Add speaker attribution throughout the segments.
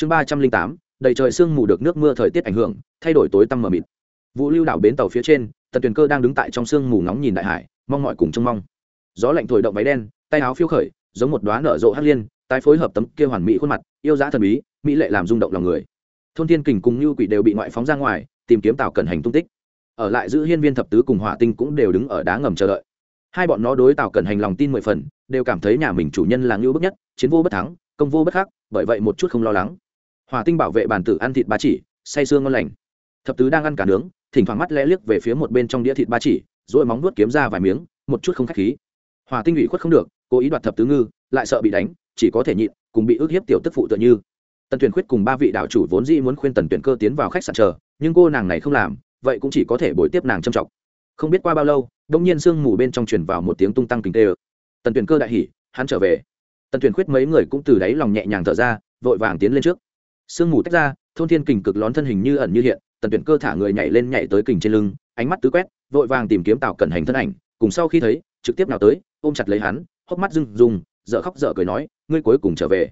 Speaker 1: chương ba trăm linh tám, đầy trời sương mù được nước mưa thời tiết ảnh hưởng, thay đổi tối tăm mờ mịt. Vũ lưu đảo bến tàu phía trên, tần tuyền cơ đang đứng tại trong sương mù nóng nhìn đại hải, mong mọi cùng trông mong. Gió lạnh thổi động váy đen, tay áo phiêu khởi, giống một đoá nở rộ hát liên, tái phối hợp tấm kia hoàn mỹ khuôn mặt, yêu dã thần bí, mỹ lệ làm rung động lòng người. Thôn thiên kình cùng như quỷ đều bị ngoại phóng ra ngoài, tìm kiếm tàu cẩn hành tung tích. Ở lại giữ hiên viên thập tứ cùng hỏa tinh cũng đều đứng ở đá ngầm chờ đợi. Hai bọn nó đối tàu cẩn hành lòng tin mười phần, đều cảm thấy nhà mình chủ nhân là ngưu bức nhất, chiến vô bất thắng, công vô bất khắc, bởi vậy một chút không lo lắng hòa tinh bảo vệ bản tử ăn thịt ba chỉ, say sương ngon lành. Thập tứ đang ăn cả nướng, thỉnh thoảng mắt lẽ liếc về phía một bên trong đĩa thịt ba chỉ rồi móng nuốt kiếm ra vài miếng, một chút không khách khí. Hòa tinh ủy khuất không được, cố ý đoạt thập tứ ngư, lại sợ bị đánh, chỉ có thể nhịn, cùng bị ức hiếp tiểu tức phụ tựa như. Tần tuyển khuyết cùng ba vị đạo chủ vốn dĩ muốn khuyên tần tuyển cơ tiến vào khách sạn chờ, nhưng cô nàng này không làm, vậy cũng chỉ có thể bồi tiếp nàng trầm trọng không biết qua bao lâu, đông nhiên sương mù bên trong truyền vào một tiếng tung tăng kinh tê ơ. Tần tuyển cơ đại hỉ, hắn trở về. Tần tuyển khuyết mấy người cũng từ đáy lòng nhẹ nhàng thở ra, vội vàng tiến lên trước sương mù tách ra, thôn thiên kình cực lón thân hình như ẩn như hiện, tần tuyển cơ thả người nhảy lên nhảy tới kình trên lưng, ánh mắt tứ quét, vội vàng tìm kiếm tào cẩn hành thân ảnh, cùng sau khi thấy, trực tiếp nào tới, ôm chặt lấy hắn, hốc mắt rưng rung dợ khóc dợ cười nói, ngươi cuối cùng trở về.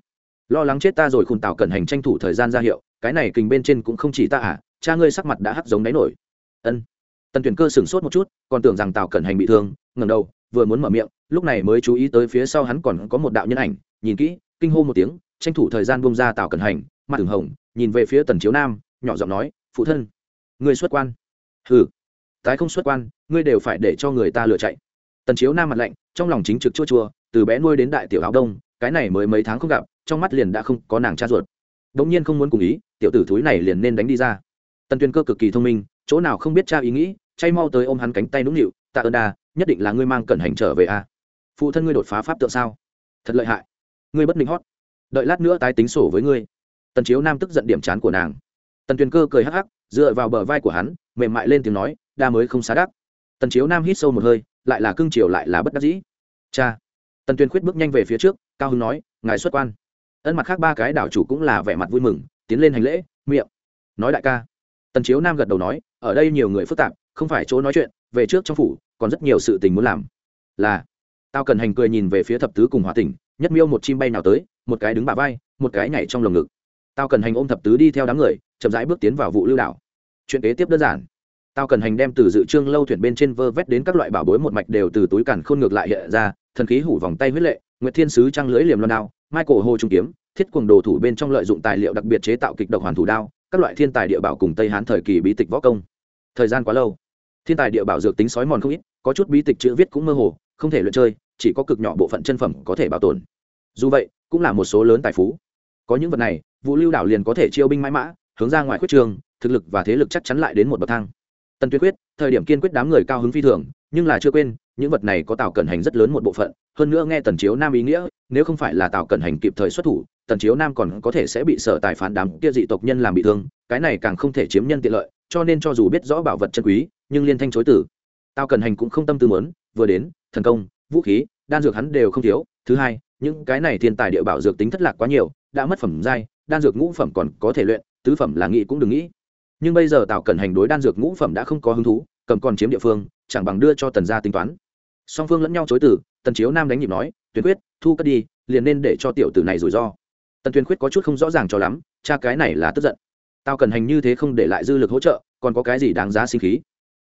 Speaker 1: Lo lắng chết ta rồi khùn tào cẩn hành tranh thủ thời gian ra hiệu, cái này kình bên trên cũng không chỉ ta à cha ngươi sắc mặt đã hắt giống đáy nổi. Ân. Tần tuyển cơ sửng sốt một chút, còn tưởng rằng tào cẩn hành bị thương, ngẩng đầu, vừa muốn mở miệng, lúc này mới chú ý tới phía sau hắn còn có một đạo nhân ảnh, nhìn kỹ, kinh hô một tiếng tranh thủ thời gian bung ra tào cẩn hành, mặt thường hồng, nhìn về phía tần chiếu nam, nhỏ giọng nói, phụ thân, ngươi xuất quan. Hừ, tái không xuất quan, ngươi đều phải để cho người ta lựa chạy. Tần chiếu nam mặt lạnh, trong lòng chính trực chua chua, từ bé nuôi đến đại tiểu áo đông, cái này mới mấy tháng không gặp, trong mắt liền đã không có nàng cha ruột. Đống nhiên không muốn cùng ý, tiểu tử thúi này liền nên đánh đi ra. Tần tuyên cơ cực kỳ thông minh, chỗ nào không biết cha ý nghĩ, chay mau tới ôm hắn cánh tay nũng nịu, tạ ơn đa, nhất định là ngươi mang cẩn hành trở về a. Phụ thân ngươi đột phá pháp tượng sao? Thật lợi hại. Ngươi bất minh hót đợi lát nữa tái tính sổ với ngươi. Tần chiếu nam tức giận điểm chán của nàng. Tần tuyền cơ cười hắc hắc, dựa vào bờ vai của hắn, mềm mại lên tiếng nói, đa mới không xá đắc. Tần chiếu nam hít sâu một hơi, lại là cưng chiều lại là bất đắc dĩ. Cha. Tần tuyền khuyết bước nhanh về phía trước, cao hưng nói, ngài xuất quan. Ân mặt khác ba cái đảo chủ cũng là vẻ mặt vui mừng, tiến lên hành lễ, miệng. Nói đại ca. Tần chiếu nam gật đầu nói, ở đây nhiều người phức tạp, không phải chỗ nói chuyện, về trước trong phủ, còn rất nhiều sự tình muốn làm. Là. Tao cần hành cười nhìn về phía thập tứ cùng hòa tỉnh, nhất miêu một chim bay nào tới một cái đứng bả vai, một cái nhảy trong lồng ngực. Tao cần hành ôm thập tứ đi theo đám người, chậm rãi bước tiến vào vụ lưu đảo. Chuyện kế tiếp đơn giản. Tao cần hành đem từ dự trương lâu thuyền bên trên vơ vét đến các loại bảo bối một mạch đều từ túi càn khôn ngược lại hiện ra, thần khí hủ vòng tay huyết lệ, nguyệt thiên sứ trăng lưỡi liềm loan đao mai cổ hồ trung kiếm, thiết quần đồ thủ bên trong lợi dụng tài liệu đặc biệt chế tạo kịch độc hoàn thủ đao, các loại thiên tài địa bảo cùng tây hán thời kỳ bí tịch võ công. Thời gian quá lâu. Thiên tài địa bảo dược tính sói mòn không ít, có chút bí tịch chữ viết cũng mơ hồ, không thể luyện chơi, chỉ có cực nhỏ bộ phận chân phẩm có thể bảo tồn. Dù vậy cũng là một số lớn tài phú. Có những vật này, vũ lưu đảo liền có thể chiêu binh mãi mã, hướng ra ngoài quyết trường, thực lực và thế lực chắc chắn lại đến một bậc thang. Tần tuyết quyết, thời điểm kiên quyết đám người cao hứng phi thường, nhưng là chưa quên, những vật này có tào cẩn hành rất lớn một bộ phận, hơn nữa nghe tần chiếu nam ý nghĩa, nếu không phải là tào cẩn hành kịp thời xuất thủ, tần chiếu nam còn có thể sẽ bị sở tài phán đám kia dị tộc nhân làm bị thương, cái này càng không thể chiếm nhân tiện lợi, cho nên cho dù biết rõ bảo vật chân quý, nhưng liên thanh chối tử tào cẩn hành cũng không tâm tư mớn vừa đến, thần công, vũ khí, đan dược hắn đều không thiếu, thứ hai những cái này thiên tài địa bảo dược tính thất lạc quá nhiều, đã mất phẩm giai, đan dược ngũ phẩm còn có thể luyện, tứ phẩm là nghĩ cũng đừng nghĩ. Nhưng bây giờ tào cẩn hành đối đan dược ngũ phẩm đã không có hứng thú, cầm còn chiếm địa phương, chẳng bằng đưa cho tần gia tính toán. Song phương lẫn nhau chối từ, tần chiếu nam đánh nhịp nói tuyệt quyết, thu cất đi, liền nên để cho tiểu tử này rủi ro. Tần tuyên quyết có chút không rõ ràng cho lắm, cha cái này là tức giận. Tao cần hành như thế không để lại dư lực hỗ trợ, còn có cái gì đáng giá sinh khí?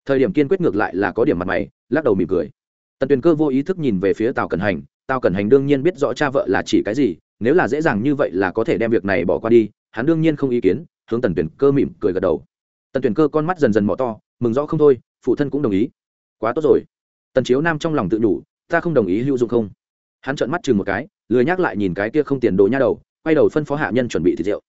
Speaker 1: Thời điểm kiên quyết ngược lại là có điểm mặt mày, lắc đầu mỉm cười. Tần tuyền cơ vô ý thức nhìn về phía tào cần hành tao cần hành đương nhiên biết rõ cha vợ là chỉ cái gì, nếu là dễ dàng như vậy là có thể đem việc này bỏ qua đi, hắn đương nhiên không ý kiến, hướng tần tuyển cơ mỉm cười gật đầu. Tần tuyển cơ con mắt dần dần mỏ to, mừng rõ không thôi, phụ thân cũng đồng ý. Quá tốt rồi. Tần chiếu nam trong lòng tự nhủ, ta không đồng ý hữu dụng không? Hắn trợn mắt chừng một cái, lười nhắc lại nhìn cái kia không tiền đồ nha đầu, quay đầu phân phó hạ nhân chuẩn bị thịt rượu.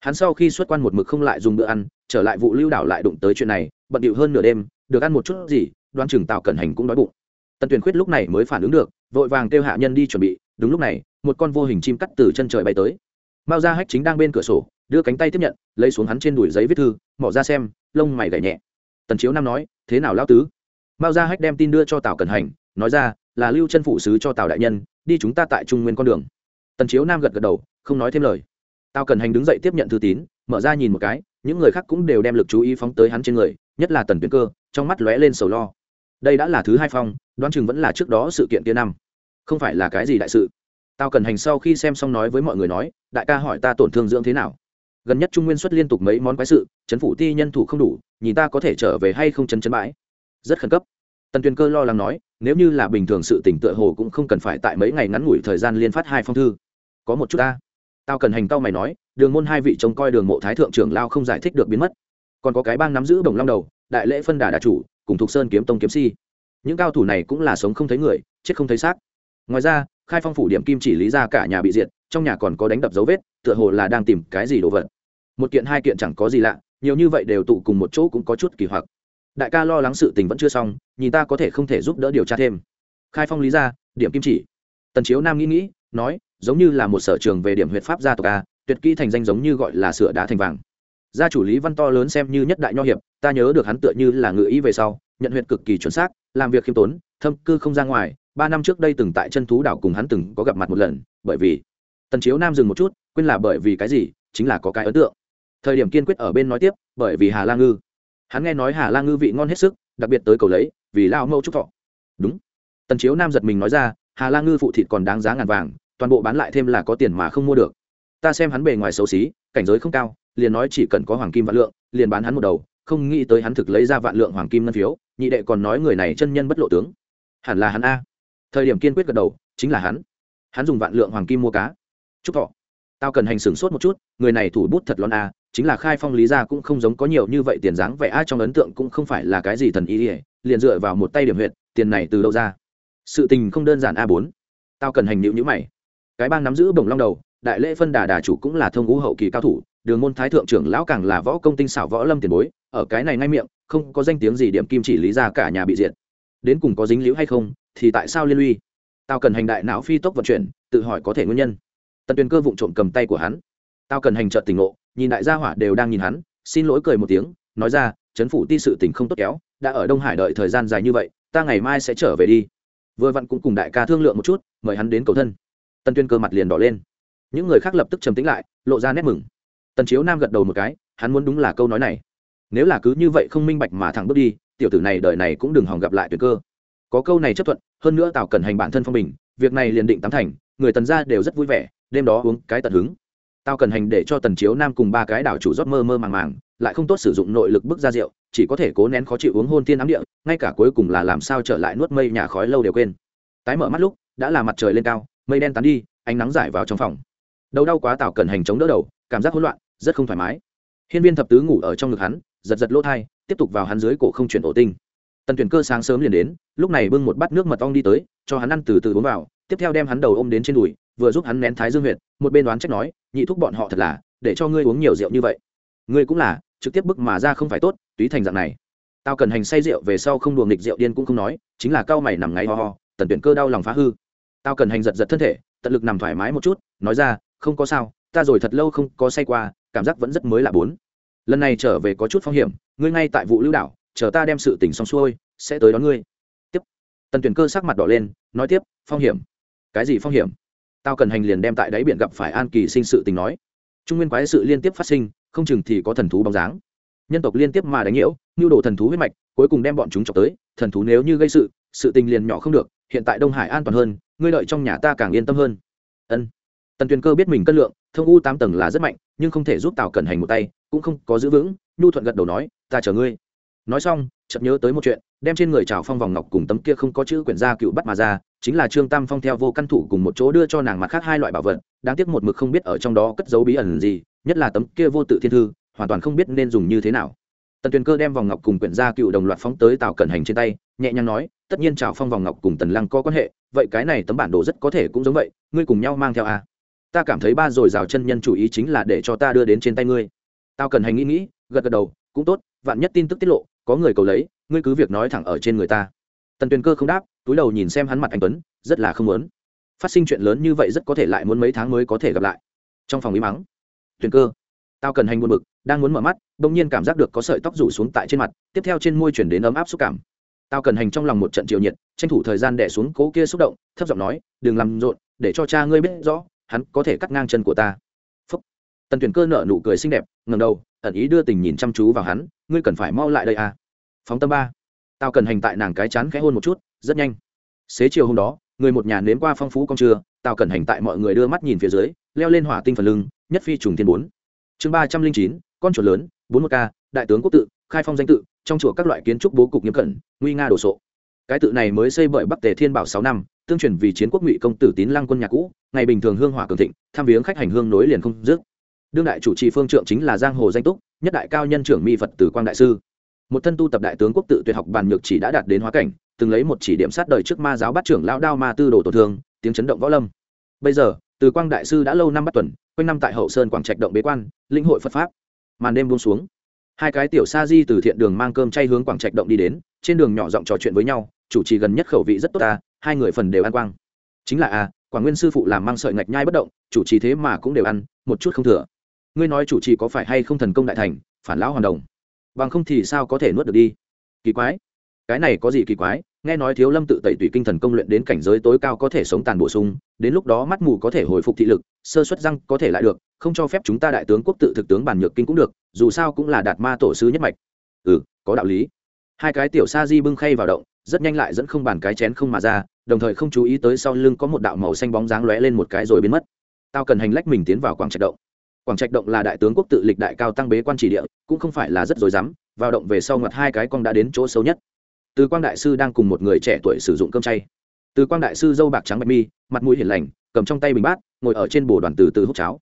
Speaker 1: Hắn sau khi xuất quan một mực không lại dùng bữa ăn, trở lại vụ lưu đảo lại đụng tới chuyện này, bận điệu hơn nửa đêm, được ăn một chút gì đoan chừng tào cẩn hành cũng đói bụng. Tần tuyển khuyết lúc này mới phản ứng được vội vàng kêu hạ nhân đi chuẩn bị, đúng lúc này, một con vô hình chim cắt từ chân trời bay tới. Mao ra hách chính đang bên cửa sổ, đưa cánh tay tiếp nhận, lấy xuống hắn trên đùi giấy viết thư, mỏ ra xem, lông mày gảy nhẹ. Tần chiếu nam nói, thế nào lao tứ? Mao ra hách đem tin đưa cho tào cần hành, nói ra, là lưu chân phụ sứ cho tào đại nhân, đi chúng ta tại trung nguyên con đường. Tần chiếu nam gật gật đầu, không nói thêm lời. Tào cần hành đứng dậy tiếp nhận thư tín, mở ra nhìn một cái, những người khác cũng đều đem lực chú ý phóng tới hắn trên người, nhất là tần tuyến cơ, trong mắt lóe lên sầu lo đây đã là thứ hai phong, đoán chừng vẫn là trước đó sự kiện kia năm. Không phải là cái gì đại sự. Tao cần hành sau khi xem xong nói với mọi người nói, đại ca hỏi ta tổn thương dưỡng thế nào. Gần nhất trung nguyên xuất liên tục mấy món quái sự, chấn phủ ti nhân thủ không đủ, nhìn ta có thể trở về hay không chấn chấn bãi. Rất khẩn cấp. Tần tuyền cơ lo lắng nói, nếu như là bình thường sự tỉnh tựa hồ cũng không cần phải tại mấy ngày ngắn ngủi thời gian liên phát hai phong thư. Có một chút ta. Tao cần hành tao mày nói, đường môn hai vị trông coi đường mộ thái thượng trưởng lao không giải thích được biến mất. Còn có cái bang nắm giữ bồng long đầu đại lễ phân đà đà chủ, cùng thục sơn kiếm tông kiếm si. Những cao thủ này cũng là sống không thấy người, chết không thấy xác. Ngoài ra, khai phong phủ điểm kim chỉ lý ra cả nhà bị diệt, trong nhà còn có đánh đập dấu vết, tựa hồ là đang tìm cái gì đồ vật. Một kiện hai kiện chẳng có gì lạ, nhiều như vậy đều tụ cùng một chỗ cũng có chút kỳ hoặc. Đại ca lo lắng sự tình vẫn chưa xong, nhìn ta có thể không thể giúp đỡ điều tra thêm. Khai phong lý ra, điểm kim chỉ. Tần chiếu nam nghĩ nghĩ, nói, giống như là một sở trường về điểm huyện pháp gia tộc a, tuyệt kỹ thành danh giống như gọi là sửa đá thành vàng gia chủ lý văn to lớn xem như nhất đại nho hiệp, ta nhớ được hắn tựa như là ngự ý về sau, nhận huyện cực kỳ chuẩn xác, làm việc khiêm tốn, thâm cư không ra ngoài, ba năm trước đây từng tại chân thú đảo cùng hắn từng có gặp mặt một lần, bởi vì tần chiếu nam dừng một chút, quên là bởi vì cái gì, chính là có cái ấn tượng. Thời điểm kiên quyết ở bên nói tiếp, bởi vì hà la ngư. Hắn nghe nói hà la ngư vị ngon hết sức, đặc biệt tới cầu lấy, vì lao mẫu trúc thọ. Đúng. Tần chiếu nam giật mình nói ra, hà la ngư phụ thịt còn đáng giá ngàn vàng, toàn bộ bán lại thêm là có tiền mà không mua được. Ta xem hắn bề ngoài xấu xí, cảnh giới không cao liền nói chỉ cần có hoàng kim vạn lượng, liền bán hắn một đầu, không nghĩ tới hắn thực lấy ra vạn lượng hoàng kim ngân phiếu, nhị đệ còn nói người này chân nhân bất lộ tướng. Hẳn là hắn a. Thời điểm kiên quyết gật đầu, chính là hắn. Hắn dùng vạn lượng hoàng kim mua cá. Chúc thọ. Tao cần hành sửng sốt một chút, người này thủ bút thật lon a, chính là khai phong lý gia cũng không giống có nhiều như vậy tiền dáng vẻ a, trong ấn tượng cũng không phải là cái gì thần ý ỉa liền dựa vào một tay điểm huyện tiền này từ đâu ra? Sự tình không đơn giản a bốn. Tao cần hành nhịu nhữ mày. Cái bang nắm giữ bồng long đầu, đại lễ phân đà đà chủ cũng là thông ngũ hậu kỳ cao thủ đường môn thái thượng trưởng lão càng là võ công tinh xảo võ lâm tiền bối, ở cái này ngay miệng, không có danh tiếng gì điểm kim chỉ lý ra cả nhà bị diệt. Đến cùng có dính liễu hay không, thì tại sao liên lụy? Tao cần hành đại não phi tốc vận chuyển, tự hỏi có thể nguyên nhân. Tần tuyền cơ vụng trộm cầm tay của hắn. Tao cần hành trợ tình ngộ, nhìn đại gia hỏa đều đang nhìn hắn, xin lỗi cười một tiếng, nói ra, chấn phủ ti sự tình không tốt kéo, đã ở đông hải đợi thời gian dài như vậy, ta ngày mai sẽ trở về đi. Vừa vặn cũng cùng đại ca thương lượng một chút, mời hắn đến cầu thân. Tần tuyên cơ mặt liền đỏ lên. Những người khác lập tức trầm tĩnh lại, lộ ra nét mừng tần chiếu nam gật đầu một cái, hắn muốn đúng là câu nói này. Nếu là cứ như vậy không minh bạch mà thẳng bước đi, tiểu tử này đời này cũng đừng hòng gặp lại tuyệt cơ. Có câu này chấp thuận, hơn nữa tào cần hành bản thân phong bình, việc này liền định tám thành, người tần gia đều rất vui vẻ, đêm đó uống cái tận hứng. Tao cần hành để cho tần chiếu nam cùng ba cái đảo chủ rót mơ mơ màng màng, lại không tốt sử dụng nội lực bức ra rượu, chỉ có thể cố nén khó chịu uống hôn tiên ám địa, ngay cả cuối cùng là làm sao trở lại nuốt mây nhà khói lâu đều quên. Tái mở mắt lúc, đã là mặt trời lên cao, mây đen tán đi, ánh nắng giải vào trong phòng. Đầu đau quá tào cần hành chống đỡ đầu, cảm giác hỗn loạn rất không thoải mái. Hiên viên thập tứ ngủ ở trong ngực hắn, giật giật lỗ thai, tiếp tục vào hắn dưới cổ không chuyển ổ tinh. Tần tuyển cơ sáng sớm liền đến, lúc này bưng một bát nước mật ong đi tới, cho hắn ăn từ từ uống vào, tiếp theo đem hắn đầu ôm đến trên đùi, vừa giúp hắn nén thái dương huyệt, một bên đoán trách nói, nhị thúc bọn họ thật là, để cho ngươi uống nhiều rượu như vậy. Ngươi cũng là, trực tiếp bức mà ra không phải tốt, túy thành dạng này. Tao cần hành say rượu về sau không đùa nghịch rượu điên cũng không nói, chính là cao mày nằm ngáy ho ho, tần tuyển cơ đau lòng phá hư. Tao cần hành giật giật thân thể, tận lực nằm thoải mái một chút, nói ra, không có sao, ta rồi thật lâu không có say qua cảm giác vẫn rất mới lạ bốn. Lần này trở về có chút phong hiểm, ngươi ngay tại vụ lưu đảo, chờ ta đem sự tình xong xuôi, sẽ tới đón ngươi. Tiếp. Tần tuyển cơ sắc mặt đỏ lên, nói tiếp, phong hiểm. Cái gì phong hiểm? Tao cần hành liền đem tại đáy biển gặp phải an kỳ sinh sự tình nói. Trung nguyên quái sự liên tiếp phát sinh, không chừng thì có thần thú bóng dáng. Nhân tộc liên tiếp mà đánh nhiễu nhu đồ thần thú huyết mạch, cuối cùng đem bọn chúng chọc tới, thần thú nếu như gây sự sự tình liền nhỏ không được, hiện tại đông hải an toàn hơn, ngươi đợi trong nhà ta càng yên tâm hơn. Ân. Tần tuyền cơ biết mình cân lượng, thông u tám tầng là rất mạnh nhưng không thể giúp tào cẩn hành một tay cũng không có giữ vững nhu thuận gật đầu nói ta chờ ngươi nói xong chợt nhớ tới một chuyện đem trên người trào phong vòng ngọc cùng tấm kia không có chữ quyển gia cựu bắt mà ra chính là trương tam phong theo vô căn thủ cùng một chỗ đưa cho nàng mặt khác hai loại bảo vật đáng tiếc một mực không biết ở trong đó cất dấu bí ẩn gì nhất là tấm kia vô tự thiên thư hoàn toàn không biết nên dùng như thế nào tần tuyền cơ đem vòng ngọc cùng quyển gia cựu đồng loạt phóng tới tào cẩn hành trên tay nhẹ nhàng nói tất nhiên trào phong vòng ngọc cùng tần lăng có quan hệ vậy cái này tấm bản đồ rất có thể cũng giống vậy ngươi cùng nhau mang theo à ta cảm thấy ba rồi rào chân nhân chủ ý chính là để cho ta đưa đến trên tay ngươi. Tao cần hành nghĩ nghĩ, gật gật đầu, cũng tốt, vạn nhất tin tức tiết lộ, có người cầu lấy, ngươi cứ việc nói thẳng ở trên người ta. Tần tuyền cơ không đáp, túi đầu nhìn xem hắn mặt anh tuấn, rất là không muốn. Phát sinh chuyện lớn như vậy rất có thể lại muốn mấy tháng mới có thể gặp lại. Trong phòng im mắng, tuyền cơ, tao cần hành buồn bực, đang muốn mở mắt, bỗng nhiên cảm giác được có sợi tóc rủ xuống tại trên mặt, tiếp theo trên môi chuyển đến ấm áp xúc cảm. Tao cần hành trong lòng một trận chiều nhiệt, tranh thủ thời gian đẻ xuống cố kia xúc động, thấp giọng nói, đừng làm rộn, để cho cha ngươi biết rõ hắn có thể cắt ngang chân của ta. Phúc. tần tuyển cơ nợ nụ cười xinh đẹp ngầm đầu, ẩn ý đưa tình nhìn chăm chú vào hắn, ngươi cần phải mau lại đây à. Phóng tâm ba. Tao cần hành tại nàng cái chán khẽ hôn một chút, rất nhanh. Xế chiều hôm đó, người một nhà nếm qua phong phú con trưa, tao cần hành tại mọi người đưa mắt nhìn phía dưới, leo lên hỏa tinh phần lưng, nhất phi trùng thiên bốn. Chương ba trăm linh chín, con chuột lớn, bốn một k đại tướng quốc tự, khai phong danh tự, trong chùa các loại kiến trúc bố cục nghiêm cẩn, nguy nga đồ sộ. Cái tự này mới xây bởi bắc tề thiên bảo sáu năm tương truyền vì chiến quốc ngụy công tử tín lăng quân nhà cũ, ngày bình thường hương hỏa cường thịnh, tham viếng khách hành hương nối liền không dứt. Đương đại chủ trì phương trượng chính là giang hồ danh túc, nhất đại cao nhân trưởng mỹ phật tử quang đại sư. Một thân tu tập đại tướng quốc tự tuyệt học bàn nhược chỉ đã đạt đến hóa cảnh, từng lấy một chỉ điểm sát đời trước ma giáo bắt trưởng lao đao ma tư đồ tổn thương, tiếng chấn động võ lâm. Bây giờ, từ quang đại sư đã lâu năm bắt tuần, quanh năm tại hậu sơn quảng trạch động bế quan linh hội phật pháp. Màn đêm buông xuống. Hai cái tiểu sa di từ thiện đường mang cơm chay hướng quảng trạch động đi đến, trên đường nhỏ giọng trò chuyện với nhau, chủ trì gần nhất khẩu vị rất tốt ta hai người phần đều ăn quang. Chính là à, a quảng nguyên sư phụ làm mang sợi ngạch nhai bất động, chủ trì thế mà cũng đều ăn, một chút không thừa. Ngươi nói chủ trì có phải hay không thần công đại thành, phản lão hoàn đồng? Bằng không thì sao có thể nuốt được đi? Kỳ quái. Cái này có gì kỳ quái? Nghe nói thiếu lâm tự tẩy tủy kinh thần công luyện đến cảnh giới tối cao có thể sống tàn bổ sung, đến lúc đó mắt mù có thể hồi phục thị lực, sơ xuất răng có thể lại được, không cho phép chúng ta đại tướng quốc tự thực tướng bản nhược kinh cũng được, dù sao cũng là đạt ma tổ sư nhất mạch. Ừ có đạo lý. Hai cái tiểu sa di bưng khay vào động rất nhanh lại dẫn không bàn cái chén không mà ra, đồng thời không chú ý tới sau lưng có một đạo màu xanh bóng dáng lóe lên một cái rồi biến mất. Tao cần hành lách mình tiến vào quảng trạch động. Quảng trạch động là đại tướng quốc tự lịch đại cao tăng bế quan chỉ địa, cũng không phải là rất dối rắm, vào động về sau ngoặt hai cái con đã đến chỗ xấu nhất. Từ quang đại sư đang cùng một người trẻ tuổi sử dụng cơm chay. Từ quang đại sư dâu bạc trắng bạch mi, mặt mũi hiền lành, cầm trong tay bình bát, ngồi ở trên bồ đoàn từ từ hút cháo.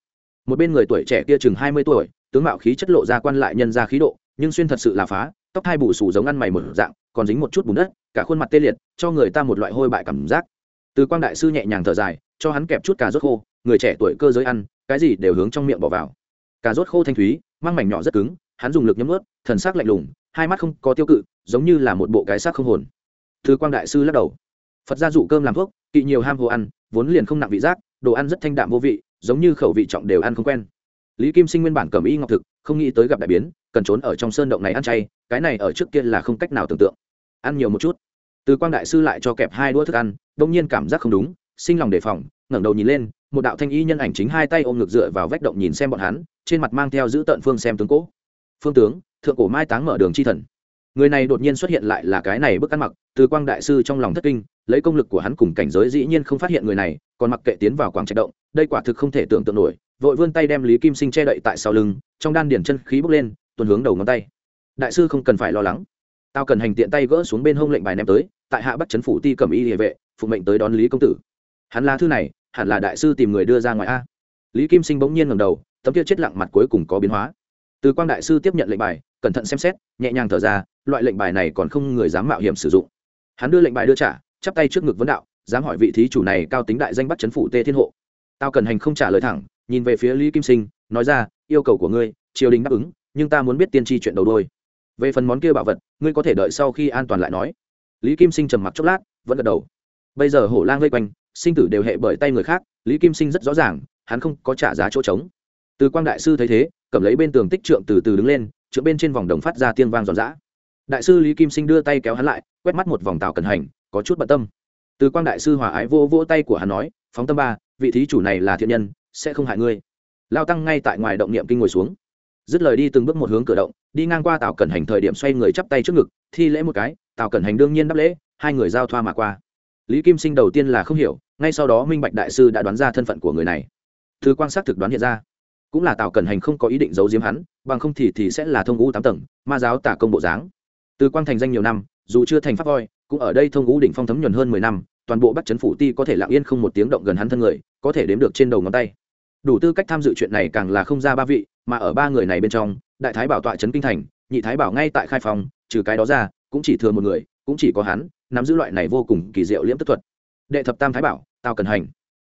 Speaker 1: Một bên người tuổi trẻ kia chừng hai mươi tuổi, tướng mạo khí chất lộ ra quan lại nhân ra khí độ, nhưng xuyên thật sự là phá, tóc hai bù sù giống ăn mày một dạng, còn dính một chút bùn đất cả khuôn mặt tê liệt, cho người ta một loại hôi bại cảm giác. Từ quang đại sư nhẹ nhàng thở dài, cho hắn kẹp chút cà rốt khô, người trẻ tuổi cơ giới ăn, cái gì đều hướng trong miệng bỏ vào. Cà rốt khô thanh thúy, mang mảnh nhỏ rất cứng, hắn dùng lực nhấm ướt thần sắc lạnh lùng, hai mắt không có tiêu cự, giống như là một bộ cái xác không hồn. Thứ quang đại sư lắc đầu. Phật gia dụ cơm làm thuốc, kỵ nhiều ham hồ ăn, vốn liền không nặng vị giác, đồ ăn rất thanh đạm vô vị, giống như khẩu vị trọng đều ăn không quen. Lý kim sinh nguyên bản cầm y ngọc thực, không nghĩ tới gặp đại biến, cần trốn ở trong sơn động này ăn chay, cái này ở trước kia là không cách nào tưởng tượng. Ăn nhiều một chút từ quang đại sư lại cho kẹp hai đũa thức ăn, đông nhiên cảm giác không đúng, sinh lòng đề phòng, ngẩng đầu nhìn lên, một đạo thanh y nhân ảnh chính hai tay ôm ngực dựa vào vách động nhìn xem bọn hắn, trên mặt mang theo giữ tợn phương xem tướng cố. Phương tướng, thượng cổ mai táng mở đường chi thần. Người này đột nhiên xuất hiện lại là cái này bức ăn mặc, từ quang đại sư trong lòng thất kinh, lấy công lực của hắn cùng cảnh giới dĩ nhiên không phát hiện người này, còn mặc kệ tiến vào quảng trạch động, đây quả thực không thể tưởng tượng nổi, vội vươn tay đem lý kim sinh che đậy tại sau lưng, trong đan điển chân khí bốc lên, tuần hướng đầu ngón tay. Đại sư không cần phải lo lắng. Tao cần hành tiện tay gỡ xuống bên hông lệnh bài ném tới tại hạ bắt chấn phủ ti cẩm y địa vệ phụ mệnh tới đón lý công tử. Hắn là thư này, hẳn là đại sư tìm người đưa ra ngoài a. Lý kim sinh bỗng nhiên ngầm đầu, tấm kia chết lặng mặt cuối cùng có biến hóa. Từ quang đại sư tiếp nhận lệnh bài, cẩn thận xem xét, nhẹ nhàng thở ra, loại lệnh bài này còn không người dám mạo hiểm sử dụng. Hắn đưa lệnh bài đưa trả, chắp tay trước ngực vấn đạo, dám hỏi vị thí chủ này cao tính đại danh bắt chấn phủ tê thiên hộ. Tao cần hành không trả lời thẳng, nhìn về phía lý kim sinh, nói ra, yêu cầu của ngươi, triều đình đáp ứng, nhưng ta muốn biết tiên tri chuyện đầu đôi. Về phần món kia bảo vật, ngươi có thể đợi sau khi an toàn lại nói lý kim sinh trầm mặc chốc lát, vẫn gật đầu. Bây giờ hổ lang vây quanh, sinh tử đều hệ bởi tay người khác, lý kim sinh rất rõ ràng, hắn không có trả giá chỗ trống. Từ quang đại sư thấy thế, cầm lấy bên tường tích trượng từ từ đứng lên, trượng bên trên vòng đồng phát ra tiên vang giòn giã. Đại sư lý kim sinh đưa tay kéo hắn lại, quét mắt một vòng tàu cần hành, có chút bận tâm. Từ quang đại sư hòa ái vô vỗ tay của hắn nói, phóng tâm ba, vị thí chủ này là thiện nhân, sẽ không hại ngươi. Lao tăng ngay tại ngoài động niệm kinh ngồi xuống. Dứt lời đi từng bước một hướng cửa động, đi ngang qua tàu cẩn hành thời điểm xoay người chắp tay trước ngực thi lễ một cái, tào cẩn hành đương nhiên đáp lễ, hai người giao thoa mà qua. Lý kim sinh đầu tiên là không hiểu, ngay sau đó minh bạch đại sư đã đoán ra thân phận của người này. Thứ quan sát thực đoán hiện ra. Cũng là tào cẩn hành không có ý định giấu giếm hắn, bằng không thì thì sẽ là thông ngũ tám tầng, ma giáo tả công bộ dáng. Từ quang thành danh nhiều năm, dù chưa thành pháp voi, cũng ở đây thông ngũ đỉnh phong thấm nhuần hơn mười năm, toàn bộ bắt chấn phủ ti có thể lặng yên không một tiếng động gần hắn thân người, có thể đếm được trên đầu ngón tay. Đủ tư cách tham dự chuyện này càng là không ra ba vị, mà ở ba người này bên trong, đại thái bảo tọa trấn kinh thành, nhị thái bảo ngay tại khai phòng trừ cái đó ra, cũng chỉ thừa một người, cũng chỉ có hắn, nắm giữ loại này vô cùng kỳ diệu liễm tức thuật. Đệ thập tam thái bảo tao cần hành.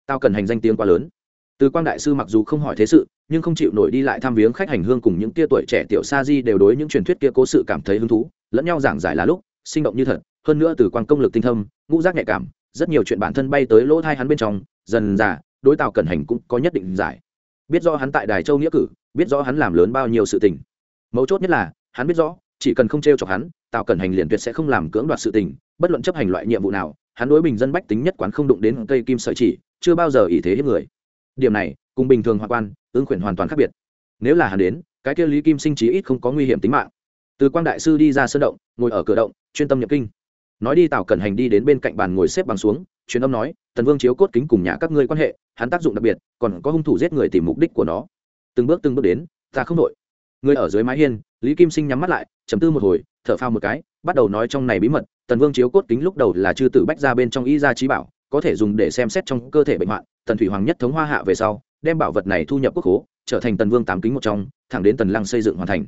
Speaker 1: Tao cần hành danh tiếng quá lớn. Từ quang đại sư mặc dù không hỏi thế sự, nhưng không chịu nổi đi lại tham viếng khách hành hương cùng những tia tuổi trẻ tiểu sa di đều đối những truyền thuyết kia cố sự cảm thấy hứng thú, lẫn nhau giảng giải là lúc, sinh động như thật. Hơn nữa từ quan công lực tinh thâm, ngũ giác nhạy cảm, rất nhiều chuyện bản thân bay tới lỗ thai hắn bên trong, dần dà, đối tào cẩn hành cũng có nhất định giải. Biết rõ hắn tại đài châu nghĩa cử, biết rõ hắn làm lớn bao nhiêu sự tình. Mấu chốt nhất là, hắn biết rõ chỉ cần không t r e o chọc hắn, tào cẩn hành liền tuyệt sẽ không làm cưỡng đoạt sự tình, bất luận chấp hành loại nhiệm vụ nào, hắn đối bình dân bách tính nhất quán không đụng đến cây kim sợi chỉ, chưa bao giờ ý thế hiếp người. Điểm này, cùng bình thường hoa quan, ứng khuyển hoàn toàn khác biệt. Nếu là hắn đến, cái kia lý kim sinh chí ít không có nguy hiểm tính mạng. Từ quang đại sư đi ra sân động, ngồi ở cửa động, chuyên tâm nhập kinh. Nói đi tào cẩn hành đi đến bên cạnh bàn ngồi xếp bằng xuống, truyền âm nói, tần vương chiếu cốt kính cùng nhà các ngươi quan hệ, hắn tác dụng đặc biệt, còn có hung thủ giết người tìm mục đích của nó. Từng bước từng bước đến, ta không đội. Người ở dưới mái hiên lý kim sinh nhắm mắt lại chấm tư một hồi, thở phao một cái, bắt đầu nói trong này bí mật, tần vương chiếu cốt kính lúc đầu là chư tử bách ra bên trong y gia trí bảo, có thể dùng để xem xét trong cơ thể bệnh hoạn, tần thủy hoàng nhất thống hoa hạ về sau, đem bảo vật này thu nhập quốc hố trở thành tần vương tám kính một trong, thẳng đến tần lăng xây dựng hoàn thành.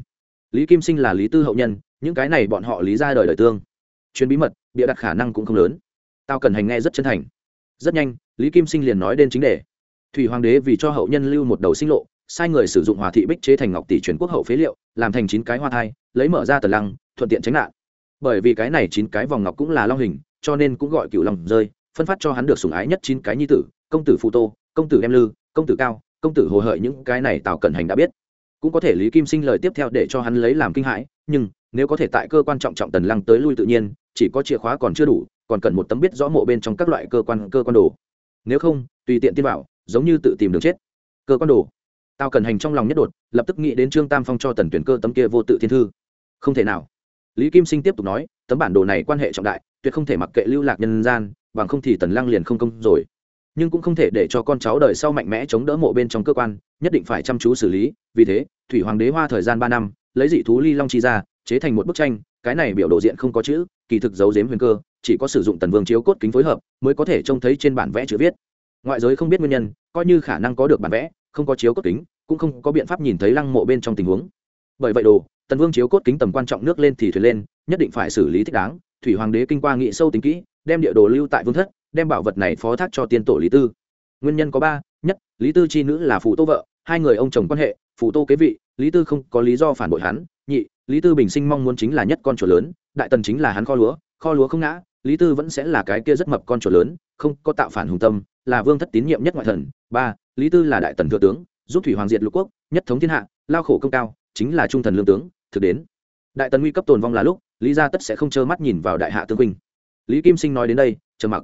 Speaker 1: Lý kim sinh là lý tư hậu nhân, những cái này bọn họ lý ra đời đời tương. Chuyến bí mật, bịa đặt khả năng cũng không lớn. Tao cần hành nghe rất chân thành. Rất nhanh, lý kim sinh liền nói đến chính đề. Thủy hoàng đế vì cho hậu nhân lưu một đầu sinh lộ sai người sử dụng hòa thị bích chế thành ngọc tỷ truyền quốc hậu phế liệu, làm thành chín cái hoa thai, lấy mở ra tần lăng, thuận tiện tránh nạn. Bởi vì cái này chín cái vòng ngọc cũng là long hình, cho nên cũng gọi cựu lòng rơi, phân phát cho hắn được sủng ái nhất chín cái nhi tử, công tử phụ tô, công tử em lư, công tử cao, công tử hồ hợi những cái này tào cẩn hành đã biết. Cũng có thể lý kim sinh lời tiếp theo để cho hắn lấy làm kinh hãi, nhưng nếu có thể tại cơ quan trọng trọng tần lăng tới lui tự nhiên, chỉ có chìa khóa còn chưa đủ, còn cần một tấm biết rõ mộ bên trong các loại cơ quan cơ quan đồ. Nếu không, tùy tiện tin bảo, giống như tự tìm đường chết. Cơ quan đồ tao cần hành trong lòng nhất đột, lập tức nghĩ đến trương tam phong cho tần tuyển cơ tấm kia vô tự thiên thư. Không thể nào. Lý kim sinh tiếp tục nói, tấm bản đồ này quan hệ trọng đại, tuyệt không thể mặc kệ lưu lạc nhân gian, bằng không thì tần lăng liền không công rồi. Nhưng cũng không thể để cho con cháu đời sau mạnh mẽ chống đỡ mộ bên trong cơ quan, nhất định phải chăm chú xử lý, vì thế, thủy hoàng đế hoa thời gian ba năm, lấy dị thú ly long chi ra, chế thành một bức tranh, cái này biểu đồ diện không có chữ, kỳ thực giấu giếm huyền cơ, chỉ có sử dụng tần vương chiếu cốt kính phối hợp, mới có thể trông thấy trên bản vẽ chữ viết. Ngoại giới không biết nguyên nhân, coi như khả năng có được bản vẽ không có chiếu cốt kính, cũng không có biện pháp nhìn thấy lăng mộ bên trong tình huống. Bởi vậy đồ, tần vương chiếu cốt kính tầm quan trọng nước lên thì thuyền lên, nhất định phải xử lý thích đáng. Thủy hoàng đế kinh qua nghị sâu tính kỹ, đem địa đồ lưu tại vương thất, đem bảo vật này phó thác cho tiên tổ lý tư. Nguyên nhân có ba, nhất, lý tư chi nữ là phụ tô vợ, hai người ông chồng quan hệ phụ tô kế vị, lý tư không có lý do phản bội hắn. Nhị, lý tư bình sinh mong muốn chính là nhất con chuột lớn, đại tần chính là hắn kho lúa kho lúa không ngã, lý tư vẫn sẽ là cái kia rất mập con chuột lớn, không có tạo phản hùng tâm, là vương thất tín nhiệm nhất ngoại thần. Ba lý tư là đại tần thừa tướng, giúp thủy hoàng diệt lục quốc, nhất thống thiên hạ, lao khổ công cao, chính là trung thần lương tướng, thực đến. Đại tần nguy cấp tồn vong là lúc, lý gia tất sẽ không trơ mắt nhìn vào đại hạ tương huynh. Lý kim sinh nói đến đây, trầm mặc.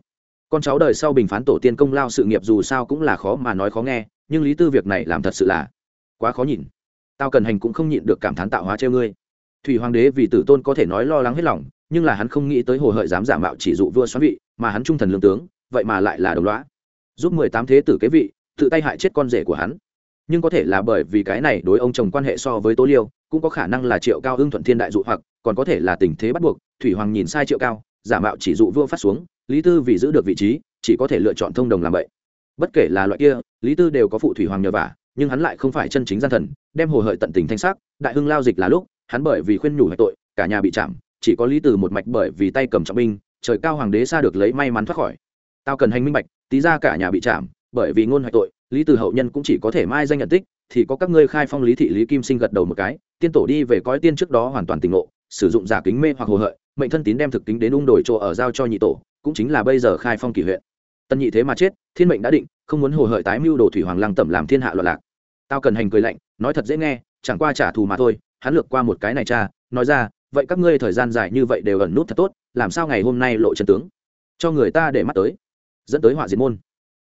Speaker 1: Con cháu đời sau bình phán tổ tiên công lao sự nghiệp dù sao cũng là khó mà nói khó nghe, nhưng lý tư việc này làm thật sự là quá khó nhìn. Tao cần hành cũng không nhịn được cảm thán tạo hóa treo ngươi. Thủy hoàng đế vì tử tôn có thể nói lo lắng hết lòng, nhưng là hắn không nghĩ tới hồ hợi dám giả mạo chỉ dụ vua xoắn vị, mà hắn trung thần lương tướng, vậy mà lại là đồng loá giúp mười tám thế tử kế vị tự tay hại chết con rể của hắn. Nhưng có thể là bởi vì cái này đối ông chồng quan hệ so với tố liêu, cũng có khả năng là triệu cao hưng thuận thiên đại dụ hoặc, còn có thể là tình thế bắt buộc, thủy hoàng nhìn sai triệu cao, giả mạo chỉ dụ vua phát xuống, lý tư vì giữ được vị trí, chỉ có thể lựa chọn thông đồng làm vậy. Bất kể là loại kia, lý tư đều có phụ thủy hoàng nhờ vả, nhưng hắn lại không phải chân chính gian thần, đem hồ hợi tận tình thanh sắc, đại hưng lao dịch là lúc, hắn bởi vì khuyên nhủ hệ tội, cả nhà bị chạm, chỉ có lý từ một mạch bởi vì tay cầm trọng binh, trời cao hoàng đế xa được lấy may mắn thoát khỏi. Tao cần hành minh bạch, tí ra cả nhà bị chạm bởi vì ngôn hoạch tội, lý từ hậu nhân cũng chỉ có thể mai danh nhận tích, thì có các ngươi khai phong lý thị lý kim sinh gật đầu một cái, tiên tổ đi về cõi tiên trước đó hoàn toàn tỉnh ngộ, sử dụng giả kính mê hoặc hồ hợi, mệnh thân tín đem thực kính đến ung đổi chỗ ở giao cho nhị tổ, cũng chính là bây giờ khai phong kỷ huyện. Tân nhị thế mà chết, thiên mệnh đã định, không muốn hồ hợi tái mưu đồ thủy hoàng lăng tẩm làm thiên hạ loạn lạc. Tao cần hành cười lạnh, nói thật dễ nghe, chẳng qua trả thù mà thôi, hắn lược qua một cái này cha, nói ra, vậy các ngươi thời gian dài như vậy đều ẩn nút thật tốt, làm sao ngày hôm nay lộ chân tướng? Cho người ta để mắt tới. Dẫn tới họa diệt môn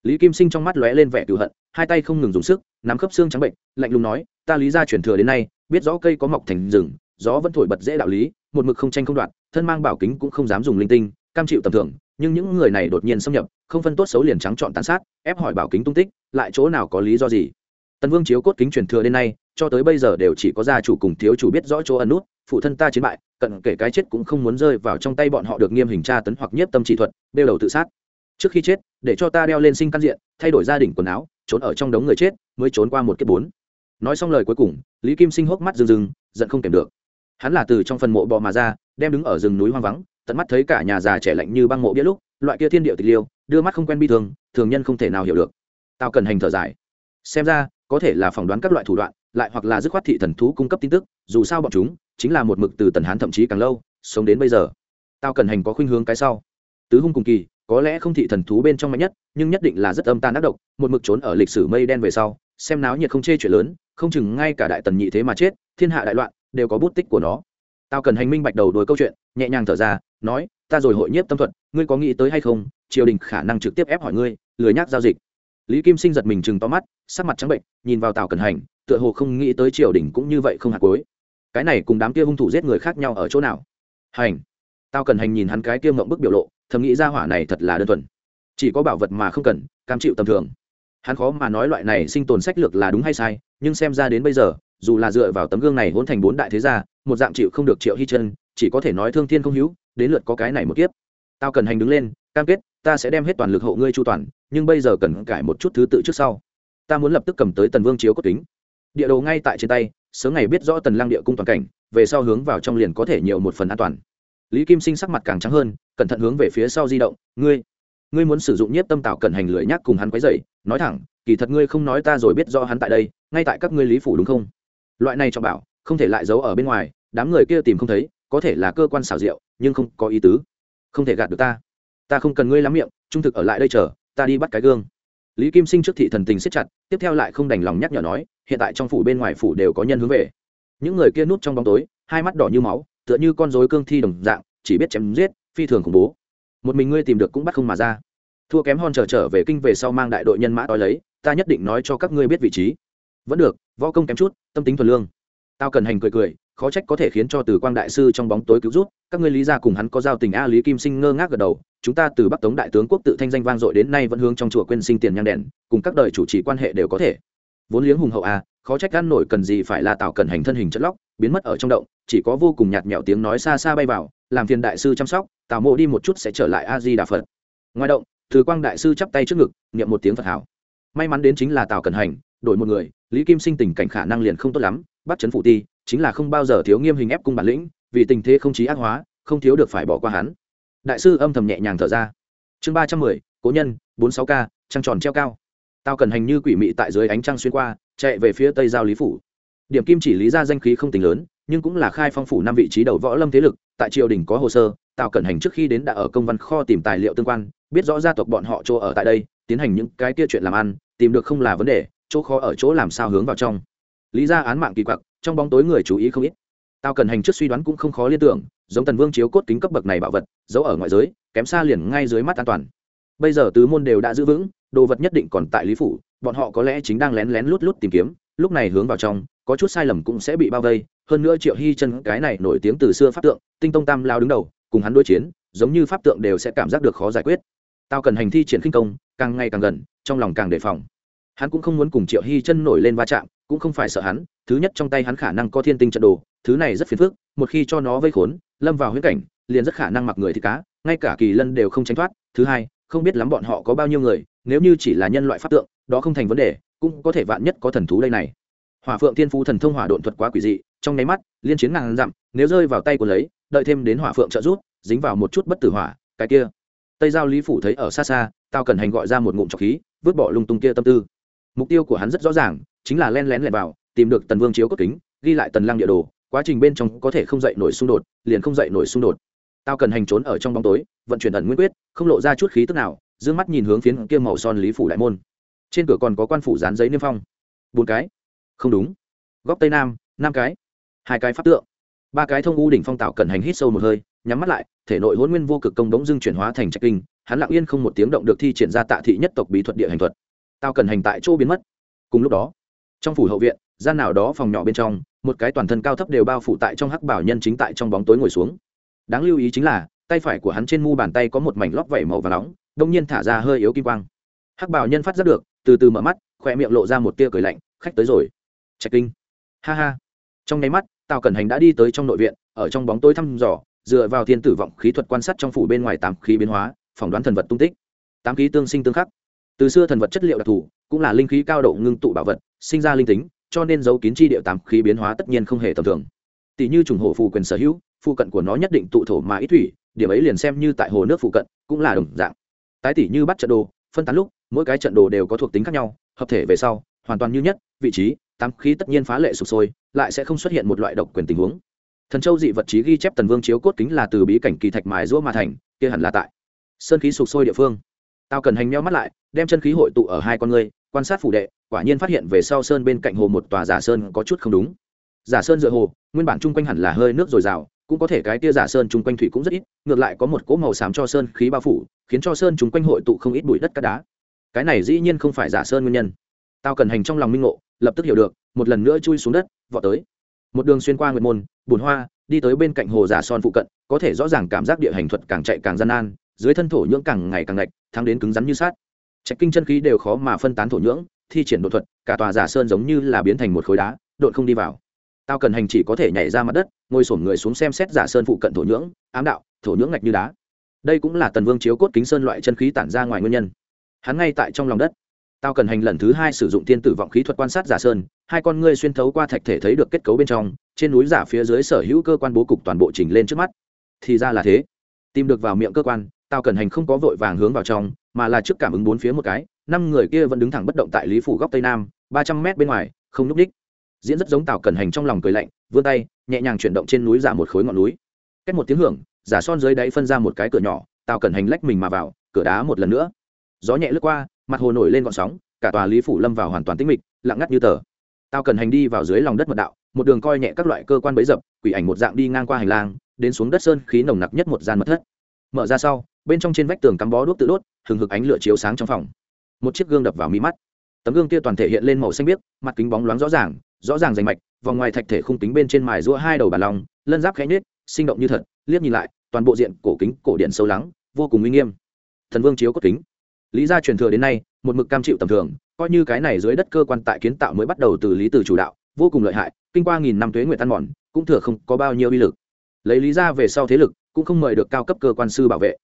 Speaker 1: lý kim sinh trong mắt lóe lên vẻ cựu hận, hai tay không ngừng dùng sức, nắm khớp xương trắng bệnh, lạnh lùng nói, ta lý ra truyền thừa đến nay, biết rõ cây có mọc thành rừng, gió vẫn thổi bật dễ đạo lý, một mực không tranh không đoạn thân mang bảo kính cũng không dám dùng linh tinh, cam chịu tầm thường, nhưng những người này đột nhiên xâm nhập, không phân tốt xấu liền trắng chọn tàn sát, ép hỏi bảo kính tung tích, lại chỗ nào có lý do gì? Tần vương chiếu cốt kính truyền thừa đến nay, cho tới bây giờ đều chỉ có gia chủ cùng thiếu chủ biết rõ chỗ ẩn nút, phụ thân ta chiến bại, cận kể cái chết cũng không muốn rơi vào trong tay bọn họ được nghiêm hình tra tấn hoặc nhiếp tâm trị thuật đeo đầu tự sát trước khi chết, để cho ta đeo lên sinh căn diện, thay đổi gia đình quần áo, trốn ở trong đống người chết, mới trốn qua một kiếp bốn. Nói xong lời cuối cùng, lý kim sinh hốc mắt rừng rừng giận không kèm được. Hắn là từ trong phần mộ bò mà ra, đem đứng ở rừng núi hoang vắng, tận mắt thấy cả nhà già trẻ lạnh như băng mộ bia lúc, loại kia thiên điệu tịch liêu, đưa mắt không quen bi thường thường nhân không thể nào hiểu được. Tao cần hành thở dài. Xem ra, có thể là phỏng đoán các loại thủ đoạn, lại hoặc là dứt khoát thị thần thú cung cấp tin tức, dù sao bọn chúng chính là một mực từ tần hán thậm chí càng lâu, sống đến bây giờ. Tao cần hành có khuynh hướng cái sau. Tứ hung cùng kỳ có lẽ không thị thần thú bên trong mạnh nhất, nhưng nhất định là rất âm tan ác độc, một mực trốn ở lịch sử mây đen về sau, xem náo nhiệt không chê chuyện lớn, không chừng ngay cả đại tần nhị thế mà chết, thiên hạ đại loạn, đều có bút tích của nó. Tao cần hành minh bạch đầu đuổi câu chuyện, nhẹ nhàng thở ra, nói, ta rồi hội nhiếp tâm thuật, ngươi có nghĩ tới hay không? Triều đình khả năng trực tiếp ép hỏi ngươi, lười nhác giao dịch. Lý kim sinh giật mình chừng to mắt, sắc mặt trắng bệnh, nhìn vào tào cần hành, tựa hồ không nghĩ tới triều đình cũng như vậy không hạt cối cái này cùng đám kia hung thủ giết người khác nhau ở chỗ nào? Hành. Tao cần hành nhìn hắn cái kia ngậm bức biểu lộ thầm nghĩ ra hỏa này thật là đơn thuần. Chỉ có bảo vật mà không cần, cam chịu tầm thường. Hắn khó mà nói loại này sinh tồn sách lược là đúng hay sai, nhưng xem ra đến bây giờ, dù là dựa vào tấm gương này hôn thành bốn đại thế gia, một dạng chịu không được triệu hy chân chỉ có thể nói thương thiên không hữu, đến lượt có cái này một kiếp. Tao cần hành đứng lên, cam kết, ta sẽ đem hết toàn lực hộ ngươi chu toàn, nhưng bây giờ cần cải một chút thứ tự trước sau. Ta muốn lập tức cầm tới tần vương chiếu cốt kính. Địa đồ ngay tại trên tay, sớm ngày biết rõ tần lang địa cung toàn cảnh, về sau hướng vào trong liền có thể nhiều một phần an toàn. Lý kim sinh sắc mặt càng trắng hơn cẩn thận hướng về phía sau di động, ngươi ngươi muốn sử dụng nhiếp tâm tạo cần hành lưỡi nhác cùng hắn quấy dậy nói thẳng, kỳ thật ngươi không nói ta rồi biết do hắn tại đây, ngay tại các ngươi lý phủ đúng không? Loại này cho bảo, không thể lại giấu ở bên ngoài, đám người kia tìm không thấy, có thể là cơ quan xảo diệu, nhưng không có ý tứ. Không thể gạt được ta. Ta không cần ngươi lắm miệng, trung thực ở lại đây chờ, ta đi bắt cái gương. Lý kim sinh trước thị thần tình siết chặt, tiếp theo lại không đành lòng nhắc nhở nói, hiện tại trong phủ bên ngoài phủ đều có nhân hướng về. Những người kia núp trong bóng tối, hai mắt đỏ như máu, tựa như con rối cương thi đồng dạng, chỉ biết chém giết phi thường khủng bố. Một mình ngươi tìm được cũng bắt không mà ra. Thua kém hon trở trở về kinh về sau mang đại đội nhân mã đói lấy, ta nhất định nói cho các ngươi biết vị trí. Vẫn được, võ công kém chút, tâm tính thuần lương. Tao cần hành cười cười, khó trách có thể khiến cho từ quang đại sư trong bóng tối cứu rút các ngươi lý ra cùng hắn có giao tình a lý kim sinh ngơ ngác gật đầu, chúng ta từ bắc tống đại tướng quốc tự thanh danh vang dội đến nay vẫn hướng trong chùa quên sinh tiền nhang đèn, cùng các đời chủ trì quan hệ đều có thể. Vốn liếng hùng hậu a, khó trách gan nổi cần gì phải là tạo cần hành thân hình chất lóc, biến mất ở trong động chỉ có vô cùng nhạt nhẽo tiếng nói xa xa bay vào, làm phiền đại sư chăm sóc, tào mộ đi một chút sẽ trở lại a di đà phật. Ngoài động thứ quang đại sư chắp tay trước ngực, niệm một tiếng phật hảo. May mắn đến chính là tào cần hành, đổi một người, lý kim sinh tình cảnh khả năng liền không tốt lắm, bắt chấn phụ ti, chính là không bao giờ thiếu nghiêm hình ép cung bản lĩnh, vì tình thế không chí ác hóa, không thiếu được phải bỏ qua hắn. Đại sư âm thầm nhẹ nhàng thở ra. Chương ba trăm mười, cố nhân, bốn sáu k trăng tròn treo cao. Tao cần hành như quỷ mị tại dưới ánh trăng xuyên qua, chạy về phía tây giao lý phủ. Điểm kim chỉ lý ra danh khí không tính lớn nhưng cũng là khai phong phủ năm vị trí đầu võ lâm thế lực, tại triều đình có hồ sơ, tào cẩn hành trước khi đến đã ở công văn kho tìm tài liệu tương quan, biết rõ gia tộc bọn họ chỗ ở tại đây, tiến hành những cái kia chuyện làm ăn, tìm được không là vấn đề, chỗ khó ở chỗ làm sao hướng vào trong. Lý ra án mạng kỳ quặc, trong bóng tối người chú ý không ít. Tao cần hành trước suy đoán cũng không khó liên tưởng, giống tần vương chiếu cốt kính cấp bậc này bảo vật, giấu ở ngoại giới, kém xa liền ngay dưới mắt an toàn. Bây giờ tứ môn đều đã giữ vững, đồ vật nhất định còn tại lý phủ, bọn họ có lẽ chính đang lén lén lút lút tìm kiếm, lúc này hướng vào trong, có chút sai lầm cũng sẽ bị bao vây hơn nữa triệu hy chân cái này nổi tiếng từ xưa pháp tượng, tinh tông tam lao đứng đầu, cùng hắn đối chiến, giống như pháp tượng đều sẽ cảm giác được khó giải quyết. Tao cần hành thi triển khinh công, càng ngày càng gần, trong lòng càng đề phòng. Hắn cũng không muốn cùng triệu hy chân nổi lên va chạm, cũng không phải sợ hắn, thứ nhất trong tay hắn khả năng có thiên tinh trận đồ, thứ này rất phiền phức, một khi cho nó vây khốn, lâm vào huyết cảnh, liền rất khả năng mặc người thì cá, ngay cả kỳ lân đều không tránh thoát. Thứ hai, không biết lắm bọn họ có bao nhiêu người, nếu như chỉ là nhân loại pháp tượng, đó không thành vấn đề, cũng có thể vạn nhất có thần thú đây này hỏa phượng thiên phú thần thông hỏa độn thuật quá quỷ dị, trong nháy mắt, liên chiến ngàn dặm, nếu rơi vào tay của lấy, đợi thêm đến hỏa phượng trợ rút dính vào một chút bất tử hỏa, cái kia. Tây giao lý phủ thấy ở xa xa tao cần hành gọi ra một ngụm trọc khí, vứt bỏ lung tung kia tâm tư. Mục tiêu của hắn rất rõ ràng, chính là len lén lẻn vào, tìm được tần vương chiếu cốt kính, ghi lại tần lăng địa đồ, quá trình bên trong có thể không dậy nổi xung đột, liền không dậy nổi xung đột. Tao cần hành trốn ở trong bóng tối, vận chuyển ẩn nguyên quyết, không lộ ra chút khí tức nào d mắt nhìn hướng phiến kia màu son lý phủ đại môn. Trên cửa còn có quan phủ dán giấy niêm phong. Bốn cái không đúng. Góc tây nam, năm cái. Hai cái pháp tượng. Ba cái thông u đỉnh phong tạo cần hành hít sâu một hơi, nhắm mắt lại, thể nội hôn nguyên vô cực công đống dưng chuyển hóa thành trạch kinh, hắn lặng yên không một tiếng động được thi triển ra tạ thị nhất tộc bí thuật địa hành thuật. Tao cần hành tại chỗ biến mất. Cùng lúc đó, trong phủ hậu viện, gian nào đó phòng nhỏ bên trong, một cái toàn thân cao thấp đều bao phủ tại trong hắc bảo nhân chính tại trong bóng tối ngồi xuống. Đáng lưu ý chính là, tay phải của hắn trên mu bàn tay có một mảnh lót vẩy màu và nóng, đông nhiên thả ra hơi yếu kim quang. Hắc bảo nhân phát giác được, từ từ mở mắt khoe miệng lộ ra một tia cười lạnh, khách tới rồi trạch kinh. Ha ha. Trong nháy mắt, tào cẩn hành đã đi tới trong nội viện, ở trong bóng tối thăm dò, dựa vào thiên tử vọng khí thuật quan sát trong phủ bên ngoài tám khí biến hóa, phỏng đoán thần vật tung tích. Tám khí tương sinh tương khắc. Từ xưa thần vật chất liệu đặc thù, cũng là linh khí cao độ ngưng tụ bảo vật, sinh ra linh tính, cho nên dấu kín chi địa tám khí biến hóa tất nhiên không hề tầm thường. Tỷ như trùng hổ phù quyền sở hữu, phụ cận của nó nhất định tụ thổ mà ít thủy, điểm ấy liền xem như tại hồ nước phụ cận, cũng là đồng dạng. Tái tỷ như bắt trận đồ, phân tán lúc, mỗi cái trận đồ đều có thuộc tính khác nhau, hợp thể về sau, hoàn toàn như nhất, vị trí tám khí tất nhiên phá lệ sụp sôi, lại sẽ không xuất hiện một loại độc quyền tình huống. Thần châu dị vật chí ghi chép tần vương chiếu cốt kính là từ bí cảnh kỳ thạch mài rũa mà thành, kia hẳn là tại sơn khí sụp sôi địa phương. Tao cần hành meo mắt lại, đem chân khí hội tụ ở hai con người quan sát phủ đệ, quả nhiên phát hiện về sau sơn bên cạnh hồ một tòa giả sơn có chút không đúng. Giả sơn dựa hồ, nguyên bản chung quanh hẳn là hơi nước dồi dào, cũng có thể cái tia giả sơn chung quanh thủy cũng rất ít, ngược lại có một cỗ màu xám cho sơn khí bao phủ, khiến cho sơn chung quanh hội tụ không ít bụi đất cát đá. Cái này dĩ nhiên không phải giả sơn nguyên nhân. Tao cần hành trong lòng minh ngộ lập tức hiểu được, một lần nữa chui xuống đất, vọt tới. Một đường xuyên qua nguyệt môn, bùn hoa, đi tới bên cạnh hồ giả son phụ cận, có thể rõ ràng cảm giác địa hành thuật càng chạy càng gian nan, dưới thân thổ nhưỡng càng ngày càng lệch, thắng đến cứng rắn như sát trạch kinh chân khí đều khó mà phân tán thổ nhưỡng, thi triển đột thuật, cả tòa giả sơn giống như là biến thành một khối đá, đột không đi vào. Tao cần hành chỉ có thể nhảy ra mặt đất, ngồi sổm người xuống xem xét giả sơn phụ cận thổ nhưỡng, ám đạo, thổ nhưỡng ngạch như đá. Đây cũng là tần vương chiếu cốt kính sơn loại chân khí tản ra ngoài nguyên nhân. Hắn ngay tại trong lòng đất tao cần hành lần thứ hai sử dụng tiên tử vọng khí thuật quan sát giả sơn, hai con ngươi xuyên thấu qua thạch thể thấy được kết cấu bên trong, trên núi giả phía dưới sở hữu cơ quan bố cục toàn bộ chỉnh lên trước mắt. Thì ra là thế. Tìm được vào miệng cơ quan, tao cần hành không có vội vàng hướng vào trong, mà là trước cảm ứng bốn phía một cái, năm người kia vẫn đứng thẳng bất động tại lý phủ góc tây nam, ba trăm mét bên ngoài, không núp đích. Diễn rất giống tào cẩn hành trong lòng cười lạnh, vươn tay, nhẹ nhàng chuyển động trên núi giả một khối ngọn núi. Cách một tiếng hưởng, giả son dưới đáy phân ra một cái cửa nhỏ tào cẩn hành lách mình mà vào, cửa đá một lần nữa. Gió nhẹ lướt qua mặt hồ nổi lên gọn sóng, cả tòa lý phủ lâm vào hoàn toàn tĩnh mịch, lặng ngắt như tờ. Tao cần hành đi vào dưới lòng đất mật đạo, một đường coi nhẹ các loại cơ quan bấy dập, quỷ ảnh một dạng đi ngang qua hành lang, đến xuống đất sơn khí nồng nặc nhất một gian mật thất. Mở ra sau, bên trong trên vách tường cắm bó đuốc tự đốt, hừng hực ánh lửa chiếu sáng trong phòng. Một chiếc gương đập vào mi mắt. Tấm gương kia toàn thể hiện lên màu xanh biếc, mặt kính bóng loáng rõ ràng rõ ràng rành mạch, vòng ngoài thạch thể khung kính bên trên mài rũa hai đầu bàn lòng, lân giáp khẽ nhết sinh động như thật, liếc nhìn lại, toàn bộ diện cổ kính, cổ điện sâu lắng, vô cùng uy nghiêm. Thần vương chiếu cốt kính lý gia truyền thừa đến nay, một mực cam chịu tầm thường, coi như cái này dưới đất cơ quan tại kiến tạo mới bắt đầu từ lý từ chủ đạo, vô cùng lợi hại, kinh qua nghìn năm tuế nguyện tan mòn, cũng thừa không có bao nhiêu uy lực. Lấy lý ra về sau thế lực, cũng không mời được cao cấp cơ quan sư bảo vệ.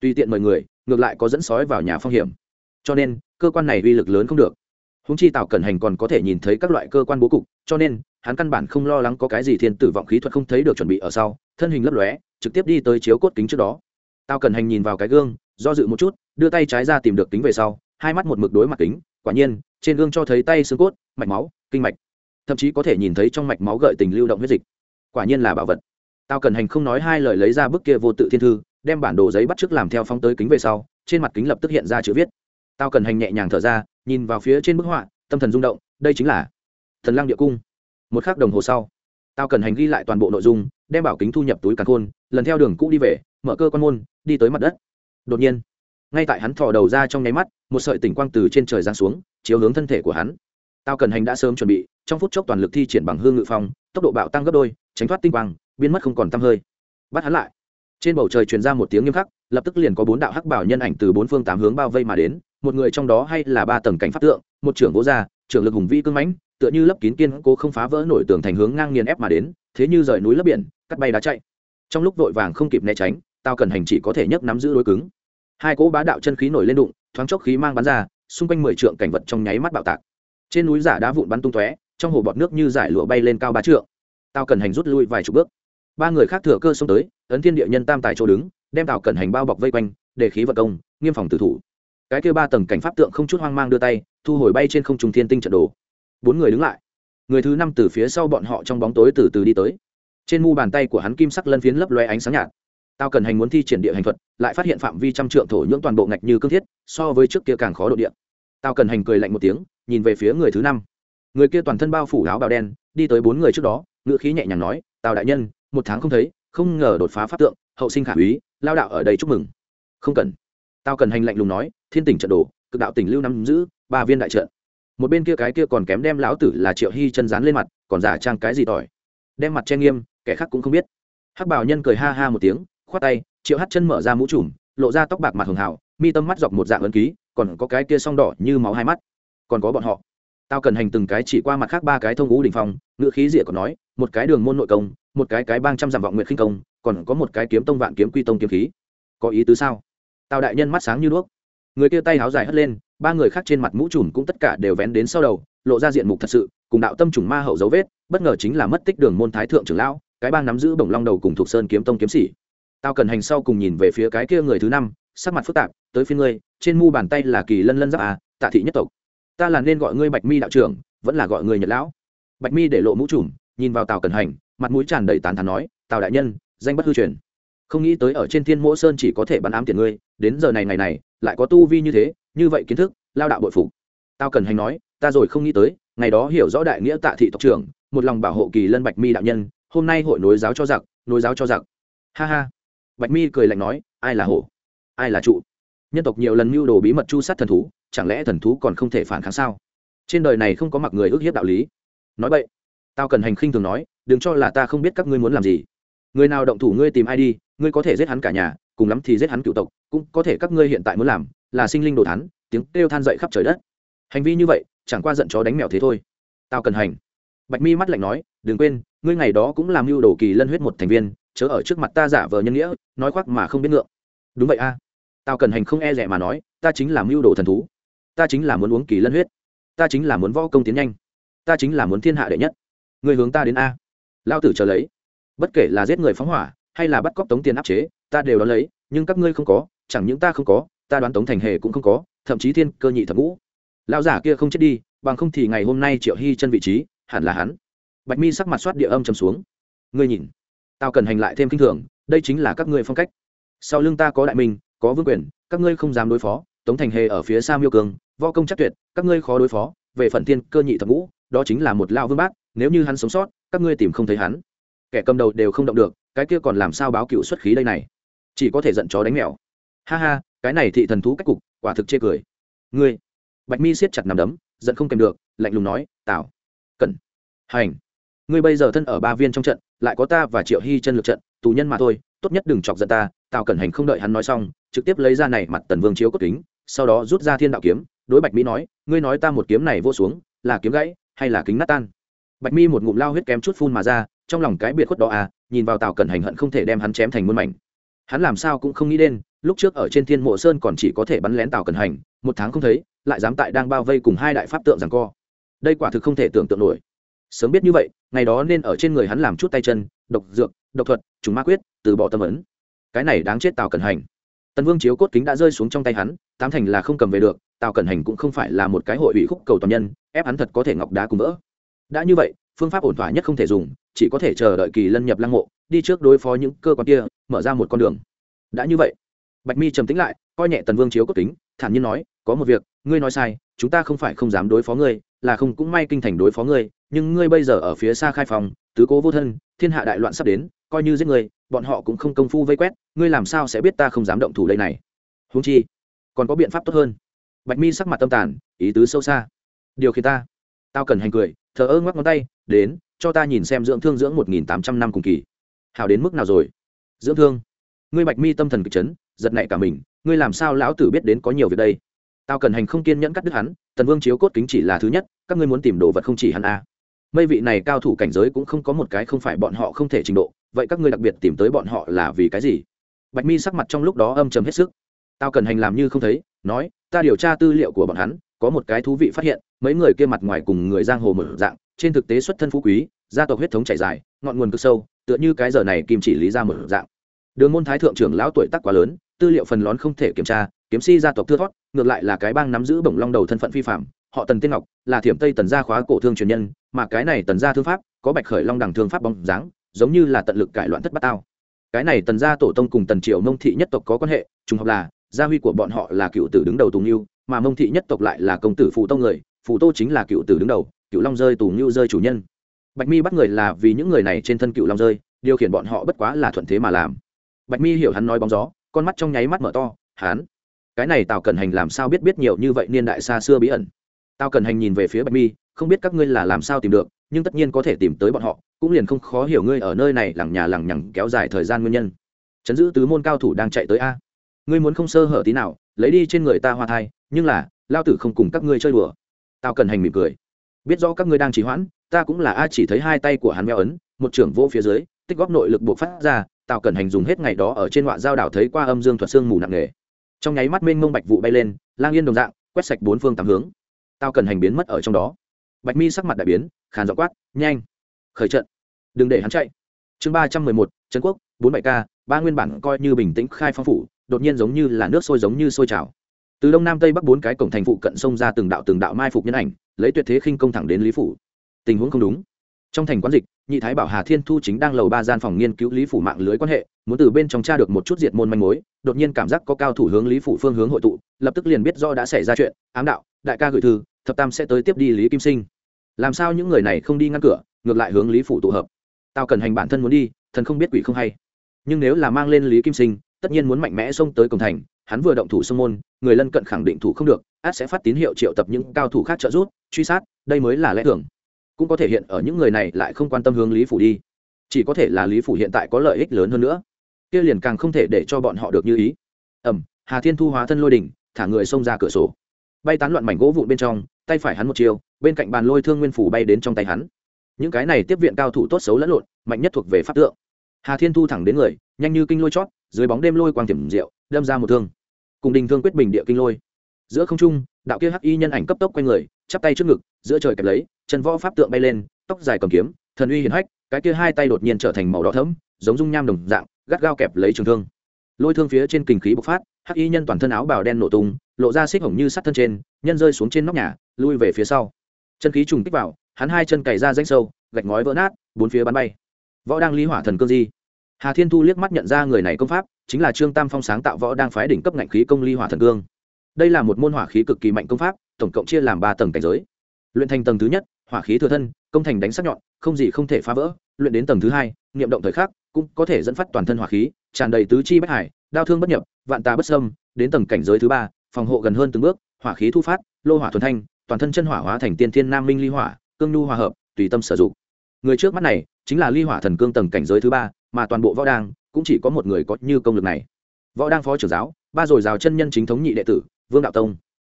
Speaker 1: Tùy tiện mời người, ngược lại có dẫn sói vào nhà phong hiểm. Cho nên, cơ quan này uy lực lớn không được. Húng chi tạo cẩn hành còn có thể nhìn thấy các loại cơ quan bố cục, cho nên, hắn căn bản không lo lắng có cái gì thiên tử vọng khí thuật không thấy được chuẩn bị ở sau, thân hình lấp lóe, trực tiếp đi tới chiếu cốt kính trước đó. Tao cần hành nhìn vào cái gương, do dự một chút đưa tay trái ra tìm được kính về sau, hai mắt một mực đối mặt kính, quả nhiên, trên gương cho thấy tay xương cốt, mạch máu, kinh mạch. Thậm chí có thể nhìn thấy trong mạch máu gợi tình lưu động huyết dịch. Quả nhiên là bảo vật. Tao cần hành không nói hai lời lấy ra bức kia vô tự thiên thư, đem bản đồ giấy bắt trước làm theo phóng tới kính về sau, trên mặt kính lập tức hiện ra chữ viết. Tao cần hành nhẹ nhàng thở ra, nhìn vào phía trên bức họa, tâm thần rung động, đây chính là thần lăng địa cung. Một khắc đồng hồ sau, tao cần hành ghi lại toàn bộ nội dung, đem bảo kính thu nhập túi càn khôn, lần theo đường cũ đi về, mở cơ quan môn, đi tới mặt đất. Đột nhiên ngay tại hắn thò đầu ra trong nháy mắt, một sợi tỉnh quang từ trên trời giáng xuống, chiếu hướng thân thể của hắn. Tao cần hành đã sớm chuẩn bị, trong phút chốc toàn lực thi triển bằng hương ngự phong, tốc độ bạo tăng gấp đôi, tránh thoát tinh quang, biến mất không còn tăm hơi. Bắt hắn lại. Trên bầu trời truyền ra một tiếng nghiêm khắc, lập tức liền có bốn đạo hắc bảo nhân ảnh từ bốn phương tám hướng bao vây mà đến, một người trong đó hay là ba tầng cảnh pháp tượng, một trưởng gỗ gia trưởng lực hùng vĩ cưng mãnh, tựa như lấp kín kiên cố không phá vỡ nổi tường thành hướng ngang nghiền ép mà đến, thế như rời núi lấp biển, cắt bay đá chạy. Trong lúc vội vàng không kịp né tránh, tao cần hành chỉ có thể nhấc nắm giữ đối cứng hai cỗ bá đạo chân khí nổi lên đụng, thoáng chốc khí mang bắn ra, xung quanh mười trượng cảnh vật trong nháy mắt bạo tạc. Trên núi giả đá vụn bắn tung tóe, trong hồ bọt nước như giải lụa bay lên cao ba trượng. Tao cần hành rút lui vài chục bước. Ba người khác thừa cơ xông tới, ấn thiên địa nhân tam tại chỗ đứng, đem tào cẩn hành bao bọc vây quanh, để khí vật công, nghiêm phòng tử thủ. Cái kêu ba tầng cảnh pháp tượng không chút hoang mang đưa tay, thu hồi bay trên không trung thiên tinh trận đồ. Bốn người đứng lại. Người thứ năm từ phía sau bọn họ trong bóng tối từ từ đi tới. Trên mu bàn tay của hắn kim sắc lân phiến lấp loe ánh sáng nhạt tao cần hành muốn thi triển địa hành thuật, lại phát hiện phạm vi trăm trượng thổ nhưỡng toàn bộ ngạch như cương thiết, so với trước kia càng khó độ địa tao cần hành cười lạnh một tiếng, nhìn về phía người thứ năm. Người kia toàn thân bao phủ áo bào đen, đi tới bốn người trước đó, ngữ khí nhẹ nhàng nói, tào đại nhân, một tháng không thấy, không ngờ đột phá pháp tượng, hậu sinh khả úy, lao đạo ở đây chúc mừng. Không cần. Tao cần hành lạnh lùng nói, thiên tỉnh trận đồ, cực đạo tỉnh lưu năm giữ, ba viên đại trận. Một bên kia cái kia còn kém đem lão tử là triệu hy chân dán lên mặt, còn giả trang cái gì tỏi. Đem mặt che nghiêm, kẻ khác cũng không biết. Hắc bảo nhân cười ha ha một tiếng khoát tay, triệu hát chân mở ra mũ trùm, lộ ra tóc bạc mặt hường hào, mi tâm mắt dọc một dạng ấn ký, còn có cái kia song đỏ như máu hai mắt. Còn có bọn họ. Tao cần hành từng cái chỉ qua mặt khác ba cái thông ngũ đình phong, ngữ khí rỉa còn nói, một cái đường môn nội công, một cái cái bang trăm dặm vọng nguyện khinh công, còn có một cái kiếm tông vạn kiếm quy tông kiếm khí. Có ý tứ sao? Tao đại nhân mắt sáng như đuốc. Người kia tay háo dài hất lên, ba người khác trên mặt mũ trùm cũng tất cả đều vén đến sau đầu, lộ ra diện mục thật sự, cùng đạo tâm trùng ma hậu dấu vết, bất ngờ chính là mất tích đường môn thái thượng trưởng lão, cái bang nắm giữ bổng long đầu cùng thuộc sơn kiếm tông kiếm sĩ tao cần hành sau cùng nhìn về phía cái kia người thứ năm, sắc mặt phức tạp, tới phía ngươi, trên mu bàn tay là kỳ lân lân giáp à tạ thị nhất tộc. Ta là nên gọi ngươi bạch mi đạo trưởng, vẫn là gọi ngươi nhật lão. Bạch mi để lộ mũ trùm, nhìn vào tào cần hành, mặt mũi tràn đầy tán thán nói, tào đại nhân, danh bất hư truyền. Không nghĩ tới ở trên thiên mỗ sơn chỉ có thể bắn ám tiền ngươi, đến giờ này ngày này, lại có tu vi như thế, như vậy kiến thức, lao đạo bội phục. Tao cần hành nói, ta rồi không nghĩ tới, ngày đó hiểu rõ đại nghĩa tạ thị tộc trưởng, một lòng bảo hộ kỳ lân bạch mi đạo nhân, hôm nay hội nối giáo cho giặc, nối giáo cho giặc. Ha ha bạch mi cười lạnh nói, ai là hổ? Ai là trụ? Nhân tộc nhiều lần mưu đồ bí mật chu sát thần thú, chẳng lẽ thần thú còn không thể phản kháng sao? Trên đời này không có mặc người ước hiếp đạo lý. Nói vậy, tao cần hành khinh thường nói, đừng cho là ta không biết các ngươi muốn làm gì. Người nào động thủ ngươi tìm ai đi, ngươi có thể giết hắn cả nhà, cùng lắm thì giết hắn cựu tộc, cũng có thể các ngươi hiện tại muốn làm là sinh linh đồ thắn tiếng kêu than dậy khắp trời đất. Hành vi như vậy, chẳng qua giận chó đánh mèo thế thôi. Tao cần hành. Bạch mi mắt lạnh nói, đừng quên, ngươi ngày đó cũng làm mưu đồ kỳ lân huyết một thành viên chớ ở trước mặt ta giả vờ nhân nghĩa, nói khoác mà không biết ngượng. Đúng vậy a. Tao cần hành không e rẻ mà nói, ta chính là mưu đồ thần thú. Ta chính là muốn uống kỳ lân huyết. Ta chính là muốn võ công tiến nhanh. Ta chính là muốn thiên hạ đệ nhất. Người hướng ta đến a. Lao tử chờ lấy. Bất kể là giết người phóng hỏa, hay là bắt cóc tống tiền áp chế, ta đều đón lấy, nhưng các ngươi không có, chẳng những ta không có, ta đoán tống thành hề cũng không có, thậm chí thiên cơ nhị thập ngũ. Lao giả kia không chết đi, bằng không thì ngày hôm nay triệu hy chân vị trí, hẳn là hắn. Bạch mi sắc mặt soát địa âm trầm xuống. Ngươi nhìn tao cần hành lại thêm kinh thường, đây chính là các ngươi phong cách. Sau lưng ta có đại minh, có vương quyền, các ngươi không dám đối phó, tống thành hề ở phía xa miêu cường vo công chắc tuyệt, các ngươi khó đối phó, về phần thiên cơ nhị thập ngũ, đó chính là một lao vương bác nếu như hắn sống sót, các ngươi tìm không thấy hắn. Kẻ cầm đầu đều không động được, cái kia còn làm sao báo cựu xuất khí đây này? Chỉ có thể giận chó đánh mèo. Ha ha, cái này thị thần thú cách cục, quả thực chê cười. Ngươi. Bạch mi siết chặt nằm đấm, giận không kèm được, lạnh lùng nói, tào, cẩn, hành ngươi bây giờ thân ở ba viên trong trận, lại có ta và triệu hy chân lực trận, tù nhân mà thôi, tốt nhất đừng chọc giận ta, tào cẩn hành không đợi hắn nói xong, trực tiếp lấy ra này mặt tần vương chiếu cốt kính, sau đó rút ra thiên đạo kiếm, đối bạch mỹ nói, ngươi nói ta một kiếm này vô xuống, là kiếm gãy hay là kính nát tan? Bạch mi một ngụm lao huyết kém chút phun mà ra, trong lòng cái biệt khuất đó à nhìn vào tào cẩn hành hận không thể đem hắn chém thành muôn mảnh. Hắn làm sao cũng không nghĩ đến, lúc trước ở trên thiên mộ sơn còn chỉ có thể bắn lén tào cẩn hành, một tháng không thấy, lại dám tại đang bao vây cùng hai đại pháp tượng rằng co. Đây quả thực không thể tưởng tượng nổi sớm biết như vậy, ngày đó nên ở trên người hắn làm chút tay chân, độc dược, độc thuật chúng ma quyết, từ bỏ tâm ấn. Cái này đáng chết tào cẩn hành. Tần vương chiếu cốt kính đã rơi xuống trong tay hắn, tám thành là không cầm về được, tào cẩn hành cũng không phải là một cái hội ủy khúc cầu toàn nhân, ép hắn thật có thể ngọc đá cùng vỡ. Đã như vậy, phương pháp ổn thỏa nhất không thể dùng, chỉ có thể chờ đợi kỳ lân nhập lăng mộ, đi trước đối phó những cơ quan kia, mở ra một con đường. Đã như vậy, bạch mi trầm tính lại, coi nhẹ tần vương chiếu cốt kính, thản nhiên nói, có một việc, ngươi nói sai, chúng ta không phải không dám đối phó ngươi, là không cũng may kinh thành đối phó ngươi nhưng ngươi bây giờ ở phía xa khai phòng, tứ cố vô thân, thiên hạ đại loạn sắp đến, coi như giết người, bọn họ cũng không công phu vây quét, ngươi làm sao sẽ biết ta không dám động thủ đây này? Húng chi, còn có biện pháp tốt hơn. Bạch mi sắc mặt tâm tàn, ý tứ sâu xa. Điều khiến ta. Tao cần hành cười, thờ ơ ngoắc ngón tay, đến, cho ta nhìn xem dưỡng thương dưỡng một nghìn tám trăm năm cùng kỳ. Hào đến mức nào rồi? Dưỡng thương. Ngươi bạch mi tâm thần kịch chấn, giật nảy cả mình, ngươi làm sao lão tử biết đến có nhiều việc đây? Tao cần hành không kiên nhẫn cắt đứt hắn, tần vương chiếu cốt kính chỉ là thứ nhất, các ngươi muốn tìm đồ vật không chỉ hắn a à mây vị này cao thủ cảnh giới cũng không có một cái không phải bọn họ không thể trình độ, vậy các ngươi đặc biệt tìm tới bọn họ là vì cái gì? Bạch mi sắc mặt trong lúc đó âm trầm hết sức. Tao cần hành làm như không thấy, nói, ta điều tra tư liệu của bọn hắn, có một cái thú vị phát hiện, mấy người kia mặt ngoài cùng người giang hồ mở dạng, trên thực tế xuất thân phú quý, gia tộc huyết thống chảy dài, ngọn nguồn cực sâu, tựa như cái giờ này kim chỉ lý ra mở dạng. Đường môn thái thượng trưởng lão tuổi tác quá lớn, tư liệu phần lón không thể kiểm tra, kiếm si gia tộc thưa thót, ngược lại là cái bang nắm giữ bổng long đầu thân phận phi phạm họ tần tiên ngọc là thiểm tây tần gia khóa cổ thương truyền nhân, mà cái này tần gia thương pháp có bạch khởi long đẳng thương pháp bóng dáng, giống như là tận lực cải loạn thất bát tao. Cái này tần gia tổ tông cùng tần triều mông thị nhất tộc có quan hệ, trùng hợp là, gia huy của bọn họ là cựu tử đứng đầu tùng yêu mà mông thị nhất tộc lại là công tử phụ tông người phụ tô chính là cựu tử đứng đầu, cựu long rơi tù ngưu rơi chủ nhân. Bạch mi bắt người là vì những người này trên thân cựu long rơi, điều khiển bọn họ bất quá là thuận thế mà làm. Bạch mi hiểu hắn nói bóng gió, con mắt trong nháy mắt mở to hắn cái này tào cẩn hành làm sao biết biết nhiều như vậy niên đại xa xưa bí ẩn? Tao cần hành nhìn về phía bạch mi, không biết các ngươi là làm sao tìm được, nhưng tất nhiên có thể tìm tới bọn họ, cũng liền không khó hiểu ngươi ở nơi này lẳng nhà lẳng nhằng kéo dài thời gian nguyên nhân. Chấn giữ tứ môn cao thủ đang chạy tới a. Ngươi muốn không sơ hở tí nào, lấy đi trên người ta hoa thai, nhưng là, lao tử không cùng các ngươi chơi đùa. Tao cần hành mỉm cười. Biết rõ các ngươi đang trì hoãn, ta cũng là a chỉ thấy hai tay của hắn meo ấn, một trưởng vô phía dưới, tích góp nội lực buộc phát ra tào cẩn hành dùng hết ngày đó ở trên họa giao đảo thấy qua âm dương thuật xương mù nặng nề. Trong nháy mắt mênh mông bạch vụ bay lên, lang yên đồng dạng, quét sạch bốn phương tám hướng tao cần hành biến mất ở trong đó. Bạch mi sắc mặt đại biến, khàn dọ quát, nhanh, khởi trận, đừng để hắn chạy. Chương ba trăm mười một, trấn quốc, bốn bảy k ba nguyên bản coi như bình tĩnh khai phong phủ, đột nhiên giống như là nước sôi giống như sôi trào. Từ đông nam tây bắc bốn cái cổng thành phụ cận sông ra từng đạo từng đạo mai phục nhân ảnh, lấy tuyệt thế khinh công thẳng đến lý phủ. Tình huống không đúng. Trong thành quán dịch, nhị thái bảo hà thiên thu chính đang lầu ba gian phòng nghiên cứu lý phủ mạng lưới quan hệ, muốn từ bên trong tra được một chút diệt môn manh mối, đột nhiên cảm giác có cao thủ hướng lý phủ phương hướng hội tụ, lập tức liền biết do đã xảy ra chuyện, ám đạo, đại ca gửi thư thập tam sẽ tới tiếp đi lý kim sinh làm sao những người này không đi ngăn cửa ngược lại hướng lý phủ tụ hợp tao cần hành bản thân muốn đi thần không biết quỷ không hay nhưng nếu là mang lên lý kim sinh tất nhiên muốn mạnh mẽ xông tới cổng thành hắn vừa động thủ sông môn người lân cận khẳng định thủ không được át sẽ phát tín hiệu triệu tập những cao thủ khác trợ giúp truy sát đây mới là lẽ thường cũng có thể hiện ở những người này lại không quan tâm hướng lý phủ đi chỉ có thể là lý phủ hiện tại có lợi ích lớn hơn nữa kia liền càng không thể để cho bọn họ được như ý ẩm hà thiên thu hóa thân lôi đỉnh thả người xông ra cửa sổ bay tán loạn mảnh gỗ vụn bên trong, tay phải hắn một chiều bên cạnh bàn lôi thương nguyên phủ bay đến trong tay hắn. Những cái này tiếp viện cao thủ tốt xấu lẫn lộn, mạnh nhất thuộc về pháp tượng. Hà thiên thu thẳng đến người, nhanh như kinh lôi chót, dưới bóng đêm lôi quang tiềm rượu đâm ra một thương. Cùng đình thương quyết bình địa kinh lôi. Giữa không trung, đạo kia hắc y nhân ảnh cấp tốc quanh người, chắp tay trước ngực, giữa trời kẹp lấy, chân võ pháp tượng bay lên, tóc dài cầm kiếm, thần uy hiển hách, cái kia hai tay đột nhiên trở thành màu đỏ thẫm, giống dung nham đồng dạng, gắt gao kẹp lấy trường thương. Lôi thương phía trên kình khí bộc phát hắc y nhân toàn thân áo bào đen nổ tung, lộ ra xích hồng như sắt thân trên, nhân rơi xuống trên nóc nhà, lui về phía sau. Chân khí trùng kích vào, hắn hai chân cày ra rãnh sâu, gạch ngói vỡ nát, bốn phía bắn bay. Võ đang ly hỏa thần cương di. Hà thiên thu liếc mắt nhận ra người này công pháp, chính là trương tam phong sáng tạo võ đang phái đỉnh cấp ngạnh khí công ly hỏa thần cương. Đây là một môn hỏa khí cực kỳ mạnh công pháp, tổng cộng chia làm ba tầng cảnh giới. Luyện thành tầng thứ nhất, hỏa khí thừa thân, công thành đánh sắc nhọn, không gì không thể phá vỡ. Luyện đến tầng thứ hai, niệm động thời khắc, cũng có thể dẫn phát toàn thân hỏa khí, tràn đầy tứ chi bất hải đao thương bất nhập, vạn tà bất sâm đến tầng cảnh giới thứ ba, phòng hộ gần hơn từng bước, hỏa khí thu phát, lô hỏa thuần thanh, toàn thân chân hỏa hóa thành tiên thiên nam minh ly hỏa, cương nhu hòa hợp, tùy tâm sử dụng. Người trước mắt này, chính là ly hỏa thần cương tầng cảnh giới thứ ba, mà toàn bộ võ đang, cũng chỉ có một người có như công lực này. Võ đang phó trưởng giáo, ba rồi rào chân nhân chính thống nhị đệ tử, vương đạo tông.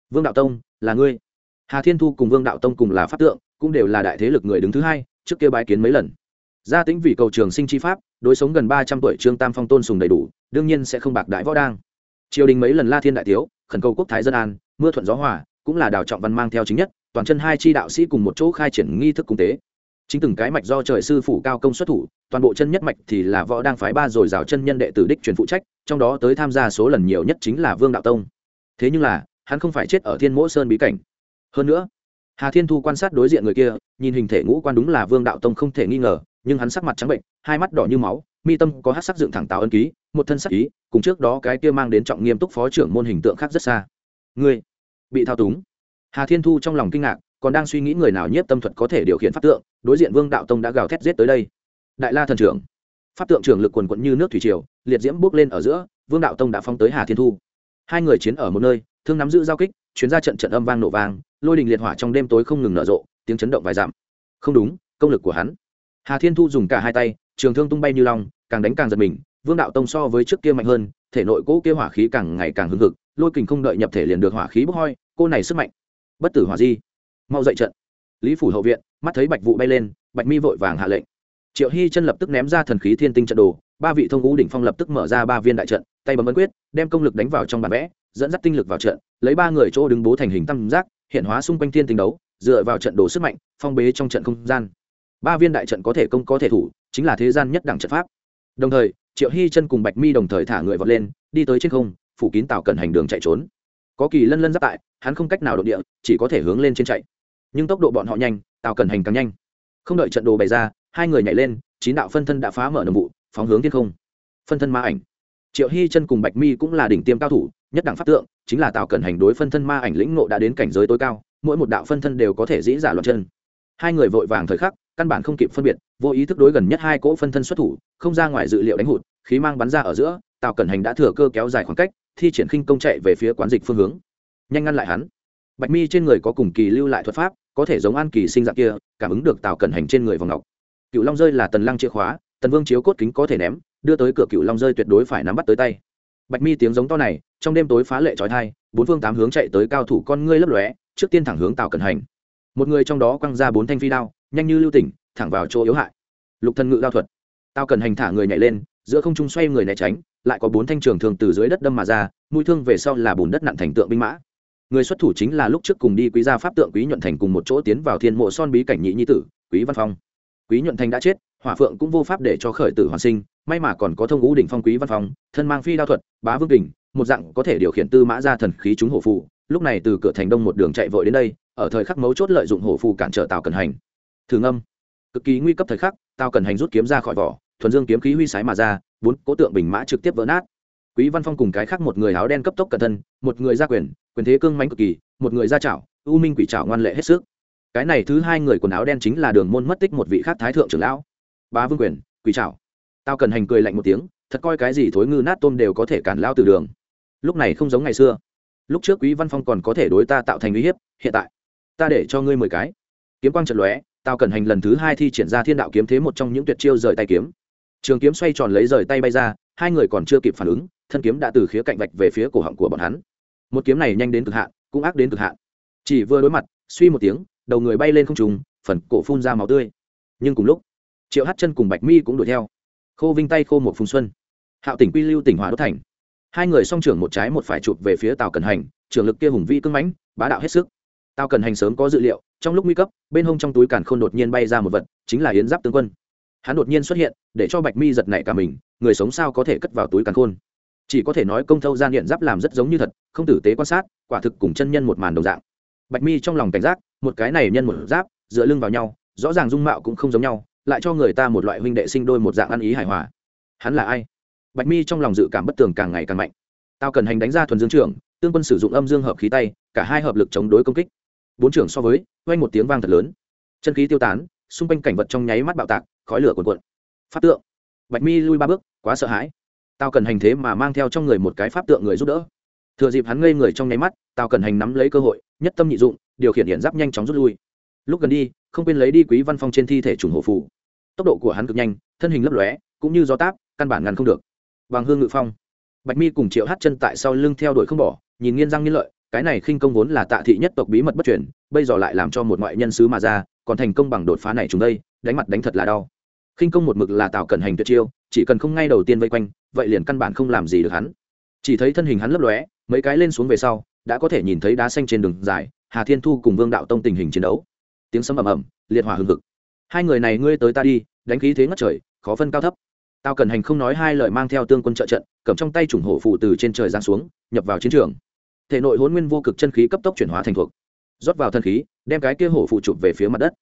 Speaker 1: Vương đạo tông, là ngươi. Hà thiên thu cùng vương đạo tông cùng là pháp tượng, cũng đều là đại thế lực người đứng thứ hai, trước kia bái kiến mấy lần. Gia tính vì cầu trường sinh chi pháp đối sống gần ba trăm tuổi trương tam phong tôn sùng đầy đủ, đương nhiên sẽ không bạc đại võ đang. Triều đình mấy lần la thiên đại tiếu, khẩn cầu quốc thái dân an, mưa thuận gió hòa, cũng là đào trọng văn mang theo chính nhất, toàn chân hai chi đạo sĩ cùng một chỗ khai triển nghi thức cung tế. Chính từng cái mạch do trời sư phủ cao công xuất thủ, toàn bộ chân nhất mạch thì là võ đang phái ba rồi rào chân nhân đệ tử đích truyền phụ trách, trong đó tới tham gia số lần nhiều nhất chính là vương đạo tông. Thế nhưng là, hắn không phải chết ở thiên mỗ sơn bí cảnh. Hơn nữa, hà thiên thu quan sát đối diện người kia, nhìn hình thể ngũ quan đúng là vương đạo tông không thể nghi ngờ nhưng hắn sắc mặt trắng bệnh, hai mắt đỏ như máu, mi tâm có hát sắc dựng thẳng táo ân ký, một thân sắc ý, cùng trước đó cái kia mang đến trọng nghiêm túc phó trưởng môn hình tượng khác rất xa. Ngươi, bị thao túng. Hà thiên thu trong lòng kinh ngạc, còn đang suy nghĩ người nào nhiếp tâm thuật có thể điều khiển pháp tượng, đối diện vương đạo tông đã gào thét giết tới đây. Đại la thần trưởng. Pháp tượng trưởng lực quần quận như nước thủy triều, liệt diễm bước lên ở giữa, vương đạo tông đã phóng tới hà thiên thu. Hai người chiến ở một nơi, thương nắm giữ giao kích, chuyến ra trận trận âm vang nổ vang, lôi đình liệt hỏa trong đêm tối không ngừng nở rộ, tiếng chấn động vài dặm. Không đúng, công lực của hắn hà thiên thu dùng cả hai tay, trường thương tung bay như long, càng đánh càng giật mình, vương đạo tông so với trước kia mạnh hơn, thể nội cỗ kia hỏa khí càng ngày càng hưng hực, lôi kình không đợi nhập thể liền được hỏa khí bốc hoi, cô này sức mạnh. Bất tử hỏa di. Mau dậy trận. Lý phủ hậu viện, mắt thấy bạch vụ bay lên, bạch mi vội vàng hạ lệnh. Triệu hy chân lập tức ném ra thần khí thiên tinh trận đồ, ba vị thông ngũ đỉnh phong lập tức mở ra ba viên đại trận, tay bấm ấn quyết, đem công lực đánh vào trong bản vẽ, dẫn dắt tinh lực vào trận, lấy ba người chỗ đứng bố thành hình tam giác, hiện hóa xung quanh thiên tinh đấu, dựa vào trận đồ sức mạnh, phong bế trong trận không gian ba viên đại trận có thể công có thể thủ, chính là thế gian nhất đẳng trận pháp. Đồng thời, triệu hy chân cùng bạch mi đồng thời thả người vọt lên, đi tới trên không, phủ kín tạo cẩn hành đường chạy trốn. Có kỳ lân lân giáp tại, hắn không cách nào đột địa, chỉ có thể hướng lên trên chạy. Nhưng tốc độ bọn họ nhanh, tạo cẩn hành càng nhanh. Không đợi trận đồ bày ra, hai người nhảy lên, chín đạo phân thân đã phá mở nồng vụ, phóng hướng thiên không. Phân thân ma ảnh. Triệu hy chân cùng bạch mi cũng là đỉnh tiêm cao thủ, nhất đẳng pháp tượng, chính là tạo cẩn hành đối phân thân ma ảnh lĩnh ngộ đã đến cảnh giới tối cao, mỗi một đạo phân thân đều có thể dĩ giả loạn chân hai người vội vàng thời khắc, căn bản không kịp phân biệt, vô ý thức đối gần nhất hai cỗ phân thân xuất thủ, không ra ngoài dự liệu đánh hụt, khí mang bắn ra ở giữa, tào cẩn hành đã thừa cơ kéo dài khoảng cách, thi triển khinh công chạy về phía quán dịch phương hướng. Nhanh ngăn lại hắn. Bạch mi trên người có cùng kỳ lưu lại thuật pháp, có thể giống an kỳ sinh dạng kia, cảm ứng được tào cẩn hành trên người vòng ngọc. Cựu long rơi là tần lăng chìa khóa, tần vương chiếu cốt kính có thể ném, đưa tới cửa cựu long rơi tuyệt đối phải nắm bắt tới tay. Bạch mi tiếng giống to này, trong đêm tối phá lệ trói thai bốn phương tám hướng chạy tới cao thủ con ngươi lấp lóe, trước tiên thẳng hướng tào cẩn hành một người trong đó quăng ra bốn thanh phi đao, nhanh như lưu tỉnh, thẳng vào chỗ yếu hại. Lục thân ngự đao thuật. Tao cần hành thả người nhảy lên, giữa không trung xoay người né tránh, lại có bốn thanh trường thường từ dưới đất đâm mà ra, mũi thương về sau là bùn đất nặng thành tượng binh mã. Người xuất thủ chính là lúc trước cùng đi quý gia pháp tượng quý nhuận thành cùng một chỗ tiến vào thiên mộ son bí cảnh nhị nhi tử, quý văn phong. Quý nhuận thành đã chết, hỏa phượng cũng vô pháp để cho khởi tử hoàn sinh, may mà còn có thông ngũ đỉnh phong quý văn phong, thân mang phi đao thuật, bá vương kình, một dạng có thể điều khiển tư mã ra thần khí chúng hổ phụ lúc này từ cửa thành đông một đường chạy vội đến đây ở thời khắc mấu chốt lợi dụng hổ phù cản trở tào cần hành. Thử ngâm. Cực kỳ nguy cấp thời khắc, tào cần hành rút kiếm ra khỏi vỏ, thuần dương kiếm khí huy sái mà ra, bốn cố tượng bình mã trực tiếp vỡ nát. Quý văn phong cùng cái khác một người áo đen cấp tốc cẩn thân, một người ra quyền quyền thế cương mánh cực kỳ, một người ra chảo u minh quỷ chảo ngoan lệ hết sức. Cái này thứ hai người quần áo đen chính là đường môn mất tích một vị khác thái thượng trưởng lão. Bá vương quyền, quỷ chảo. Tao cần hành cười lạnh một tiếng, thật coi cái gì thối ngư nát tôm đều có thể cản lao từ đường. Lúc này không giống ngày xưa. Lúc trước quý văn phong còn có thể đối ta tạo thành uy hiếp, hiện tại ta để cho ngươi mười cái. Kiếm quang trận lóe, tao cần hành lần thứ hai thi triển ra thiên đạo kiếm thế một trong những tuyệt chiêu rời tay kiếm. Trường kiếm xoay tròn lấy rời tay bay ra, hai người còn chưa kịp phản ứng, thân kiếm đã từ khía cạnh vạch về phía cổ họng của bọn hắn. Một kiếm này nhanh đến cực hạn, cũng ác đến cực hạn. Chỉ vừa đối mặt, suy một tiếng, đầu người bay lên không trùng phần cổ phun ra máu tươi. Nhưng cùng lúc, triệu hát chân cùng bạch mi cũng đuổi theo. Khô vinh tay khô một phùng xuân. Hạo tỉnh quy lưu tỉnh hòa đô thành. Hai người song trưởng một trái một phải chụp về phía tàu cần hành, trưởng lực kia hùng vi cưng mãnh, bá đạo hết sức. Tao cần hành sớm có dự liệu, trong lúc nguy cấp, bên hông trong túi càn khôn đột nhiên bay ra một vật, chính là yến giáp tướng quân. Hắn đột nhiên xuất hiện, để cho bạch mi giật nảy cả mình, người sống sao có thể cất vào túi càn khôn? Chỉ có thể nói công thâu gian hiện giáp làm rất giống như thật, không tử tế quan sát, quả thực cùng chân nhân một màn đồng dạng. Bạch mi trong lòng cảnh giác, một cái này nhân một giáp, dựa lưng vào nhau, rõ ràng dung mạo cũng không giống nhau, lại cho người ta một loại huynh đệ sinh đôi một dạng ăn ý hài hòa. Hắn là ai? Bạch mi trong lòng dự cảm bất tường càng ngày càng mạnh. Tao cần hành đánh ra thuần dương trưởng, tương quân sử dụng âm dương hợp khí tay, cả hai hợp lực chống đối công kích bốn trưởng so với quanh một tiếng vang thật lớn. Chân khí tiêu tán, xung quanh cảnh vật trong nháy mắt bạo tạc, khói lửa cuồn cuộn. Pháp tượng. Bạch mi lui ba bước, quá sợ hãi. Tao cần hành thế mà mang theo trong người một cái pháp tượng người giúp đỡ. Thừa dịp hắn ngây người trong nháy mắt tao cần hành nắm lấy cơ hội, nhất tâm nhị dụng, điều khiển điện giáp nhanh chóng rút lui. Lúc gần đi, không quên lấy đi quý văn phong trên thi thể trùng hộ phủ tốc độ của hắn cực nhanh, thân hình lấp lóe, cũng như gió táp, căn bản ngăn không được. Bằng hương ngự phong. Bạch mi cùng triệu hát chân tại sau lưng theo đuổi không bỏ, nhìn nghiên răng nghiên lợi cái này khinh công vốn là tạ thị nhất tộc bí mật bất chuyển bây giờ lại làm cho một ngoại nhân sứ mà ra, còn thành công bằng đột phá này chúng đây, đánh mặt đánh thật là đau. Khinh công một mực là tạo cẩn hành tuyệt chiêu, chỉ cần không ngay đầu tiên vây quanh, vậy liền căn bản không làm gì được hắn. Chỉ thấy thân hình hắn lấp lóe, mấy cái lên xuống về sau, đã có thể nhìn thấy đá xanh trên đường dài, hà thiên thu cùng vương đạo tông tình hình chiến đấu. Tiếng sấm ầm ầm, liệt hỏa hừng hực. Hai người này ngươi tới ta đi, đánh khí thế ngất trời, khó phân cao thấp. Tao cần hành không nói hai lời mang theo tương quân trợ trận, cầm trong tay chủng hổ phụ từ trên trời giáng xuống, nhập vào chiến trường thể nội hôn nguyên vô cực chân khí cấp tốc chuyển hóa thành thuộc. Rót vào thân khí, đem cái kia hổ phụ chụp về phía mặt đất.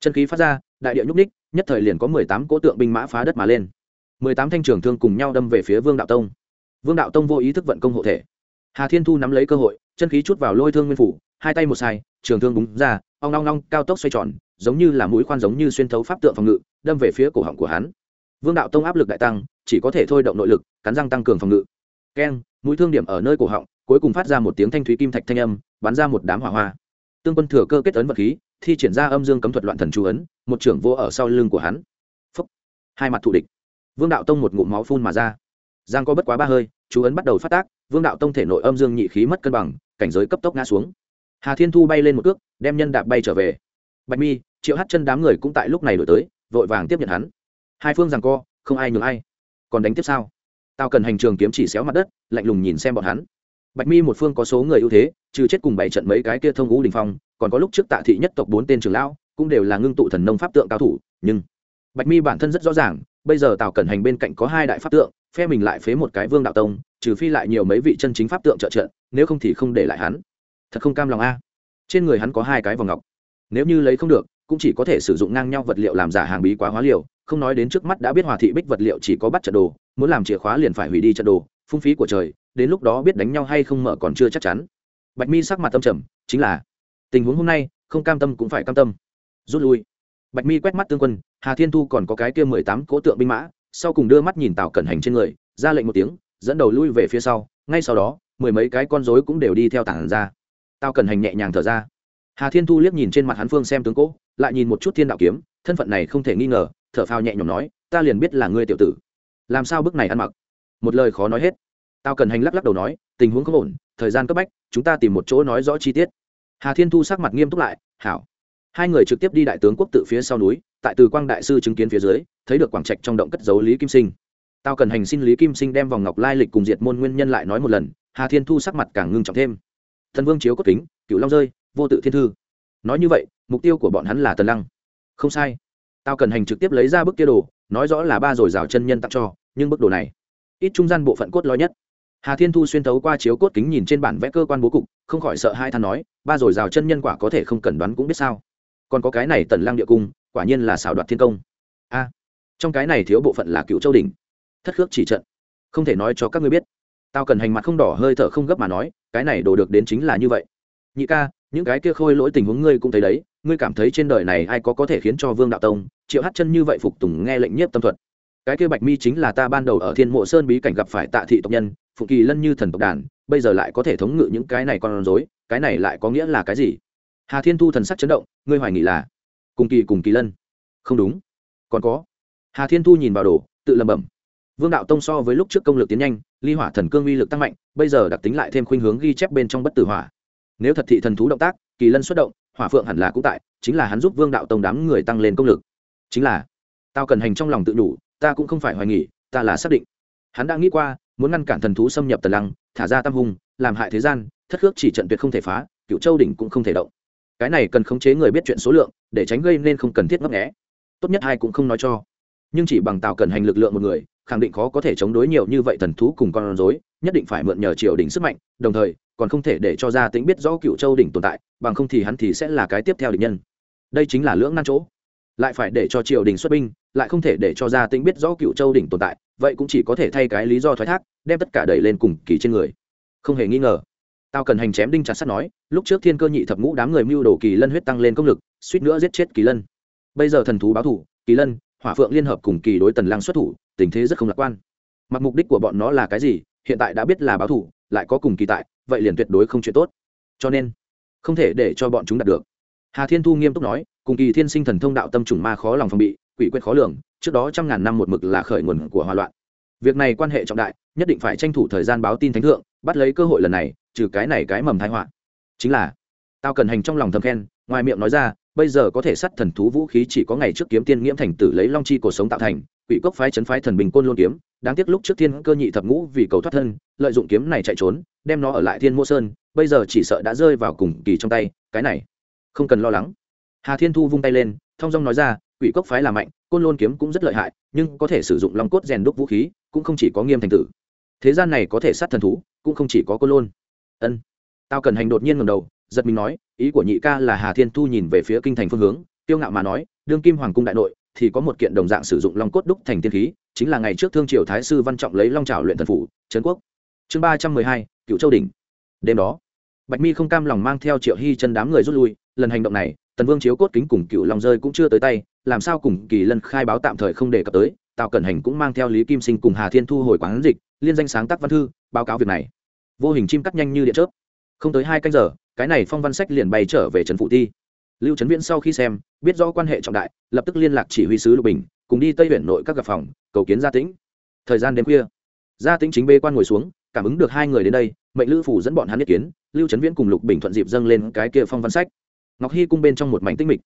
Speaker 1: Chân khí phát ra, đại địa nhúc ních nhất thời liền có mười tám cỗ tượng binh mã phá đất mà lên. mười tám thanh trường thương cùng nhau đâm về phía vương đạo tông. Vương đạo tông vô ý thức vận công hộ thể. Hà thiên thu nắm lấy cơ hội, chân khí chút vào lôi thương nguyên phủ, hai tay một sai, trường thương búng ra, ong long long cao tốc xoay tròn, giống như là mũi khoan giống như xuyên thấu pháp tượng phòng ngự, đâm về phía cổ họng của hắn. Vương đạo tông áp lực đại tăng, chỉ có thể thôi động nội lực, cắn răng tăng cường phòng ngự keng, mũi thương điểm ở nơi cổ họng, cuối cùng phát ra một tiếng thanh thúy kim thạch thanh âm, bắn ra một đám hỏa hoa. Tương quân thừa cơ kết ấn vật khí, thi triển ra âm dương cấm thuật loạn thần chú ấn, một trưởng vô ở sau lưng của hắn. Phúc. hai mặt thù địch. Vương đạo tông một ngụm máu phun mà ra. Giang có bất quá ba hơi, chú ấn bắt đầu phát tác, vương đạo tông thể nội âm dương nhị khí mất cân bằng, cảnh giới cấp tốc ngã xuống. Hà thiên thu bay lên một cước, đem nhân đạp bay trở về. Bạch mi, triệu hát chân đám người cũng tại lúc này đổi tới, vội vàng tiếp nhận hắn. Hai phương rằng co, không ai nhường ai. Còn đánh tiếp sao? Tao cần hành trường kiếm chỉ xéo mặt đất, lạnh lùng nhìn xem bọn hắn. Bạch mi một phương có số người ưu thế, trừ chết cùng bảy trận mấy cái kia thông ngũ đình phong, còn có lúc trước tạ thị nhất tộc bốn tên trường lão, cũng đều là ngưng tụ thần nông pháp tượng cao thủ, nhưng bạch mi bản thân rất rõ ràng, bây giờ tào cẩn hành bên cạnh có hai đại pháp tượng, phe mình lại phế một cái vương đạo tông, trừ phi lại nhiều mấy vị chân chính pháp tượng trợ trận nếu không thì không để lại hắn. Thật không cam lòng a. Trên người hắn có hai cái vòng ngọc. Nếu như lấy không được cũng chỉ có thể sử dụng ngang nhau vật liệu làm giả hàng bí quá hóa liều, không nói đến trước mắt đã biết hòa thị bích vật liệu chỉ có bắt trận đồ, muốn làm chìa khóa liền phải hủy đi trận đồ, phung phí của trời, đến lúc đó biết đánh nhau hay không mở còn chưa chắc chắn. Bạch mi sắc mặt tâm trầm, chính là, tình huống hôm nay, không cam tâm cũng phải cam tâm. Rút lui. Bạch mi quét mắt tương quân, hà thiên thu còn có cái kia mười tám cỗ tượng binh mã, sau cùng đưa mắt nhìn tào cẩn hành trên người, ra lệnh một tiếng, dẫn đầu lui về phía sau, ngay sau đó, mười mấy cái con rối cũng đều đi theo tảng ra. Tào cẩn hành nhẹ nhàng thở ra. Hà thiên thu liếc nhìn trên mặt hắn phương xem tướng cỗ lại nhìn một chút thiên đạo kiếm, thân phận này không thể nghi ngờ, thở phào nhẹ nhõm nói, ta liền biết là ngươi tiểu tử. Làm sao bức này ăn mặc? Một lời khó nói hết. Tao cần hành lắc lắc đầu nói, tình huống không ổn, thời gian cấp bách, chúng ta tìm một chỗ nói rõ chi tiết. Hà thiên thu sắc mặt nghiêm túc lại, hảo. Hai người trực tiếp đi đại tướng quốc tự phía sau núi, tại từ quang đại sư chứng kiến phía dưới, thấy được quảng trạch trong động cất dấu lý kim sinh. Tao cần hành xin lý kim sinh đem vòng ngọc lai lịch cùng diệt môn nguyên nhân lại nói một lần, hà thiên thu sắc mặt càng ngưng trọng thêm. Thần vương chiếu cốt kính cựu long rơi, vô tự thiên thư. Nói như vậy mục tiêu của bọn hắn là tần lăng. Không sai. Tao cần hành trực tiếp lấy ra bức kia đồ, nói rõ là ba rồi rào chân nhân tặng cho, nhưng bức đồ này, ít trung gian bộ phận cốt lõi nhất. Hà thiên thu xuyên thấu qua chiếu cốt kính nhìn trên bản vẽ cơ quan bố cục, không khỏi sợ hai than nói, ba rồi rào chân nhân quả có thể không cần đoán cũng biết sao. Còn có cái này tần lăng địa cung, quả nhiên là xảo đoạt thiên công. A, trong cái này thiếu bộ phận là cựu châu đình thất khước chỉ trận. Không thể nói cho các ngươi biết. Tao cần hành mặt không đỏ hơi thở không gấp mà nói, cái này đổ được đến chính là như vậy. Nhị ca, những cái kia khôi lỗi tình huống ngươi cũng thấy đấy ngươi cảm thấy trên đời này ai có có thể khiến cho vương đạo tông, triệu hát chân như vậy phục tùng nghe lệnh nhiếp tâm thuật? Cái kia bạch mi chính là ta ban đầu ở thiên mộ sơn bí cảnh gặp phải tạ thị tộc nhân phụ kỳ lân như thần tộc đàn, bây giờ lại có thể thống ngự những cái này con rối, cái này lại có nghĩa là cái gì? Hà thiên thu thần sắc chấn động, ngươi hoài nghĩ là cùng kỳ cùng kỳ lân. Không đúng. Còn có. Hà thiên thu nhìn vào đồ, tự lẩm bẩm. Vương đạo tông so với lúc trước công lực tiến nhanh, ly hỏa thần cương uy lực tăng mạnh, bây giờ đặc tính lại thêm khuynh hướng ghi chép bên trong bất tử hỏa. Nếu thật thị thần thú động tác, kỳ lân xuất động hỏa phượng hẳn là cũng tại, chính là hắn giúp vương đạo tông đám người tăng lên công lực. Chính là, tao cần hành trong lòng tự đủ, ta cũng không phải hoài nghỉ ta là xác định. Hắn đã nghĩ qua, muốn ngăn cản thần thú xâm nhập tần lăng, thả ra tam hung, làm hại thế gian, thất khước chỉ trận tuyệt không thể phá, cựu châu đỉnh cũng không thể động. Cái này cần khống chế người biết chuyện số lượng, để tránh gây nên không cần thiết ngấp nghẽ tốt nhất hai cũng không nói cho. Nhưng chỉ bằng tạo cần hành lực lượng một người, khẳng định khó có thể chống đối nhiều như vậy thần thú cùng con rối, nhất định phải mượn nhờ triều đỉnh sức mạnh, đồng thời còn không thể để cho gia tính biết rõ cựu châu đỉnh tồn tại, bằng không thì hắn thì sẽ là cái tiếp theo địch nhân. Đây chính là lưỡng nan chỗ. Lại phải để cho triều đình xuất binh, lại không thể để cho gia tính biết rõ cựu châu đỉnh tồn tại, vậy cũng chỉ có thể thay cái lý do thoái thác, đem tất cả đẩy lên cùng kỳ trên người. Không hề nghi ngờ. Tao cần hành chém đinh chặt sắt nói, lúc trước thiên cơ nhị thập ngũ đám người mưu đồ kỳ lân huyết tăng lên công lực, suýt nữa giết chết kỳ lân. Bây giờ thần thú báo thủ, kỳ lân, hỏa phượng liên hợp cùng kỳ đối tần lăng xuất thủ, tình thế rất không lạc quan. Mặc mục đích của bọn nó là cái gì, hiện tại đã biết là báo thủ, lại có cùng kỳ tại vậy liền tuyệt đối không chuyện tốt. Cho nên, không thể để cho bọn chúng đạt được. Hà thiên thu nghiêm túc nói, cùng kỳ thiên sinh thần thông đạo tâm trùng ma khó lòng phòng bị, quỷ quyết khó lường, trước đó trăm ngàn năm một mực là khởi nguồn của hòa loạn. Việc này quan hệ trọng đại, nhất định phải tranh thủ thời gian báo tin thánh thượng, bắt lấy cơ hội lần này, trừ cái này cái mầm thái họa. Chính là, tao cần hành trong lòng thầm khen, ngoài miệng nói ra, bây giờ có thể sắt thần thú vũ khí chỉ có ngày trước kiếm tiên nghiễm thành tử lấy long chi cuộc sống tạo thành quỷ cốc phái chấn phái thần bình côn lôn kiếm, đáng tiếc lúc trước thiên cơ nhị thập ngũ vì cầu thoát thân, lợi dụng kiếm này chạy trốn, đem nó ở lại thiên mô sơn, bây giờ chỉ sợ đã rơi vào cùng kỳ trong tay, cái này, không cần lo lắng. Hà thiên thu vung tay lên thong dong nói ra, quỷ cốc phái là mạnh, côn lôn kiếm cũng rất lợi hại, nhưng có thể sử dụng long cốt rèn đúc vũ khí, cũng không chỉ có nghiêm thành tử. Thế gian này có thể sát thần thú, cũng không chỉ có côn lôn. Ân. Tao cần hành đột nhiên ngầm đầu, giật mình nói, ý của nhị ca là hà thiên thu nhìn về phía kinh thành phương hướng tiêu ngạo mà nói, đương kim hoàng cung đại nội thì có một kiện đồng dạng sử dụng long cốt đúc thành tiên khí, chính là ngày trước thương triều thái sư văn trọng lấy long trào luyện thần phủ, trấn quốc. Chương ba trăm mười hai cựu châu đỉnh. Đêm đó, bạch mi không cam lòng mang theo triệu hy chân đám người rút lui, lần hành động này, tần vương chiếu cốt kính cùng cựu long rơi cũng chưa tới tay, làm sao cùng kỳ lân khai báo tạm thời không đề cập tới, tào cẩn hành cũng mang theo lý kim sinh cùng hà thiên thu hồi quán dịch, liên danh sáng tác văn thư, báo cáo việc này. Vô hình chim cắt nhanh như điện chớp. Không tới hai canh giờ, cái này phong văn sách liền bay trở về trần phụ ti lưu trấn viễn sau khi xem, biết rõ quan hệ trọng đại, lập tức liên lạc chỉ huy sứ lục bình, cùng đi tây huyện nội các gặp phòng, cầu kiến gia tĩnh. Thời gian đêm khuya, gia tĩnh chính bê quan ngồi xuống, cảm ứng được hai người đến đây, mệnh lữ phủ dẫn bọn hắn ý kiến, lưu trấn viễn cùng lục bình thuận dịp dâng lên cái kia phong văn sách. Ngọc hy cung bên trong một mảnh tinh mịch.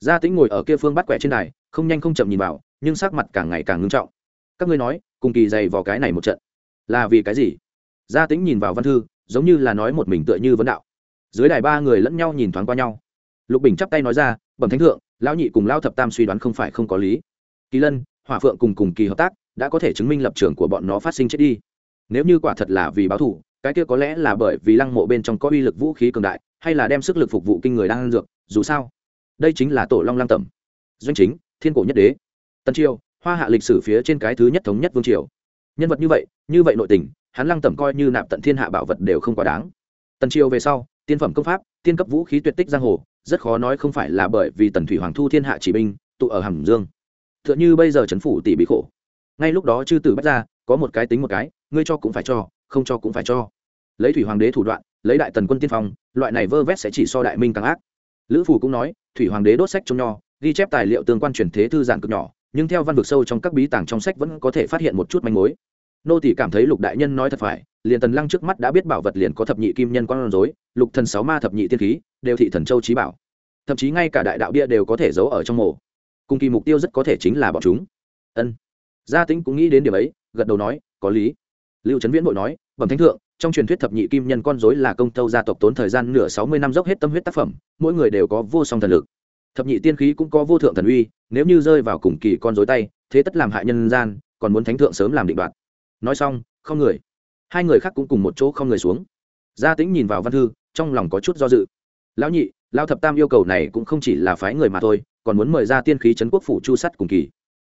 Speaker 1: Gia tĩnh ngồi ở kia phương bắt quẹ trên đài, không nhanh không chậm nhìn vào, nhưng sắc mặt càng ngày càng ngưng trọng. Các ngươi nói, cùng kỳ dày vào cái này một trận, là vì cái gì? Gia tĩnh nhìn vào văn thư, giống như là nói một mình tựa như vấn đạo. Dưới đài ba người lẫn nhau nhìn thoáng qua nhau lục bình chắp tay nói ra, bẩm thánh thượng, lão nhị cùng lao thập tam suy đoán không phải không có lý. Kỳ lân, hỏa phượng cùng cùng kỳ hợp tác, đã có thể chứng minh lập trường của bọn nó phát sinh chết đi. Nếu như quả thật là vì báo thù, cái kia có lẽ là bởi vì lăng mộ bên trong có uy lực vũ khí cường đại, hay là đem sức lực phục vụ kinh người đang ăn dược, dù sao, đây chính là tổ long lăng tẩm. Doanh chính, thiên cổ nhất đế. Tân triều, hoa hạ lịch sử phía trên cái thứ nhất thống nhất vương triều. Nhân vật như vậy như vậy nội tình, hắn lăng tẩm coi như nạp tận thiên hạ bảo vật đều không quá đáng. Tần triều về sau, tiên phẩm công pháp, tiên cấp vũ khí tuyệt tích giang hồ rất khó nói không phải là bởi vì tần thủy hoàng thu thiên hạ chỉ binh, tụ ở hàm dương. T h ư ợ n h ư bây giờ trấn phủ tỷ bị khổ. Ngay lúc đó chư tử bách ra có một cái tính một cái, ngươi cho cũng phải cho, không cho cũng phải cho. Lấy thủy hoàng đế thủ đoạn, lấy đại tần quân tiên phong, loại này vơ vét sẽ chỉ so đại minh càng ác. Lữ phủ cũng nói, thủy hoàng đế đốt sách trong nho, ghi chép tài liệu tương quan truyền thế thư giản cực nhỏ, nhưng theo văn vực sâu trong các bí tàng trong sách vẫn có thể phát hiện một chút manh mối nô tỷ cảm thấy lục đại nhân nói thật phải, liền tần lăng trước mắt đã biết bảo vật liền có thập nhị kim nhân con rối, lục thần sáu ma thập nhị tiên khí, đều thị thần châu trí bảo. Thậm chí ngay cả đại đạo bia đều có thể giấu ở trong mộ. Cùng kỳ mục tiêu rất có thể chính là bọn chúng. Ân. Gia tính cũng nghĩ đến điểm ấy, gật đầu nói, có lý. Lưu trấn viễn bội nói, bẩm thánh thượng, trong truyền thuyết thập nhị kim nhân con rối là công tâu gia tộc tốn thời gian nửa sáu mươi năm dốc hết tâm huyết tác phẩm, mỗi người đều có vô song thần lực. Thập nhị tiên khí cũng có vô thượng thần uy, nếu như rơi vào cùng kỳ con rối tay, thế tất làm hại nhân gian, còn muốn thánh thượng sớm làm định đoạt nói xong, không người. Hai người khác cũng cùng một chỗ không người xuống. Gia tĩnh nhìn vào văn thư, trong lòng có chút do dự. Lão nhị, lao thập tam yêu cầu này cũng không chỉ là phái người mà thôi, còn muốn mời ra tiên khí trấn quốc phủ chu sắt cùng kỳ.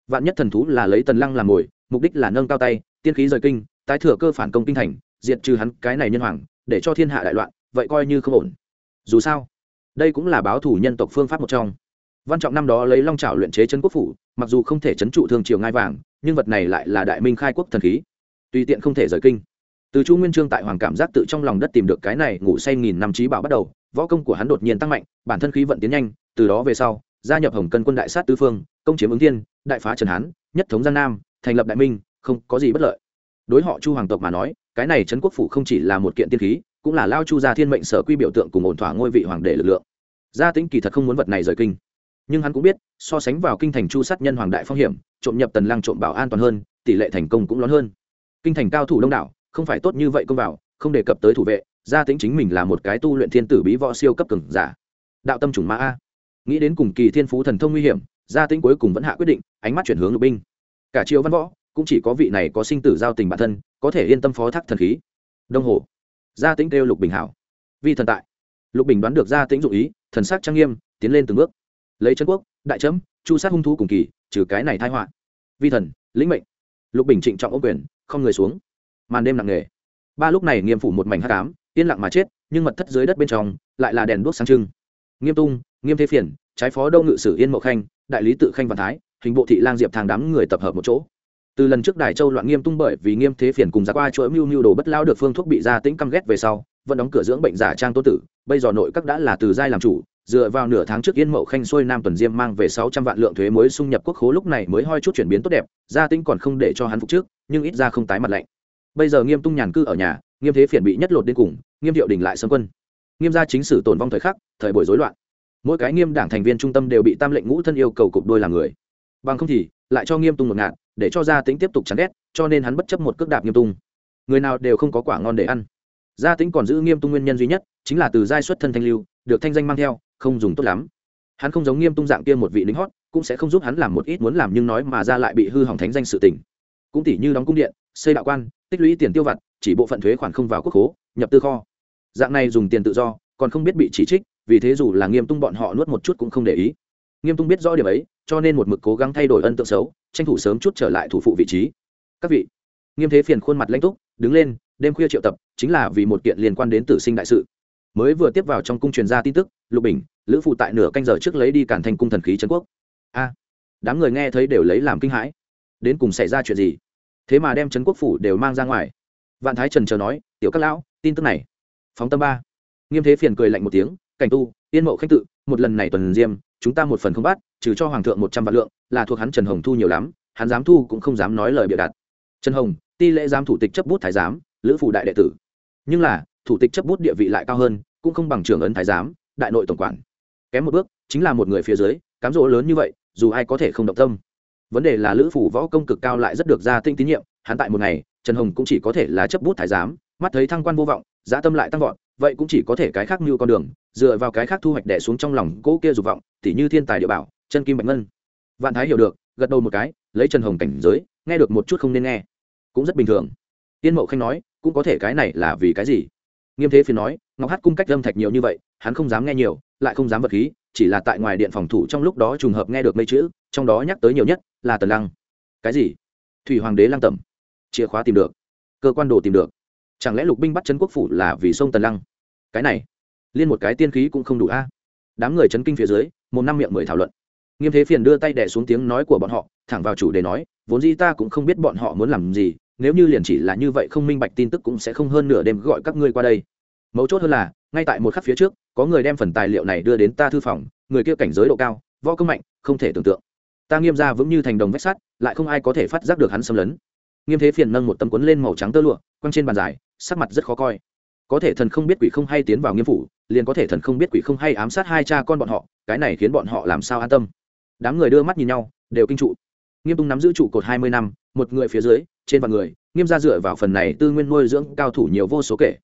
Speaker 1: Vạn nhất thần thú là lấy tần lăng làm mồi, mục đích là nâng cao tay, tiên khí rời kinh, tái thừa cơ phản công kinh thành, diệt trừ hắn cái này nhân hoàng, để cho thiên hạ đại loạn, vậy coi như không ổn. Dù sao, đây cũng là báo thủ nhân tộc phương pháp một trong. Văn trọng năm đó lấy long trào luyện chế chân quốc phủ, mặc dù không thể chấn trụ thương triều ngai vàng, nhưng vật này lại là đại minh khai quốc thần khí tùy tiện không thể rời kinh. Từ chu nguyên trương tại hoàng cảm giác tự trong lòng đất tìm được cái này ngủ say nghìn năm trí bảo bắt đầu, võ công của hắn đột nhiên tăng mạnh, bản thân khí vận tiến nhanh, từ đó về sau, gia nhập hồng cân quân đại sát tứ phương, công chiếm ứng thiên, đại phá trần hán, nhất thống giang nam, thành lập đại minh, không có gì bất lợi. Đối họ chu hoàng tộc mà nói, cái này trấn quốc phủ không chỉ là một kiện tiên khí, cũng là lao chu gia thiên mệnh sở quy biểu tượng cùng ổn thỏa ngôi vị hoàng đệ lực lượng. Gia tính kỳ thật không muốn vật này rời kinh. Nhưng hắn cũng biết, so sánh vào kinh thành chu sát nhân hoàng đại phong hiểm, trộm nhập tần lăng trộm bảo an toàn hơn, tỷ lệ thành công cũng lớn hơn kinh thành cao thủ đông đảo, không phải tốt như vậy công vào, không đề cập tới thủ vệ, gia tính chính mình là một cái tu luyện thiên tử bí võ siêu cấp cường giả. Đạo tâm chủng mã a. Nghĩ đến cùng kỳ thiên phú thần thông nguy hiểm, gia tính cuối cùng vẫn hạ quyết định, ánh mắt chuyển hướng lục binh. Cả triều văn võ, cũng chỉ có vị này có sinh tử giao tình bản thân, có thể yên tâm phó thác thần khí. Đông hồ. Gia tính kêu lục bình hảo. Vi thần tại. Lục bình đoán được gia tính dụ ý, thần sắc trang nghiêm, tiến lên từng bước. Lấy chân quốc, đại trẫm chu sát hung thú cùng kỳ, trừ cái này thai họa. Vi thần, lĩnh mệnh. Lục bình trịnh trọng ô quyền không người xuống. Màn đêm nặng nề. Ba lúc này nghiêm phủ một mảnh hát cám yên lặng mà chết, nhưng mật thất dưới đất bên trong lại là đèn đuốc sáng trưng. Nghiêm tung, nghiêm thế phiền, trái phó đâu ngự sử yên mậu khanh, đại lý tự khanh văn thái, hình bộ thị lang diệp thang đám người tập hợp một chỗ. Từ lần trước đài châu loạn nghiêm tung bởi vì nghiêm thế phiền cùng giặc qua chuỗi mưu mưu đồ bất lao được phương thuốc bị ra tĩnh căm ghét về sau, vẫn đóng cửa dưỡng bệnh giả trang tô tử, bây giờ nội các đã là từ giai làm chủ dựa vào nửa tháng trước yên mậu khanh xuôi nam tuần diêm mang về sáu trăm vạn lượng thuế mới xung nhập quốc khố lúc này mới hoi chút chuyển biến tốt đẹp, gia tinh còn không để cho hắn phục trước, nhưng ít ra không tái mặt lạnh. Bây giờ nghiêm tung nhàn cư ở nhà, nghiêm thế phiền bị nhất lột đến cùng, nghiêm hiệu đình lại xâm quân. Nghiêm gia chính sử tổn vong thời khắc, thời buổi rối loạn. Mỗi cái nghiêm đảng thành viên trung tâm đều bị tam lệnh ngũ thân yêu cầu cục đôi làm người. Bằng không thì, lại cho nghiêm tung một ngạt, để cho gia tính tiếp tục chán ghét, cho nên hắn bất chấp một cước đạp nghiêm tung. Người nào đều không có quả ngon để ăn. Gia tính còn giữ nghiêm tung nguyên nhân duy nhất, chính là từ giai xuất thân thanh lưu, được thanh danh mang theo không dùng tốt lắm. Hắn không giống nghiêm tung dạng kia một vị lính hót, cũng sẽ không giúp hắn làm một ít muốn làm nhưng nói mà ra lại bị hư hỏng thánh danh sự tình. Cũng tỷ như đóng cung điện, xây đạo quan, tích lũy tiền tiêu vặt, chỉ bộ phận thuế khoản không vào quốc khố, nhập tư kho. Dạng này dùng tiền tự do, còn không biết bị chỉ trích, vì thế dù là nghiêm tung bọn họ nuốt một chút cũng không để ý. Nghiêm tung biết rõ điểm ấy, cho nên một mực cố gắng thay đổi ân tượng xấu, tranh thủ sớm chút trở lại thủ phụ vị trí. Các vị, nghiêm thế phiền khuôn mặt lãnh túc, đứng lên, đêm khuya triệu tập, chính là vì một kiện liên quan đến tử sinh đại sự mới vừa tiếp vào trong cung truyền ra tin tức, lục bình, lữ phụ tại nửa canh giờ trước lấy đi cản thành cung thần khí trấn quốc. A, đám người nghe thấy đều lấy làm kinh hãi. Đến cùng xảy ra chuyện gì? Thế mà đem trấn quốc phủ đều mang ra ngoài. Vạn thái trần chờ nói, tiểu các lão, tin tức này. Phóng tâm ba. Nghiêm thế phiền cười lạnh một tiếng, cảnh tu, yên mộ khanh tự, một lần này tuần diêm, chúng ta một phần không bắt, trừ cho hoàng thượng một trăm vạn lượng, là thuộc hắn trần hồng thu nhiều lắm, hắn dám thu cũng không dám nói lời bịa đặt. Trần hồng, ti lễ giám thủ tịch chấp bút thái giám, lữ phủ đại đệ tử. Nhưng là thủ tịch chấp bút địa vị lại cao hơn, cũng không bằng trưởng ấn thái giám, đại nội tổng quản. Kém một bước, chính là một người phía dưới, cám dỗ lớn như vậy, dù ai có thể không động tâm. Vấn đề là lữ phủ võ công cực cao lại rất được gia tinh tín nhiệm, hắn tại một ngày, trần hồng cũng chỉ có thể là chấp bút thái giám, mắt thấy thăng quan vô vọng, giá tâm lại tăng vọt, vậy cũng chỉ có thể cái khác như con đường, dựa vào cái khác thu hoạch đẻ xuống trong lòng cỗ kia dục vọng, tỉ như thiên tài địa bảo, chân kim bạch ngân. Vạn thái hiểu được, gật đầu một cái, lấy trần hồng cảnh giới, nghe được một chút không nên nghe. Cũng rất bình thường. Tiên mậu khanh nói, cũng có thể cái này là vì cái gì? Nghiêm thế phiền nói, ngọc hát cung cách âm thạch nhiều như vậy, hắn không dám nghe nhiều, lại không dám vật khí, chỉ là tại ngoài điện phòng thủ trong lúc đó trùng hợp nghe được mấy chữ, trong đó nhắc tới nhiều nhất là tần lăng. Cái gì? Thủy hoàng đế lăng tẩm. Chìa khóa tìm được. Cơ quan đồ tìm được. Chẳng lẽ lục binh bắt trấn quốc phủ là vì sông tần lăng? Cái này, liên một cái tiên khí cũng không đủ a. Đám người chấn kinh phía dưới, một năm miệng mười thảo luận. Nghiêm thế phiền đưa tay đẻ xuống tiếng nói của bọn họ, thẳng vào chủ đề nói, vốn dĩ ta cũng không biết bọn họ muốn làm gì nếu như liền chỉ là như vậy không minh bạch tin tức cũng sẽ không hơn nửa đêm gọi các ngươi qua đây. Mấu chốt hơn là, ngay tại một khắc phía trước, có người đem phần tài liệu này đưa đến ta thư phòng, người kia cảnh giới độ cao, võ công mạnh, không thể tưởng tượng. Ta nghiêm ra vững như thành đồng vách sắt, lại không ai có thể phát giác được hắn xâm lấn. Nghiêm thế phiền nâng một tấm cuốn lên màu trắng tơ lụa, quăng trên bàn dài, sắc mặt rất khó coi. Có thể thần không biết quỷ không hay tiến vào nghiêm phủ, liền có thể thần không biết quỷ không hay ám sát hai cha con bọn họ, cái này khiến bọn họ làm sao an tâm? Đám người đưa mắt nhìn nhau, đều kinh trụ. Nghiêm tung nắm giữ trụ cột hai mươi năm, một người phía dưới trên vạn người, nghiêm ra dựa vào phần này tư nguyên nuôi dưỡng cao thủ nhiều vô số kể.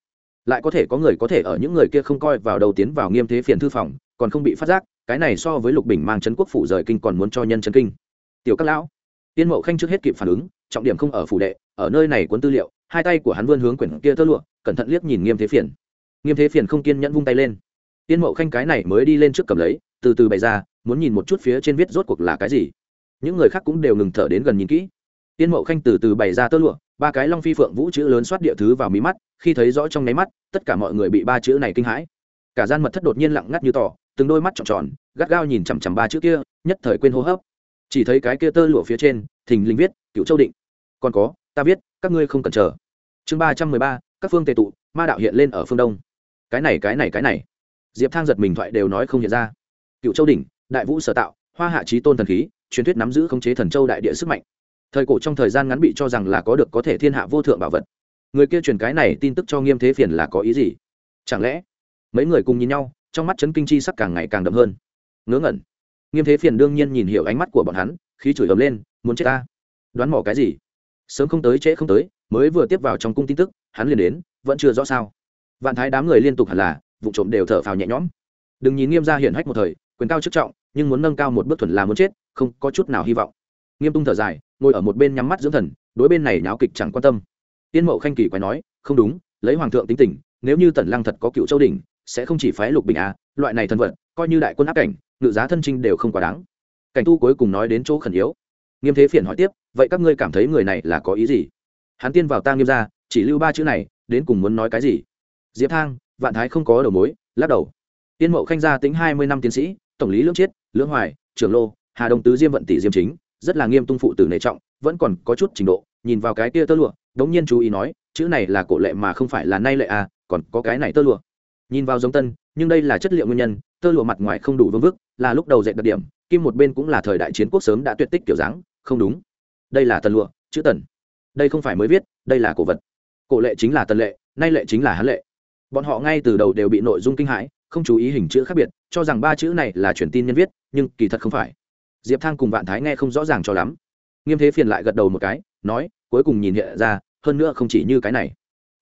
Speaker 1: Lại có thể có người có thể ở những người kia không coi vào đầu tiến vào nghiêm thế phiền thư phòng, còn không bị phát giác, cái này so với lục bình mang trấn quốc phủ rời kinh còn muốn cho nhân trấn kinh. Tiểu các lão, tiên mậu khanh trước hết kịp phản ứng, trọng điểm không ở phủ đệ, ở nơi này cuốn tư liệu, hai tay của hắn vươn hướng quyển kia tơ lụa, cẩn thận liếc nhìn nghiêm thế phiền. Nghiêm thế phiền không kiên nhẫn vung tay lên. Tiên mậu khanh cái này mới đi lên trước cầm lấy, từ từ bày ra, muốn nhìn một chút phía trên viết rốt cuộc là cái gì. Những người khác cũng đều ngừng thở đến gần nhìn kỹ tiên mậu khanh từ từ bày ra tơ lụa, ba cái long phi phượng vũ chữ lớn soát địa thứ vào mí mắt, khi thấy rõ trong nháy mắt, tất cả mọi người bị ba chữ này kinh hãi. Cả gian mật thất đột nhiên lặng ngắt như tỏ, từng đôi mắt tròn tròn, gắt gao nhìn chằm chằm ba chữ kia, nhất thời quên hô hấp. Chỉ thấy cái kia tơ lụa phía trên, thình linh viết, cựu châu định. Còn có, ta viết, các ngươi không cần chờ. Chương ba trăm mười ba, các phương tề tụ, ma đạo hiện lên ở phương đông. Cái này cái này cái này. Diệp thang giật mình thoại đều nói không hiện ra. Cựu châu đỉnh đại vũ sở tạo, hoa hạ trí tôn thần khí, truyền thuyết nắm giữ khống chế thần châu đại địa sức mạnh thời cổ trong thời gian ngắn bị cho rằng là có được có thể thiên hạ vô thượng bảo vật. Người kia truyền cái này tin tức cho nghiêm thế phiền là có ý gì? Chẳng lẽ, mấy người cùng nhìn nhau, trong mắt chấn kinh chi sắc càng ngày càng đậm hơn. Ngớ ngẩn. Nghiêm thế phiền đương nhiên nhìn hiểu ánh mắt của bọn hắn, khí chửi ấm lên, muốn chết ta. Đoán mỏ cái gì? Sớm không tới, trễ không tới, mới vừa tiếp vào trong cung tin tức, hắn liền đến, vẫn chưa rõ sao. Vạn thái đám người liên tục hẳn là, vụ trộm đều thở phào nhẹ nhõm. Đừng nhìn nghiêm ra hiển hách một thời, quyền cao chức trọng, nhưng muốn nâng cao một bước thuần là muốn chết, không có chút nào hy vọng. Nghiêm tung thở dài ngồi ở một bên nhắm mắt dưỡng thần, đối bên này náo kịch chẳng quan tâm. Tiên mậu khanh kỳ quái nói, không đúng, lấy hoàng thượng tính tình, nếu như tần lăng thật có cựu châu đình sẽ không chỉ phái lục bình a loại này thân vật, coi như đại quân áp cảnh, ngự giá thân trinh đều không quá đáng. Cảnh tu cuối cùng nói đến chỗ khẩn yếu. Nghiêm thế phiền hỏi tiếp, vậy các ngươi cảm thấy người này là có ý gì? Hắn tiên vào ta nghiêm ra chỉ lưu ba chữ này, đến cùng muốn nói cái gì? Diệp thang, vạn thái không có đầu mối, lắc đầu. Tiên mậu khanh gia tính hai mươi năm tiến sĩ, tổng lý lưỡng chiết, lưỡng hoài trường lô, hà đông tứ diêm vận tỷ diêm chính rất là nghiêm tung phụ tử nể trọng, vẫn còn có chút trình độ, nhìn vào cái kia tơ lụa, đống nhiên chú ý nói, chữ này là cổ lệ mà không phải là nay lệ à còn có cái này tơ lụa. Nhìn vào giống tân, nhưng đây là chất liệu nguyên nhân, tơ lụa mặt ngoài không đủ vương vức, là lúc đầu dệt đặc điểm, kim một bên cũng là thời đại chiến quốc sớm đã tuyệt tích kiểu dáng, không đúng. Đây là tần lụa, chữ tần. Đây không phải mới viết, đây là cổ vật. Cổ lệ chính là tần lệ, nay lệ chính là hán lệ. Bọn họ ngay từ đầu đều bị nội dung kinh hãi, không chú ý hình chữ khác biệt, cho rằng ba chữ này là truyền tin nhân viết, nhưng kỳ thật không phải diệp thang cùng vạn thái nghe không rõ ràng cho lắm. Nghiêm thế phiền lại gật đầu một cái, nói, cuối cùng nhìn hiện ra, hơn nữa không chỉ như cái này.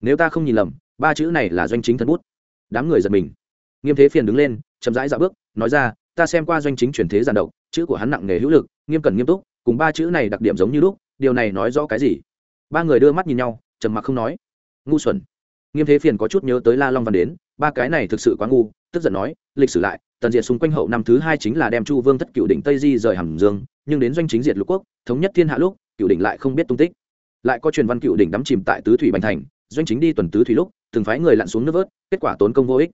Speaker 1: Nếu ta không nhìn lầm, ba chữ này là doanh chính thân bút. Đám người giật mình. Nghiêm thế phiền đứng lên, chậm rãi dạo bước, nói ra, ta xem qua doanh chính truyền thế giàn độc, chữ của hắn nặng nề hữu lực, nghiêm cẩn nghiêm túc, cùng ba chữ này đặc điểm giống như lúc, điều này nói rõ cái gì? Ba người đưa mắt nhìn nhau, trầm mặc không nói. Ngu xuẩn. Nghiêm thế phiền có chút nhớ tới la long văn đến, ba cái này thực sự quá ngu tức giận nói, lịch sử lại, tần diệt xung quanh hậu năm thứ hai chính là đem chu vương thất cựu đỉnh tây di rời hàm dương, nhưng đến doanh chính diệt lục quốc, thống nhất thiên hạ lúc, cựu đỉnh lại không biết tung tích. Lại có truyền văn cựu đỉnh đắm chìm tại tứ thủy bành thành, doanh chính đi tuần tứ thủy lúc, từng phái người lặn xuống nước vớt, kết quả tốn công vô ích.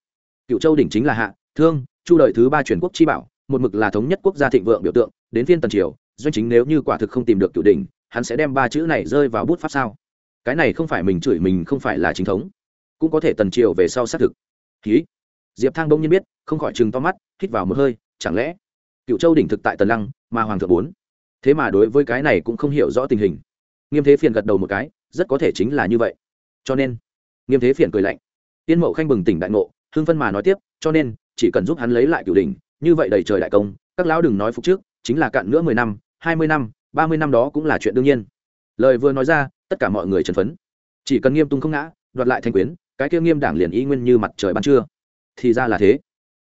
Speaker 1: Cựu châu đỉnh chính là hạ, thương, chu đời thứ ba truyền quốc chi bảo, một mực là thống nhất quốc gia thịnh vượng biểu tượng, đến phiên tần triều, doanh chính nếu như quả thực không tìm được cựu đỉnh, hắn sẽ đem ba chữ này rơi vào bút pháp sao? Cái này không phải mình chửi mình không phải là chính thống, cũng có thể tần triều về sau xác thực. Ký diệp thang bỗng nhiên biết, không khỏi chừng to mắt, hít vào một hơi, chẳng lẽ cựu châu đỉnh thực tại tần lăng mà hoàng thượng bốn? Thế mà đối với cái này cũng không hiểu rõ tình hình. Nghiêm thế phiền gật đầu một cái, rất có thể chính là như vậy. Cho nên, nghiêm thế phiền cười lạnh. Tiên mậu khanh bừng tỉnh đại ngộ, hưng phân mà nói tiếp, cho nên, chỉ cần giúp hắn lấy lại cửu đỉnh, như vậy đầy trời đại công, các lão đừng nói phục trước, chính là cạn nữa mười năm, hai mươi năm, ba mươi năm đó cũng là chuyện đương nhiên. Lời vừa nói ra, tất cả mọi người chấn phấn. Chỉ cần nghiêm tung không ngã, đoạt lại thanh quyến, cái kia nghiêm đảng liền y nguyên như mặt trời ban trưa thì ra là thế.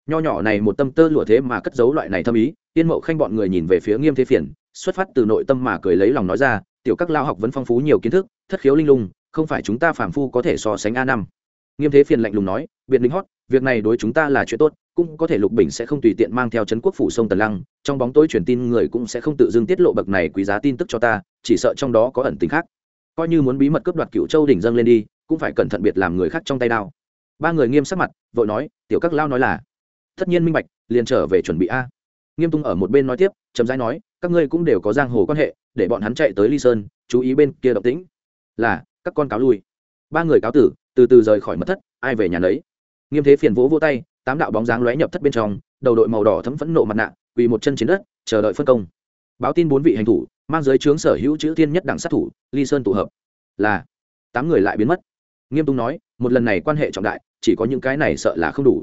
Speaker 1: Nho nhỏ này một tâm tơ lụa thế mà cất giấu loại này thâm ý tiên mậu khanh bọn người nhìn về phía nghiêm thế phiền, xuất phát từ nội tâm mà cười lấy lòng nói ra, tiểu các lao học vẫn phong phú nhiều kiến thức, thất khiếu linh lung, không phải chúng ta phản phu có thể so sánh a năm. Nghiêm thế phiền lạnh lùng nói, biệt lính hót, việc này đối chúng ta là chuyện tốt, cũng có thể lục bình sẽ không tùy tiện mang theo chấn quốc phủ sông tần lăng, trong bóng tối truyền tin người cũng sẽ không tự dưng tiết lộ bậc này quý giá tin tức cho ta, chỉ sợ trong đó có ẩn tính khác. Coi như muốn bí mật cướp đoạt cựu châu đỉnh dâng lên đi, cũng phải cẩn thận biệt làm người khác trong tay đao ba người nghiêm sắc mặt, vội nói, tiểu các lao nói là, tất nhiên minh bạch, liền trở về chuẩn bị a. Nghiêm tung ở một bên nói tiếp chấm dãi nói, các ngươi cũng đều có giang hồ quan hệ, để bọn hắn chạy tới ly sơn, chú ý bên kia động tĩnh. Là, các con cáo lui. Ba người cáo tử, từ từ rời khỏi mất thất, ai về nhà lấy nghiêm thế phiền vỗ vô tay, tám đạo bóng dáng lóe nhập thất bên trong, đầu đội màu đỏ thấm phẫn nộ mặt nạ, quỳ một chân trên đất, chờ đợi phân công. Báo tin bốn vị hành thủ, mang giới trướng sở hữu chữ thiên nhất đẳng sát thủ, ly sơn tụ hợp. Là, tám người lại biến mất. Nghiêm tung nói một lần này quan hệ trọng đại, chỉ có những cái này sợ là không đủ.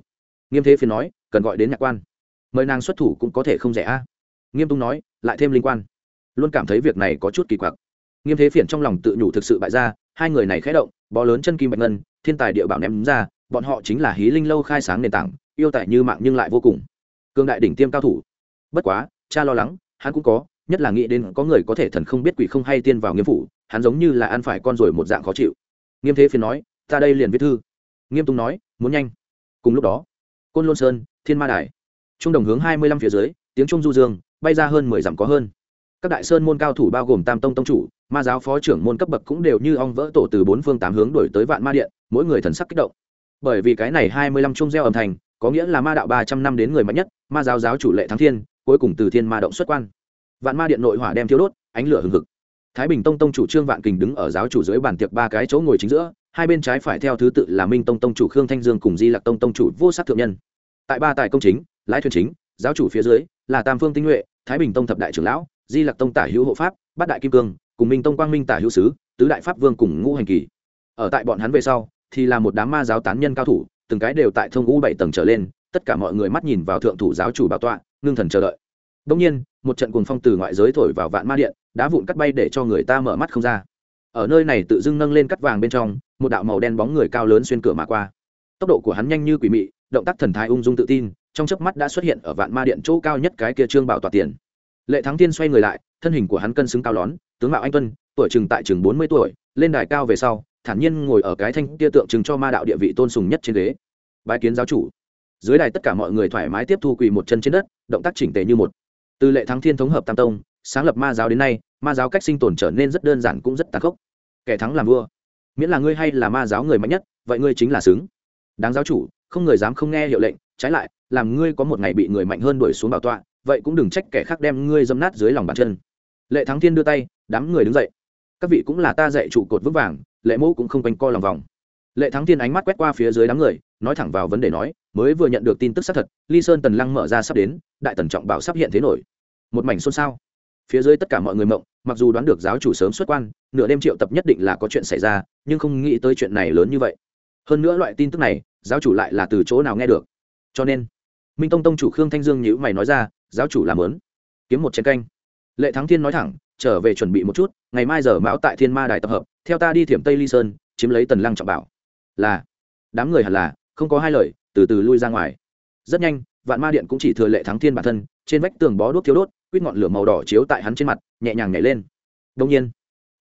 Speaker 1: Nghiêm thế phiền nói, cần gọi đến nhạc quan. Mời nàng xuất thủ cũng có thể không rẻ a. Nghiêm tung nói, lại thêm linh quan. Luôn cảm thấy việc này có chút kỳ quặc. Nghiêm thế phiền trong lòng tự nhủ thực sự bại ra, hai người này khẽ động, bó lớn chân kim bạch ngân, thiên tài địa bảo ném ra, bọn họ chính là hí linh lâu khai sáng nền tảng, yêu tại như mạng nhưng lại vô cùng. Cương đại đỉnh tiêm cao thủ. Bất quá, cha lo lắng, hắn cũng có, nhất là nghĩ đến có người có thể thần không biết quỷ không hay tiên vào nghiêm phủ, hắn giống như là ăn phải con rồi một dạng khó chịu. Nghiêm thế phiền nói ta đây liền viết thư. Nghiêm tùng nói, muốn nhanh. Cùng lúc đó, côn lôn sơn, thiên ma đài, trung đồng hướng hai mươi lăm phía dưới, tiếng trung du dương, bay ra hơn mười dặm có hơn. Các đại sơn môn cao thủ bao gồm tam tông tông chủ, ma giáo phó trưởng môn cấp bậc cũng đều như ong vỡ tổ từ bốn phương tám hướng đổi tới vạn ma điện, mỗi người thần sắc kích động. Bởi vì cái này hai mươi lăm chung gieo âm thành, có nghĩa là ma đạo ba trăm năm đến người mạnh nhất, ma giáo giáo chủ lệ thắng thiên, cuối cùng từ thiên ma động xuất quan. Vạn ma điện nội hỏa đem thiếu đốt, ánh lửa hừng hực. Thái bình tông tông chủ trương vạn kình đứng ở giáo chủ dưới bàn tiệc ba cái chỗ ngồi chính giữa hai bên trái phải theo thứ tự là minh tông tông chủ khương thanh dương cùng di lạc tông tông chủ vô sắc thượng nhân. Tại ba tài công chính, lái thuyền chính, giáo chủ phía dưới là tam phương tinh nhuệ, thái bình tông thập đại trưởng lão, di lạc tông tả hữu hộ pháp, bát đại kim cương, cùng minh tông quang minh tả hữu sứ, tứ đại pháp vương cùng ngũ hành kỳ. Ở tại bọn hắn về sau, thì là một đám ma giáo tán nhân cao thủ, từng cái đều tại thông ngũ bảy tầng trở lên, tất cả mọi người mắt nhìn vào thượng thủ giáo chủ bảo tọa, ngưng thần chờ đợi. Đông nhiên, một trận cuồng phong từ ngoại giới thổi vào vạn ma điện, đá vụn cắt bay để cho người ta mở mắt không ra. Ở nơi này tự dưng nâng lên cắt vàng bên trong một đạo màu đen bóng người cao lớn xuyên cửa mà qua. Tốc độ của hắn nhanh như quỷ mị, động tác thần thái ung dung tự tin, trong chớp mắt đã xuất hiện ở vạn ma điện chỗ cao nhất cái kia trương bảo tỏa tiền. Lệ thắng Thiên xoay người lại, thân hình của hắn cân xứng cao lón, tướng mạo anh tuân, tuổi chừng tại chừng bốn mươi tuổi, lên đài cao về sau, thản nhiên ngồi ở cái thanh kia tượng trưng cho ma đạo địa vị tôn sùng nhất trên ghế. Bái kiến giáo chủ. Dưới đài tất cả mọi người thoải mái tiếp thu quỳ một chân trên đất, động tác chỉnh tề như một. Từ lệ thắng thiên thống hợp tam tông, sáng lập ma giáo đến nay, ma giáo cách sinh tồn trở nên rất đơn giản cũng rất tàn khốc. Kẻ thắng làm vua miễn là ngươi hay là ma giáo người mạnh nhất, vậy ngươi chính là xứng. Đáng giáo chủ, không người dám không nghe hiệu lệnh, trái lại, làm ngươi có một ngày bị người mạnh hơn đuổi xuống bảo tọa, vậy cũng đừng trách kẻ khác đem ngươi dâm nát dưới lòng bàn chân. Lệ thắng thiên đưa tay, đám người đứng dậy. Các vị cũng là ta dạy trụ cột vững vàng, lệ mẫu cũng không quanh co lòng vòng. Lệ thắng thiên ánh mắt quét qua phía dưới đám người, nói thẳng vào vấn đề nói, mới vừa nhận được tin tức xác thật, ly sơn tần lăng mở ra sắp đến, đại tần trọng bảo sắp hiện thế nổi. Một mảnh xôn xao phía dưới tất cả mọi người mộng, mặc dù đoán được giáo chủ sớm xuất quan, nửa đêm triệu tập nhất định là có chuyện xảy ra, nhưng không nghĩ tới chuyện này lớn như vậy. Hơn nữa loại tin tức này, giáo chủ lại là từ chỗ nào nghe được? Cho nên, minh tông tông chủ khương thanh dương nhữ mày nói ra, giáo chủ làm lớn, kiếm một chén canh. Lệ thắng thiên nói thẳng, trở về chuẩn bị một chút, ngày mai giờ mão tại thiên ma đài tập hợp, theo ta đi thiểm tây ly sơn, chiếm lấy tần lăng trọng bảo. Là, đám người hẳn là, không có hai lời, từ từ lui ra ngoài. Rất nhanh, vạn ma điện cũng chỉ thừa lệ thắng thiên bản thân, trên vách tường bó đuốc thiếu đốt quýt ngọn lửa màu đỏ chiếu tại hắn trên mặt, nhẹ nhàng nhảy lên. Đông nhiên,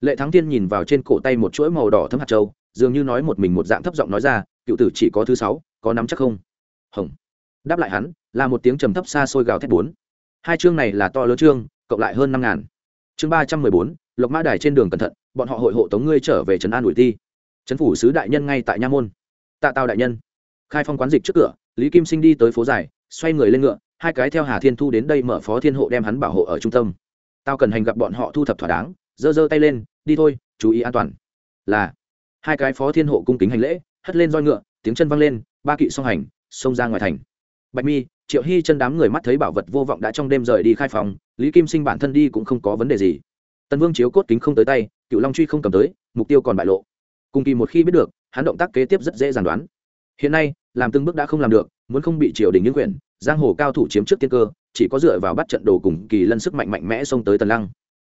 Speaker 1: lệ thắng thiên nhìn vào trên cổ tay một chuỗi màu đỏ thấm hạt trâu dường như nói một mình một dạng thấp giọng nói ra, cựu tử chỉ có thứ sáu, có nắm chắc không? Hồng. Đáp lại hắn, là một tiếng trầm thấp xa xôi gào thét bốn. Hai chương này là to lớn chương, cộng lại hơn năm ngàn. Chương ba trăm mười bốn, lộc mã đài trên đường cẩn thận, bọn họ hội hộ tống ngươi trở về trấn an ủi ti. Trấn phủ sứ đại nhân ngay tại nha môn. Tạ tào đại nhân. Khai phong quán dịch trước cửa, lý kim sinh đi tới phố dài, xoay người lên ngựa hai cái theo hà thiên thu đến đây mở phó thiên hộ đem hắn bảo hộ ở trung tâm. Tao cần hành gặp bọn họ thu thập thỏa đáng, giơ giơ tay lên, đi thôi, chú ý an toàn. Là, hai cái phó thiên hộ cung kính hành lễ, hất lên roi ngựa, tiếng chân văng lên, ba kỵ song hành, xông ra ngoài thành. Bạch mi, triệu hy chân đám người mắt thấy bảo vật vô vọng đã trong đêm rời đi khai phòng, lý kim sinh bản thân đi cũng không có vấn đề gì. Tần vương chiếu cốt kính không tới tay cựu long truy không cầm tới, mục tiêu còn bại lộ. Cùng kỳ một khi biết được, hắn động tác kế tiếp rất dễ dàng đoán. Hiện nay, làm từng bước đã không làm được, muốn không bị triều đình những quyền giang hồ cao thủ chiếm trước tiên cơ, chỉ có dựa vào bắt trận đồ cùng kỳ lân sức mạnh mạnh mẽ xông tới tần lăng.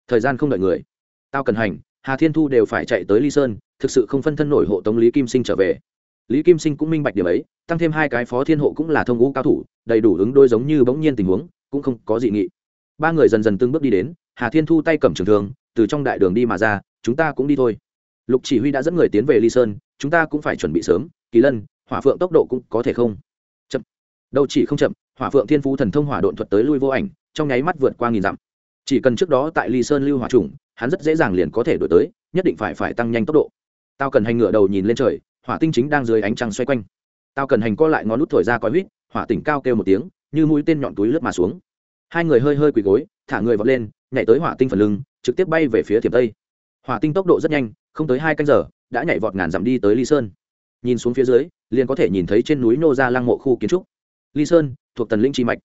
Speaker 1: Thời gian không đợi người. Tao cần hành, hà thiên thu đều phải chạy tới ly sơn, thực sự không phân thân nổi hộ tống lý kim sinh trở về. Lý kim sinh cũng minh bạch điểm ấy, tăng thêm hai cái phó thiên hộ cũng là thông ngũ cao thủ, đầy đủ ứng đôi giống như bỗng nhiên tình huống, cũng không có dị nghị. Ba người dần dần từng bước đi đến, hà thiên thu tay cầm trường thường từ trong đại đường đi mà ra, chúng ta cũng đi thôi. Lục chỉ huy đã dẫn người tiến về ly sơn, chúng ta cũng phải chuẩn bị sớm, kỳ lân, hỏa phượng tốc độ cũng có thể không? Đâu chỉ không chậm, hỏa phượng thiên phú thần thông hỏa độn thuật tới lui vô ảnh, trong nháy mắt vượt qua nghìn dặm. Chỉ cần trước đó tại ly sơn lưu hỏa trùng hắn rất dễ dàng liền có thể đổi tới, nhất định phải phải tăng nhanh tốc độ. Tao cần hành ngựa đầu nhìn lên trời, hỏa tinh chính đang dưới ánh trăng xoay quanh. Tao cần hành co lại ngón nút thổi ra có huýt, hỏa tỉnh cao kêu một tiếng, như mũi tên nhọn túi lướt mà xuống. Hai người hơi hơi quỳ gối, thả người vọt lên, nhảy tới hỏa tinh phần lưng, trực tiếp bay về phía tiềm tây. Hỏa tinh tốc độ rất nhanh, không tới hai canh giờ, đã nhảy vọt ngàn dặm đi tới ly sơn. Nhìn xuống phía dưới, liền có thể nhìn thấy trên núi nô ra lăng mộ khu kiến trúc ly sơn, thuộc tần linh chi mạch.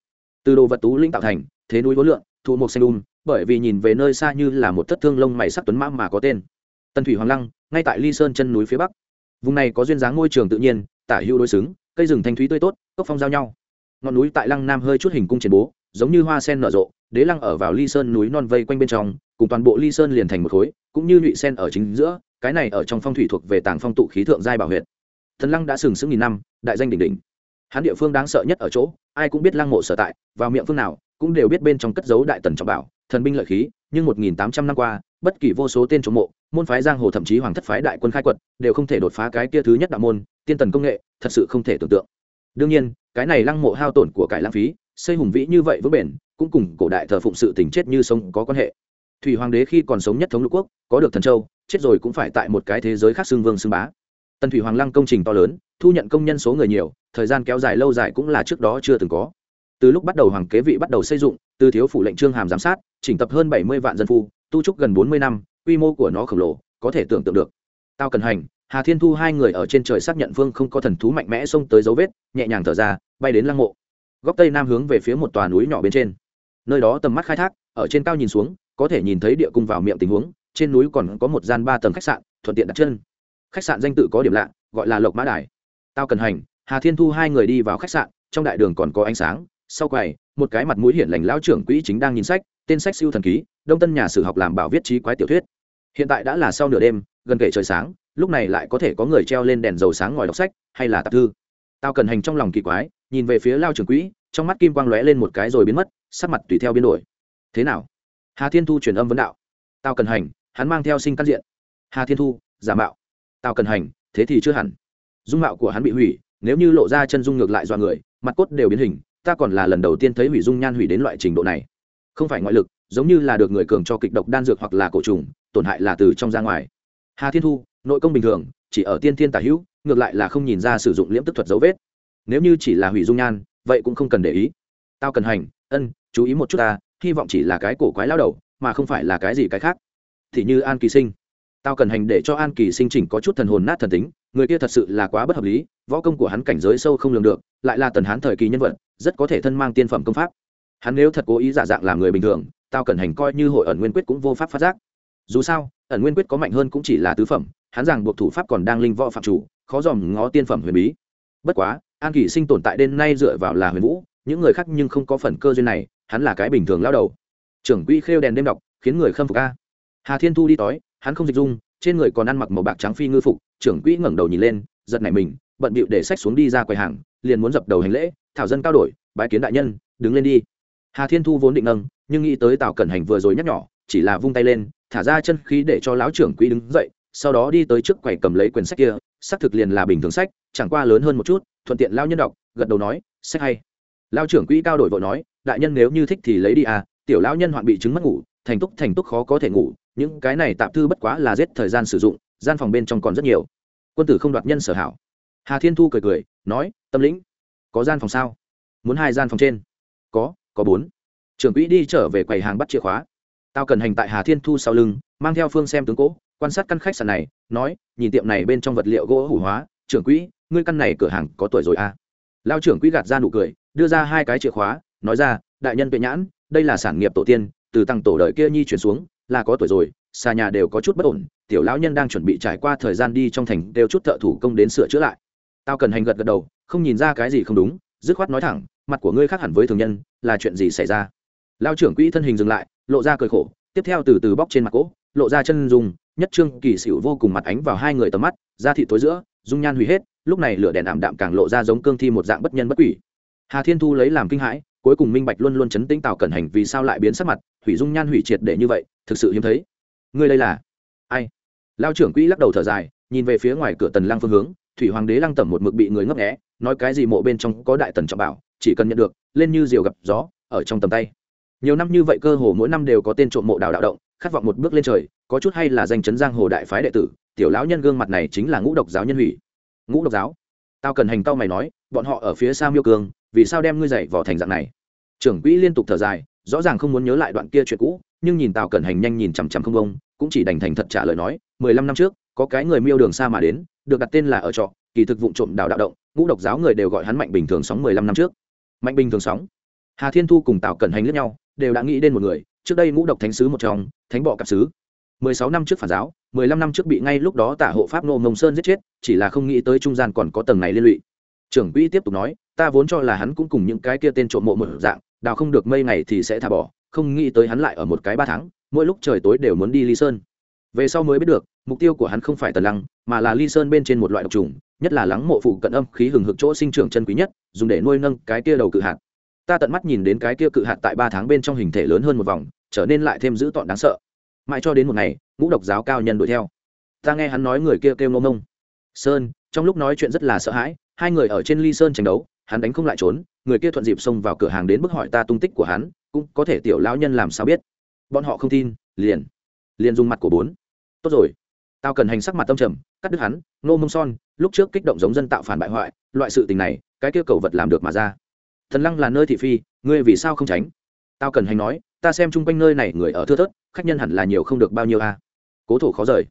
Speaker 1: Từ đồ vật tú linh tạo thành, thế núi vốn lượn thụ một xanh đun bởi vì nhìn về nơi xa như là một thất thương lông mày sắc tuấn mã mà có tên. Tần thủy hoàng lăng, ngay tại ly sơn chân núi phía bắc. Vùng này có duyên dáng môi trường tự nhiên, tả hữu đối xứng, cây rừng thanh thúy tươi tốt, cốc phong giao nhau. Ngọn núi tại lăng nam hơi chút hình cung triển bố, giống như hoa sen nở rộ, đế lăng ở vào ly sơn núi non vây quanh bên trong, cùng toàn bộ ly sơn liền thành một khối, cũng như nhụy sen ở chính giữa, cái này ở trong phong thủy thuộc về tàng phong tụ khí thượng giai bảo huyện thần lăng đã sừng sững nghìn năm, đại danh đỉnh đỉnh hắn địa phương đáng sợ nhất ở chỗ, ai cũng biết lăng mộ sở tại, vào miệng phương nào, cũng đều biết bên trong cất giấu đại tần trọng bảo, thần binh lợi khí, nhưng một nghìn tám trăm năm qua, bất kỳ vô số tên trộm mộ, môn phái giang hồ thậm chí hoàng thất phái đại quân khai quật, đều không thể đột phá cái kia thứ nhất đạo môn, tiên tần công nghệ, thật sự không thể tưởng tượng. Đương nhiên, cái này lăng mộ hao tổn của cải lãng phí, xây hùng vĩ như vậy vững bền, cũng cùng cổ đại thờ phụng sự tình chết như sống có quan hệ. Thủy hoàng đế khi còn sống nhất thống lục quốc, có được thần châu, chết rồi cũng phải tại một cái thế giới khác xương vương xương bá. Tần thủy hoàng lăng công trình to lớn thu nhận công nhân số người nhiều, thời gian kéo dài lâu dài cũng là trước đó chưa từng có. Từ lúc bắt đầu hoàng kế vị bắt đầu xây dựng, từ thiếu phủ lệnh trương hàm giám sát, chỉnh tập hơn bảy mươi vạn dân phu, tu trúc gần bốn mươi năm, quy mô của nó khổng lồ, có thể tưởng tượng được. Tao cần hành, hà thiên thu hai người ở trên trời xác nhận vương không có thần thú mạnh mẽ xông tới dấu vết, nhẹ nhàng thở ra, bay đến lăng mộ. Góc tây nam hướng về phía một tòa núi nhỏ bên trên. Nơi đó tầm mắt khai thác, ở trên cao nhìn xuống, có thể nhìn thấy địa cung vào miệng tình huống, trên núi còn có một gian ba tầng khách sạn, thuận tiện đặt chân. Khách sạn danh tự có điểm lạ, gọi là lộc mã đài tao cần hành, hà thiên thu hai người đi vào khách sạn, trong đại đường còn có ánh sáng, sau quầy, một cái mặt mũi hiển lành lão trưởng quỹ chính đang nhìn sách, tên sách siêu thần ký, đông tân nhà sử học làm bảo viết trí quái tiểu thuyết. Hiện tại đã là sau nửa đêm, gần kể trời sáng, lúc này lại có thể có người treo lên đèn dầu sáng ngòi đọc sách, hay là tạp thư. Tao cần hành trong lòng kỳ quái, nhìn về phía lao trưởng quỹ, trong mắt kim quang lóe lên một cái rồi biến mất, sắc mặt tùy theo biến đổi. Thế nào? Hà thiên thu truyền âm vấn đạo. Tao cần hành, hắn mang theo sinh căn diện. Hà thiên thu, giả mạo. Tao cần hành, thế thì chưa hẳn dung mạo của hắn bị hủy, nếu như lộ ra chân dung ngược lại do người, mặt cốt đều biến hình, ta còn là lần đầu tiên thấy hủy dung nhan hủy đến loại trình độ này. Không phải ngoại lực, giống như là được người cường cho kịch độc đan dược hoặc là cổ trùng, tổn hại là từ trong ra ngoài. Hà thiên thu, nội công bình thường, chỉ ở tiên thiên tả hữu, ngược lại là không nhìn ra sử dụng liễm tức thuật dấu vết. Nếu như chỉ là hủy dung nhan, vậy cũng không cần để ý. Tao cần hành, ân, chú ý một chút ta, hy vọng chỉ là cái cổ quái lao đầu, mà không phải là cái gì cái khác. Thì như an kỳ sinh. Tao cần hành để cho an kỳ sinh chỉnh có chút thần hồn nát thần tính người kia thật sự là quá bất hợp lý, võ công của hắn cảnh giới sâu không lường được, lại là tần hán thời kỳ nhân vật, rất có thể thân mang tiên phẩm công pháp. Hắn nếu thật cố ý giả dạng làm người bình thường, tao cần hành coi như hội ẩn nguyên quyết cũng vô pháp phát giác. Dù sao, ẩn nguyên quyết có mạnh hơn cũng chỉ là tứ phẩm, hắn rằng buộc thủ pháp còn đang linh võ phạm chủ, khó dòm ngó tiên phẩm huyền bí. Bất quá, an kỷ sinh tồn tại đến nay dựa vào là huyền vũ, những người khác nhưng không có phần cơ duyên này, hắn là cái bình thường lao đầu. Trưởng quỹ khêu đèn đêm đọc, khiến người khâm phục ca hà thiên thu đi tói, hắn không dịch dung trên người còn ăn mặc màu bạc trắng phi ngư phục, trưởng quỹ ngẩng đầu nhìn lên, giật nảy mình, bận bịu để sách xuống đi ra quầy hàng, liền muốn dập đầu hành lễ, thảo dân cao đổi, bái kiến đại nhân, đứng lên đi. Hà thiên thu vốn định nâng, nhưng nghĩ tới tào cẩn hành vừa rồi nhắc nhỏ chỉ là vung tay lên, thả ra chân khí để cho lão trưởng quỹ đứng dậy, sau đó đi tới trước quầy cầm lấy quyển sách kia, xác thực liền là bình thường sách, chẳng qua lớn hơn một chút, thuận tiện lao nhân đọc, gật đầu nói, sách hay. Lao trưởng quỹ cao đổi vội nói, đại nhân nếu như thích thì lấy đi à tiểu lão nhân hoạn bị chứng mất ngủ, thành túc thành túc khó có thể ngủ những cái này tạm thư bất quá là giết thời gian sử dụng, gian phòng bên trong còn rất nhiều. Quân tử không đoạt nhân sở hảo. Hà thiên thu cười cười, nói, tâm lĩnh, có gian phòng sao? Muốn hai gian phòng trên? Có có bốn. Trưởng quỹ đi trở về quầy hàng bắt chìa khóa. Tao cần hành tại hà thiên thu sau lưng, mang theo phương xem tướng cỗ quan sát căn khách sạn này, nói, nhìn tiệm này bên trong vật liệu gỗ hủ hóa, trưởng quỹ, ngươi căn này cửa hàng có tuổi rồi à? Lao trưởng quỹ gạt ra nụ cười, đưa ra hai cái chìa khóa, nói ra, đại nhân tuệ nhãn, đây là sản nghiệp tổ tiên, từ tăng tổ đời kia nhi chuyển xuống là có tuổi rồi, xa nhà đều có chút bất ổn, tiểu lão nhân đang chuẩn bị trải qua thời gian đi trong thành đều chút thợ thủ công đến sửa chữa lại. Tao cần hành gật gật đầu, không nhìn ra cái gì không đúng, dứt khoát nói thẳng, mặt của ngươi khác hẳn với thường nhân, là chuyện gì xảy ra? Lao trưởng quỹ thân hình dừng lại, lộ ra cười khổ, tiếp theo từ từ bóc trên mặt cỗ, lộ ra chân dùng nhất trương kỳ xỉu vô cùng mặt ánh vào hai người tầm mắt, da thị tối giữa, dung nhan hủy hết, lúc này lửa đèn ảm đạm càng lộ ra giống cương thi một dạng bất nhân bất quỷ. Hà thiên thu lấy làm kinh hãi cuối cùng minh bạch luôn luôn chấn tĩnh tào cẩn hành vì sao lại biến sắc mặt, hủy dung nhan hủy triệt để như vậy, thực sự hiếm thấy. Ngươi đây là ai? Lao trưởng quỹ lắc đầu thở dài, nhìn về phía ngoài cửa tần lang phương hướng, thủy hoàng đế lăng tẩm một mực bị người ngấp nghé, nói cái gì mộ bên trong có đại tần trọng bảo, chỉ cần nhận được, lên như diều gặp gió, ở trong tầm tay. Nhiều năm như vậy cơ hồ mỗi năm đều có tên trộm mộ đào đạo động, khát vọng một bước lên trời, có chút hay là danh chấn giang hồ đại phái đệ tử, tiểu lão nhân gương mặt này chính là ngũ độc giáo nhân hủy. Ngũ độc giáo? Tao cần hành tao mày nói, bọn họ ở phía xa miêu cương vì sao đem ngươi dậy vào thành dạng này? Trưởng quỹ liên tục thở dài, rõ ràng không muốn nhớ lại đoạn kia chuyện cũ, nhưng nhìn tào cẩn hành nhanh nhìn chằm chằm không công cũng chỉ đành thành thật trả lời nói, mười lăm năm trước, có cái người miêu đường xa mà đến, được đặt tên là ở trọ, kỳ thực vụ trộm đào đạo động, ngũ độc giáo người đều gọi hắn mạnh bình thường sóng mười lăm năm trước. Mạnh bình thường sóng? Hà thiên thu cùng tào cẩn hành lẫn nhau, đều đã nghĩ đến một người, trước đây ngũ độc thánh sứ một trong, thánh bọ cặp sứ. Mười sáu năm trước phản giáo, mười lăm năm trước bị ngay lúc đó tả hộ pháp nô mông sơn giết chết, chỉ là không nghĩ tới trung gian còn có tầng này liên lụy. Trưởng quỹ tiếp tục nói ta vốn cho là hắn cũng cùng những cái kia tên trộm mộ một dạng, đào không được mây ngày thì sẽ thả bỏ, không nghĩ tới hắn lại ở một cái ba tháng, mỗi lúc trời tối đều muốn đi ly sơn. Về sau mới biết được, mục tiêu của hắn không phải tần lăng, mà là ly sơn bên trên một loại độc trùng, nhất là lắng mộ phụ cận âm khí hừng hực chỗ sinh trưởng chân quý nhất, dùng để nuôi nâng cái kia đầu cự hạt. Ta tận mắt nhìn đến cái kia cự hạt tại ba tháng bên trong hình thể lớn hơn một vòng, trở nên lại thêm dữ tọn đáng sợ. Mãi cho đến một ngày, ngũ độc giáo cao nhân đuổi theo. Ta nghe hắn nói người kia kêu ngông ngông. Sơn, trong lúc nói chuyện rất là sợ hãi, hai người ở trên ly sơn tranh đấu hắn đánh không lại trốn, người kia thuận dịp xông vào cửa hàng đến bức hỏi ta tung tích của hắn, cũng có thể tiểu lão nhân làm sao biết? Bọn họ không tin, liền liền dùng mặt của bốn. Tốt rồi. Tao cần hành sắc mặt tâm trầm, cắt đứt hắn, nô mông son, lúc trước kích động giống dân tạo phản bại hoại, loại sự tình này, cái kia cầu vật làm được mà ra. Thần lăng là nơi thị phi, ngươi vì sao không tránh? Tao cần hành nói, ta xem chung quanh nơi này người ở thưa thớt, khách nhân hẳn là nhiều không được bao nhiêu a. À? Cố thổ khó rời.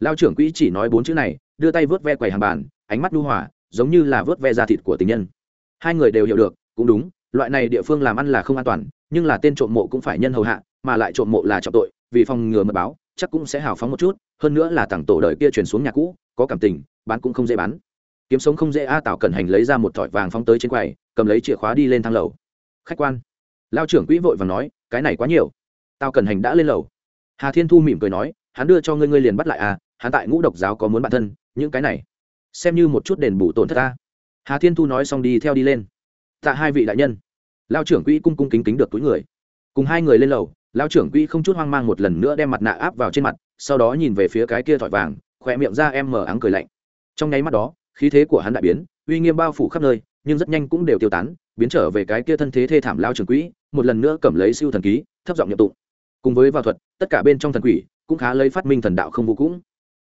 Speaker 1: Lao trưởng quỹ chỉ nói bốn chữ này, đưa tay vớt ve quầy hàng bàn, ánh mắt đu hỏa giống như là vớt ve da thịt của tình nhân hai người đều hiểu được cũng đúng loại này địa phương làm ăn là không an toàn nhưng là tên trộm mộ cũng phải nhân hầu hạ mà lại trộm mộ là trọng tội vì phòng ngừa mật báo chắc cũng sẽ hào phóng một chút hơn nữa là tặng tổ đời kia chuyển xuống nhà cũ có cảm tình bán cũng không dễ bán. Kiếm sống không dễ a à, tạo cẩn hành lấy ra một thỏi vàng phóng tới trên quầy cầm lấy chìa khóa đi lên thang lầu. Khách quan. Lao trưởng quỹ vội và nói cái này quá nhiều. Tao cần hành đã lên lầu. Hà thiên thu mỉm cười nói hắn đưa cho ngươi ngươi liền bắt lại à hắn tại ngũ độc giáo có muốn bản thân những cái này xem như một chút đền bù tổn thất ta hà thiên thu nói xong đi theo đi lên. Tạ hai vị đại nhân. Lao trưởng quỹ cung cung kính kính được túi người. Cùng hai người lên lầu lao trưởng quỹ không chút hoang mang một lần nữa đem mặt nạ áp vào trên mặt, sau đó nhìn về phía cái kia thỏi vàng khỏe miệng ra em mở áng cười lạnh. Trong nháy mắt đó, khí thế của hắn đại biến, uy nghiêm bao phủ khắp nơi, nhưng rất nhanh cũng đều tiêu tán, biến trở về cái kia thân thế thê thảm lao trưởng quỹ, một lần nữa cầm lấy siêu thần ký, thấp giọng nhậm tụng. Cùng với vào thuật, tất cả bên trong thần quỷ cũng khá lấy phát minh thần đạo không vũ cũng.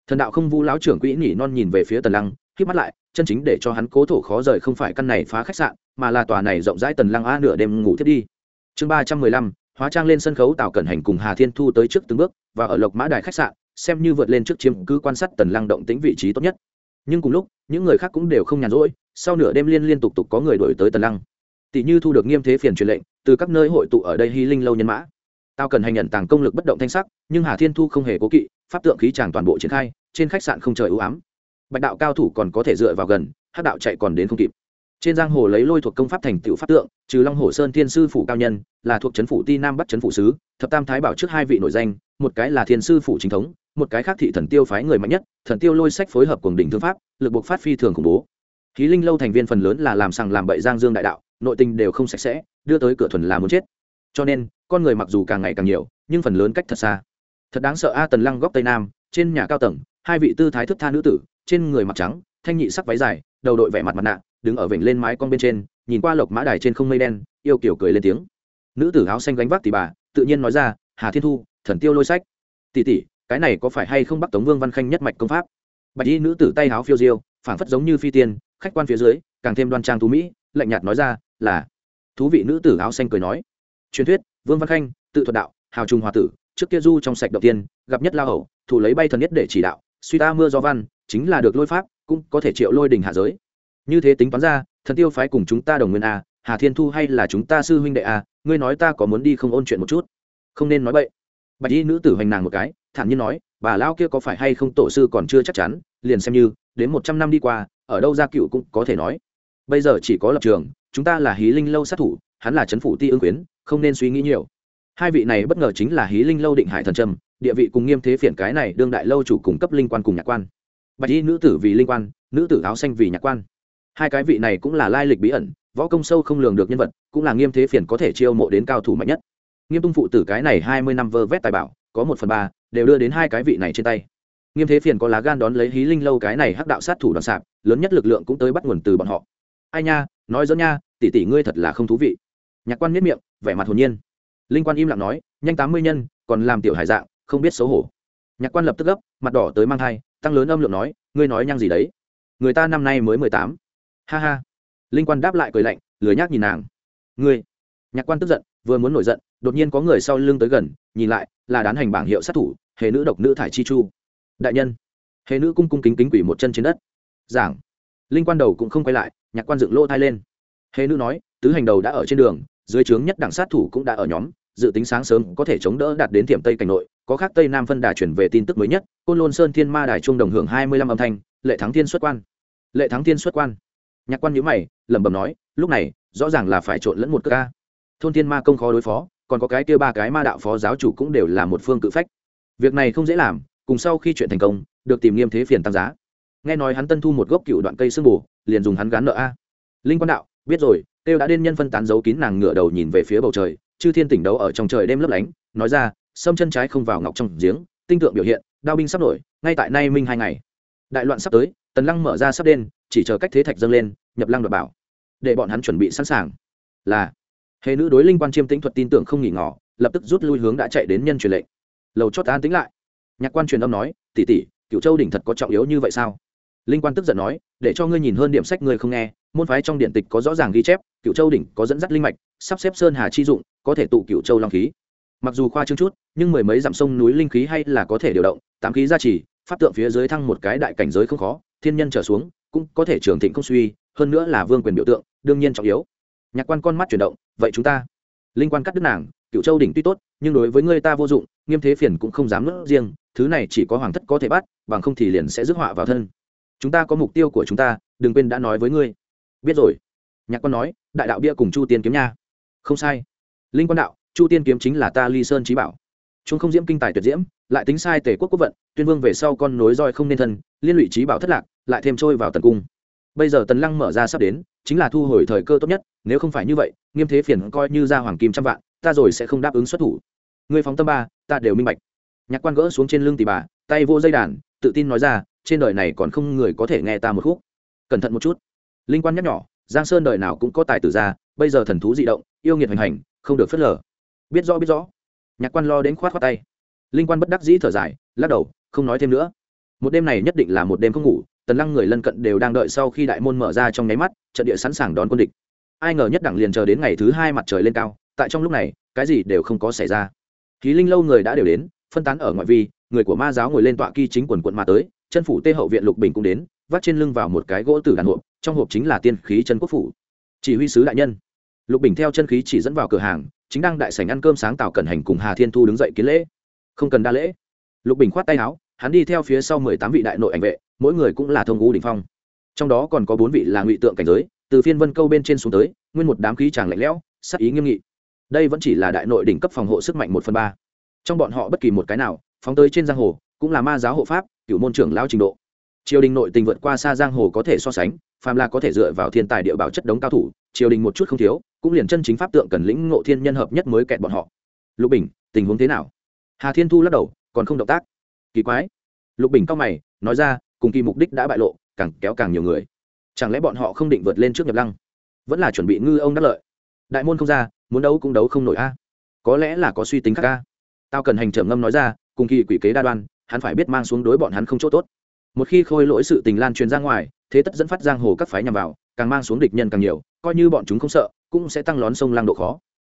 Speaker 1: Thần đạo không vũ lão trưởng quỹ nỉ non nhìn về phía tần lăng khi mắt lại, chân chính để cho hắn cố thổ khó rời không phải căn này phá khách sạn, mà là tòa này rộng rãi tần lăng a nửa đêm ngủ thiết đi. Chương ba trăm mười lăm, hóa trang lên sân khấu tạo cẩn hành cùng hà thiên thu tới trước từng bước, và ở lộc mã đài khách sạn, xem như vượt lên trước chiếm cứ quan sát tần lăng động tính vị trí tốt nhất. Nhưng cùng lúc, những người khác cũng đều không nhàn rỗi, sau nửa đêm liên liên tục tục có người đổi tới tần lăng. Tỷ như thu được nghiêm thế phiền truyền lệnh, từ các nơi hội tụ ở đây hy linh lâu nhân mã. Tao cần hành nhận tàng công lực bất động thanh sắc, nhưng hà thiên thu không hề cố kỵ, pháp tượng khí tràng toàn bộ triển khai, trên khách sạn không trời ưu ám bạch đạo cao thủ còn có thể dựa vào gần hát đạo chạy còn đến không kịp. Trên giang hồ lấy lôi thuộc công pháp thành tựu pháp tượng, trừ long hồ sơn thiên sư phủ cao nhân, là thuộc trấn phủ ti nam bắc trấn phủ sứ, thập tam thái bảo trước hai vị nổi danh, một cái là thiên sư phủ chính thống, một cái khác thị thần tiêu phái người mạnh nhất, thần tiêu lôi sách phối hợp cùng đỉnh thương pháp, lực buộc phát phi thường khủng bố. Khí linh lâu thành viên phần lớn là làm sằng làm bậy giang dương đại đạo, nội tình đều không sạch sẽ, đưa tới cửa thuần là muốn chết. Cho nên, con người mặc dù càng ngày càng nhiều, nhưng phần lớn cách thật xa. Thật đáng sợ a tần lăng góc tây nam, trên nhà cao tầng, hai vị tư thái thức tha nữ tử trên người mặc trắng thanh nhị sắc váy dài đầu đội vẻ mặt mặt nạ đứng ở vểnh lên mái con bên trên nhìn qua lộc mã đài trên không mây đen yêu kiểu cười lên tiếng. Nữ tử áo xanh gánh vác tỷ bà tự nhiên nói ra hà thiên thu thần tiêu lôi sách. Tỷ tỷ cái này có phải hay không bắt tống vương văn khanh nhất mạch công pháp? Bạch y nữ tử tay áo phiêu diêu phảng phất giống như phi tiên khách quan phía dưới càng thêm đoan trang thú mỹ lạnh nhạt nói ra là. Thú vị nữ tử áo xanh cười nói truyền thuyết vương văn khanh tự thuật đạo hào trùng hòa tử trước kia du trong sạch đầu tiên gặp nhất la hầu, thủ lấy bay thần nhất để chỉ đạo suy ta mưa do văn chính là được lôi pháp, cũng có thể triệu lôi đình hạ giới. Như thế tính toán ra, thần tiêu phái cùng chúng ta đồng nguyên a, hà thiên thu hay là chúng ta sư huynh đệ a, ngươi nói ta có muốn đi không ôn chuyện một chút? Không nên nói vậy bạch y nữ tử hoành nàng một cái, thản nhiên nói, bà lao kia có phải hay không tổ sư còn chưa chắc chắn, liền xem như, đến một trăm năm đi qua, ở đâu ra cựu cũng có thể nói. Bây giờ chỉ có lập trường, chúng ta là hí linh lâu sát thủ, hắn là c phủ ti ương quyến, không nên suy nghĩ nhiều. Hai vị này bất ngờ chính là hí linh lâu định hải thần trâm, địa vị cùng nghiêm thế phiền cái này đương đại lâu chủ cung cấp linh quan cùng nhạc quan bạch y nữ tử vì linh quan, nữ tử áo xanh vì nhạc quan. Hai cái vị này cũng là lai lịch bí ẩn, võ công sâu không lường được nhân vật, cũng là nghiêm thế phiền có thể chiêu mộ đến cao thủ mạnh nhất. Nghiêm tung phụ tử cái này hai mươi năm vơ vét tài bảo, có một phần ba đều đưa đến hai cái vị này trên tay. Nghiêm thế phiền có lá gan đón lấy hí linh lâu cái này hắc đạo sát thủ đoàn sạp, lớn nhất lực lượng cũng tới bắt nguồn từ bọn họ. Ai nha, nói dẫn nha, tỷ tỷ ngươi thật là không thú vị. Nhạc quan miết miệng, vẻ mặt hồn nhiên. Linh quan im lặng nói, nhanh tám mươi nhân, còn làm tiểu hải dạng, không biết xấu hổ. Nhạc quan lập tức gấp, mặt đỏ tới mang thai tăng lớn âm lượng nói, ngươi nói nhăng gì đấy? Người ta năm nay mới mười tám. Ha ha. Linh quan đáp lại cười lạnh, lười nhác nhìn nàng. Ngươi? Nhạc quan tức giận, vừa muốn nổi giận, đột nhiên có người sau lưng tới gần, nhìn lại, là đán hành bảng hiệu sát thủ, hề nữ độc nữ thải chi chu. Đại nhân. Hề nữ cung cung kính kính quỷ một chân trên đất. Giảng. Linh quan đầu cũng không quay lại, nhạc quan dựng lô thai lên. Hề nữ nói, tứ hành đầu đã ở trên đường, dưới trướng nhất đảng sát thủ cũng đã ở nhóm, dự tính sáng sớm có thể chống đỡ đạt đến tiệm tây cảnh nội có khác tây nam phân đà chuyển về tin tức mới nhất, côn lôn sơn thiên ma đài trung đồng hưởng hai mươi lăm âm thanh, lệ thắng thiên xuất quan. Lệ thắng thiên xuất quan. Nhạc quan nhữ mày, lẩm bẩm nói, lúc này, rõ ràng là phải trộn lẫn một cơ ca. Thôn thiên ma công khó đối phó, còn có cái kia ba cái ma đạo phó giáo chủ cũng đều là một phương cự phách. Việc này không dễ làm, cùng sau khi chuyện thành công, được tìm nghiêm thế phiền tăng giá. Nghe nói hắn tân thu một gốc cựu đoạn cây sương bù, liền dùng hắn gán nợ a. Linh quan đạo, biết rồi kêu đã đên nhân phân tán giấu kín nàng ngửa đầu nhìn về phía bầu trời, chư thiên tỉnh đấu ở trong trời đêm lấp lánh, nói ra sâm chân trái không vào ngọc trong giếng, tinh tượng biểu hiện, đao binh sắp nổi, ngay tại nay minh hai ngày. Đại loạn sắp tới, tần lăng mở ra sắp đen, chỉ chờ cách thế thạch dâng lên, nhập lăng đ bảo. Để bọn hắn chuẩn bị sẵn sàng. Là, hệ nữ đối linh quan chiêm tĩnh thuật tin tưởng không nghỉ ngỏ lập tức rút lui hướng đã chạy đến nhân truyền lệnh. Lầu chót an tính lại. Nhạc quan truyền âm nói tỉ tỉ cựu châu đỉnh thật có trọng yếu như vậy sao? Linh quan tức giận nói, để cho ngươi nhìn hơn điểm sách ngươi không nghe, môn phái trong điện tịch có rõ ràng ghi chép cựu châu đỉnh có dẫn dắt linh mạch, sắp xếp sơn hà chi dụng, có thể tụ cựu châu long khí mặc dù khoa trương chút, nhưng mười mấy dặm sông núi linh khí hay là có thể điều động, tám khí gia trì, pháp tượng phía dưới thăng một cái đại cảnh giới không khó, thiên nhân trở xuống, cũng có thể trường thịnh không suy, hơn nữa là vương quyền biểu tượng, đương nhiên trọng yếu. Nhạc quan con mắt chuyển động, vậy chúng ta? Linh quan cắt đứt nàng cựu châu đỉnh tuy tốt, nhưng đối với người ta vô dụng, nghiêm thế phiền cũng không dám nữa riêng, thứ này chỉ có hoàng thất có thể bắt, bằng không thì liền sẽ rước họa vào thân. Chúng ta có mục tiêu của chúng ta, đừng quên đã nói với ngươi. Biết rồi. Nhạc quan nói, đại đạo bia cùng chu tiên kiếm nha. Không sai. Linh quan đạo chu tiên kiếm chính là ta ly sơn trí bảo. Chúng không diễm kinh tài tuyệt diễm, lại tính sai tề quốc quốc vận, tuyên vương về sau con nối roi không nên thân, liên lụy trí bảo thất lạc, lại thêm trôi vào tần cung. Bây giờ tần lăng mở ra sắp đến, chính là thu hồi thời cơ tốt nhất, nếu không phải như vậy, nghiêm thế phiền coi như ra hoàng kim trăm vạn, ta rồi sẽ không đáp ứng xuất thủ. Người phóng tâm ba, ta đều minh bạch. Nhạc quan gỡ xuống trên lưng tỷ bà, tay vô dây đàn, tự tin nói ra, trên đời này còn không người có thể nghe ta một khúc. Cẩn thận một chút. Linh quan nhắc nhỏ giang sơn đời nào cũng có tài tử ra, bây giờ thần thú di động, yêu nghiệt hoành hành, không được phớt lờ biết rõ biết rõ. Nhạc quan lo đến khoát khoát tay. Linh quan bất đắc dĩ thở dài, lắc đầu, không nói thêm nữa. Một đêm này nhất định là một đêm không ngủ, tần lăng người lân cận đều đang đợi sau khi đại môn mở ra trong nháy mắt, trận địa sẵn sàng đón quân địch. Ai ngờ nhất đẳng liền chờ đến ngày thứ hai mặt trời lên cao, tại trong lúc này, cái gì đều không có xảy ra. Khí linh lâu người đã đều đến, phân tán ở ngoại vi, người của ma giáo ngồi lên tọa kỳ chính quần quận mà tới, chân phủ tê hậu viện lục bình cũng đến vắt trên lưng vào một cái gỗ tử đàn hộp, trong hộp chính là tiên khí chân quốc phủ. Chỉ huy sứ đại nhân. Lục bình theo chân khí chỉ dẫn vào cửa hàng chính đang đại sảnh ăn cơm sáng tạo cẩn hành cùng hà thiên thu đứng dậy kiến lễ. Không cần đa lễ. Lục bình khoát tay áo, hắn đi theo phía sau mười tám vị đại nội ảnh vệ, mỗi người cũng là thông ngũ đình phong. Trong đó còn có bốn vị là ngụy tượng cảnh giới, từ phiên vân câu bên trên xuống tới, nguyên một đám khí tràng lạnh lẽo, sắc ý nghiêm nghị. Đây vẫn chỉ là đại nội đỉnh cấp phòng hộ sức mạnh một phần ba. Trong bọn họ bất kỳ một cái nào, phóng tới trên giang hồ, cũng là ma giáo hộ pháp cựu môn trưởng lao trình độ. Triều đình nội tình vượt qua xa giang hồ có thể so sánh, phàm là có thể dựa vào thiên tài địa bảo chất đống cao thủ triều đình một chút không thiếu, cũng liền chân chính pháp tượng cần lĩnh ngộ thiên nhân hợp nhất mới kẹt bọn họ. Lục bình, tình huống thế nào? Hà thiên thu lắc đầu, còn không động tác. Kỳ quái. Lục bình cao mày, nói ra, cùng kỳ mục đích đã bại lộ, càng kéo càng nhiều người. Chẳng lẽ bọn họ không định vượt lên trước nhập lăng? Vẫn là chuẩn bị ngư ông đắc lợi. Đại môn không ra, muốn đấu cũng đấu không nổi a. À? Có lẽ là có suy tính khác a. Tao cần hành trầm ngâm nói ra, cùng kỳ quỷ kế đa đoan, hắn phải biết mang xuống đối bọn hắn không chỗ tốt. Một khi khôi lỗi sự tình lan truyền ra ngoài, thế tất dẫn phát giang hồ các phái nhằm vào, càng mang xuống địch nhân càng nhiều coi như bọn chúng không sợ, cũng sẽ tăng lón sông lang độ khó.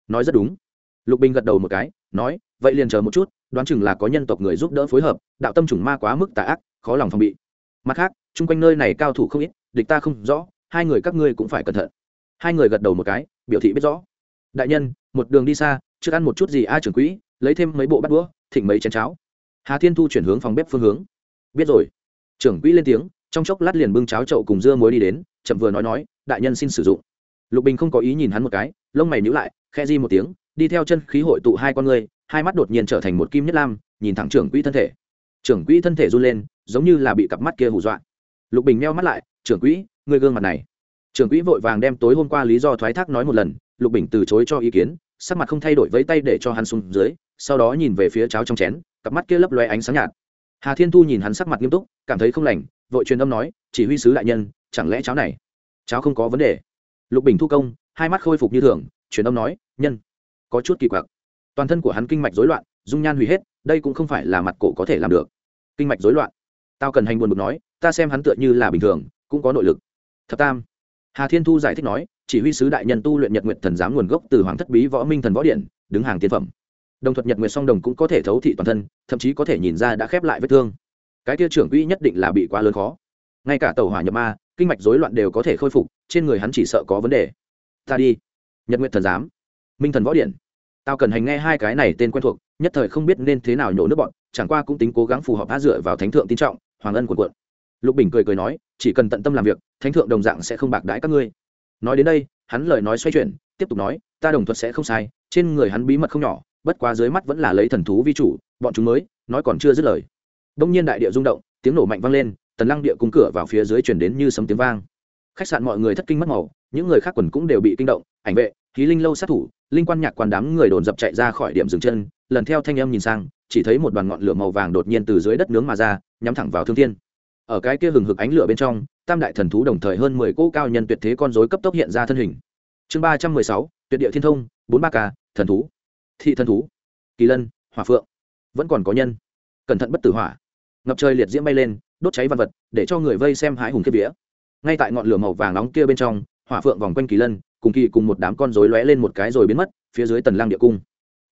Speaker 1: Nói rất đúng. Lục bình gật đầu một cái, nói, vậy liền chờ một chút, đoán chừng là có nhân tộc người giúp đỡ phối hợp, đạo tâm chủng ma quá mức tà ác, khó lòng phòng bị. Mặt khác, chung quanh nơi này cao thủ không ít, địch ta không rõ, hai người các ngươi cũng phải cẩn thận. Hai người gật đầu một cái, biểu thị biết rõ. Đại nhân, một đường đi xa chưa ăn một chút gì a trưởng quỹ, lấy thêm mấy bộ bát đũa, thịnh mấy chén cháo. Hà thiên thu chuyển hướng phòng bếp phương hướng. Biết rồi. Trưởng quỹ lên tiếng, trong chốc lát liền bưng cháo trậu cùng dưa muối đi đến, chậm vừa nói nói, đại nhân xin sử dụng lục bình không có ý nhìn hắn một cái, lông mày nhíu lại, khe di một tiếng, đi theo chân khí hội tụ hai con người, hai mắt đột nhiên trở thành một kim nhất lam, nhìn thẳng trưởng quỹ thân thể. Trưởng quỹ thân thể run lên, giống như là bị cặp mắt kia hù dọa. Lục bình meo mắt lại, trưởng quỹ người gương mặt này. Trưởng quỹ vội vàng đem tối hôm qua lý do thoái thác nói một lần, lục bình từ chối cho ý kiến, sắc mặt không thay đổi vẫy tay để cho hắn xuống dưới, sau đó nhìn về phía cháo trong chén, cặp mắt kia lấp loe ánh sáng nhạt. Hà thiên thu nhìn hắn sắc mặt nghiêm túc, cảm thấy không lành, vội truyền âm nói, chỉ huy sứ đại nhân, chẳng lẽ cháo này, cháo không có vấn đề? Lục bình thu công, hai mắt khôi phục như thường, truyền âm nói, nhân, có chút kỳ quặc. Toàn thân của hắn kinh mạch rối loạn, dung nhan hủy hết, đây cũng không phải là mặt cổ có thể làm được. Kinh mạch rối loạn. Tao cần hành buồn bực nói, ta xem hắn tựa như là bình thường, cũng có nội lực. Thập tam. Hà thiên thu giải thích nói, chỉ huy sứ đại nhân tu luyện nhật nguyện thần giám nguồn gốc từ hoàng thất bí võ minh thần võ điện, đứng hàng tiên phẩm. Đồng thuật nhật nguyện song đồng cũng có thể thấu thị toàn thân, thậm chí có thể nhìn ra đã khép lại vết thương. Cái kia trưởng quỹ nhất định là bị quá lớn khó. Ngay cả tàu hỏa nhập ma, kinh mạch rối loạn đều có thể khôi phục trên người hắn chỉ sợ có vấn đề. Ta đi. Nhật nguyện thần giám. Minh thần võ điện. Tao cần hành nghe hai cái này tên quen thuộc, nhất thời không biết nên thế nào nhổ nước bọn, chẳng qua cũng tính cố gắng phù hợp hát dựa vào thánh thượng tin trọng, hoàng ân quần quận lục bình cười cười nói, chỉ cần tận tâm làm việc, thánh thượng đồng dạng sẽ không bạc đãi các ngươi. Nói đến đây, hắn lời nói xoay chuyển, tiếp tục nói, ta đồng thuật sẽ không sai, trên người hắn bí mật không nhỏ, bất quá dưới mắt vẫn là lấy thần thú vi chủ, bọn chúng mới, nói còn chưa dứt lời. Đông nhiên đại địa rung động, tiếng nổ mạnh vang lên, tần lăng địa cung cửa vào phía dưới chuyển đến như sấm tiếng vang khách sạn mọi người thất kinh mất màu, những người khác quần cũng đều bị kinh động, ảnh vệ, khí linh lâu sát thủ, linh quan nhạc quan đám người đồn dập chạy ra khỏi điểm dừng chân, lần theo thanh em nhìn sang, chỉ thấy một đoàn ngọn lửa màu vàng đột nhiên từ dưới đất nướng mà ra, nhắm thẳng vào thương thiên. Ở cái kia hừng hực ánh lửa bên trong, tam đại thần thú đồng thời hơn mười cỗ cao nhân tuyệt thế con rối cấp tốc hiện ra thân hình. Chương ba trăm mười sáu, tuyệt địa thiên thông, bốn ba k thần thú. Thị thần thú. Kỳ lân, hỏa phượng. Vẫn còn có nhân. Cẩn thận bất tử hỏa. Ngập trời liệt diễm bay lên, đốt cháy văn vật, để cho người vây xem hái hùng kiếp vía ngay tại ngọn lửa màu vàng nóng kia bên trong, hỏa phượng vòng quanh kỳ lân, cùng kỳ cùng một đám con rối lóe lên một cái rồi biến mất, phía dưới tần lang địa cung.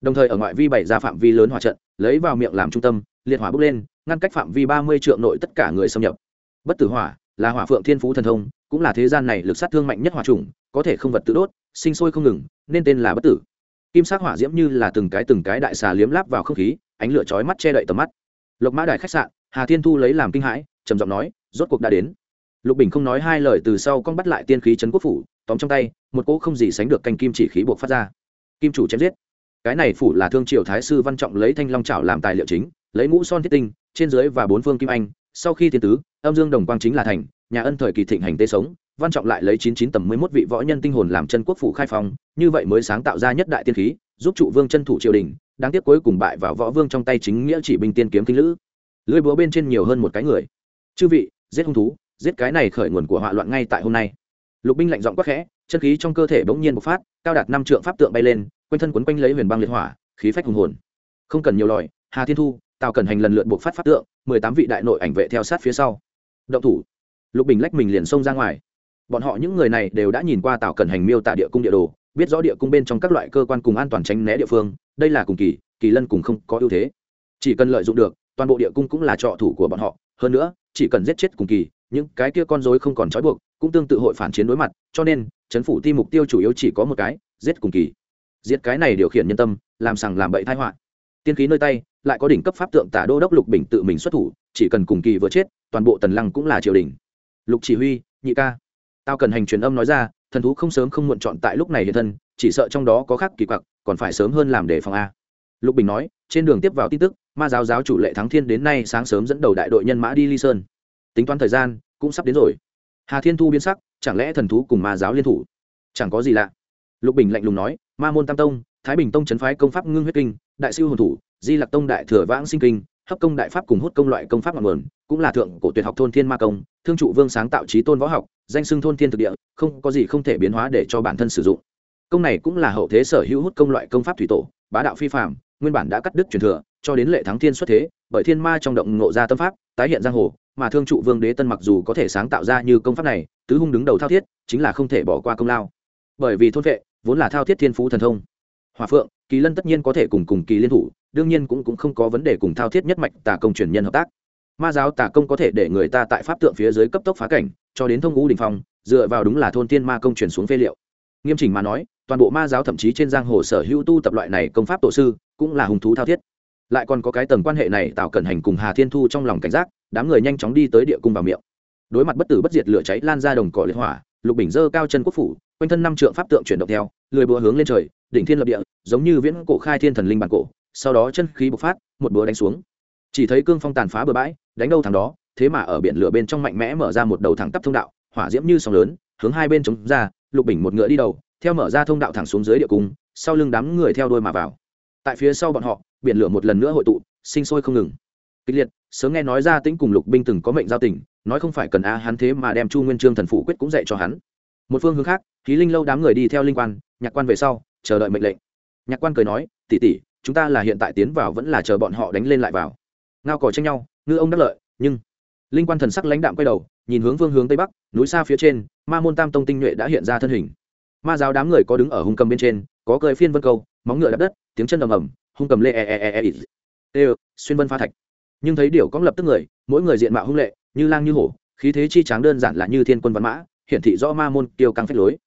Speaker 1: Đồng thời ở ngoại vi bảy ra phạm vi lớn hỏa trận, lấy vào miệng làm trung tâm, liệt hỏa bốc lên, ngăn cách phạm vi ba mươi triệu nội tất cả người xâm nhập. Bất tử hỏa là hỏa phượng thiên phú thần thông, cũng là thế gian này lực sát thương mạnh nhất hỏa trùng có thể không vật tự đốt, sinh sôi không ngừng, nên tên là bất tử. Kim sắc hỏa diễm như là từng cái từng cái đại xà liếm láp vào không khí, ánh lửa chói mắt che đậy tầm mắt. Lộc mã đại khách sạn, hà thiên thu lấy làm kinh hãi, trầm giọng nói, rốt cuộc đã đến lục bình không nói hai lời từ sau con bắt lại tiên khí trấn quốc phủ, tóm trong tay, một cỗ không gì sánh được canh kim chỉ khí buộc phát ra. Kim chủ chém giết. Cái này phủ là thương triều thái sư văn trọng lấy thanh long trảo làm tài liệu chính, lấy ngũ son thiết tinh, trên dưới và bốn phương kim anh, sau khi thiên tứ, âm dương đồng quang chính là thành, nhà ân thời kỳ thịnh hành tê sống, văn trọng lại lấy chín chín tầm mười một vị võ nhân tinh hồn làm chân quốc phủ khai phong, như vậy mới sáng tạo ra nhất đại tiên khí, giúp trụ vương chân thủ triều đình, đáng tiếc cuối cùng bại vào võ vương trong tay chính nghĩa chỉ binh tiên kiếm kinh lữ. Lưỡi búa bên trên nhiều hơn một cái người. Chư vị, giết hung thú giết cái này khởi nguồn của họa loạn ngay tại hôm nay. Lục binh lạnh giọng quắc khẽ, chân khí trong cơ thể bỗng nhiên bộc phát, cao đạt năm trượng pháp tượng bay lên, quanh thân quấn quanh lấy huyền băng liệt hỏa, khí phách hùng hồn. Không cần nhiều lòi hà thiên thu, tào cần hành lần lượt buộc phát pháp tượng, mười tám vị đại nội ảnh vệ theo sát phía sau. Động thủ. Lục bình lách mình liền xông ra ngoài. Bọn họ những người này đều đã nhìn qua tào cần hành miêu tả địa cung địa đồ, biết rõ địa cung bên trong các loại cơ quan cùng an toàn tránh né địa phương, đây là cùng kỳ kỳ lân cùng không có ưu thế. Chỉ cần lợi dụng được, toàn bộ địa cung cũng là trọ thủ của bọn họ, hơn nữa, chỉ cần giết chết cùng kỳ những cái kia con rối không còn trói buộc, cũng tương tự hội phản chiến đối mặt, cho nên, chấn phủ ti mục tiêu chủ yếu chỉ có một cái, giết cùng kỳ. Giết cái này điều khiển nhân tâm, làm sằng làm bậy thái họa. Tiên khí nơi tay, lại có đỉnh cấp pháp tượng tả đô đốc lục bình tự mình xuất thủ, chỉ cần cùng kỳ vừa chết, toàn bộ tần lăng cũng là triều đình. Lục chỉ huy, nhị ca. Tao cần hành truyền âm nói ra, thần thú không sớm không muộn chọn tại lúc này hiện thân, chỉ sợ trong đó có khác kỳ quặc, còn phải sớm hơn làm để phòng a. Lục bình nói, trên đường tiếp vào tin tức, ma giáo giáo chủ lệ thắng thiên đến nay sáng sớm dẫn đầu đại đội nhân mã đi ly sơn tính toán thời gian cũng sắp đến rồi. Hà thiên thu biến sắc, chẳng lẽ thần thú cùng ma giáo liên thủ? Chẳng có gì lạ. Lục bình lạnh lùng nói, ma môn tam tông, thái bình tông trấn phái công pháp ngưng huyết kinh, đại siêu hồn thủ, di lặc tông đại thừa vãng sinh kinh, hấp công đại pháp cùng hút công loại công pháp ngọn nguồn, cũng là thượng cổ tuyệt học thôn thiên ma công, thương trụ vương sáng tạo trí tôn võ học, danh xưng thôn thiên thực địa, không, có gì không thể biến hóa để cho bản thân sử dụng. Công này cũng là hậu thế sở hữu hút công loại công pháp thủy tổ, bá đạo phi phạm nguyên bản đã cắt đứt truyền thừa cho đến lệ thắng thiên xuất thế bởi thiên ma trong động ngộ ra tâm pháp tái hiện giang hồ mà thương trụ vương đế tân mặc dù có thể sáng tạo ra như công pháp này tứ hung đứng đầu thao thiết chính là không thể bỏ qua công lao. Bởi vì thôn vệ vốn là thao thiết thiên phú thần thông. Hòa phượng kỳ lân tất nhiên có thể cùng cùng kỳ liên thủ đương nhiên cũng, cũng không có vấn đề cùng thao thiết nhất mạch tà công truyền nhân hợp tác. Ma giáo tà công có thể để người ta tại pháp tượng phía dưới cấp tốc phá cảnh cho đến thông ngũ đình phong dựa vào đúng là thôn tiên ma công truyền xuống phê liệu. Nghiêm chỉnh mà nói toàn bộ ma giáo thậm chí trên giang hồ sở hữu tu tập loại này công pháp tổ sư cũng là hùng thú thao thiết lại còn có cái tầng quan hệ này tạo cẩn hành cùng hà thiên thu trong lòng cảnh giác, đám người nhanh chóng đi tới địa cung vào miệng. Đối mặt bất tử bất diệt lửa cháy lan ra đồng cỏ liệt hỏa, lục bình dơ cao chân quốc phủ, quanh thân năm trượng pháp tượng chuyển động theo, lười búa hướng lên trời, đỉnh thiên lập địa, giống như viễn cổ khai thiên thần linh bản cổ, sau đó chân khí bộc phát, một búa đánh xuống. Chỉ thấy cương phong tàn phá bờ bãi, đánh đâu thằng đó, thế mà ở biển lửa bên trong mạnh mẽ mở ra một đầu thẳng tắp thông đạo, hỏa diễm như sóng lớn, hướng hai bên chống ra, lục bình một ngựa đi đầu, theo mở ra thông đạo thẳng xuống dưới địa cung, sau lưng đám người theo đôi mà vào tại phía sau bọn họ, biển lửa một lần nữa hội tụ, sinh sôi không ngừng. Kịch liệt, sớm nghe nói ra tĩnh cùng lục binh từng có mệnh giao tình, nói không phải cần a hắn thế mà đem chu nguyên trương thần phủ quyết cũng dạy cho hắn. Một phương hướng khác khí linh lâu đám người đi theo linh quan, nhạc quan về sau, chờ đợi mệnh lệnh. Nhạc quan cười nói tỉ tỉ chúng ta là hiện tại tiến vào vẫn là chờ bọn họ đánh lên lại vào. Ngao cò tranh nhau, ngư ông đắc lợi, nhưng linh quan thần sắc lãnh đạm quay đầu, nhìn hướng phương hướng tây bắc, núi xa phía trên, ma môn tam tông tinh nhuệ đã hiện ra thân hình. Ma giáo đám người có đứng ở hung cầm bên trên, có cười phiên vân câu móng ngựa đập đất, tiếng chân ầm ầm, hung cầm lê e e e e e. Xuyên vân pha thạch. Nhưng thấy điều cóng lập tức người, mỗi người diện mạo hung lệ, như lang như hổ, khí thế chi tráng đơn giản là như thiên quân văn mã, hiển thị rõ ma môn kiêu căng phách lối.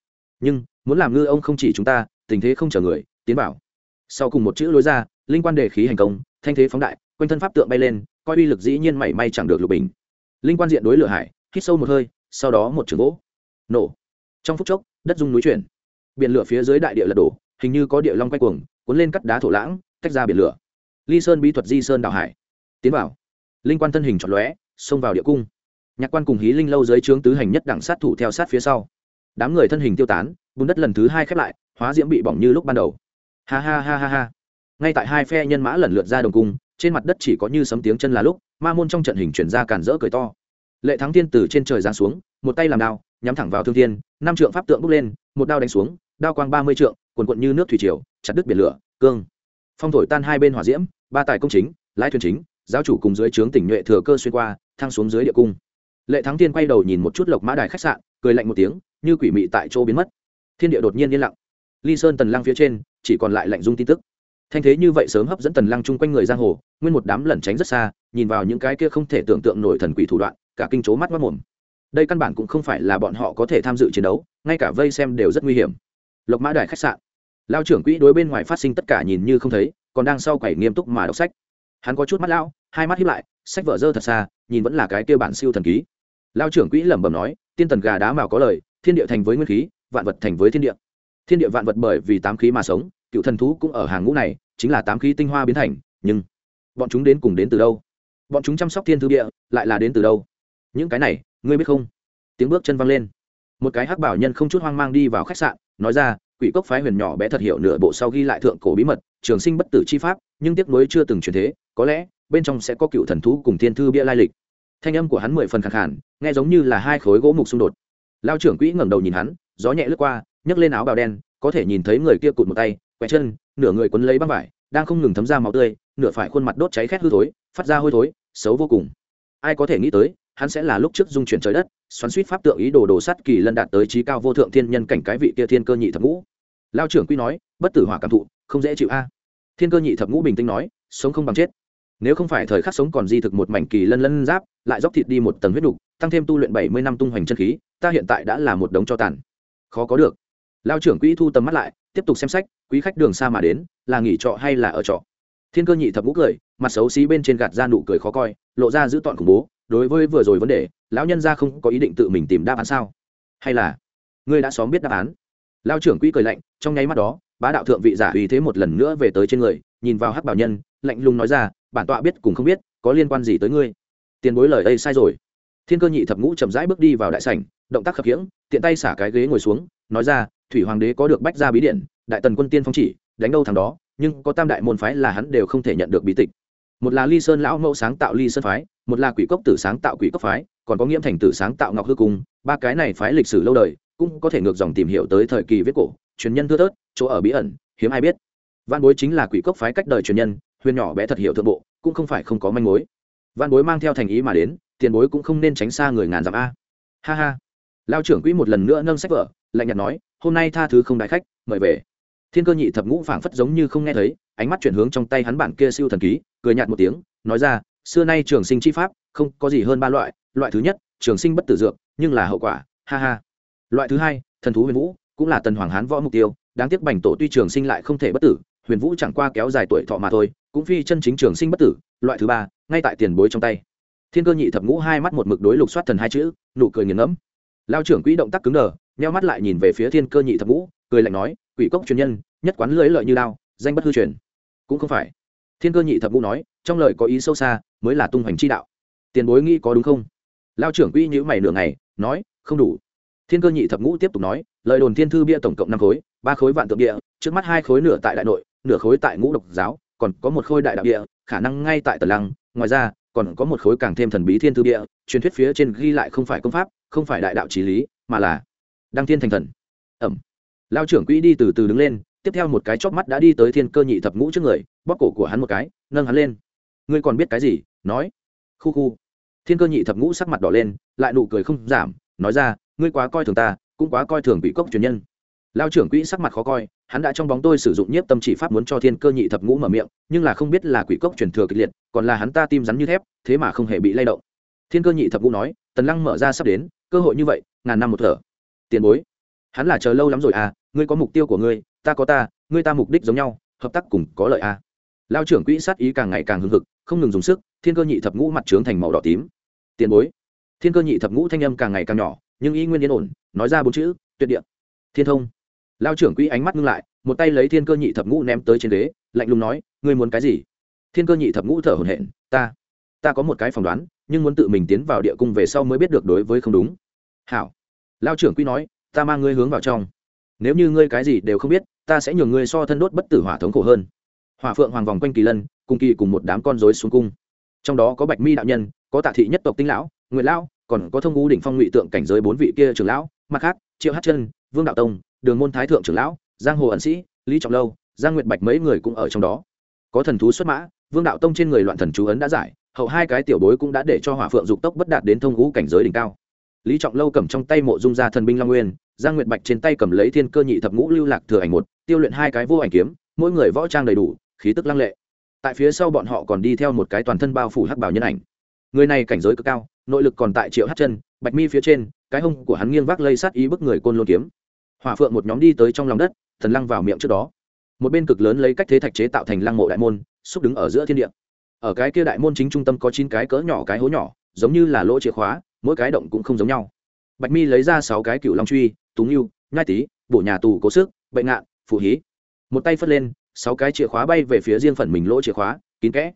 Speaker 1: Nhưng, muốn làm ngư ông không chỉ chúng ta, tình thế không chờ người, tiến bảo sau cùng một chữ lối ra, linh quan đề khí hành công, thanh thế phóng đại, quanh thân pháp tượng bay lên, coi uy lực dĩ nhiên mảy may chẳng được lục bình. Linh quan diện đối lửa hải, hít sâu một hơi, sau đó một trường gỗ nổ. Trong phút chốc, đất dung núi chuyển. Biển lửa phía dưới đại địa lật đổ hình như có địa long quay cuồng, cuốn lên cắt đá thổ lãng, tách ra biển lửa. Ly sơn bí thuật di sơn đảo hải. Tiến vào. Linh quan thân hình chọn lóe, xông vào địa cung. Nhạc quan cùng hí linh lâu dưới trướng tứ hành nhất đẳng sát thủ theo sát phía sau. Đám người thân hình tiêu tán, bùn đất lần thứ hai khép lại, hóa diễm bị bỏng như lúc ban đầu. Ha ha ha ha ha. Ngay tại hai phe nhân mã lần lượt ra đồng cung, trên mặt đất chỉ có như sấm tiếng chân là lúc, ma môn trong trận hình chuyển ra cản rỡ cười to. Lệ thắng thiên từ trên trời giáng xuống, một tay làm đao, nhắm thẳng vào thương thiên, năm trượng pháp tượng bước lên, một đao đánh xuống, đao quang ba mươi trượng quần quận như nước thủy triều, chặt đứt biển lửa, cương. Phong thổi tan hai bên hỏa diễm, ba tài công chính, lái thuyền chính, giáo chủ cùng dưới trướng tỉnh nhuệ thừa cơ xuyên qua thang xuống dưới địa cung. Lệ thắng thiên quay đầu nhìn một chút lộc mã đài khách sạn, cười lạnh một tiếng, như quỷ mị tại chỗ biến mất. Thiên địa đột nhiên yên lặng. Ly sơn tần lăng phía trên, chỉ còn lại lạnh dung tin tức. Thanh thế như vậy sớm hấp dẫn tần lăng chung quanh người giang hồ, nguyên một đám lẩn tránh rất xa, nhìn vào những cái kia không thể tưởng tượng nổi thần quỷ thủ đoạn, cả kinh chố mắt mất mồm. Đây căn bản cũng không phải là bọn họ có thể tham dự chiến đấu, ngay cả vây xem đều rất nguy hiểm. Lộc mã đài khách sạn lao trưởng quỹ đối bên ngoài phát sinh tất cả nhìn như không thấy, còn đang sau quẩy nghiêm túc mà đọc sách. Hắn có chút mắt lao hai mắt hiếp lại, sách vở dơ thật xa, nhìn vẫn là cái kia bản siêu thần ký. Lao trưởng quỹ lẩm bẩm nói, tiên tần gà đá mào có lời, thiên địa thành với nguyên khí, vạn vật thành với thiên địa. Thiên địa vạn vật bởi vì tám khí mà sống, cựu thần thú cũng ở hàng ngũ này, chính là tám khí tinh hoa biến thành, nhưng bọn chúng đến cùng đến từ đâu? Bọn chúng chăm sóc thiên thư địa, lại là đến từ đâu? Những cái này, ngươi biết không? Tiếng bước chân văng lên. Một cái hắc bảo nhân không chút hoang mang đi vào khách sạn, nói ra quỷ cốc phái huyền nhỏ bé thật hiểu nửa bộ sau ghi lại thượng cổ bí mật, trường sinh bất tử chi pháp, nhưng tiếc nuối chưa từng truyền thế, có lẽ, bên trong sẽ có cựu thần thú cùng thiên thư bia lai lịch. Thanh âm của hắn mười phần khẳng khản nghe giống như là hai khối gỗ mục xung đột. Lao trưởng quỹ ngẩng đầu nhìn hắn, gió nhẹ lướt qua, nhấc lên áo bào đen, có thể nhìn thấy người kia cụt một tay, quẹ chân, nửa người quấn lấy băng vải, đang không ngừng thấm ra máu tươi, nửa phải khuôn mặt đốt cháy khét hư thối, phát ra hôi thối, xấu vô cùng. Ai có thể nghĩ tới hắn sẽ là lúc trước dung chuyển trời đất, xoắn suýt pháp tượng ý đồ đồ sắt kỳ lân đạt tới trí cao vô thượng thiên nhân cảnh cái vị kia thiên cơ nhị thập ngũ. Lao trưởng quy nói, bất tử hỏa cảm thụ, không dễ chịu a. Thiên cơ nhị thập ngũ bình tĩnh nói, sống không bằng chết. Nếu không phải thời khắc sống còn di thực một mảnh kỳ lân lân giáp, lại dốc thịt đi một tầng huyết đục, tăng thêm tu luyện bảy mươi năm tung hoành chân khí, ta hiện tại đã là một đống cho tàn. Khó có được. Lao trưởng quỹ thu tầm mắt lại, tiếp tục xem sách, quý khách đường xa mà đến, là nghỉ trọ hay là ở trọ? Thiên cơ nhị thập ngũ cười, mặt xấu xí bên trên gạt ra nụ cười khó coi, lộ ra giữ tọn khủng bố đối với vừa rồi vấn đề, lão nhân ra không có ý định tự mình tìm đáp án sao? Hay là, ngươi đã xóm biết đáp án? Lao trưởng quỹ cười lạnh, trong nháy mắt đó, bá đạo thượng vị giả uy thế một lần nữa về tới trên người, nhìn vào hắc bảo nhân, lạnh lùng nói ra, bản tọa biết cùng không biết, có liên quan gì tới ngươi? Tiền bối lời đây sai rồi. Thiên cơ nhị thập ngũ chậm rãi bước đi vào đại sảnh, động tác khập khiễng, tiện tay xả cái ghế ngồi xuống, nói ra, thủy hoàng đế có được bách gia bí điện, đại tần quân tiên phong chỉ, đánh đâu thằng đó, nhưng có tam đại môn phái là hắn đều không thể nhận được bí tịch một là ly sơn lão mẫu sáng tạo ly sơn phái, một là quỷ cốc tử sáng tạo quỷ cốc phái, còn có nghiễm thành tử sáng tạo ngọc hư cung. Ba cái này phái lịch sử lâu đời, cũng có thể ngược dòng tìm hiểu tới thời kỳ viết cổ, truyền nhân thưa thớt, chỗ ở bí ẩn, hiếm ai biết. Văn bối chính là quỷ cốc phái cách đời truyền nhân, huyền nhỏ bé thật hiểu thượng bộ, cũng không phải không có manh mối. Văn bối mang theo thành ý mà đến, tiền bối cũng không nên tránh xa người ngàn dặm a. Ha ha. Lao trưởng quỹ một lần nữa nâng sách vở, lạnh nhạt nói, hôm nay tha thứ không đại khách, mời về thiên cơ nhị thập ngũ phảng phất giống như không nghe thấy, ánh mắt chuyển hướng trong tay hắn bản kia siêu thần ký, cười nhạt một tiếng, nói ra, xưa nay trường sinh chi pháp, không có gì hơn ba loại loại thứ nhất, trường sinh bất tử dược, nhưng là hậu quả, ha ha. Loại thứ hai, thần thú huyền vũ, cũng là tần hoàng hán võ mục tiêu, đáng tiếc bành tổ tuy trường sinh lại không thể bất tử, huyền vũ chẳng qua kéo dài tuổi thọ mà thôi, cũng phi chân chính trường sinh bất tử, loại thứ ba, ngay tại tiền bối trong tay. Thiên cơ nhị thập ngũ hai mắt một mực đối lục soát thần hai chữ, nụ cười nghiền ngẫm. Lao trưởng quỹ động tác cứng đờ neo mắt lại nhìn về phía thiên cơ nhị thập ngũ, cười lạnh nói quỷ cốc truyền nhân, nhất quán lưới lợi như lao danh bất hư truyền. Cũng không phải. Thiên cơ nhị thập ngũ nói, trong lời có ý sâu xa, mới là tung hoành chi đạo. Tiền bối nghĩ có đúng không? Lao trưởng quỹ nhữ mày nửa ngày, nói, không đủ. Thiên cơ nhị thập ngũ tiếp tục nói, lời đồn thiên thư bia tổng cộng năm khối, ba khối vạn tượng địa, trước mắt hai khối nửa tại đại nội, nửa khối tại ngũ độc giáo, còn có một khối đại đạo địa, khả năng ngay tại tần lăng, ngoài ra, còn có một khối càng thêm thần bí thiên thư địa, truyền thuyết phía trên ghi lại không phải công pháp, không phải đại đạo trí lý, mà là đăng thiên thành thần. Ẩm lao trưởng quỹ đi từ từ đứng lên, tiếp theo một cái chóp mắt đã đi tới thiên cơ nhị thập ngũ trước người, bóp cổ của hắn một cái, nâng hắn lên. Ngươi còn biết cái gì? Nói. Khu khu. Thiên cơ nhị thập ngũ sắc mặt đỏ lên, lại nụ cười không giảm, nói ra, ngươi quá coi thường ta, cũng quá coi thường bị cốc truyền nhân. Lao trưởng quỹ sắc mặt khó coi, hắn đã trong bóng tôi sử dụng nhiếp tâm chỉ pháp muốn cho thiên cơ nhị thập ngũ mở miệng, nhưng là không biết là quỷ cốc truyền thừa kịch liệt, còn là hắn ta tim rắn như thép, thế mà không hề bị lay động. Thiên cơ nhị thập ngũ nói, tần lăng mở ra sắp đến, cơ hội như vậy, ngàn năm một thở. Tiền bối. Hắn là chờ lâu lắm rồi à ngươi có mục tiêu của ngươi, ta có ta, ngươi ta mục đích giống nhau, hợp tác cùng có lợi à lao trưởng quỹ sát ý càng ngày càng hưng hực, không ngừng dùng sức, thiên cơ nhị thập ngũ mặt trướng thành màu đỏ tím. Tiền bối. Thiên cơ nhị thập ngũ thanh âm càng ngày càng nhỏ, nhưng ý nguyên yên ổn, nói ra bốn chữ, tuyệt địa. Thiên thông. Lao trưởng quỹ ánh mắt ngưng lại, một tay lấy thiên cơ nhị thập ngũ ném tới trên ghế, lạnh lùng nói, ngươi muốn cái gì? Thiên cơ nhị thập ngũ thở hổn hển, ta ta có một cái phỏng đoán, nhưng muốn tự mình tiến vào địa cung về sau mới biết được đối với không đúng. Hảo. Lao trưởng quỹ nói, ta mang ngươi hướng vào trong nếu như ngươi cái gì đều không biết, ta sẽ nhường ngươi so thân đốt bất tử hỏa thống khổ hơn. Hỏa phượng hoàng vòng quanh kỳ lân, cùng kỳ cùng một đám con rối xuống cung. Trong đó có bạch mi đạo nhân, có tạ thị nhất tộc tinh lão, nguyệt lão, còn có thông ngũ đỉnh phong ngụy tượng cảnh giới bốn vị kia trưởng lão, mặt khác, triệu hát chân, vương đạo tông, đường môn thái thượng trưởng lão, giang hồ ẩn sĩ, lý trọng lâu, giang nguyệt bạch mấy người cũng ở trong đó. Có thần thú xuất mã, vương đạo tông trên người loạn thần chú ấn đã giải, hậu hai cái tiểu bối cũng đã để cho hỏa phượng dục tốc bất đạt đến thông ngũ cảnh giới đỉnh cao. Lý trọng lâu cầm trong tay mộ dung ra thần binh long nguyên giang nguyệt bạch trên tay cầm lấy thiên cơ nhị thập ngũ lưu lạc thừa ảnh một, tiêu luyện hai cái vô ảnh kiếm, mỗi người võ trang đầy đủ, khí tức lăng lệ. Tại phía sau bọn họ còn đi theo một cái toàn thân bao phủ hắc bảo nhân ảnh. Người này cảnh giới cực cao, nội lực còn tại triệu hát chân, bạch mi phía trên, cái hông của hắn nghiêng vác lây sát ý bức người côn lôn kiếm. Hỏa phượng một nhóm đi tới trong lòng đất, thần lăng vào miệng trước đó. Một bên cực lớn lấy cách thế thạch chế tạo thành lăng mộ đại môn, xúc đứng ở giữa thiên địa. Ở cái kia đại môn chính trung tâm có chín cái cỡ nhỏ cái hố nhỏ, giống như là lỗ chìa khóa, mỗi cái động cũng không giống nhau. Bạch mi lấy ra sáu cái cựu long truy túng yêu nhai tý bộ nhà tù cố sức bệnh ngạn phụ hí. Một tay phất lên, sáu cái chìa khóa bay về phía riêng phần mình lỗ chìa khóa, kín kẽ.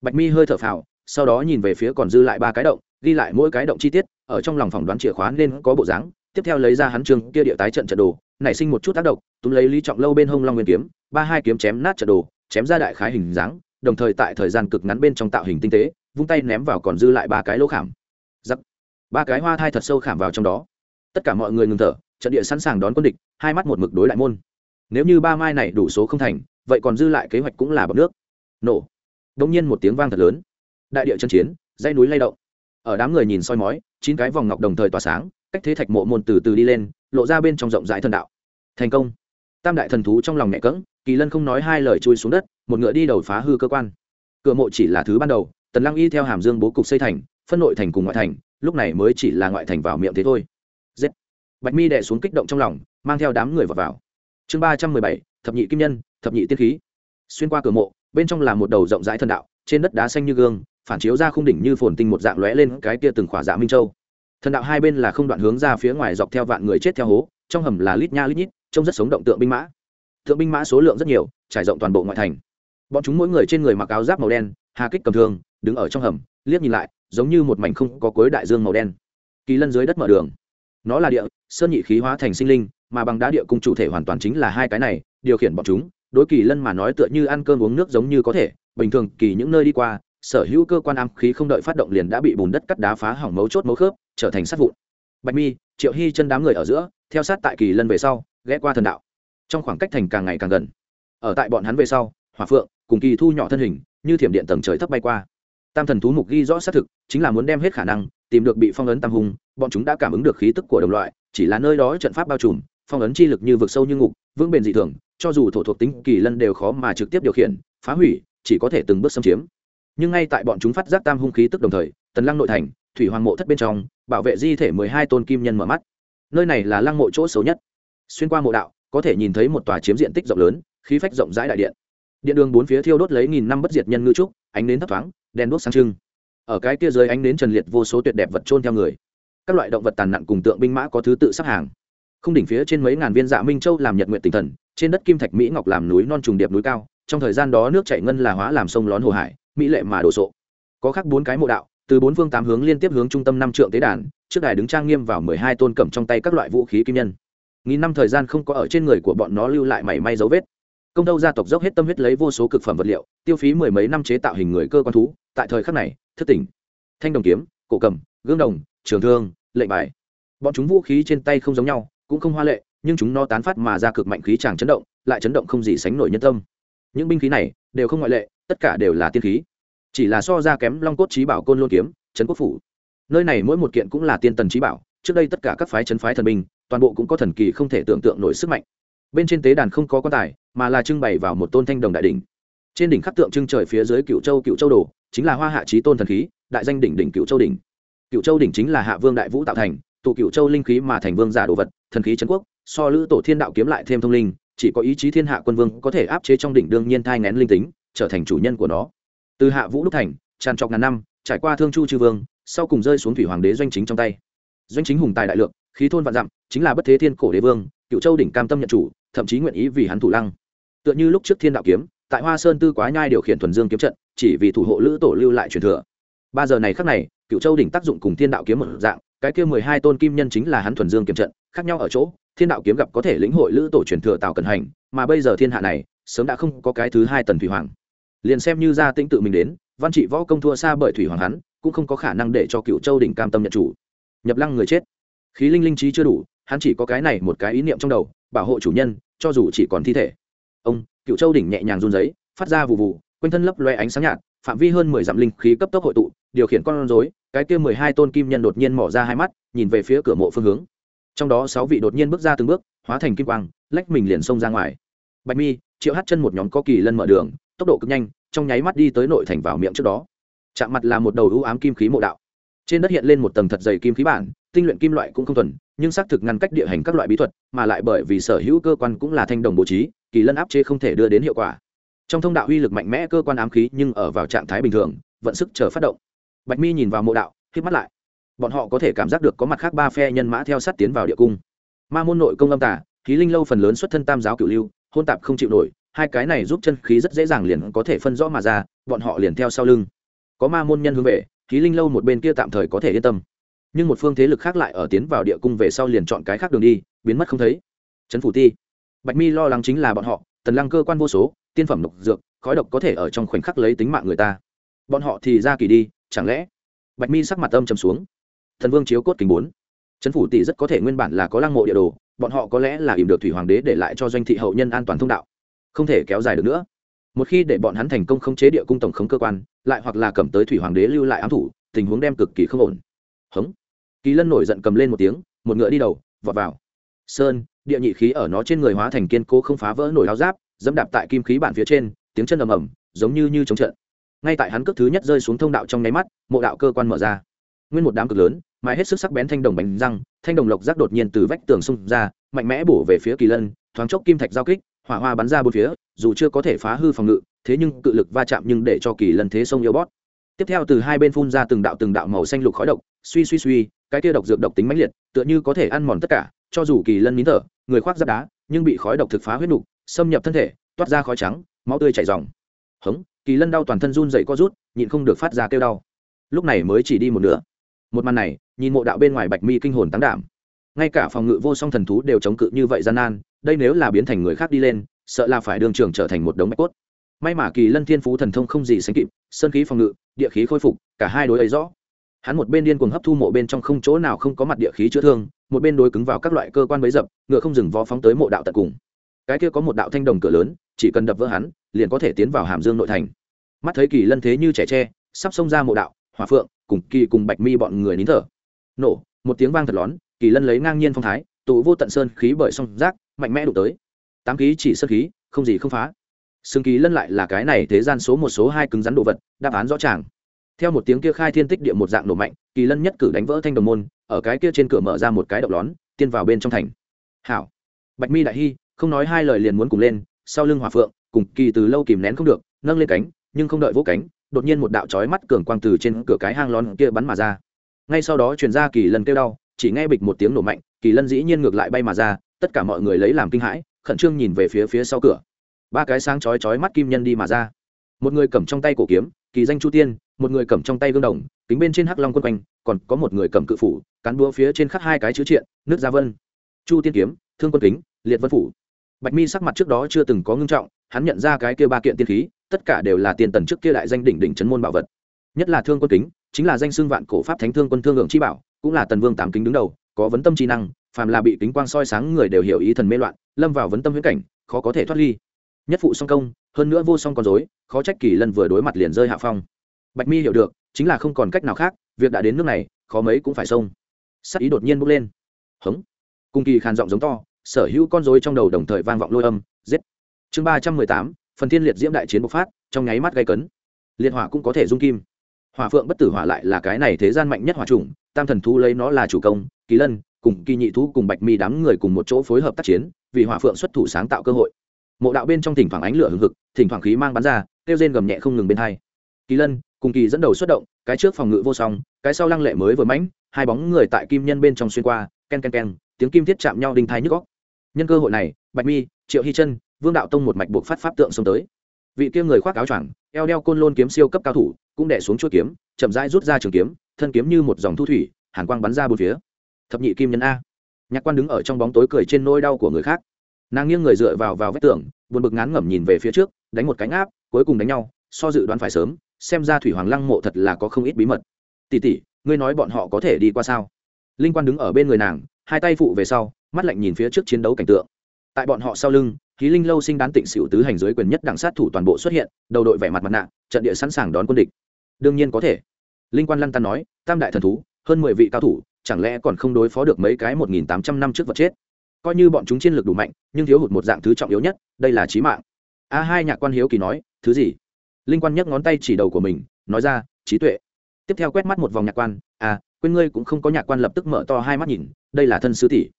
Speaker 1: Bạch mi hơi thở phào, sau đó nhìn về phía còn dư lại ba cái động, ghi lại mỗi cái động chi tiết, ở trong lòng phỏng đoán chìa khóa nên có bộ dáng. Tiếp theo lấy ra hắn trường kia địa tái trận trận đồ, nảy sinh một chút tác động, túm lấy lý trọng lâu bên hông long nguyên kiếm, ba hai kiếm chém nát trận đồ, chém ra đại khái hình dáng, đồng thời tại thời gian cực ngắn bên trong tạo hình tinh tế, vung tay ném vào còn dư lại ba cái lỗ khảm. Giặc ba cái hoa thai thật sâu khảm vào trong đó. Tất cả mọi người ngừng thở trận địa sẵn sàng đón quân địch, hai mắt một mực đối lại môn. Nếu như ba mai này đủ số không thành, vậy còn dư lại kế hoạch cũng là bọc nước. Nổ. Đông nhiên một tiếng vang thật lớn. Đại địa chân chiến, dãy núi lay động. Ở đám người nhìn soi mói, chín cái vòng ngọc đồng thời tỏa sáng, cách thế thạch mộ môn từ từ đi lên, lộ ra bên trong rộng rãi thần đạo. Thành công. Tam đại thần thú trong lòng nhẹ cỡng kỳ lân không nói hai lời chui xuống đất, một ngựa đi đầu phá hư cơ quan. Cửa mộ chỉ là thứ ban đầu, tần lăng y theo hàm dương bố cục xây thành, phân nội thành cùng ngoại thành, lúc này mới chỉ là ngoại thành vào miệng thế thôi bạch mi đệ xuống kích động trong lòng, mang theo đám người vào vào. Chương ba trăm mười bảy, thập nhị kim nhân, thập nhị tiên khí. Xuyên qua cửa mộ, bên trong là một đầu rộng rãi thần đạo, trên đất đá xanh như gương, phản chiếu ra khung đỉnh như phồn tinh một dạng lóe lên cái kia từng khỏa dạ minh châu. Thần đạo hai bên là không đoạn hướng ra phía ngoài dọc theo vạn người chết theo hố, trong hầm là lít nha lít nhít, trông rất sống động tượng binh mã. Tượng binh mã số lượng rất nhiều, trải rộng toàn bộ ngoại thành. Bọn chúng mỗi người trên người mặc áo giáp màu đen, hà kích cầm thương đứng ở trong hầm, liếc nhìn lại, giống như một mảnh không có cối đại dương màu đen. Kỳ lân dưới đất mở đường nó là địa, sơn nhị khí hóa thành sinh linh, mà bằng đá địa cung chủ thể hoàn toàn chính là hai cái này, điều khiển bọn chúng, đối kỳ lân mà nói tựa như ăn cơm uống nước giống như có thể. Bình thường, kỳ những nơi đi qua, sở hữu cơ quan ám khí không đợi phát động liền đã bị bùn đất cắt đá phá hỏng mấu chốt mấu khớp, trở thành sát vụn. Bạch mi, triệu hy chân đám người ở giữa, theo sát tại kỳ lân về sau, ghé qua thần đạo. Trong khoảng cách thành càng ngày càng gần. Ở tại bọn hắn về sau, hỏa phượng, cùng kỳ thu nhỏ thân hình, như thiểm điện tầng trời thấp bay qua. Tam thần thú mục ghi rõ xác thực, chính là muốn đem hết khả năng tìm được bị phong ấn tam hùng, bọn chúng đã cảm ứng được khí tức của đồng loại, chỉ là nơi đó trận pháp bao trùm, phong ấn chi lực như vực sâu như ngục, vững bền dị thường, cho dù thổ thuộc tính kỳ lân đều khó mà trực tiếp điều khiển, phá hủy, chỉ có thể từng bước xâm chiếm. Nhưng ngay tại bọn chúng phát giác tam hung khí tức đồng thời, tần lăng nội thành, thủy hoàng mộ thất bên trong, bảo vệ di thể mười hai tôn kim nhân mở mắt. Nơi này là lăng mộ chỗ xấu nhất. Xuyên qua mộ đạo, có thể nhìn thấy một tòa chiếm diện tích rộng lớn, khí phách rộng rãi đại điện. Điện đường bốn phía thiêu đốt lấy nghìn năm bất diệt nhân ngư trúc, ánh nến thấp thoáng, đèn đuốc sáng trưng ở cái kia dưới ánh nến trần liệt vô số tuyệt đẹp vật trôn theo người. Các loại động vật tàn nặng cùng tượng binh mã có thứ tự sắp hàng. Không đỉnh phía trên mấy ngàn viên dạ minh châu làm nhật nguyện tinh thần, trên đất kim thạch mỹ ngọc làm núi non trùng điệp núi cao, trong thời gian đó nước chảy ngân là hóa làm sông lón hồ hải, mỹ lệ mà đổ sộ. Có khắc bốn cái mộ đạo, từ bốn phương tám hướng liên tiếp hướng trung tâm năm trượng tế đàn, trước đài đứng trang nghiêm vào mười hai tôn cầm trong tay các loại vũ khí kim nhân. Nghìn năm thời gian không có ở trên người của bọn nó lưu lại mảy may dấu vết công đâu gia tộc dốc hết tâm huyết lấy vô số cực phẩm vật liệu, tiêu phí mười mấy năm chế tạo hình người cơ quan thú, tại thời khắc này thức tỉnh. Thanh đồng kiếm, cổ cầm, gương đồng, trường thương, lệnh bài. Bọn chúng vũ khí trên tay không giống nhau, cũng không hoa lệ, nhưng chúng nó tán phát mà ra cực mạnh khí chàng chấn động, lại chấn động không gì sánh nổi nhân tâm. Những binh khí này đều không ngoại lệ, tất cả đều là tiên khí. Chỉ là so ra kém long cốt trí bảo côn lôn kiếm, trấn quốc phủ. Nơi này mỗi một kiện cũng là tiên tần trí bảo, trước đây tất cả các phái trấn phái thần binh, toàn bộ cũng có thần kỳ không thể tưởng tượng nổi sức mạnh. Bên trên tế đàn không có quan tài mà là trưng bày vào một tôn thanh đồng đại đỉnh. Trên đỉnh khắc tượng trưng trời phía dưới cựu châu cựu châu đồ, chính là hoa hạ trí tôn thần khí, đại danh đỉnh đỉnh cựu châu đỉnh. Cựu châu đỉnh chính là hạ vương đại vũ tạo thành, tụ cựu châu linh khí mà thành vương giả đồ vật, thần khí trấn quốc, so lữ tổ thiên đạo kiếm lại thêm thông linh, chỉ có ý chí thiên hạ quân vương có thể áp chế trong đỉnh đương nhiên thai ngén linh tính, trở thành chủ nhân của nó. Từ hạ vũ đúc thành, tràn trọc ngàn năm, trải qua thương chu chư vương, sau cùng rơi xuống thủy hoàng đế doanh chính trong tay. Doanh chính hùng tài đại lượng, khí thôn vạn dặm, chính là bất thế thiên cổ đế vương, cựu châu đỉnh cam tâm nhận chủ, thậm chí nguyện ý vì hắn thủ lăng tựa như lúc trước thiên đạo kiếm, tại hoa sơn tư quá nhai điều khiển thuần dương kiếm trận, chỉ vì thủ hộ lữ tổ lưu lại truyền thừa. Ba giờ này khác này cựu châu đỉnh tác dụng cùng thiên đạo kiếm một dạng, cái kia mười hai tôn kim nhân chính là hắn thuần dương kiếm trận, khác nhau ở chỗ, thiên đạo kiếm gặp có thể lĩnh hội lữ tổ truyền thừa tào cần hành, mà bây giờ thiên hạ này, sớm đã không có cái thứ hai tần thủy hoàng. Liền xem như gia tĩnh tự mình đến, văn trị võ công thua xa bởi thủy hoàng hắn, cũng không có khả năng để cho cựu châu đỉnh cam tâm nhận chủ. Nhập lăng người chết. Khí linh linh trí chưa đủ, hắn chỉ có cái này một cái ý niệm trong đầu, bảo hộ chủ nhân, cho dù chỉ còn thi thể ông, cựu châu đỉnh nhẹ nhàng run giấy, phát ra vụ vụ quanh thân lấp loe ánh sáng nhạt, phạm vi hơn mười dặm linh khí cấp tốc hội tụ, điều khiển con rối, cái kia mười hai tôn kim nhân đột nhiên mỏ ra hai mắt, nhìn về phía cửa mộ phương hướng. Trong đó sáu vị đột nhiên bước ra từng bước, hóa thành kim quang, lách mình liền xông ra ngoài. Bạch mi, triệu hát chân một nhóm có kỳ lân mở đường, tốc độ cực nhanh, trong nháy mắt đi tới nội thành vào miệng trước đó. Chạm mặt là một đầu ưu ám kim khí mộ đạo. Trên đất hiện lên một tầng thật dày kim khí bản, tinh luyện kim loại cũng không thuần, nhưng xác thực ngăn cách địa hành các loại bí thuật, mà lại bởi vì sở hữu cơ quan cũng là thanh đồng bố trí kỳ lân áp chế không thể đưa đến hiệu quả. Trong thông đạo uy lực mạnh mẽ, cơ quan ám khí nhưng ở vào trạng thái bình thường, vận sức chờ phát động. Bạch mi nhìn vào mộ đạo, hít mắt lại. Bọn họ có thể cảm giác được có mặt khác ba phe nhân mã theo sát tiến vào địa cung. Ma môn nội công âm tả khí linh lâu phần lớn xuất thân tam giáo cửu lưu, hôn tạp không chịu nổi, hai cái này giúp chân khí rất dễ dàng liền có thể phân rõ mà ra, bọn họ liền theo sau lưng. Có ma môn nhân hướng về, khí linh lâu một bên kia tạm thời có thể yên tâm. Nhưng một phương thế lực khác lại ở tiến vào địa cung về sau liền chọn cái khác đường đi, biến mất không thấy. Trấn phủ ti bạch mi lo lắng chính là bọn họ, tần lăng cơ quan vô số, tiên phẩm độc dược, khói độc có thể ở trong khoảnh khắc lấy tính mạng người ta. Bọn họ thì ra kỳ đi, chẳng lẽ? Bạch mi sắc mặt âm trầm xuống. Thần vương chiếu cốt kính bốn. Trấn phủ tỷ rất có thể nguyên bản là có lăng mộ địa đồ, bọn họ có lẽ là ìm được thủy hoàng đế để lại cho doanh thị hậu nhân an toàn thông đạo. Không thể kéo dài được nữa. Một khi để bọn hắn thành công khống chế địa cung tổng khống cơ quan, lại hoặc là cầm tới thủy hoàng đế lưu lại ám thủ, tình huống đem cực kỳ không ổn. Hống. Kỳ lân nổi giận cầm lên một tiếng, một ngựa đi đầu, vọt vào. Sơn địa nhị khí ở nó trên người hóa thành kiên cố không phá vỡ nổi áo giáp, dẫm đạp tại kim khí bản phía trên, tiếng chân ầm ầm, giống như như chống trận. Ngay tại hắn cước thứ nhất rơi xuống thông đạo trong nháy mắt, mộ đạo cơ quan mở ra. Nguyên một đám cực lớn mãi hết sức sắc bén thanh đồng bánh răng, thanh đồng lộc giác đột nhiên từ vách tường xung ra, mạnh mẽ bổ về phía kỳ lân, thoáng chốc kim thạch giao kích, hỏa hoa bắn ra bốn phía, dù chưa có thể phá hư phòng ngự, thế nhưng cự lực va chạm nhưng để cho kỳ lân thế sông yêu bót. Tiếp theo từ hai bên phun ra từng đạo từng đạo màu xanh lục khói độc, suy suy suy, cái kia độc dược độc tính mãnh liệt, tựa như có thể ăn mòn tất cả, cho dù kỳ lân nín thở người khoác giáp đá, nhưng bị khói độc thực phá huyết nục, xâm nhập thân thể, toát ra khói trắng, máu tươi chảy dòng hống, kỳ lân đau toàn thân run dậy co rút, nhịn không được phát ra kêu đau. Lúc này mới chỉ đi một nửa. Một màn này, nhìn mộ đạo bên ngoài bạch mi kinh hồn tán đảm. Ngay cả phòng ngự vô song thần thú đều chống cự như vậy gian nan, đây nếu là biến thành người khác đi lên, sợ là phải đường trường trở thành một đống bạch cốt. May mà kỳ lân thiên phú thần thông không gì sánh kịp, sơn khí phòng ngự, địa khí khôi phục, cả hai đối ấy rõ. Hắn một bên điên cuồng hấp thu mộ bên trong không chỗ nào không có mặt địa khí chữa thương một bên đối cứng vào các loại cơ quan bấy dập, ngựa không dừng vó phóng tới mộ đạo tận cùng. Cái kia có một đạo thanh đồng cửa lớn, chỉ cần đập vỡ hắn, liền có thể tiến vào hàm dương nội thành. Mắt thấy kỳ lân thế như trẻ tre, sắp xông ra mộ đạo hòa phượng, cùng kỳ cùng bạch mi bọn người nín thở. Nổ, một tiếng vang thật lón, kỳ lân lấy ngang nhiên phong thái, tụ vô tận sơn khí bởi song rác mạnh mẽ đụng tới. Tám khí chỉ sơn khí, không gì không phá. Xương kỳ lân lại là cái này thế gian số một số hai cứng rắn đồ vật, đáp án rõ ràng. Theo một tiếng kia khai thiên tích địa một dạng nổ mạnh, kỳ lân nhất cử đánh vỡ thanh đồng môn ở cái kia trên cửa mở ra một cái động lón, tiên vào bên trong thành. Hảo. Bạch mi đại hy, không nói hai lời liền muốn cùng lên, sau lưng hòa phượng, cùng kỳ từ lâu kìm nén không được, nâng lên cánh, nhưng không đợi vỗ cánh, đột nhiên một đạo chói mắt cường quang từ trên cửa cái hang lón kia bắn mà ra. Ngay sau đó truyền ra kỳ lân kêu đau, chỉ nghe bịch một tiếng nổ mạnh, kỳ lân dĩ nhiên ngược lại bay mà ra, tất cả mọi người lấy làm kinh hãi, khẩn trương nhìn về phía phía sau cửa. Ba cái sáng chói chói mắt kim nhân đi mà ra. Một người cầm trong tay cổ kiếm, kỳ danh chu tiên một người cầm trong tay gương đồng, kính bên trên hắc long quân quanh, còn có một người cầm cự phủ, cán búa phía trên khắc hai cái chữ triện, nước gia vân. Chu tiên kiếm, thương quân kính, liệt vân phủ. Bạch mi sắc mặt trước đó chưa từng có ngưng trọng, hắn nhận ra cái kia ba kiện tiên khí, tất cả đều là tiền tần trước kia đại danh đỉnh đỉnh trấn môn bảo vật. Nhất là thương quân kính, chính là danh xưng vạn cổ pháp thánh thương quân thương lượng chi bảo, cũng là tần vương tám kính đứng đầu, có vấn tâm trí năng, phàm là bị kính quang soi sáng người đều hiểu ý thần mê loạn, lâm vào vấn tâm huyễn cảnh, khó có thể thoát ly. Nhất phụ song công, hơn nữa vô song con dối khó trách kỳ lân vừa đối mặt liền rơi hạ phong bạch mi hiểu được, chính là không còn cách nào khác, việc đã đến nước này, khó mấy cũng phải xông. Sắc ý đột nhiên bốc lên. Hống. Cùng kỳ khàn giọng giống to, sở hữu con dối trong đầu đồng thời vang vọng lôi âm, giết. Chương ba trăm mười tám, phần thiên liệt diễm đại chiến bộc phát, trong nháy mắt gây cấn. Liệt hỏa cũng có thể dung kim. Hỏa phượng bất tử hỏa lại là cái này thế gian mạnh nhất hỏa trùng tam thần thú lấy nó là chủ công, kỳ lân, cùng kỳ nhị thú cùng bạch mi đám người cùng một chỗ phối hợp tác chiến, vì hỏa phượng xuất thủ sáng tạo cơ hội. Mộ đạo bên trong thỉnh thoảng ánh lửa hừng hực, thỉnh thoảng khí mang bắn ra, kêu rên gầm nhẹ không ngừng bên hai. Kỳ lân cùng kỳ dẫn đầu xuất động, cái trước phòng ngự vô song, cái sau lăng lệ mới vừa mãnh, hai bóng người tại kim nhân bên trong xuyên qua, ken ken ken, tiếng kim thiết chạm nhau đinh thai nhức góc. Nhân cơ hội này, bạch mi, triệu hy chân vương đạo tông một mạch buộc phát pháp tượng xông tới. Vị kia người khoác áo choàng, eo đeo côn lôn kiếm siêu cấp cao thủ, cũng đẻ xuống chuỗi kiếm, chậm rãi rút ra trường kiếm, thân kiếm như một dòng thu thủy, hàn quang bắn ra bốn phía. Thập nhị kim nhân a. Nhạc quan đứng ở trong bóng tối cười trên nôi đau của người khác. Nàng nghiêng người dựa vào vào vách tường, buồn bực ngán ngẩm nhìn về phía trước, đánh một cánh áp cuối cùng đánh nhau, so dự đoán phải sớm xem ra thủy hoàng lăng mộ thật là có không ít bí mật. Tỉ tỉ ngươi nói bọn họ có thể đi qua sao? Linh quan đứng ở bên người nàng, hai tay phụ về sau, mắt lạnh nhìn phía trước chiến đấu cảnh tượng. Tại bọn họ sau lưng khí linh lâu sinh đán tịnh xỉu tứ hành giới quyền nhất đảng sát thủ toàn bộ xuất hiện, đầu đội vẻ mặt mặt nạ, trận địa sẵn sàng đón quân địch. Đương nhiên có thể. Linh quan lăn tăn nói, tam đại thần thú, hơn mười vị cao thủ, chẳng lẽ còn không đối phó được mấy cái một nghìn tám trăm năm trước vật chết? Coi như bọn chúng chiến lược đủ mạnh, nhưng thiếu hụt một dạng thứ trọng yếu nhất, đây là trí mạng. A hai nhạc quan hiếu kỳ nói, thứ gì? Linh quan nhấc ngón tay chỉ đầu của mình, nói ra, trí tuệ. Tiếp theo quét mắt một vòng nhạc quan à quên ngươi cũng không có nhạc quan lập tức mở to hai mắt nhìn, đây là thân sứ tỷ.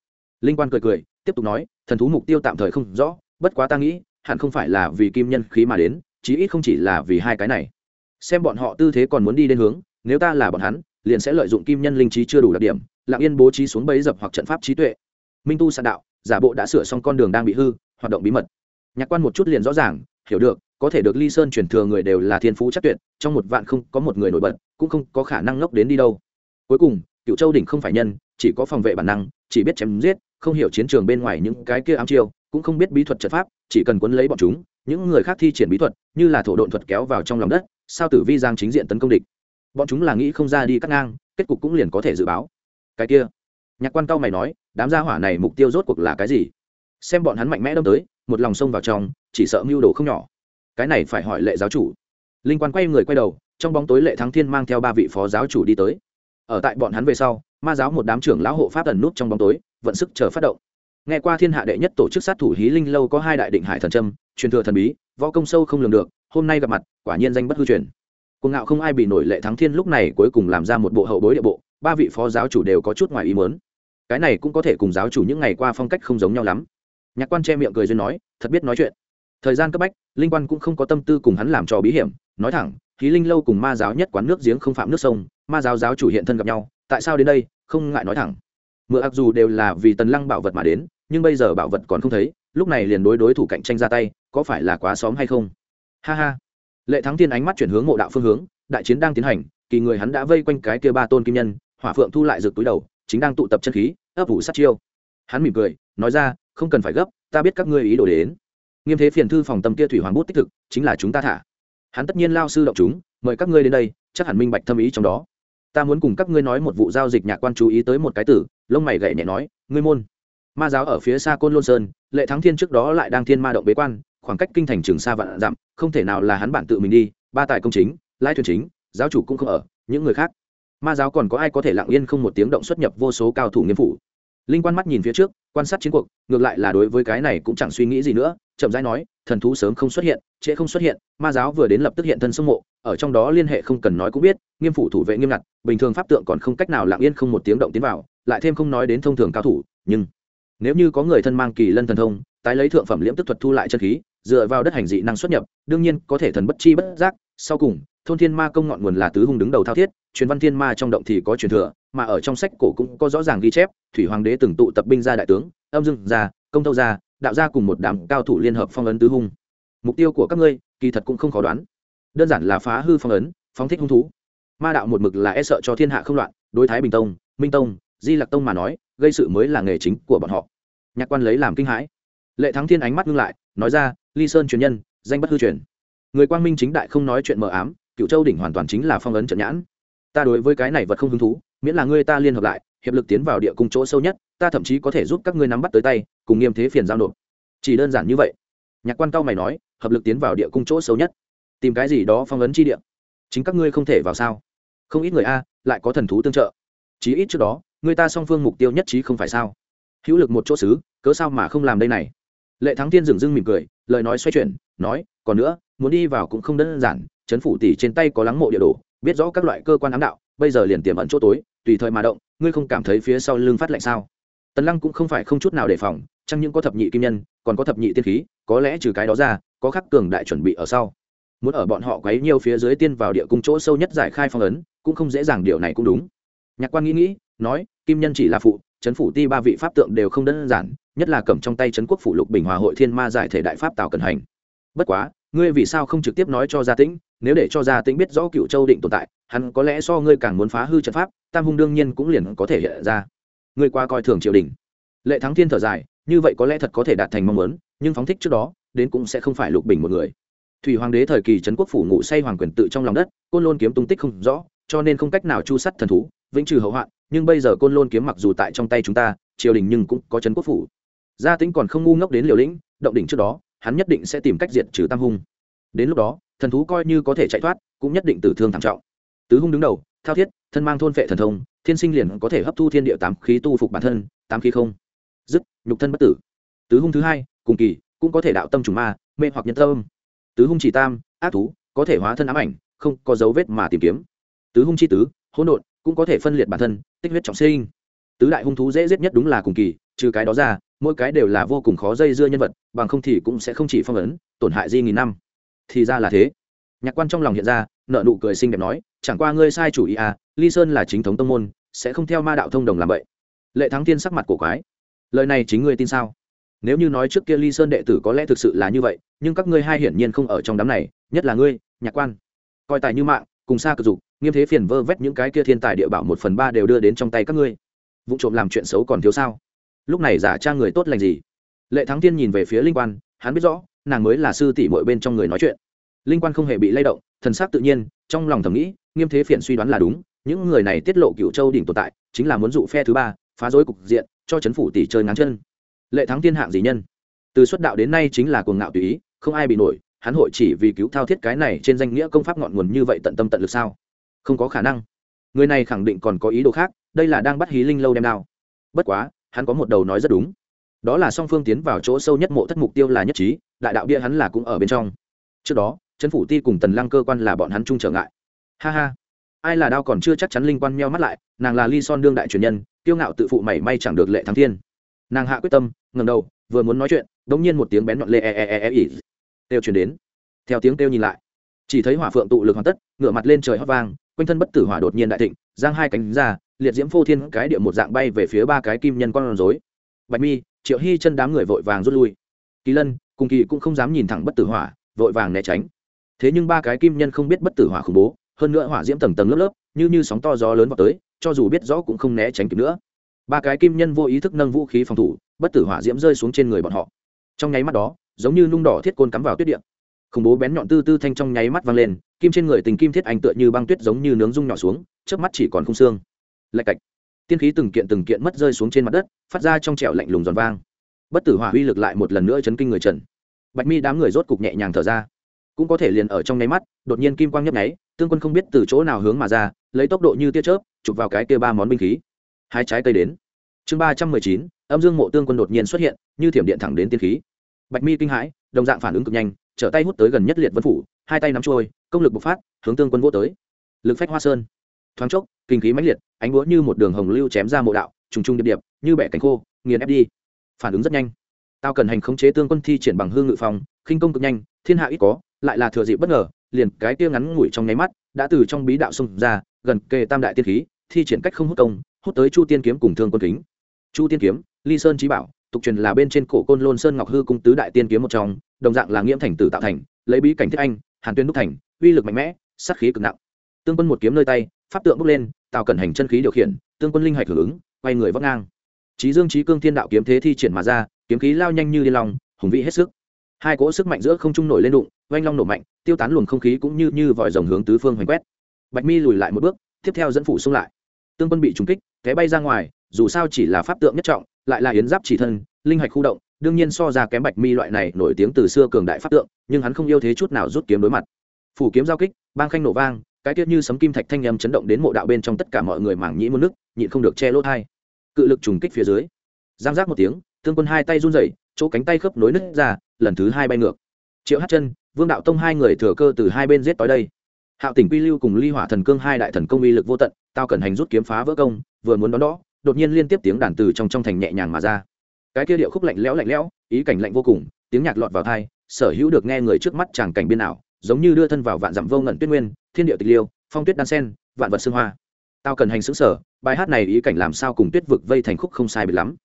Speaker 1: Linh quan cười cười, tiếp tục nói, thần thú mục tiêu tạm thời không rõ, bất quá ta nghĩ, hẳn không phải là vì kim nhân khí mà đến, chí ít không chỉ là vì hai cái này. Xem bọn họ tư thế còn muốn đi đến hướng, nếu ta là bọn hắn, liền sẽ lợi dụng kim nhân linh trí chưa đủ đặc điểm, lặng yên bố trí xuống bẫy dập hoặc trận pháp trí tuệ. Minh tu sạn đạo, giả bộ đã sửa xong con đường đang bị hư, hoạt động bí mật. Nhạc quan một chút liền rõ ràng, hiểu được có thể được ly sơn truyền thừa người đều là thiên phú chắc tuyệt, trong một vạn không có một người nổi bật, cũng không có khả năng ngốc đến đi đâu. Cuối cùng, cựu châu đỉnh không phải nhân, chỉ có phòng vệ bản năng, chỉ biết chém giết, không hiểu chiến trường bên ngoài những cái kia ám chiêu, cũng không biết bí thuật trận pháp, chỉ cần quấn lấy bọn chúng, những người khác thi triển bí thuật, như là thổ độn thuật kéo vào trong lòng đất, sao tử vi giang chính diện tấn công địch. Bọn chúng là nghĩ không ra đi cắt ngang, kết cục cũng liền có thể dự báo. Cái kia, nhạc quan cao mày nói, đám gia hỏa này mục tiêu rốt cuộc là cái gì? Xem bọn hắn mạnh mẽ đâm tới, một lòng xông vào trong, chỉ sợ mưu đồ không nhỏ cái này phải hỏi lệ giáo chủ. Linh quan quay người quay đầu, trong bóng tối lệ thắng thiên mang theo ba vị phó giáo chủ đi tới. Ở tại bọn hắn về sau, ma giáo một đám trưởng lão hộ pháp ẩn nút trong bóng tối, vận sức chờ phát động. Nghe qua thiên hạ đệ nhất tổ chức sát thủ hí linh lâu có hai đại định hải thần trâm truyền thừa thần bí, võ công sâu không lường được, hôm nay gặp mặt, quả nhiên danh bất hư truyền. Cuồng ngạo không ai bị nổi lệ thắng thiên lúc này cuối cùng làm ra một bộ hậu bối địa bộ, ba vị phó giáo chủ đều có chút ngoài ý muốn. Cái này cũng có thể cùng giáo chủ những ngày qua phong cách không giống nhau lắm. Nhạc quan che miệng cười duyên nói, thật biết nói chuyện thời gian cấp bách, linh quan cũng không có tâm tư cùng hắn làm trò bí hiểm. Nói thẳng, khí linh lâu cùng ma giáo nhất quán nước giếng không phạm nước sông, ma giáo giáo chủ hiện thân gặp nhau, tại sao đến đây? Không ngại nói thẳng. Mượn ặc dù đều là vì tần lăng bảo vật mà đến, nhưng bây giờ bảo vật còn không thấy, lúc này liền đối đối thủ cạnh tranh ra tay, có phải là quá xóm hay không? Ha ha. Lệ thắng thiên ánh mắt chuyển hướng mộ đạo phương hướng, đại chiến đang tiến hành, kỳ người hắn đã vây quanh cái kia ba tôn kim nhân, hỏa phượng thu lại rực túi đầu, chính đang tụ tập chân khí, ấp ủ sát chiêu. Hắn mỉm cười, nói ra, không cần phải gấp, ta biết các ngươi ý đồ đến nghiêm thế phiền thư phòng tâm kia thủy hoàng bút tích thực, chính là chúng ta thả. Hắn tất nhiên lao sư động chúng, mời các ngươi đến đây, chắc hẳn minh bạch thâm ý trong đó. Ta muốn cùng các ngươi nói một vụ giao dịch nhạc quan chú ý tới một cái tử, lông mày gậy nhẹ nói, ngươi môn. Ma giáo ở phía xa côn lôn sơn, lệ thắng thiên trước đó lại đang thiên ma động bế quan, khoảng cách kinh thành trường xa vạn dặm, không thể nào là hắn bản tự mình đi, ba tài công chính lai thuyền chính, giáo chủ cũng không ở, những người khác. Ma giáo còn có ai có thể lặng yên không một tiếng động xuất nhập vô số cao thủ nghiêm phủ. Linh quan mắt nhìn phía trước quan sát chiến cuộc, ngược lại là đối với cái này cũng chẳng suy nghĩ gì nữa, chậm rãi nói, thần thú sớm không xuất hiện, trễ không xuất hiện, ma giáo vừa đến lập tức hiện thân sông mộ, ở trong đó liên hệ không cần nói cũng biết, nghiêm phủ thủ vệ nghiêm ngặt, bình thường pháp tượng còn không cách nào lặng yên không một tiếng động tiến vào, lại thêm không nói đến thông thường cao thủ, nhưng nếu như có người thân mang kỳ lân thần thông, tái lấy thượng phẩm liễm tức thuật thu lại chân khí, dựa vào đất hành dị năng xuất nhập, đương nhiên có thể thần bất chi bất giác, sau cùng thôn thiên ma công ngọn nguồn là tứ hung đứng đầu thao thiết, truyền văn thiên ma trong động thì có truyền thừa, mà ở trong sách cổ cũng có rõ ràng ghi chép, thủy hoàng đế từng tụ tập binh ra đại tướng, âm dương gia, công thâu gia, đạo gia cùng một đám cao thủ liên hợp phong ấn tứ hung. Mục tiêu của các ngươi, kỳ thật cũng không khó đoán. Đơn giản là phá hư phong ấn, phóng thích hung thú. Ma đạo một mực là e sợ cho thiên hạ không loạn, đối thái bình tông, minh tông, di lặc tông mà nói, gây sự mới là nghề chính của bọn họ. Nhạc quan lấy làm kinh hãi. Lệ thắng thiên ánh mắt ngưng lại, nói ra, ly sơn truyền nhân, danh bất hư truyền. Người quang minh chính đại không nói chuyện mờ ám cựu châu đỉnh hoàn toàn chính là phong ấn trận nhãn. Ta đối với cái này vật không hứng thú, miễn là ngươi ta liên hợp lại, hiệp lực tiến vào địa cung chỗ sâu nhất, ta thậm chí có thể giúp các ngươi nắm bắt tới tay, cùng nghiêm thế phiền giao nộp. Chỉ đơn giản như vậy. Nhạc quan cao mày nói, hợp lực tiến vào địa cung chỗ sâu nhất. Tìm cái gì đó phong ấn chi địa? Chính các ngươi không thể vào sao? Không ít người a, lại có thần thú tương trợ. Chí ít trước đó, người ta song phương mục tiêu nhất trí không phải sao? Hữu lực một chỗ xứ, cớ sao mà không làm đây này? Lệ thắng tiên dừng dưng mỉm cười, lời nói xoay chuyển, nói, còn nữa, muốn đi vào cũng không đơn giản chấn phủ tỷ trên tay có lắng mộ địa đồ, biết rõ các loại cơ quan ám đạo, bây giờ liền tiềm ẩn chỗ tối, tùy thời mà động, ngươi không cảm thấy phía sau lưng phát lạnh sao? Tần lăng cũng không phải không chút nào đề phòng chẳng những có thập nhị kim nhân, còn có thập nhị tiên khí, có lẽ trừ cái đó ra, có khắc cường đại chuẩn bị ở sau. Muốn ở bọn họ quấy nhiều phía dưới tiên vào địa cung chỗ sâu nhất giải khai phong ấn, cũng không dễ dàng, điều này cũng đúng. Nhạc quan nghĩ nghĩ, nói, kim nhân chỉ là phụ, chấn phủ ti ba vị pháp tượng đều không đơn giản, nhất là cầm trong tay chấn quốc phủ lục bình hòa hội thiên ma giải thể đại pháp tào cần hành. Bất quá ngươi vì sao không trực tiếp nói cho gia tĩnh? Nếu để cho gia tĩnh biết rõ cựu châu định tồn tại, hắn có lẽ so ngươi càng muốn phá hư trận pháp, tam hung đương nhiên cũng liền có thể hiện ra. Ngươi qua coi thường triều đình. Lệ thắng thiên thở dài, như vậy có lẽ thật có thể đạt thành mong muốn, nhưng phóng thích trước đó, đến cũng sẽ không phải lục bình một người. Thủy hoàng đế thời kỳ trấn quốc phủ ngủ say hoàng quyền tự trong lòng đất, côn lôn kiếm tung tích không rõ, cho nên không cách nào chu sắt thần thú, vĩnh trừ hậu hoạn, nhưng bây giờ côn lôn kiếm mặc dù tại trong tay chúng ta, triều đình nhưng cũng có trấn quốc phủ. Gia tĩnh còn không ngu ngốc đến liều lĩnh, động đỉnh trước đó hắn nhất định sẽ tìm cách diệt trừ tam hung. Đến lúc đó, thần thú coi như có thể chạy thoát, cũng nhất định tử thương thảm trọng. Tứ hung đứng đầu, thao thiết, thân mang thôn phệ thần thông, thiên sinh liền có thể hấp thu thiên địa tám khí tu phục bản thân, tám khí không. Dứt, nhục thân bất tử. Tứ hung thứ hai, cùng kỳ, cũng có thể đạo tâm trùng ma, mê hoặc nhân tâm. Tứ hung chỉ tam, ác thú, có thể hóa thân ám ảnh, không có dấu vết mà tìm kiếm. Tứ hung chi tứ, hỗn độn, cũng có thể phân liệt bản thân, tích huyết trọng sinh. Tứ đại hung thú dễ giết nhất đúng là cùng kỳ, trừ cái đó ra mỗi cái đều là vô cùng khó dây dưa nhân vật, bằng không thì cũng sẽ không chỉ phong ấn, tổn hại di nghìn năm. Thì ra là thế. Nhạc quan trong lòng hiện ra nợ nụ cười xinh đẹp nói, chẳng qua ngươi sai chủ ý à ly sơn là chính thống tông môn, sẽ không theo ma đạo thông đồng làm vậy. Lệ thắng thiên sắc mặt cổ quái. Lời này chính ngươi tin sao? Nếu như nói trước kia ly sơn đệ tử có lẽ thực sự là như vậy, nhưng các ngươi hai hiển nhiên không ở trong đám này, nhất là ngươi, nhạc quan. Coi tài như mạng, cùng xa cực dục, nghiêm thế phiền vơ vét những cái kia thiên tài địa bảo một phần ba đều đưa đến trong tay các ngươi. Vụ trộm làm chuyện xấu còn thiếu sao? Lúc này giả trang người tốt lành gì? Lệ thắng tiên nhìn về phía linh quan, hắn biết rõ, nàng mới là sư tỷ mội bên trong người nói chuyện. Linh quan không hề bị lay động, thần s ắ c tự nhiên, trong lòng thầm nghĩ, nghiêm thế phiền suy đoán là đúng, những người này tiết lộ cựu châu đỉnh tồn tại, chính là muốn dụ phe thứ ba, phá dối cục diện, cho c h ấ n phủ tỷ chơi ngắn chân. Lệ thắng tiên hạng gì nhân? Từ xuất đạo đến nay chính là cuồng ngạo tùy ý, không ai bị nổi, hắn hội chỉ vì cứu thao thiết cái này trên danh nghĩa công pháp ngọn nguồn như vậy tận tâm tận lực sao? Không có khả năng. Người này khẳng định còn có ý đồ khác, đây là đang bắt hí linh lâu đem đao. Bất quá hắn có một đầu nói rất đúng. Đó là song phương tiến vào chỗ sâu nhất mộ thất mục tiêu là nhất trí, đại đạo bia hắn là cũng ở bên trong. Trước đó trấn phủ ti cùng tần lăng cơ quan là bọn hắn chung trở ngại. Ha ha. Ai là đao còn chưa chắc chắn linh quan meo mắt lại, nàng là ly son đương đại truyền nhân, kiêu ngạo tự phụ mảy may chẳng được lệ thắng thiên. Nàng hạ quyết tâm ngầm đầu, vừa muốn nói chuyện đ ỗ n g nhiên một tiếng bén đoạn lê e e e e ỉ. Têu chuyển đến. Theo tiếng kêu nhìn lại, chỉ thấy hỏa phượng tụ lực hoàn tất, ngửa mặt lên trời hót vang, quanh thân bất tử hỏa đột nhiên đại thịnh, giang hai cánh ra liệt diễm phô thiên cái địa một dạng bay về phía ba cái kim nhân con rối. Bạch mi, triệu hy chân đám người vội vàng rút lui. Kỳ lân, cùng kỳ cũng không dám nhìn thẳng bất tử hỏa, vội vàng né tránh. Thế nhưng ba cái kim nhân không biết bất tử hỏa khủng bố, hơn nữa hỏa diễm tầng tầng lớp lớp, như như sóng to gió lớn vào tới, cho dù biết rõ cũng không né tránh kịp nữa. Ba cái kim nhân vô ý thức nâng vũ khí phòng thủ, bất tử hỏa diễm rơi xuống trên người bọn họ. Trong nháy mắt đó, giống như nung đỏ thiết côn cắm vào tuyết điện khủng bố bén nhọn tư tư thanh trong nháy mắt vang lên, kim trên người tình kim thiết anh tựa như băng tuyết giống như nướng rung nhỏ xuống trước mắt chỉ còn không xương lạch cạch. Tiên khí từng kiện từng kiện mất rơi xuống trên mặt đất, phát ra trong trẻo lạnh lùng giòn vang. Bất tử hỏa uy lực lại một lần nữa chấn kinh người trần. Bạch mi đám người rốt cục nhẹ nhàng thở ra. Cũng có thể liền ở trong nháy mắt, đột nhiên kim quang nhấp nháy, tương quân không biết từ chỗ nào hướng mà ra, lấy tốc độ như tia chớp, chụp vào cái kia ba món binh khí. Hai trái cây đến. Chương ba trăm mười chín, âm dương mộ tương quân đột nhiên xuất hiện, như thiểm điện thẳng đến tiên khí. Bạch mi kinh hãi, đồng dạng phản ứng cực nhanh, trở tay hút tới gần nhất liệt vân phủ, hai tay nắm trôi công lực bộc phát, hướng tương quân vô tới. Lực phách hoa sơn thoáng chốc, kinh khí mãnh liệt, ánh búa như một đường hồng lưu chém ra mộ đạo, trùng trùng điệp điệp, như bẻ cánh khô, nghiền ép đi. Phản ứng rất nhanh. Tao cần hành khống chế tương quân thi triển bằng hương ngự phòng, khinh công cực nhanh, thiên hạ ít có, lại là thừa dịp bất ngờ, liền cái tia ngắn ngủi trong nháy mắt, đã từ trong bí đạo xông ra, gần kề tam đại tiên khí, thi triển cách không hút công, hút tới chu tiên kiếm cùng thương quân kính. Chu tiên kiếm, ly sơn trí bảo, tục truyền là bên trên cổ côn lôn sơn ngọc hư cung tứ đại tiên kiếm một trong, đồng dạng là nghiễm thành tử tạo thành, lấy bí cảnh thiết anh, hàn tuyên đúc thành, uy lực mạnh mẽ, sát khí cực nặng tương quân một kiếm nơi tay, pháp tượng bốc lên tạo cẩn hành chân khí điều khiển, tương quân linh hạch hưởng ứng, quay người vắt ngang. Trí dương trí cương thiên đạo kiếm thế thi triển mà ra, kiếm khí lao nhanh như liên long, hùng vĩ hết sức. Hai cỗ sức mạnh giữa không trung nổi lên đụng, oanh long nổ mạnh, tiêu tán luồng không khí cũng như như vòi rồng hướng tứ phương hoành quét. Bạch mi lùi lại một bước, tiếp theo dẫn phủ xung lại. Tương quân bị trúng kích, té bay ra ngoài, dù sao chỉ là pháp tượng nhất trọng, lại là yến giáp chỉ thân, linh hạch khu động, đương nhiên so ra kém bạch mi loại này nổi tiếng từ xưa cường đại pháp tượng, nhưng hắn không yêu thế chút nào rút kiếm đối mặt. Phủ kiếm giao kích, bang khanh nổ vang cái tiết như sấm kim thạch thanh âm chấn động đến mộ đạo bên trong tất cả mọi người mảng nhĩ muôn nước, nhịn không được che lỗ thai. Cự lực trùng kích phía dưới. Giang giác một tiếng tương quân hai tay run rẩy, chỗ cánh tay khớp nối nứt ra, lần thứ hai bay ngược. Triệu hát chân, vương đạo tông hai người thừa cơ từ hai bên giết tới đây. Hạo tỉnh quy lưu cùng ly hỏa thần cương hai đại thần công uy lực vô tận, tao cần hành rút kiếm phá vỡ công, vừa muốn đón đó, đột nhiên liên tiếp tiếng đàn từ trong trong thành nhẹ nhàng mà ra. Cái kia điệu khúc lạnh lẽo lạnh lẽo, ý cảnh lạnh vô cùng, tiếng nhạc lọt vào thai sở hữu được nghe người trước mắt chàng cảnh biên ảo giống như đưa thân vào vạn dặm vô ngẩn tuyết nguyên, thiên điệu tịch liêu, phong tuyết đan sen, vạn vật xương hoa. Tao cần hành xứng sở, bài hát này ý cảnh làm sao cùng tuyết vực vây thành khúc không sai biệt lắm.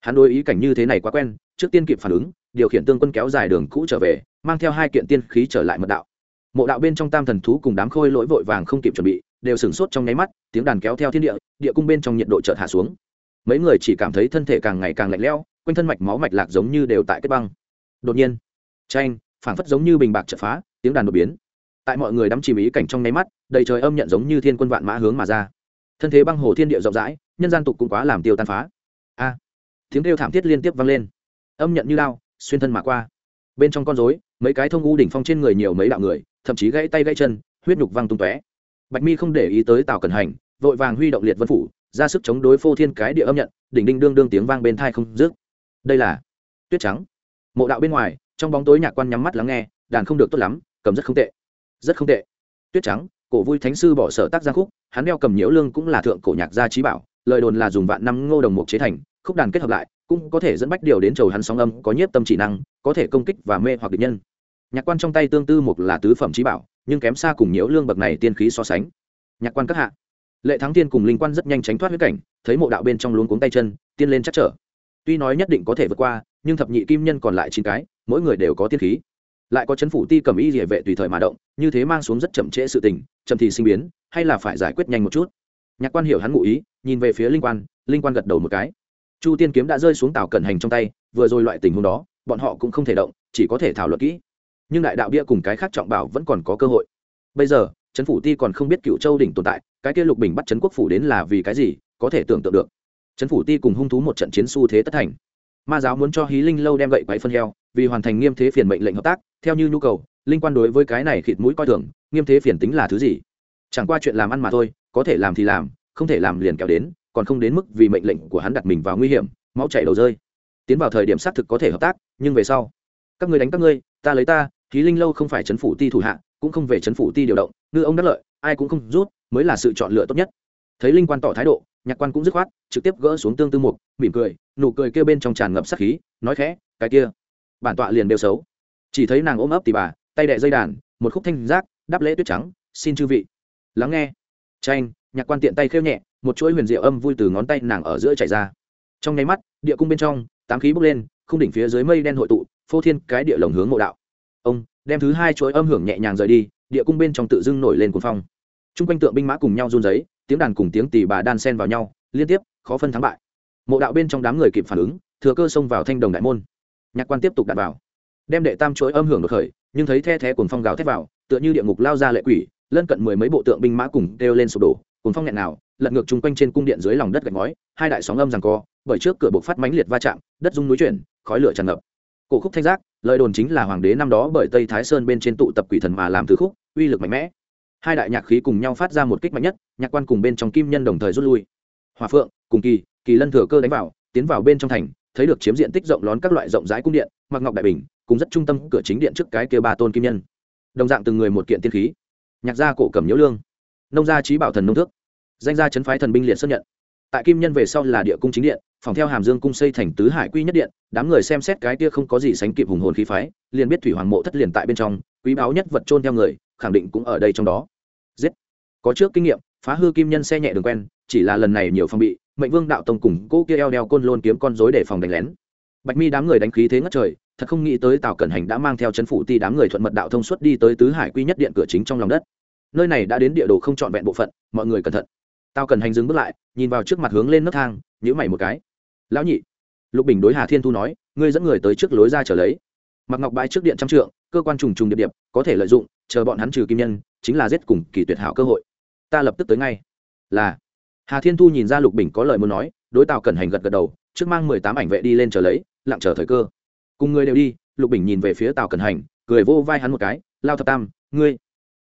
Speaker 1: Hắn đối ý cảnh như thế này quá quen, trước tiên kịp phản ứng, điều khiển tương quân kéo dài đường cũ trở về, mang theo hai kiện tiên khí trở lại mật đạo. Mộ đạo bên trong tam thần thú cùng đám khôi lỗi vội vàng không kịp chuẩn bị, đều sửng sốt trong nháy mắt, tiếng đàn kéo theo thiên địa địa cung bên trong nhiệt độ chợt hạ xuống. Mấy người chỉ cảm thấy thân thể càng ngày càng lạnh lẽo, quanh thân mạch máu mạch lạc giống như đều tại kết băng. Đột nhiên tranh phảng phất giống như bình bạc chợt phá tiếng đàn đột biến. Tại mọi người đắm chìm ý cảnh trong nháy mắt, đầy trời âm nhận giống như thiên quân vạn mã hướng mà ra. Thân thế băng hồ thiên địa rộng rãi, nhân gian tục cũng quá làm tiêu tan phá. A! Tiếng kêu thảm thiết liên tiếp vang lên. Âm nhận như lao, xuyên thân mà qua. Bên trong con rối, mấy cái thông u đỉnh phong trên người nhiều mấy đạo người, thậm chí gãy tay gãy chân, huyết nhục văng tung tóe. Bạch mi không để ý tới tào cẩn hành, vội vàng huy động liệt vân phủ, ra sức chống đối phô thiên cái địa âm nhận, đỉnh đinh đương đương tiếng vang bên thai không dứt. Đây là tuyết trắng. Mộ đạo bên ngoài, trong bóng tối nhạc quan nhắm mắt lắng nghe, đàn không được tốt lắm cầm rất không tệ. Rất không tệ. Tuyết trắng, cổ vui thánh sư bỏ sở tác gia khúc, hắn đeo cầm nhiễu lương cũng là thượng cổ nhạc gia trí bảo, lời đồn là dùng vạn năm ngô đồng mục chế thành, khúc đàn kết hợp lại, cũng có thể dẫn bách điều đến chầu hắn sóng âm, có nhiếp tâm chỉ năng, có thể công kích và mê hoặc địch nhân. Nhạc quan trong tay tương tư mục là tứ phẩm trí bảo, nhưng kém xa cùng nhiễu lương bậc này tiên khí so sánh. Nhạc quan các hạ. Lệ thắng tiên cùng linh quan rất nhanh tránh thoát huyết cảnh, thấy mộ đạo bên trong luống cuống tay chân, tiên lên chắc trở. Tuy nói nhất định có thể vượt qua, nhưng thập nhị kim nhân còn lại chín cái, mỗi người đều có tiên khí lại có chấn phủ ti cầm y địa vệ tùy thời mà động, như thế mang xuống rất chậm trễ sự tình, chậm thì sinh biến, hay là phải giải quyết nhanh một chút? Nhạc quan hiểu hắn ngụ ý, nhìn về phía linh quan linh quan gật đầu một cái. Chu tiên kiếm đã rơi xuống tàu cẩn hành trong tay, vừa rồi loại tình huống đó, bọn họ cũng không thể động, chỉ có thể thảo luận kỹ. Nhưng đại đạo bia cùng cái khác trọng bảo vẫn còn có cơ hội. Bây giờ trấn phủ ti còn không biết cựu châu đỉnh tồn tại, cái kia lục bình bắt trấn quốc phủ đến là vì cái gì, có thể tưởng tượng được. Trấn phủ ti cùng hung thú một trận chiến xu thế tất thành. Ma giáo muốn cho hí linh lâu đem gậy quậy phân heo vì hoàn thành nghiêm thế phiền mệnh lệnh hợp tác, theo như nhu cầu, linh quan đối với cái này khịt mũi coi thường, nghiêm thế phiền tính là thứ gì? Chẳng qua chuyện làm ăn mà thôi, có thể làm thì làm, không thể làm liền kéo đến, còn không đến mức vì mệnh lệnh của hắn đặt mình vào nguy hiểm, máu chảy đầu rơi. Tiến vào thời điểm xác thực có thể hợp tác, nhưng về sau, các người đánh các ngươi, ta lấy ta khí linh lâu không phải chấn phủ ti thủ hạ, cũng không về chấn phủ ti điều động, ngư ông đắc lợi, ai cũng không rút, mới là sự chọn lựa tốt nhất. Thấy linh quan tỏ thái độ, nhạc quan cũng dứt khoát, trực tiếp gỡ xuống tương tư mục, mỉm cười, nụ cười kêu bên trong tràn ngập sắc khí, nói khẽ, cái kia bản tọa liền đều xấu. Chỉ thấy nàng ôm ấp tỉ bà, tay đệ dây đàn, một khúc thanh giác, đáp lễ tuyết trắng, xin chư vị. Lắng nghe. Tranh, nhạc quan tiện tay khêu nhẹ, một chuỗi huyền diệu âm vui từ ngón tay nàng ở giữa chảy ra. Trong nháy mắt, địa cung bên trong, tám khí bốc lên không đỉnh phía dưới mây đen hội tụ, phô thiên cái địa lồng hướng mộ đạo. Ông, đem thứ hai chuỗi âm hưởng nhẹ nhàng rời đi, địa cung bên trong tự dưng nổi lên cuồng phong. T r u n g quanh tượng binh mã cùng nhau run giấy tiếng đàn cùng tiếng tỷ bà đan sen vào nhau, liên tiếp, khó phân thắng bại. Mộ đạo bên trong đám người kịp phản ứng, thừa cơ xông vào thanh đồng đại môn nhạc quan tiếp tục đặt vào. Đem đệ tam chuỗi âm hưởng đột khởi, nhưng thấy the thé cuồng phong gào thét vào, tựa như địa ngục lao ra lệ quỷ, lân cận mười mấy bộ tượng binh mã cùng kêu lên sụp đổ, cuồng phong nghẹn nào, lật ngược chung quanh trên cung điện dưới lòng đất gạch ngói, hai đại sóng âm rằng co, bởi trước cửa buộc phát mãnh liệt va chạm, đất rung núi chuyển, khói lửa tràn ngập. Cổ khúc thanh giác, lời đồn chính là hoàng đế năm đó bởi tây thái sơn bên trên tụ tập quỷ thần mà làm thứ khúc, uy lực mạnh mẽ. Hai đại nhạc khí cùng nhau phát ra một kích mạnh nhất, nhạc quan cùng bên trong kim nhân đồng thời rút lui. Hòa phượng, cùng kỳ kỳ lân thừa cơ đánh vào, tiến vào bên trong thành thấy được chiếm diện tích rộng lón các loại rộng rãi cung điện mặc ngọc đại bình cùng rất trung tâm cửa chính điện trước cái kia ba tôn kim nhân. Đồng dạng từng người một kiện tiên khí. Nhạc gia cổ cầm nhiễu lương. Nông gia trí bảo thần nông thước. Danh gia chấn phái thần binh liệt xuất nhận. Tại kim nhân về sau là địa cung chính điện, phòng theo hàm dương cung xây thành tứ hải quy nhất điện, đám người xem xét cái kia không có gì sánh kịp hùng hồn khí phái, liền biết thủy hoàng mộ thất liền tại bên trong, quý báu nhất vật trôn theo người, khẳng định cũng ở đây trong đó. Giết. Có trước kinh nghiệm, phá hư kim nhân xe nhẹ đường quen, chỉ là lần này nhiều phòng bị mệnh vương đạo tông cùng cô kia eo đeo côn lôn kiếm con rối để phòng đánh lén. Bạch mi đám người đánh khí thế ngất trời, thật không nghĩ tới tào cẩn hành đã mang theo chân phủ ti đám người thuận mật đạo thông suốt đi tới tứ hải quy nhất điện cửa chính trong lòng đất. Nơi này đã đến địa đồ không trọn vẹn bộ phận, mọi người cẩn thận. Tào cẩn hành dừng bước lại, nhìn vào trước mặt hướng lên nấc thang nhữ mày một cái. Lão nhị. Lục bình đối hà thiên thu nói, ngươi dẫn người tới trước lối ra trở lấy. Mặc ngọc bãi trước điện trăm trượng, cơ quan trùng trùng điệp điệp, có thể lợi dụng, chờ bọn hắn trừ kim nhân, chính là giết cùng kỳ tuyệt hảo cơ hội. Ta lập tức tới ngay. Là hà thiên thu nhìn ra lục bình có lời muốn nói, đối tào cẩn hành gật gật đầu, trước mang mười tám ảnh vệ đi lên chờ lấy, lặng chờ thời cơ. Cùng người đều đi, lục bình nhìn về phía tào cẩn hành, cười vô vai hắn một cái, lao thập tam, ngươi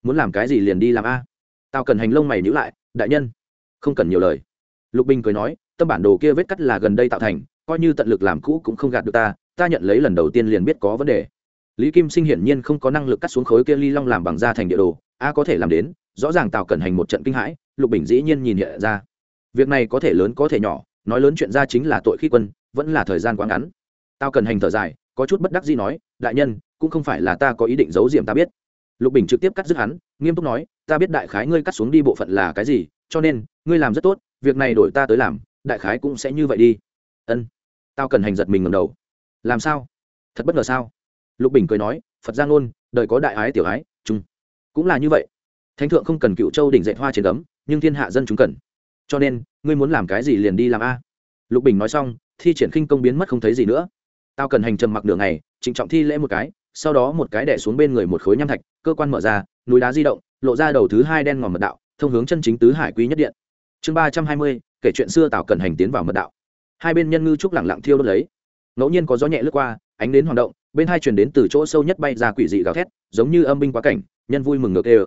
Speaker 1: muốn làm cái gì liền đi làm a? Tào cẩn hành lông mày nhữ lại, đại nhân, không cần nhiều lời. Lục bình cười nói, tâm bản đồ kia vết cắt là gần đây tạo thành, coi như tận lực làm cũ cũng không gạt được ta ta nhận lấy lần đầu tiên liền biết có vấn đề. Lý kim sinh hiển nhiên không có năng lực cắt xuống khối kia ly long làm bằng da thành địa đồ, a có thể làm đến, rõ ràng tào cẩn hành một trận kinh hãi, lục bình dĩ nhiên nhìn hiện ra việc này có thể lớn có thể nhỏ, nói lớn chuyện ra chính là tội khi quân, vẫn là thời gian quá ngắn. Tao cần hành thở dài, có chút bất đắc gì nói, đại nhân, cũng không phải là ta có ý định giấu diệm ta biết. Lục bình trực tiếp cắt dứt hắn, nghiêm túc nói, ta biết đại khái ngươi cắt xuống đi bộ phận là cái gì, cho nên, ngươi làm rất tốt, việc này đổi ta tới làm, đại khái cũng sẽ như vậy đi. Ân. Tao cần hành giật mình ngầm đầu. Làm sao? Thật bất ngờ sao? Lục bình cười nói, phật giang ngôn, đời có đại ái tiểu ái, chung. Cũng là như vậy. Thánh thượng không cần cựu châu đỉnh dạy hoa trên cấm nhưng thiên hạ dân chúng cần cho nên, ngươi muốn làm cái gì liền đi làm a. Lục bình nói xong, thi triển khinh công biến mất không thấy gì nữa. Tao cần hành trầm mặc đường này trịnh trọng thi lễ một cái, sau đó một cái đẻ xuống bên người một khối nham thạch, cơ quan mở ra, núi đá di động, lộ ra đầu thứ hai đen ngòm mật đạo, thông hướng chân chính tứ hải quý nhất điện. Chương ba trăm hai mươi, kể chuyện xưa tào cần hành tiến vào mật đạo. Hai bên nhân ngư trúc lẳng lặng thiêu đốt lấy. Ngẫu nhiên có gió nhẹ lướt qua, ánh đến hoạt động, bên hai chuyển đến từ chỗ sâu nhất bay ra quỷ dị gào thét, giống như âm binh quá cảnh, nhân vui mừng ngược ê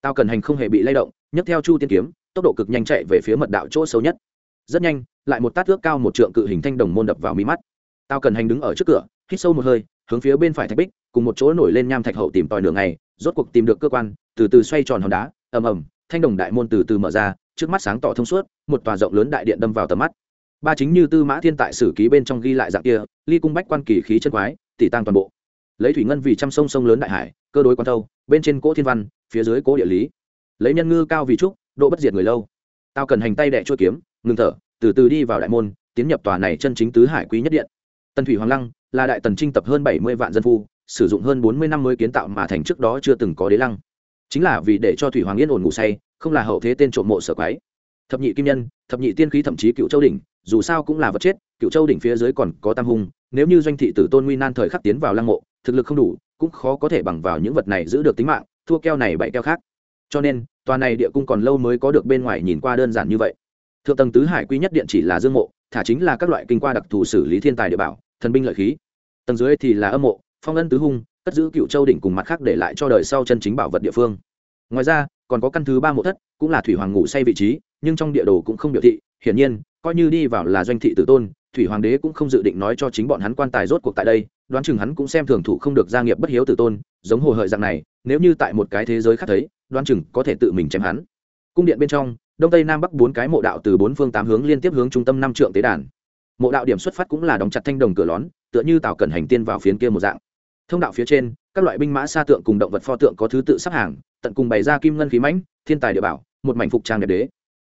Speaker 1: tao cần hành không hề bị lay động, nhấc theo chu tiên kiếm tốc độ cực nhanh chạy về phía mật đạo chỗ sâu nhất. Rất nhanh, lại một tát ước cao một trượng cự hình thanh đồng môn đập vào mí mắt. Tao cần hành đứng ở trước cửa, hít sâu một hơi, hướng phía bên phải thạch bích, cùng một chỗ nổi lên nham thạch hậu tìm tòi đường này rốt cuộc tìm được cơ quan, từ từ xoay tròn hòn đá, ầm ầm, thanh đồng đại môn từ từ mở ra, trước mắt sáng tỏ thông suốt, một tòa rộng lớn đại điện đâm vào tầm mắt. Ba chính như tư mã thiên tại sử ký bên trong ghi lại dạng kia, ly cung bách quan kỳ khí chân quái tỷ tăng toàn bộ. Lấy thủy ngân vì trăm sông sông lớn đại hải, cơ đối quan thâu, bên trên cỗ thiên văn, phía dưới cỗ địa lý. Lấy nhân ngư cao vì trúc độ bất diệt người lâu. Tao cần hành tay đẻ chuôi kiếm, ngừng thở, từ từ đi vào đại môn, tiến nhập tòa này chân chính tứ hải quý nhất điện. Tần thủy hoàng lăng là đại tần trinh tập hơn bảy mươi vạn dân phu, sử dụng hơn bốn mươi năm mới kiến tạo mà thành trước đó chưa từng có đế lăng. Chính là vì để cho thủy hoàng yên ổn ngủ say, không là hậu thế tên trộm mộ sở quái. Thập nhị kim nhân, thập nhị tiên khí thậm chí cựu châu đỉnh, dù sao cũng là vật chết, cựu châu đỉnh phía dưới còn có tam hung, nếu như doanh thị tử tôn nguy nan thời khắc tiến vào lăng mộ, thực lực không đủ, cũng khó có thể bằng vào những vật này giữ được tính mạng, thua keo này bậy keo khác cho nên, tòa này địa cung còn lâu mới có được bên ngoài nhìn qua đơn giản như vậy. Thượng tầng tứ hải quy nhất điện chỉ là dương mộ, thả chính là các loại kinh qua đặc thù xử lý thiên tài địa bảo, thần binh lợi khí. Tầng dưới thì là âm mộ, phong ân tứ hung, cất giữ cựu châu đỉnh cùng mặt khác để lại cho đời sau chân chính bảo vật địa phương. Ngoài ra, còn có căn thứ ba mộ thất, cũng là thủy hoàng ngủ say vị trí, nhưng trong địa đồ cũng không biểu thị, hiển nhiên, coi như đi vào là doanh thị tử tôn, thủy hoàng đế cũng không dự định nói cho chính bọn hắn quan tài rốt cuộc tại đây, đoán chừng hắn cũng xem thường thủ không được gia nghiệp bất hiếu tử tôn, giống hồ hợi dạng này, nếu như tại một cái thế giới khác thấy đoán chừng có thể tự mình chém hắn. Cung điện bên trong, đông tây nam bắc bốn cái mộ đạo từ bốn phương tám hướng liên tiếp hướng trung tâm năm trượng tế đàn. Mộ đạo điểm xuất phát cũng là đóng chặt thanh đồng cửa lón, tựa như tạo cẩn hành tiên vào phiến kia một dạng. Thông đạo phía trên, các loại binh mã sa tượng cùng động vật pho tượng có thứ tự sắp hàng, tận cùng bày ra kim ngân khí mãnh, thiên tài địa bảo, một mảnh phục trang đẹp đế.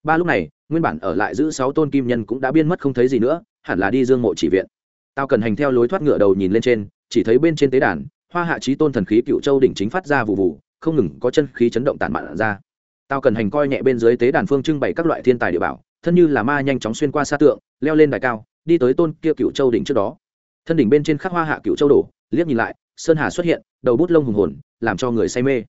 Speaker 1: Ba lúc này, nguyên bản ở lại giữ sáu tôn kim nhân cũng đã biên mất không thấy gì nữa, hẳn là đi dương mộ chỉ viện. Tao cần hành theo lối thoát ngựa đầu nhìn lên trên, chỉ thấy bên trên tế đàn, hoa hạ trí tôn thần khí cựu châu đỉnh chính phát ra vụ vụ không ngừng có chân khí chấn động tản mạn ra. Tao cần hành coi nhẹ bên dưới tế đàn phương trưng bày các loại thiên tài địa bảo, thân như là ma nhanh chóng xuyên qua xa tượng, leo lên đài cao, đi tới tôn kia cựu châu đỉnh trước đó. Thân đỉnh bên trên khắc hoa hạ cựu châu đổ, liếc nhìn lại, sơn hà xuất hiện, đầu bút lông hùng hồn, làm cho người say mê.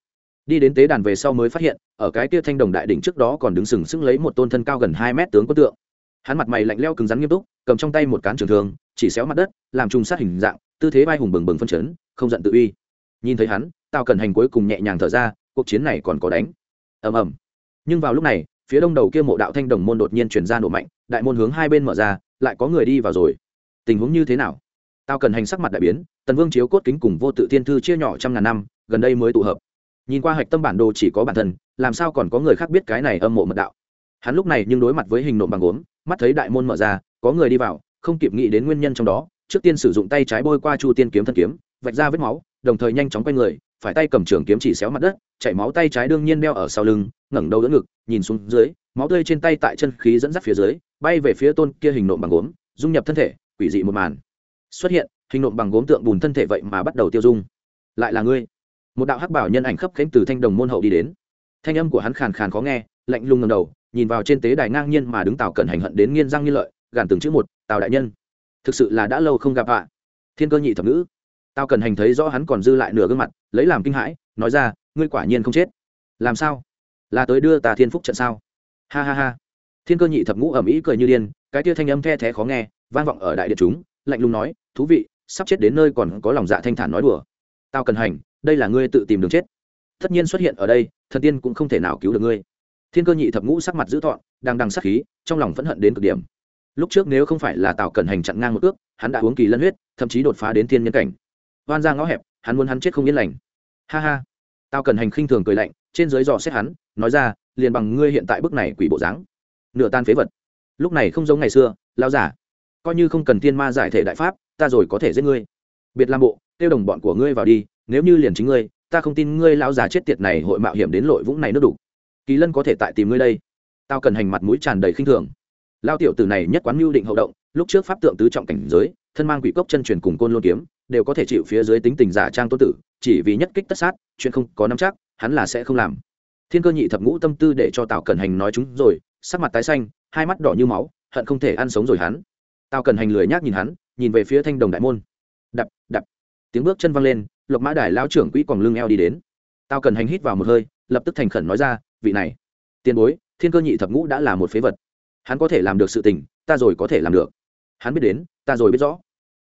Speaker 1: Đi đến tế đàn về sau mới phát hiện, ở cái kia thanh đồng đại đỉnh trước đó còn đứng sừng sững lấy một tôn thân cao gần hai mét tướng quân tượng. Hắn mặt mày lạnh leo cứng rắn nghiêm túc, cầm trong tay một cán trường thương, chỉ xéo mặt đất, làm trùng sát hình dạng, tư thế vai hùng bừng bừng phân chấn, không giận tự uy. Nhìn thấy hắn tao cần hành cuối cùng nhẹ nhàng thở ra, cuộc chiến này còn có đánh. Ầm ầm. Nhưng vào lúc này, phía đông đầu kia mộ đạo thanh đồng môn đột nhiên chuyển ra nổ mạnh, đại môn hướng hai bên mở ra, lại có người đi vào rồi. Tình huống như thế nào? Tao cần hành sắc mặt đại biến, tần vương chiếu cốt kính cùng vô tự thiên thư chia nhỏ trăm ngàn năm, gần đây mới tụ hợp. Nhìn qua hạch tâm bản đồ chỉ có bản thân, làm sao còn có người khác biết cái này âm mộ mật đạo? Hắn lúc này nhưng đối mặt với hình nộm bằng gốm, mắt thấy đại môn mở ra, có người đi vào, không kịp nghĩ đến nguyên nhân trong đó, trước tiên sử dụng tay trái bôi qua chu tiên kiếm thân kiếm, vạch ra vết máu đồng thời nhanh chóng quay người, phải tay cầm trường kiếm chỉ xéo mặt đất, chảy máu tay trái đương nhiên đeo ở sau lưng, ngẩng đầu đỡ ngực, nhìn xuống dưới, máu tươi trên tay tại chân khí dẫn dắt phía dưới, bay về phía tôn kia hình nộm bằng gốm, dung nhập thân thể, quỷ dị một màn. Xuất hiện, hình nộm bằng gốm tượng bùn thân thể vậy mà bắt đầu tiêu dung. Lại là ngươi. Một đạo hắc bảo nhân ảnh khấp khánh từ thanh đồng môn hậu đi đến. Thanh âm của hắn khàn khàn khó nghe, lạnh lùng ngầm đầu, nhìn vào trên tế đài ngang nhiên mà đứng tào cẩn hành hận đến nghiên răng nghiên lợi, gàn từng chữ một, tào đại nhân, thực sự là đã lâu không gặp ạ. Thiên cơ nhị thập nữ tao cần hành thấy rõ hắn còn dư lại nửa gương mặt, lấy làm kinh hãi, nói ra, ngươi quả nhiên không chết. Làm sao? Là tới đưa ta thiên phúc trận sao? Ha ha ha. Thiên cơ nhị thập ngũ ẩm ý cười như điên, cái tia thanh âm the thé khó nghe, vang vọng ở đại điện chúng, lạnh lùng nói, thú vị, sắp chết đến nơi còn có lòng dạ thanh thản nói đùa. Tao cần hành, đây là ngươi tự tìm đường chết. Tất nhiên xuất hiện ở đây, thần tiên cũng không thể nào cứu được ngươi. Thiên cơ nhị thập ngũ sắc mặt dữ thọn đang đằng sắc khí, trong lòng phẫn hận đến cực điểm. Lúc trước nếu không phải là tào cẩn hành chặn ngang một ước, hắn đã uống kỳ lân huyết, thậm chí đột phá đến thiên nhân cảnh oan ra ngõ hẹp, hắn muốn hắn chết không yên lành. Ha ha. Tao cần hành khinh thường cười lạnh, trên dưới dò xét hắn, nói ra, liền bằng ngươi hiện tại bức này quỷ bộ dáng. Nửa tan phế vật. Lúc này không giống ngày xưa lao giả coi như không cần thiên ma giải thể đại pháp, ta rồi có thể giết ngươi. Biệt làm bộ tiêu đồng bọn của ngươi vào đi, nếu như liền chính ngươi, ta không tin ngươi lão già chết tiệt này hội mạo hiểm đến lội vũng này nước đủ. Kỳ lân có thể tại tìm ngươi đây. Tao cần hành mặt mũi tràn đầy khinh thường. Lao tiểu tử này nhất quán mưu định hậu động, lúc trước pháp tượng tứ trọng cảnh giới, thân mang quỷ cốc chân truyền cùng côn lôn kiếm đều có thể chịu phía dưới tính tình giả trang tôn tử, chỉ vì nhất kích tất sát, chuyện không có nắm chắc, hắn là sẽ không làm. Thiên cơ nhị thập ngũ tâm tư để cho tào cẩn hành nói chúng rồi, sắc mặt tái xanh, hai mắt đỏ như máu, hận không thể ăn sống rồi hắn. Tào cẩn hành lười nhác nhìn hắn, nhìn về phía thanh đồng đại môn. Đập đập, tiếng bước chân văng lên, lộc mã đài lao trưởng quỹ còn lưng eo đi đến. Tào cần hành hít vào một hơi, lập tức thành khẩn nói ra, vị này, tiền bối, thiên cơ nhị thập ngũ đã là một phế vật. Hắn có thể làm được sự tình, ta rồi có thể làm được. Hắn biết đến, ta rồi biết rõ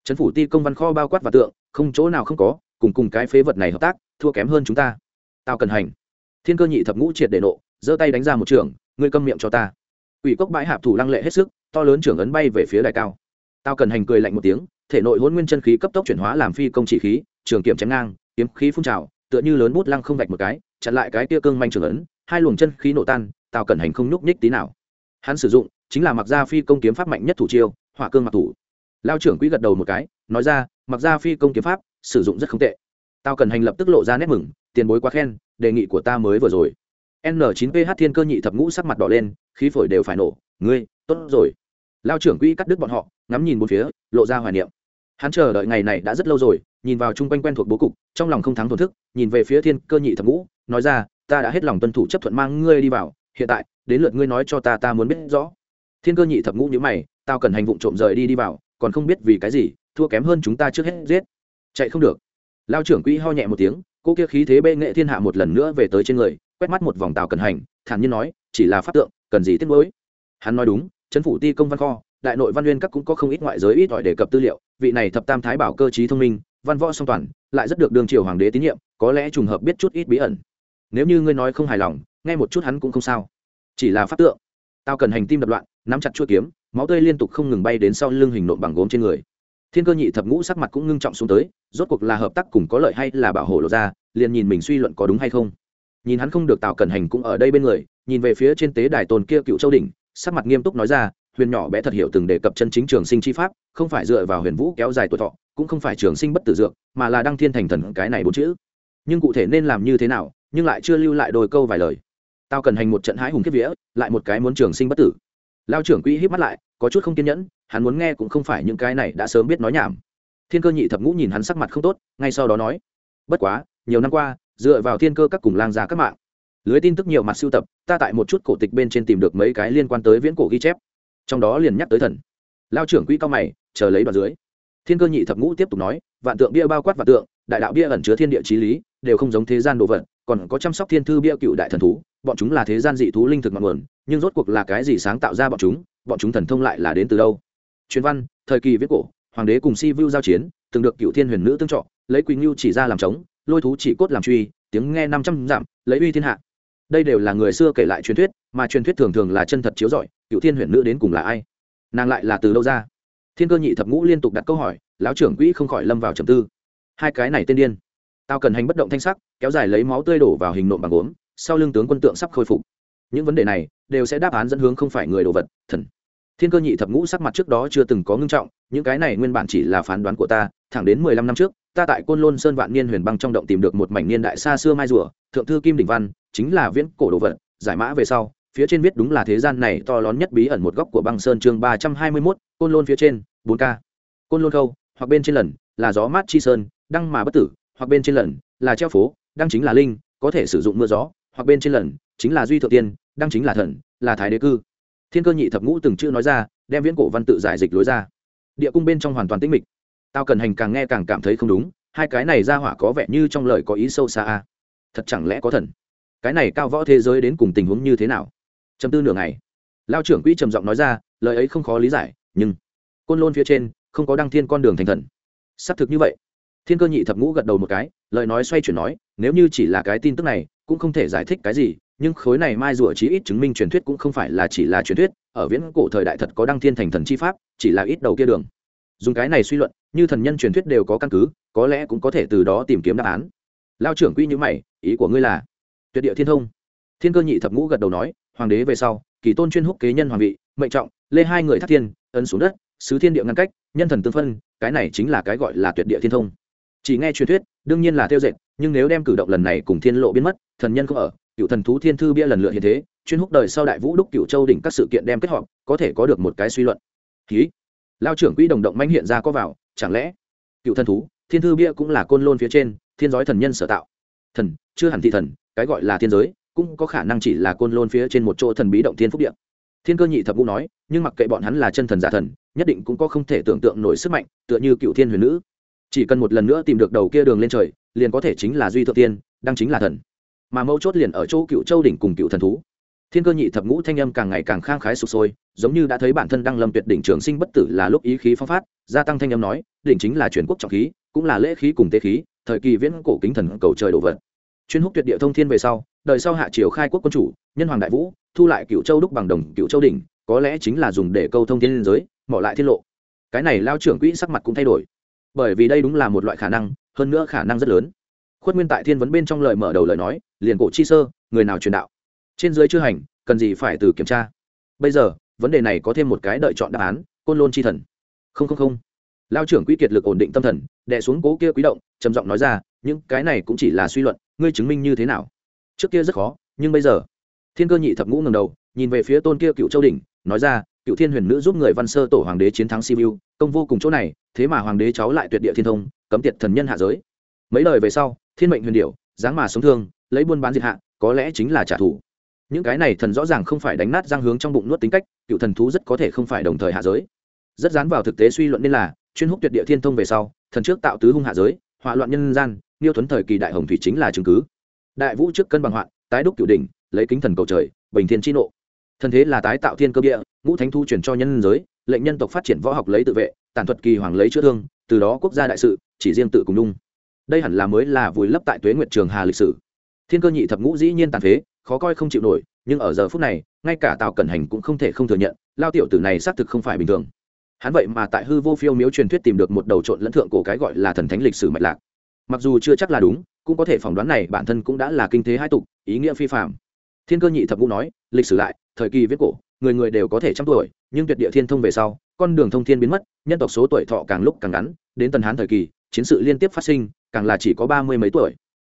Speaker 1: trấn phủ ti công văn kho bao quát và tượng, không chỗ nào không có, cùng cùng cái phế vật này hợp tác, thua kém hơn chúng ta. Tao cần hành, thiên cơ nhị thập ngũ triệt để nộ, giơ tay đánh ra một trường, ngươi câm miệng cho ta. Ủy cốc bãi hạp thủ lăng lệ hết sức, to lớn trưởng ấn bay về phía đài cao. Tao cần hành cười lạnh một tiếng, thể nội hôn nguyên chân khí cấp tốc chuyển hóa làm phi công chỉ khí, trường kiểm chém ngang, kiếm khí phun trào, tựa như lớn bút lăng không vạch một cái, chặn lại cái tia cương manh trường ấn, hai luồng chân khí nổ tan, tào cẩn hành không nhúc nhích tí nào. Hắn sử dụng, chính là mặc gia phi công kiếm pháp mạnh nhất thủ chiêu, hỏa cương mặc thủ lao trưởng quỹ gật đầu một cái, nói ra, mặc ra phi công kiếm pháp, sử dụng rất không tệ. Tao cần hành lập tức lộ ra nét mừng, tiền bối quá khen, đề nghị của ta mới vừa rồi. N 9 ph thiên cơ nhị thập ngũ sắc mặt đỏ lên, khí phổi đều phải nổ. Ngươi, tốt rồi. Lao trưởng quỹ cắt đứt bọn họ, ngắm nhìn bốn phía, lộ ra hoài niệm. Hắn chờ đợi ngày này đã rất lâu rồi, nhìn vào chung quanh quen thuộc bố cục, trong lòng không thắng thổn thức, nhìn về phía thiên cơ nhị thập ngũ, nói ra, ta đã hết lòng tuân thủ chấp thuận mang ngươi đi vào, hiện tại, đến lượt ngươi nói cho ta ta muốn biết rõ. Thiên cơ nhị thập ngũ nhữ mày, tao cần hành vụ trộm rời đi đi vào còn không biết vì cái gì, thua kém hơn chúng ta trước hết giết. Chạy không được. Lao trưởng quỹ ho nhẹ một tiếng, cô kia khí thế bệ nghệ thiên hạ một lần nữa về tới trên người, quét mắt một vòng tàu cần hành, thản nhiên nói, chỉ là pháp tượng, cần gì tiếc mới hắn nói đúng chấn phủ ti công văn kho, đại nội văn nguyên các cũng có không ít ngoại giới ít ỏi đề cập tư liệu, vị này thập tam thái bảo cơ trí thông minh, văn võ song toàn, lại rất được đương triều hoàng đế tín nhiệm, có lẽ trùng hợp biết chút ít bí ẩn. Nếu như ngươi nói không hài lòng, nghe một chút hắn cũng không sao. Chỉ là pháp tượng. Tao cần hành tim đập loạn, nắm chặt chuôi kiếm máu tươi liên tục không ngừng bay đến sau lưng hình nộm bằng gốm trên người. Thiên cơ nhị thập ngũ sắc mặt cũng ngưng trọng xuống tới, rốt cuộc là hợp tác cùng có lợi hay là bảo hộ lộ ra, liền nhìn mình suy luận có đúng hay không. Nhìn hắn không được tạo cẩn hành cũng ở đây bên người, nhìn về phía trên tế đài tồn kia cựu châu đỉnh, sắc mặt nghiêm túc nói ra, huyền nhỏ bé thật hiểu từng đề cập chân chính trường sinh chi pháp, không phải dựa vào huyền vũ kéo dài tuổi thọ, cũng không phải trường sinh bất tử dược, mà là đăng thiên thành thần cái này bốn chữ. Nhưng cụ thể nên làm như thế nào, nhưng lại chưa lưu lại đôi câu vài lời. Tao cần hành một trận hái hùng kiếp vía, lại một cái muốn trường sinh bất tử. Lao trưởng quỹ hít mắt lại có chút không kiên nhẫn, hắn muốn nghe cũng không phải những cái này đã sớm biết nói nhảm. Thiên cơ nhị thập ngũ nhìn hắn sắc mặt không tốt, ngay sau đó nói, bất quá, nhiều năm qua, dựa vào thiên cơ các cùng lang gia các mạng, lưới tin tức nhiều mặt sưu tập, ta tại một chút cổ tịch bên trên tìm được mấy cái liên quan tới viễn cổ ghi chép, trong đó liền nhắc tới thần. Lao trưởng quỹ cao mày, chờ lấy đoạn dưới. Thiên cơ nhị thập ngũ tiếp tục nói, vạn tượng bia bao quát vạn tượng, đại đạo bia ẩn chứa thiên địa trí lý, đều không giống thế gian đồ vật, còn có chăm sóc thiên thư bia cựu đại thần thú, bọn chúng là thế gian dị thú linh thực ngọn nguồn, nhưng rốt cuộc là cái gì sáng tạo ra bọn chúng bọn chúng thần thông lại là đến từ đâu? Truyền văn, thời kỳ viết cổ, hoàng đế cùng si vu giao chiến, từng được cựu thiên huyền nữ tương trọ lấy quỳnh lưu chỉ ra làm trống, lôi thú chỉ cốt làm truy, tiếng nghe năm trăm dặm, lấy uy thiên hạ. Đây đều là người xưa kể lại truyền thuyết, mà truyền thuyết thường thường là chân thật chiếu rọi, cựu thiên huyền nữ đến cùng là ai? Nàng lại là từ đâu ra? Thiên cơ nhị thập ngũ liên tục đặt câu hỏi, lão trưởng quỹ không khỏi lâm vào trầm tư. Hai cái này tên điên. Tao cần hành bất động thanh sắc, kéo dài lấy máu tươi đổ vào hình nộm bằng gốm, sau lưng tướng quân tượng sắp khôi phục. Những vấn đề này đều sẽ đáp án dẫn hướng không phải người đồ vật, thần thiên cơ nhị thập ngũ sắc mặt trước đó chưa từng có ngưng trọng, những cái này nguyên bản chỉ là phán đoán của ta, thẳng đến mười lăm năm trước, ta tại côn lôn sơn vạn niên huyền băng trong động tìm được một mảnh niên đại xa xưa mai rùa, thượng thư kim đình văn, chính là viễn cổ đồ vật, giải mã về sau, phía trên viết đúng là thế gian này to lớn nhất bí ẩn một góc của băng sơn chương ba trăm hai mươi mốt, côn lôn phía trên, bốn k. Côn lôn khâu, hoặc bên trên lần, là gió mát chi sơn, đăng mà bất tử, hoặc bên trên lần, là treo phố, đăng chính là linh, có thể sử dụng mưa gió, hoặc bên trên lần, chính là duy thượng tiên, đăng chính là thần, là thái đế cư thiên cơ nhị thập ngũ từng chữ nói ra, đem viễn cổ văn tự giải dịch lối ra. Địa cung bên trong hoàn toàn tĩnh mịch. Tao cần hành càng nghe càng cảm thấy không đúng, hai cái này ra hỏa có vẻ như trong lời có ý sâu xa a. Thật chẳng lẽ có thần? Cái này cao võ thế giới đến cùng tình huống như thế nào? Chấm tư nửa ngày. Lao trưởng quỹ trầm giọng nói ra, lời ấy không khó lý giải, nhưng côn lôn phía trên không có đăng thiên con đường thành thần. Xác thực như vậy. Thiên cơ nhị thập ngũ gật đầu một cái, lời nói xoay chuyển nói, nếu như chỉ là cái tin tức này, cũng không thể giải thích cái gì nhưng khối này mai rùa chí ít chứng minh truyền thuyết cũng không phải là chỉ là truyền thuyết, ở viễn cổ thời đại thật có đăng thiên thành thần chi pháp, chỉ là ít đầu kia đường. Dùng cái này suy luận, như thần nhân truyền thuyết đều có căn cứ, có lẽ cũng có thể từ đó tìm kiếm đáp án. Lao trưởng quy như mày, ý của ngươi là? Tuyệt địa thiên thông. Thiên cơ nhị thập ngũ gật đầu nói, hoàng đế về sau, kỳ tôn chuyên húc kế nhân hoàng vị, mệnh trọng, lê hai người thác thiên, ấn xuống đất, sứ thiên địa ngăn cách, nhân thần tương phân, cái này chính là cái gọi là tuyệt địa thiên thông. Chỉ nghe truyền thuyết, đương nhiên là tiêu dệt, nhưng nếu đem cử động lần này cùng thiên lộ biến mất, thần nhân không ở cựu thần thú thiên thư bia lần lượt hiện thế, chuyên húc đời sau đại vũ đúc cựu châu đỉnh các sự kiện đem kết hợp, có thể có được một cái suy luận. Ký lao trưởng quỹ đồng động manh hiện ra có vào, chẳng lẽ cựu thần thú, thiên thư bia cũng là côn lôn phía trên, thiên giới thần nhân sở tạo? Thần, chưa hẳn thị thần, cái gọi là thiên giới, cũng có khả năng chỉ là côn lôn phía trên một chỗ thần bí động thiên phúc điện thiên cơ nhị thập ngũ nói, nhưng mặc kệ bọn hắn là chân thần giả thần, nhất định cũng có không thể tưởng tượng nổi sức mạnh, tựa như cựu thiên huyền nữ. Chỉ cần một lần nữa tìm được đầu kia đường lên trời, liền có thể chính là duy thượng tiên, đang chính là thần mà mấu chốt liền ở chỗ cựu châu đỉnh cùng cựu thần thú. Thiên cơ nhị thập ngũ thanh âm càng ngày càng khang khái sụp sôi, giống như đã thấy bản thân đang lâm tuyệt đỉnh trường sinh bất tử là lúc ý khí phong phát, gia tăng thanh âm nói, đỉnh chính là truyền quốc trọng khí, cũng là lễ khí cùng tế khí, thời kỳ viễn cổ kính thần cầu trời đổ vật. Chuyên húc tuyệt địa thông thiên về sau, đời sau hạ triều khai quốc quân chủ, nhân hoàng đại vũ, thu lại cựu châu đúc bằng đồng cựu châu đỉnh, có lẽ chính là dùng để câu thông thiên liên giới, mỏ lại tiết lộ. Cái này lao trưởng quỹ sắc mặt cũng thay đổi. Bởi vì đây đúng là một loại khả năng, hơn nữa khả năng rất lớn khuất nguyên tại thiên vấn bên trong lời mở đầu lời nói, liền cổ chi sơ, người nào truyền đạo? Trên dưới chưa hành, cần gì phải từ kiểm tra? Bây giờ, vấn đề này có thêm một cái đợi chọn đáp án, côn lôn chi thần. Không không không. Lao trưởng quỹ kiệt lực ổn định tâm thần, đè xuống cố kia quý động, trầm giọng nói ra, những cái này cũng chỉ là suy luận, ngươi chứng minh như thế nào? Trước kia rất khó, nhưng bây giờ, thiên cơ nhị thập ngũ ngầm đầu, nhìn về phía tôn kia cựu châu đình nói ra, cựu thiên huyền nữ giúp người văn sơ tổ hoàng đế chiến thắng sibiu công vô cùng chỗ này, thế mà hoàng đế cháu lại tuyệt địa thiên thông, cấm tiệt thần nhân hạ giới. Mấy lời về sau thiên mệnh huyền điệu dáng mà sống thương, lấy buôn bán diệt hạ, có lẽ chính là trả thù. Những cái này thần rõ ràng không phải đánh nát răng hướng trong bụng nuốt tính cách, cựu thần thú rất có thể không phải đồng thời hạ giới. Rất dán vào thực tế suy luận nên là, chuyên húc tuyệt địa thiên thông về sau, thần trước tạo tứ hung hạ giới, hỏa loạn nhân gian niêu tuấn thời kỳ đại hồng thủy chính là chứng cứ. Đại vũ trước cân bằng hoạn, tái đúc cựu đỉnh, lấy kính thần cầu trời, bình thiên chi nộ. Thần thế là tái tạo thiên cơ địa, ngũ thánh thu chuyển cho nhân giới, lệnh nhân tộc phát triển võ học lấy tự vệ tàn thuật kỳ hoàng lấy chữa thương, từ đó quốc gia đại sự, chỉ riêng tự cùng nhung đây hẳn là mới là vùi lấp tại tuế nguyệt trường hà lịch sử. Thiên cơ nhị thập ngũ dĩ nhiên tàn phế, khó coi không chịu nổi, nhưng ở giờ phút này, ngay cả tào cẩn hành cũng không thể không thừa nhận, lao tiểu tử này xác thực không phải bình thường. Hắn vậy mà tại hư vô phiêu miếu truyền thuyết tìm được một đầu trộn lẫn thượng cổ cái gọi là thần thánh lịch sử mạch lạc. Mặc dù chưa chắc là đúng, cũng có thể phỏng đoán này bản thân cũng đã là kinh thế hai tục, ý nghĩa phi phạm thiên cơ nhị thập ngũ nói, lịch sử lại, thời kỳ viết cổ, người người đều có thể trăm tuổi, nhưng tuyệt địa thiên thông về sau, con đường thông thiên biến mất, nhân tộc số tuổi thọ càng lúc càng ngắn, đến tần hán thời kỳ, chiến sự liên tiếp phát sinh càng là chỉ có ba mươi mấy tuổi.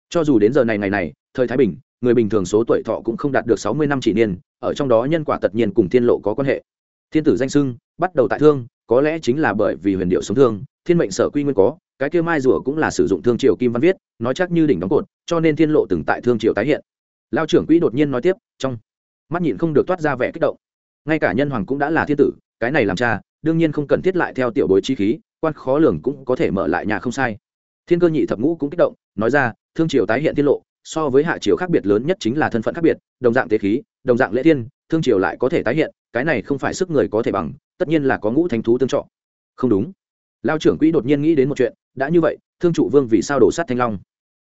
Speaker 1: Cho dù đến giờ này ngày này, thời thái bình, người bình thường số tuổi thọ cũng không đạt được sáu mươi năm chỉ niên, ở trong đó nhân quả tất nhiên cùng thiên lộ có quan hệ. Thiên tử danh sưng, bắt đầu tại thương, có lẽ chính là bởi vì huyền điệu sống thương, thiên mệnh sở quy nguyên có, cái kia mai rùa cũng là sử dụng thương triều kim văn viết, nói chắc như đỉnh đóng cột, cho nên thiên lộ từng tại thương triều tái hiện. Lao trưởng quỹ đột nhiên nói tiếp, trong mắt nhịn không được toát ra vẻ kích động. Ngay cả nhân hoàng cũng đã là thiên tử, cái này làm cha, đương nhiên không cần thiết lại theo tiểu bối chi khí, quan khó lường cũng có thể mở lại nhà không sai thiên cơ nhị thập ngũ cũng kích động, nói ra, thương triều tái hiện tiết lộ, so với hạ triều khác biệt lớn nhất chính là thân phận khác biệt, đồng dạng tế khí, đồng dạng lễ thiên, thương triều lại có thể tái hiện, cái này không phải sức người có thể bằng, tất nhiên là có ngũ thánh thú tương trọ không đúng. Lao trưởng quỹ đột nhiên nghĩ đến một chuyện, đã như vậy, thương trụ vương vì sao đổ sát thanh long?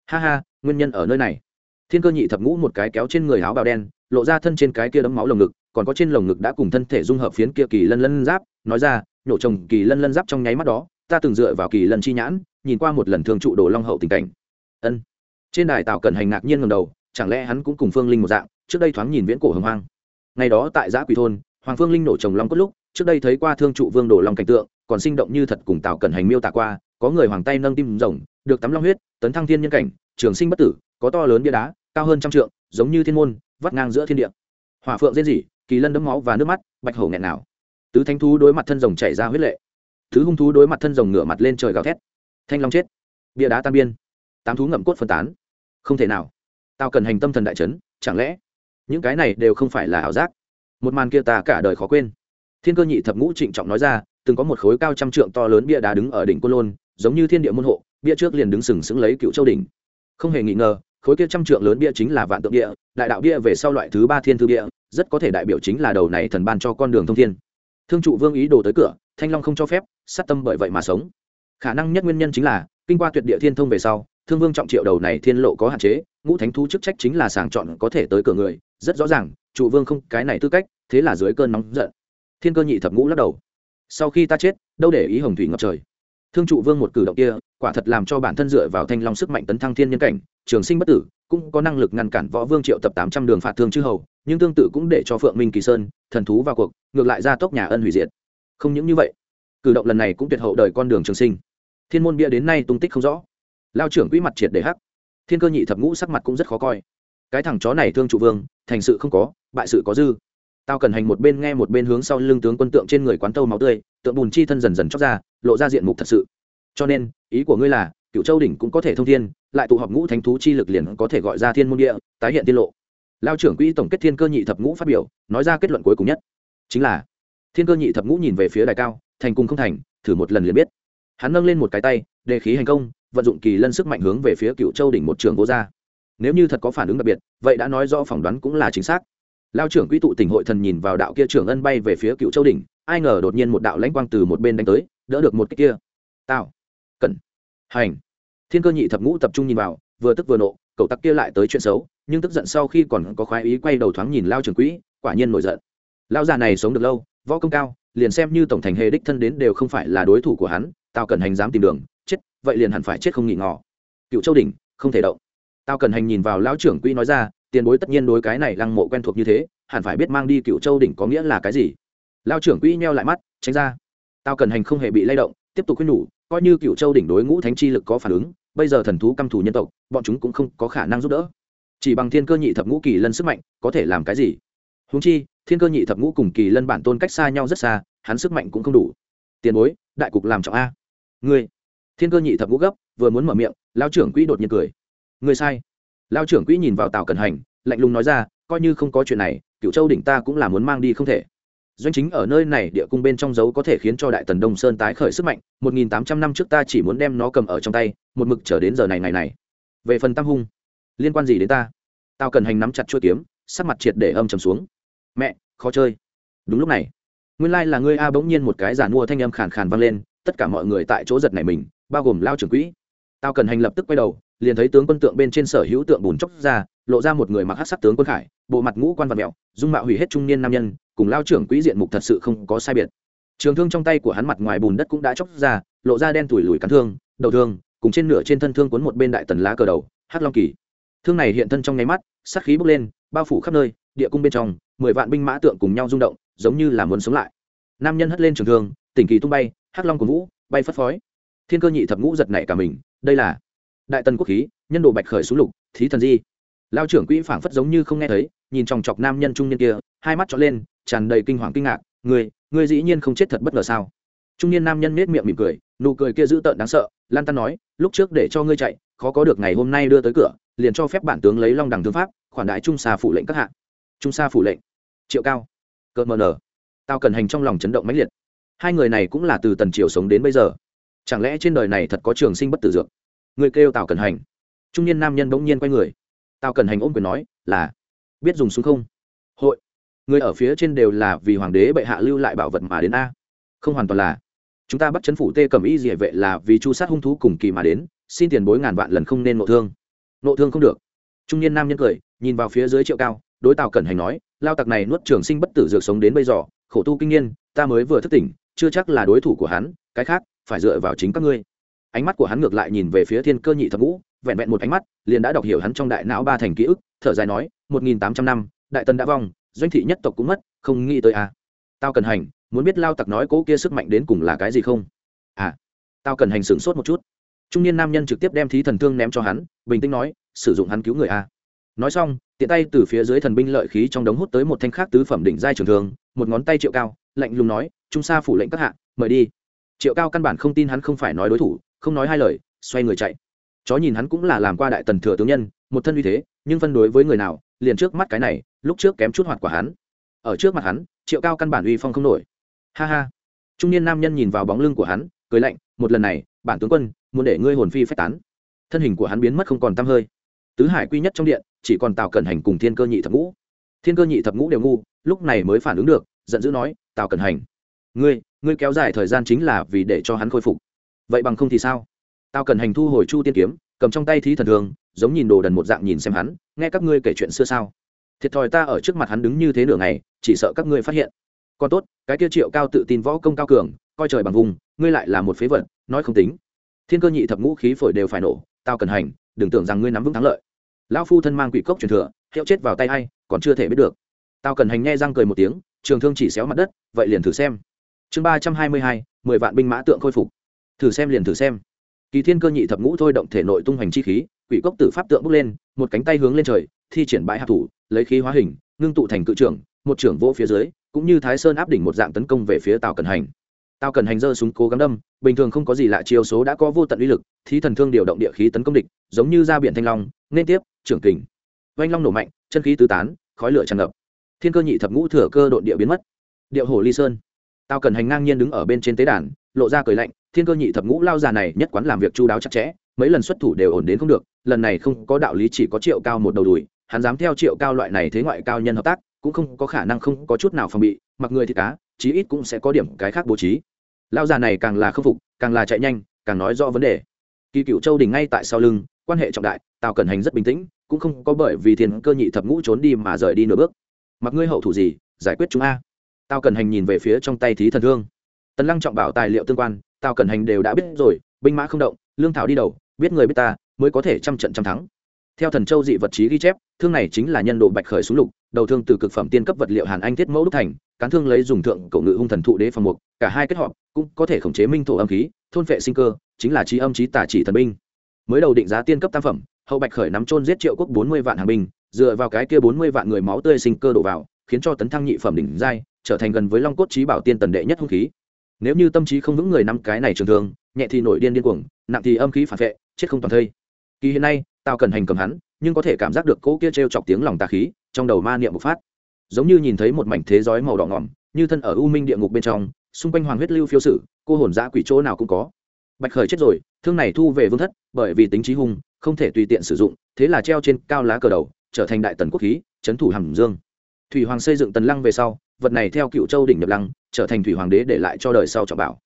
Speaker 1: Ha ha, nguyên nhân ở nơi này. Thiên cơ nhị thập ngũ một cái kéo trên người áo bào đen, lộ ra thân trên cái kia đấm máu lồng ngực, còn có trên lồng ngực đã cùng thân thể dung hợp phiến kia kỳ lân lân giáp, nói ra, nhổ trồng kỳ lân lân giáp trong nháy mắt đó ta từng dựa vào kỳ lân chi nhãn, nhìn qua một lần thương trụ đồ long hậu tình cảnh. Ân. Trên đài tào cẩn hành ngạc nhiên ngầm đầu, chẳng lẽ hắn cũng cùng phương linh một dạng, trước đây thoáng nhìn viễn cổ hồng hoang. Ngày đó tại giã quỷ thôn, hoàng phương linh nổ trồng long cốt lúc, trước đây thấy qua thương trụ vương đồ long cảnh tượng, còn sinh động như thật cùng tào cẩn hành miêu tả qua, có người hoàng tay nâng tim rồng, được tắm long huyết, tấn thăng thiên nhân cảnh, trường sinh bất tử, có to lớn bia đá, cao hơn trăm trượng, giống như thiên môn, vắt ngang giữa thiên địa. Hỏa phượng rên rỉ, kỳ lân đấm máu và nước mắt, bạch hổ nghẹn nào. Tứ thanh thú đối mặt thân rồng chảy ra huyết lệ thứ hung thú đối mặt thân rồng ngửa mặt lên trời gào thét. Thanh long chết. Bia đá tan biên. Tám thú ngậm cốt phân tán. Không thể nào. Tao cần hành tâm thần đại chấn, chẳng lẽ? Những cái này đều không phải là ảo giác. Một màn kia ta cả đời khó quên. Thiên cơ nhị thập ngũ trịnh trọng nói ra, từng có một khối cao trăm trượng to lớn bia đá đứng ở đỉnh côn lôn, giống như thiên địa môn hộ, bia trước liền đứng sừng sững lấy cựu châu đỉnh. Không hề nghi ngờ, khối kia trăm trượng lớn bia chính là vạn tượng địa đại đạo bia về sau loại thứ ba thiên thư bia, rất có thể đại biểu chính là đầu này thần ban cho con đường thông thiên. Thương trụ vương ý đồ tới cửa thanh long không cho phép, sát tâm bởi vậy mà sống. Khả năng nhất nguyên nhân chính là, kinh qua tuyệt địa thiên thông về sau, thương vương trọng triệu đầu này thiên lộ có hạn chế, ngũ thánh thú chức trách chính là sàng chọn có thể tới cửa người, rất rõ ràng trụ vương không, cái này tư cách, thế là dưới cơn nóng giận. Thiên cơ nhị thập ngũ lắc đầu. Sau khi ta chết, đâu để ý hồng thủy ngập trời. Thương trụ vương một cử động kia, quả thật làm cho bản thân dựa vào thanh long sức mạnh tấn thăng thiên nhân cảnh, trường sinh bất tử, cũng có năng lực ngăn cản võ vương triệu tập tám trăm đường phạt thương chư hầu, nhưng tương tự cũng để cho phượng minh kỳ sơn, thần thú vào cuộc, ngược lại ra tốc nhà ân hủy diệt không những như vậy, cử động lần này cũng tuyệt hậu đời con đường trường sinh. Thiên môn bia đến nay tung tích không rõ. Lao trưởng quỹ mặt triệt để hắc. Thiên cơ nhị thập ngũ sắc mặt cũng rất khó coi. Cái thằng chó này thương trụ vương, thành sự không có, bại sự có dư. Tao cần hành một bên nghe một bên hướng sau lưng tướng quân tượng trên người quán tâu máu tươi, tượng bùn chi thân dần dần chóc ra, lộ ra diện mục thật sự. Cho nên, ý của ngươi là cựu châu đỉnh cũng có thể thông thiên, lại tụ họp ngũ thánh thú chi lực liền có thể gọi ra thiên môn địa tái hiện tiết lộ. Lao trưởng quỹ tổng kết thiên cơ nhị thập ngũ phát biểu, nói ra kết luận cuối cùng nhất. Chính là thiên cơ nhị thập ngũ nhìn về phía đài cao, thành cùng không thành, thử một lần liền biết. Hắn nâng lên một cái tay, đề khí hành công, vận dụng kỳ lân sức mạnh hướng về phía cựu châu đỉnh một trường vô gia. Nếu như thật có phản ứng đặc biệt, vậy đã nói rõ phỏng đoán cũng là chính xác. Lao trưởng quỹ tụ tỉnh hội thần nhìn vào đạo kia trưởng ân bay về phía cựu châu đỉnh, ai ngờ đột nhiên một đạo lãnh quang từ một bên đánh tới, đỡ được một cái kia. Tao cẩn, hành. Thiên cơ nhị thập ngũ tập trung nhìn vào, vừa tức vừa nộ, cậu tắc kia lại tới chuyện xấu, nhưng tức giận sau khi còn có khoái ý quay đầu thoáng nhìn lao trưởng quỹ, quả nhiên nổi giận. Lão già này sống được lâu, võ công cao, liền xem như tổng thành hề đích thân đến đều không phải là đối thủ của hắn tao cần hành dám tìm đường, chết, vậy liền hẳn phải chết không nghỉ ngỏ cựu châu đỉnh, không thể động. Tao cần hành nhìn vào lão trưởng quỹ nói ra, tiền bối tất nhiên đối cái này lăng mộ quen thuộc như thế, hẳn phải biết mang đi cựu châu đỉnh có nghĩa là cái gì. Lao trưởng quỹ nheo lại mắt, tránh ra. Tao cần hành không hề bị lay động, tiếp tục khuyên nhủ, coi như cựu châu đỉnh đối ngũ thánh chi lực có phản ứng, bây giờ thần thú căm thù nhân tộc, bọn chúng cũng không có khả năng giúp đỡ. Chỉ bằng thiên cơ nhị thập ngũ kỳ lân sức mạnh, có thể làm cái gì? Húng chi thiên cơ nhị thập ngũ cùng kỳ lân bản tôn cách xa nhau rất xa, hắn sức mạnh cũng không đủ. Tiền bối, đại cục làm trọng a. Ngươi. Thiên cơ nhị thập ngũ gấp, vừa muốn mở miệng lao trưởng quỹ đột nhiên cười. Ngươi sai. Lao trưởng quỹ nhìn vào tào cẩn hành, lạnh lùng nói ra, coi như không có chuyện này cựu châu đỉnh ta cũng là muốn mang đi không thể. Doanh chính ở nơi này địa cung bên trong dấu có thể khiến cho đại tần đông sơn tái khởi sức mạnh, một nghìn tám trăm năm trước ta chỉ muốn đem nó cầm ở trong tay, một mực trở đến giờ này ngày này. Về phần tam hung, liên quan gì đến ta? Tao cần hành nắm chặt chuôi kiếm, sắc mặt triệt để âm trầm xuống mẹ, khó chơi. Đúng lúc này, nguyên lai、like、là ngươi a bỗng nhiên một cái giàn mua thanh âm khàn khàn vang lên, tất cả mọi người tại chỗ giật này mình, bao gồm lao trưởng quỹ. Tao cần hành lập tức quay đầu, liền thấy tướng quân tượng bên trên sở hữu tượng bùn chóc ra, lộ ra một người mặc hát sắc tướng quân khải, bộ mặt ngũ quan vật mẹo, dung mạo hủy hết trung niên nam nhân, cùng lao trưởng quỹ diện mục thật sự không có sai biệt. Trường thương trong tay của hắn mặt ngoài bùn đất cũng đã chóc ra, lộ ra đen tủi lùi cắn thương, đầu thương, cùng trên nửa trên thân thương cuốn một bên đại tần lá cờ đầu, hắc long kỳ. Thương này hiện thân trong nháy mắt, sát khí bốc lên, bao phủ khắp nơi, địa cung bên trong mười vạn binh mã tượng cùng nhau rung động, giống như là muốn sống lại. Nam nhân hất lên trường thương, tỉnh kỳ tung bay, hắc long của vũ, bay phất phói thiên cơ nhị thập ngũ giật nảy cả mình, đây là đại tần quốc khí, nhân đồ bạch khởi xuống lục, thí thần di. Lao trưởng quỹ phảng phất giống như không nghe thấy, nhìn chòng chọc nam nhân trung niên kia, hai mắt trọn lên, tràn đầy kinh hoàng kinh ngạc người người dĩ nhiên không chết thật bất ngờ sao? Trung niên nam nhân nết miệng mỉm cười, nụ cười kia dữ tợn đáng sợ, lan tan nói, lúc trước để cho ngươi chạy, khó có được ngày hôm nay đưa tới cửa, liền cho phép bản tướng lấy long đằng thương pháp, khoản đại trung xà phủ lệnh các hạng trung Sa phủ lệnh, triệu cao Cờ mờ nở tao cần hành trong lòng chấn động mãnh liệt. Hai người này cũng là từ tần triều sống đến bây giờ. Chẳng lẽ trên đời này thật có trường sinh bất tử dược? Người kêu tào cần hành. Trung niên nam nhân bỗng nhiên quay người. Tào cần hành ôm quyền nói, là, biết dùng súng không? Hội. Người ở phía trên đều là vì hoàng đế bệ hạ lưu lại bảo vật mà đến a. Không hoàn toàn là. Chúng ta bắt chấn phủ tê cầm y dị vệ là vì chu sát hung thú cùng kỳ mà đến, xin tiền bối ngàn vạn lần không nên nộ thương. Nộ thương không được. Trung niên nam nhân cười, nhìn vào phía dưới triệu cao đối tào cẩn hành nói, lao tặc này nuốt trường sinh bất tử dược sống đến bây giờ, khổ tu kinh niên, ta mới vừa thức tỉnh, chưa chắc là đối thủ của hắn, cái khác, phải dựa vào chính các ngươi ánh mắt của hắn ngược lại nhìn về phía thiên cơ nhị thập ngũ, vẹn vẹn một ánh mắt, liền đã đọc hiểu hắn trong đại não ba thành ký ức, thở dài nói, một nghìn tám trăm năm, đại tân đã vong, doanh thị nhất tộc cũng mất, không nghĩ tới à. tao cần hành, muốn biết lao tặc nói cỗ kia sức mạnh đến cùng là cái gì không à tao cần hành sửng sốt một chút trung niên nam nhân trực tiếp đem thí thần thương ném cho hắn, bình tĩnh nói, sử dụng hắn cứu người à? Nói xong, tiện tay từ phía dưới thần binh lợi khí trong đống hút tới một thanh khác tứ phẩm đỉnh giai trường thường một ngón tay triệu cao, lạnh lùng nói, trung sa phủ lệnh các hạ, mời đi. Triệu cao căn bản không tin hắn không phải nói đối thủ, không nói hai lời, xoay người chạy. Chó nhìn hắn cũng là làm qua đại tần thừa tướng nhân, một thân uy thế, nhưng phân đối với người nào, liền trước mắt cái này, lúc trước kém chút hoạt quả hắn. Ở trước mặt hắn, triệu cao căn bản uy phong không nổi. Ha ha. Trung niên nam nhân nhìn vào bóng lưng của hắn, cười lạnh, một lần này, bản tướng quân, muốn để ngươi hồn phi phách tán. Thân hình của hắn biến mất không còn t hơi. Tứ hải quy nhất trong điện chỉ còn tào cẩn hành cùng thiên cơ nhị thập ngũ. Thiên cơ nhị thập ngũ đều ngu, lúc này mới phản ứng được, giận dữ nói, tào cẩn hành, ngươi ngươi kéo dài thời gian chính là vì để cho hắn khôi phục. Vậy bằng không thì sao? Tào cẩn hành thu hồi chu tiên kiếm, cầm trong tay thí thần thường giống nhìn đồ đần một dạng nhìn xem hắn, nghe các ngươi kể chuyện xưa sao? Thiệt thòi ta ở trước mặt hắn đứng như thế nửa ngày, chỉ sợ các ngươi phát hiện. Còn tốt, cái kia triệu cao tự tin võ công cao cường, coi trời bằng vùng, ngươi lại là một phế vật, nói không tính. Thiên cơ nhị thập ngũ khí phổi đều phải nổ tao cần hành, đừng tưởng rằng ngươi nắm vững thắng lợi lão phu thân mang quỷ cốc truyền thừa, hiệu chết vào tay hay còn chưa thể biết được. Tao cần hành nghe răng cười một tiếng, trường thương chỉ xéo mặt đất, vậy liền thử xem. Chương ba trăm hai mươi hai, mười vạn binh mã tượng khôi phục. Thử xem liền thử xem. Kỳ thiên cơ nhị thập ngũ thôi động thể nội tung hoành chi khí, quỷ cốc tử pháp tượng bước lên, một cánh tay hướng lên trời, thi triển bãi hạ thủ, lấy khí hóa hình, ngưng tụ thành cự trưởng, một trưởng vỗ phía dưới, cũng như thái sơn áp đỉnh một dạng tấn công về phía tào cần hành. Tao cần hành giơ súng cố gắng đâm, bình thường không có gì lạ, chiêu số đã có vô tận uy lực, thí thần thương điều động địa khí tấn công địch, giống như ra biển thanh long, nên tiếp trưởng kình. Oanh long nổ mạnh, chân khí tứ tán, khói lửa tràn ngập. Thiên cơ nhị thập ngũ thừa cơ đội địa biến mất. Điệu hồ ly sơn. Tao cần hành ngang nhiên đứng ở bên trên tế đàn, lộ ra cười lạnh, thiên cơ nhị thập ngũ lao già này nhất quán làm việc chu đáo chặt chẽ, mấy lần xuất thủ đều ổn đến không được, lần này không có đạo lý chỉ có triệu cao một đầu đùi, hắn dám theo triệu cao loại này thế ngoại cao nhân hợp tác, cũng không có khả năng không có chút nào phòng bị, mặc người thì cá, chí ít cũng sẽ có điểm cái khác bố trí. Lao già này càng là khâm phục, càng là chạy nhanh, càng nói rõ vấn đề. Kỳ cựu châu đình ngay tại sau lưng, quan hệ trọng đại tào cẩn hành rất bình tĩnh cũng không có bởi vì thiên cơ nhị thập ngũ trốn đi mà rời đi nửa bước. Mặc ngươi hậu thủ gì, giải quyết chúng a. Tao cần hành nhìn về phía trong tay thí thần thương. Tần lăng trọng bảo tài liệu tương quan, tao cần hành đều đã biết rồi, binh mã không động, lương thảo đi đầu, biết người biết ta, mới có thể trăm trận trăm thắng. Theo thần châu dị vật chí ghi chép, thương này chính là nhân độ bạch khởi xuống lục, đầu thương từ cực phẩm tiên cấp vật liệu hàn anh thiết mẫu đúc thành, cán thương lấy dùng thượng cổ ngự hung thần thụ đế phòng mục, cả hai kết hợp, cũng có thể khống chế minh thổ âm khí, thôn vệ sinh cơ, chính là trí âm trí tả chỉ thần binh. Mới đầu định giá tiên cấp tam phẩm hậu bạch khởi nắm trôn giết triệu quốc bốn mươi vạn hàng binh, dựa vào cái kia bốn mươi vạn người máu tươi sinh cơ đổ vào, khiến cho tấn thăng nhị phẩm đỉnh giai, trở thành gần với long cốt trí bảo tiên tần đệ nhất hung khí. Nếu như tâm trí không vững người năm cái này trường thường nhẹ thì nổi điên điên cuồng, nặng thì âm khí phản vệ, chết không toàn thây. Kỳ hiện nay tao cần hành cầm hắn, nhưng có thể cảm giác được cỗ kia t chọc tiếng lòng tà khí, trong đầu ma niệm bộc phát. Giống như nhìn thấy một mảnh thế giới màu đỏ ngỏm, như thân ở u minh địa ngục bên trong, xung quanh hoàng huyết lưu phiêu sử, cô hồn giã quỷ chỗ nào cũng có. Bạch khởi chết rồi, thương này thu về vương thất, bởi vì tính trí hung không thể tùy tiện sử dụng, thế là treo trên cao lá cờ đầu, trở thành đại tần quốc khí trấn thủ hàm dương. Thủy hoàng xây dựng tần lăng về sau, vật này theo cựu châu đỉnh nhập lăng, trở thành thủy hoàng đế để lại cho đời sau trọng bảo.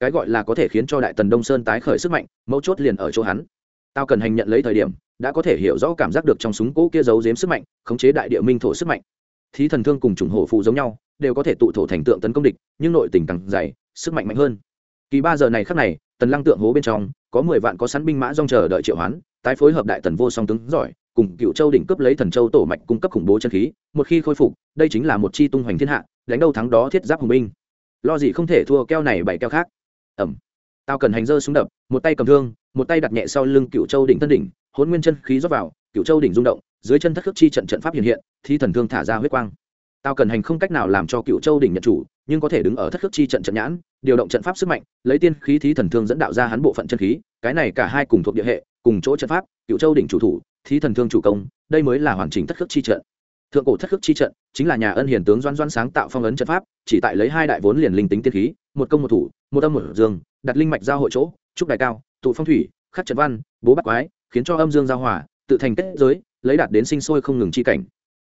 Speaker 1: Cái gọi là có thể khiến cho đại tần đông sơn tái khởi sức mạnh, mấu chốt liền ở chỗ hắn. Tao cần hành nhận lấy thời điểm, đã có thể hiểu rõ cảm giác được trong súng cũ kia giấu giếm sức mạnh, khống chế đại địa minh thổ sức mạnh. Thí thần thương cùng chủng hổ phụ giống nhau, đều có thể tụ thổ thành tượng tấn công địch, nhưng nội tình càng dày, sức mạnh mạnh hơn. Kỳ ba giờ này khắc này, tần lăng tượng hố bên trong, có mười vạn có sẵn binh mã rong chờ đợi triệu hoán tái phối hợp đại tần vô song tướng giỏi, cùng cựu châu đỉnh cướp lấy thần châu tổ mạch cung cấp khủng bố chân khí, một khi khôi phục, đây chính là một chi tung hoành thiên hạ, đánh đâu thắng đó thiết giáp hùng binh. Lo gì không thể thua keo này bảy keo khác. Ẩm. Tao cần hành dơ xuống đập, một tay cầm thương, một tay đặt nhẹ sau lưng cựu châu đỉnh thân đỉnh hôn nguyên chân khí rót vào cựu châu đỉnh rung động, dưới chân thất khước chi trận trận pháp hiện hiện, thi thần thương thả ra huyết quang. Tao cần hành không cách nào làm cho cựu châu đỉnh nhận chủ, nhưng có thể đứng ở thất khước chi trận trận nhãn, điều động trận pháp sức mạnh, lấy tiên khí thí thần thương dẫn đạo ra hắn bộ phận chân khí, cái này cả hai cùng thuộc địa hệ cùng chỗ trận pháp, cựu châu đỉnh chủ thủ, thí thần thương chủ công, đây mới là hoàn chỉnh thất khước chi trận. Thượng cổ thất khước chi trận chính là nhà ân hiền tướng doan doan sáng tạo phong ấn trận pháp, chỉ tại lấy hai đại vốn liền linh tính tiên khí, một công một thủ, một âm một dương, đặt linh mạch giao hội chỗ, trúc đại cao, tụ phong thủy, khắc trận văn, bố bắt quái, khiến cho âm dương giao hòa, tự thành kết giới, lấy đạt đến sinh sôi không ngừng chi cảnh.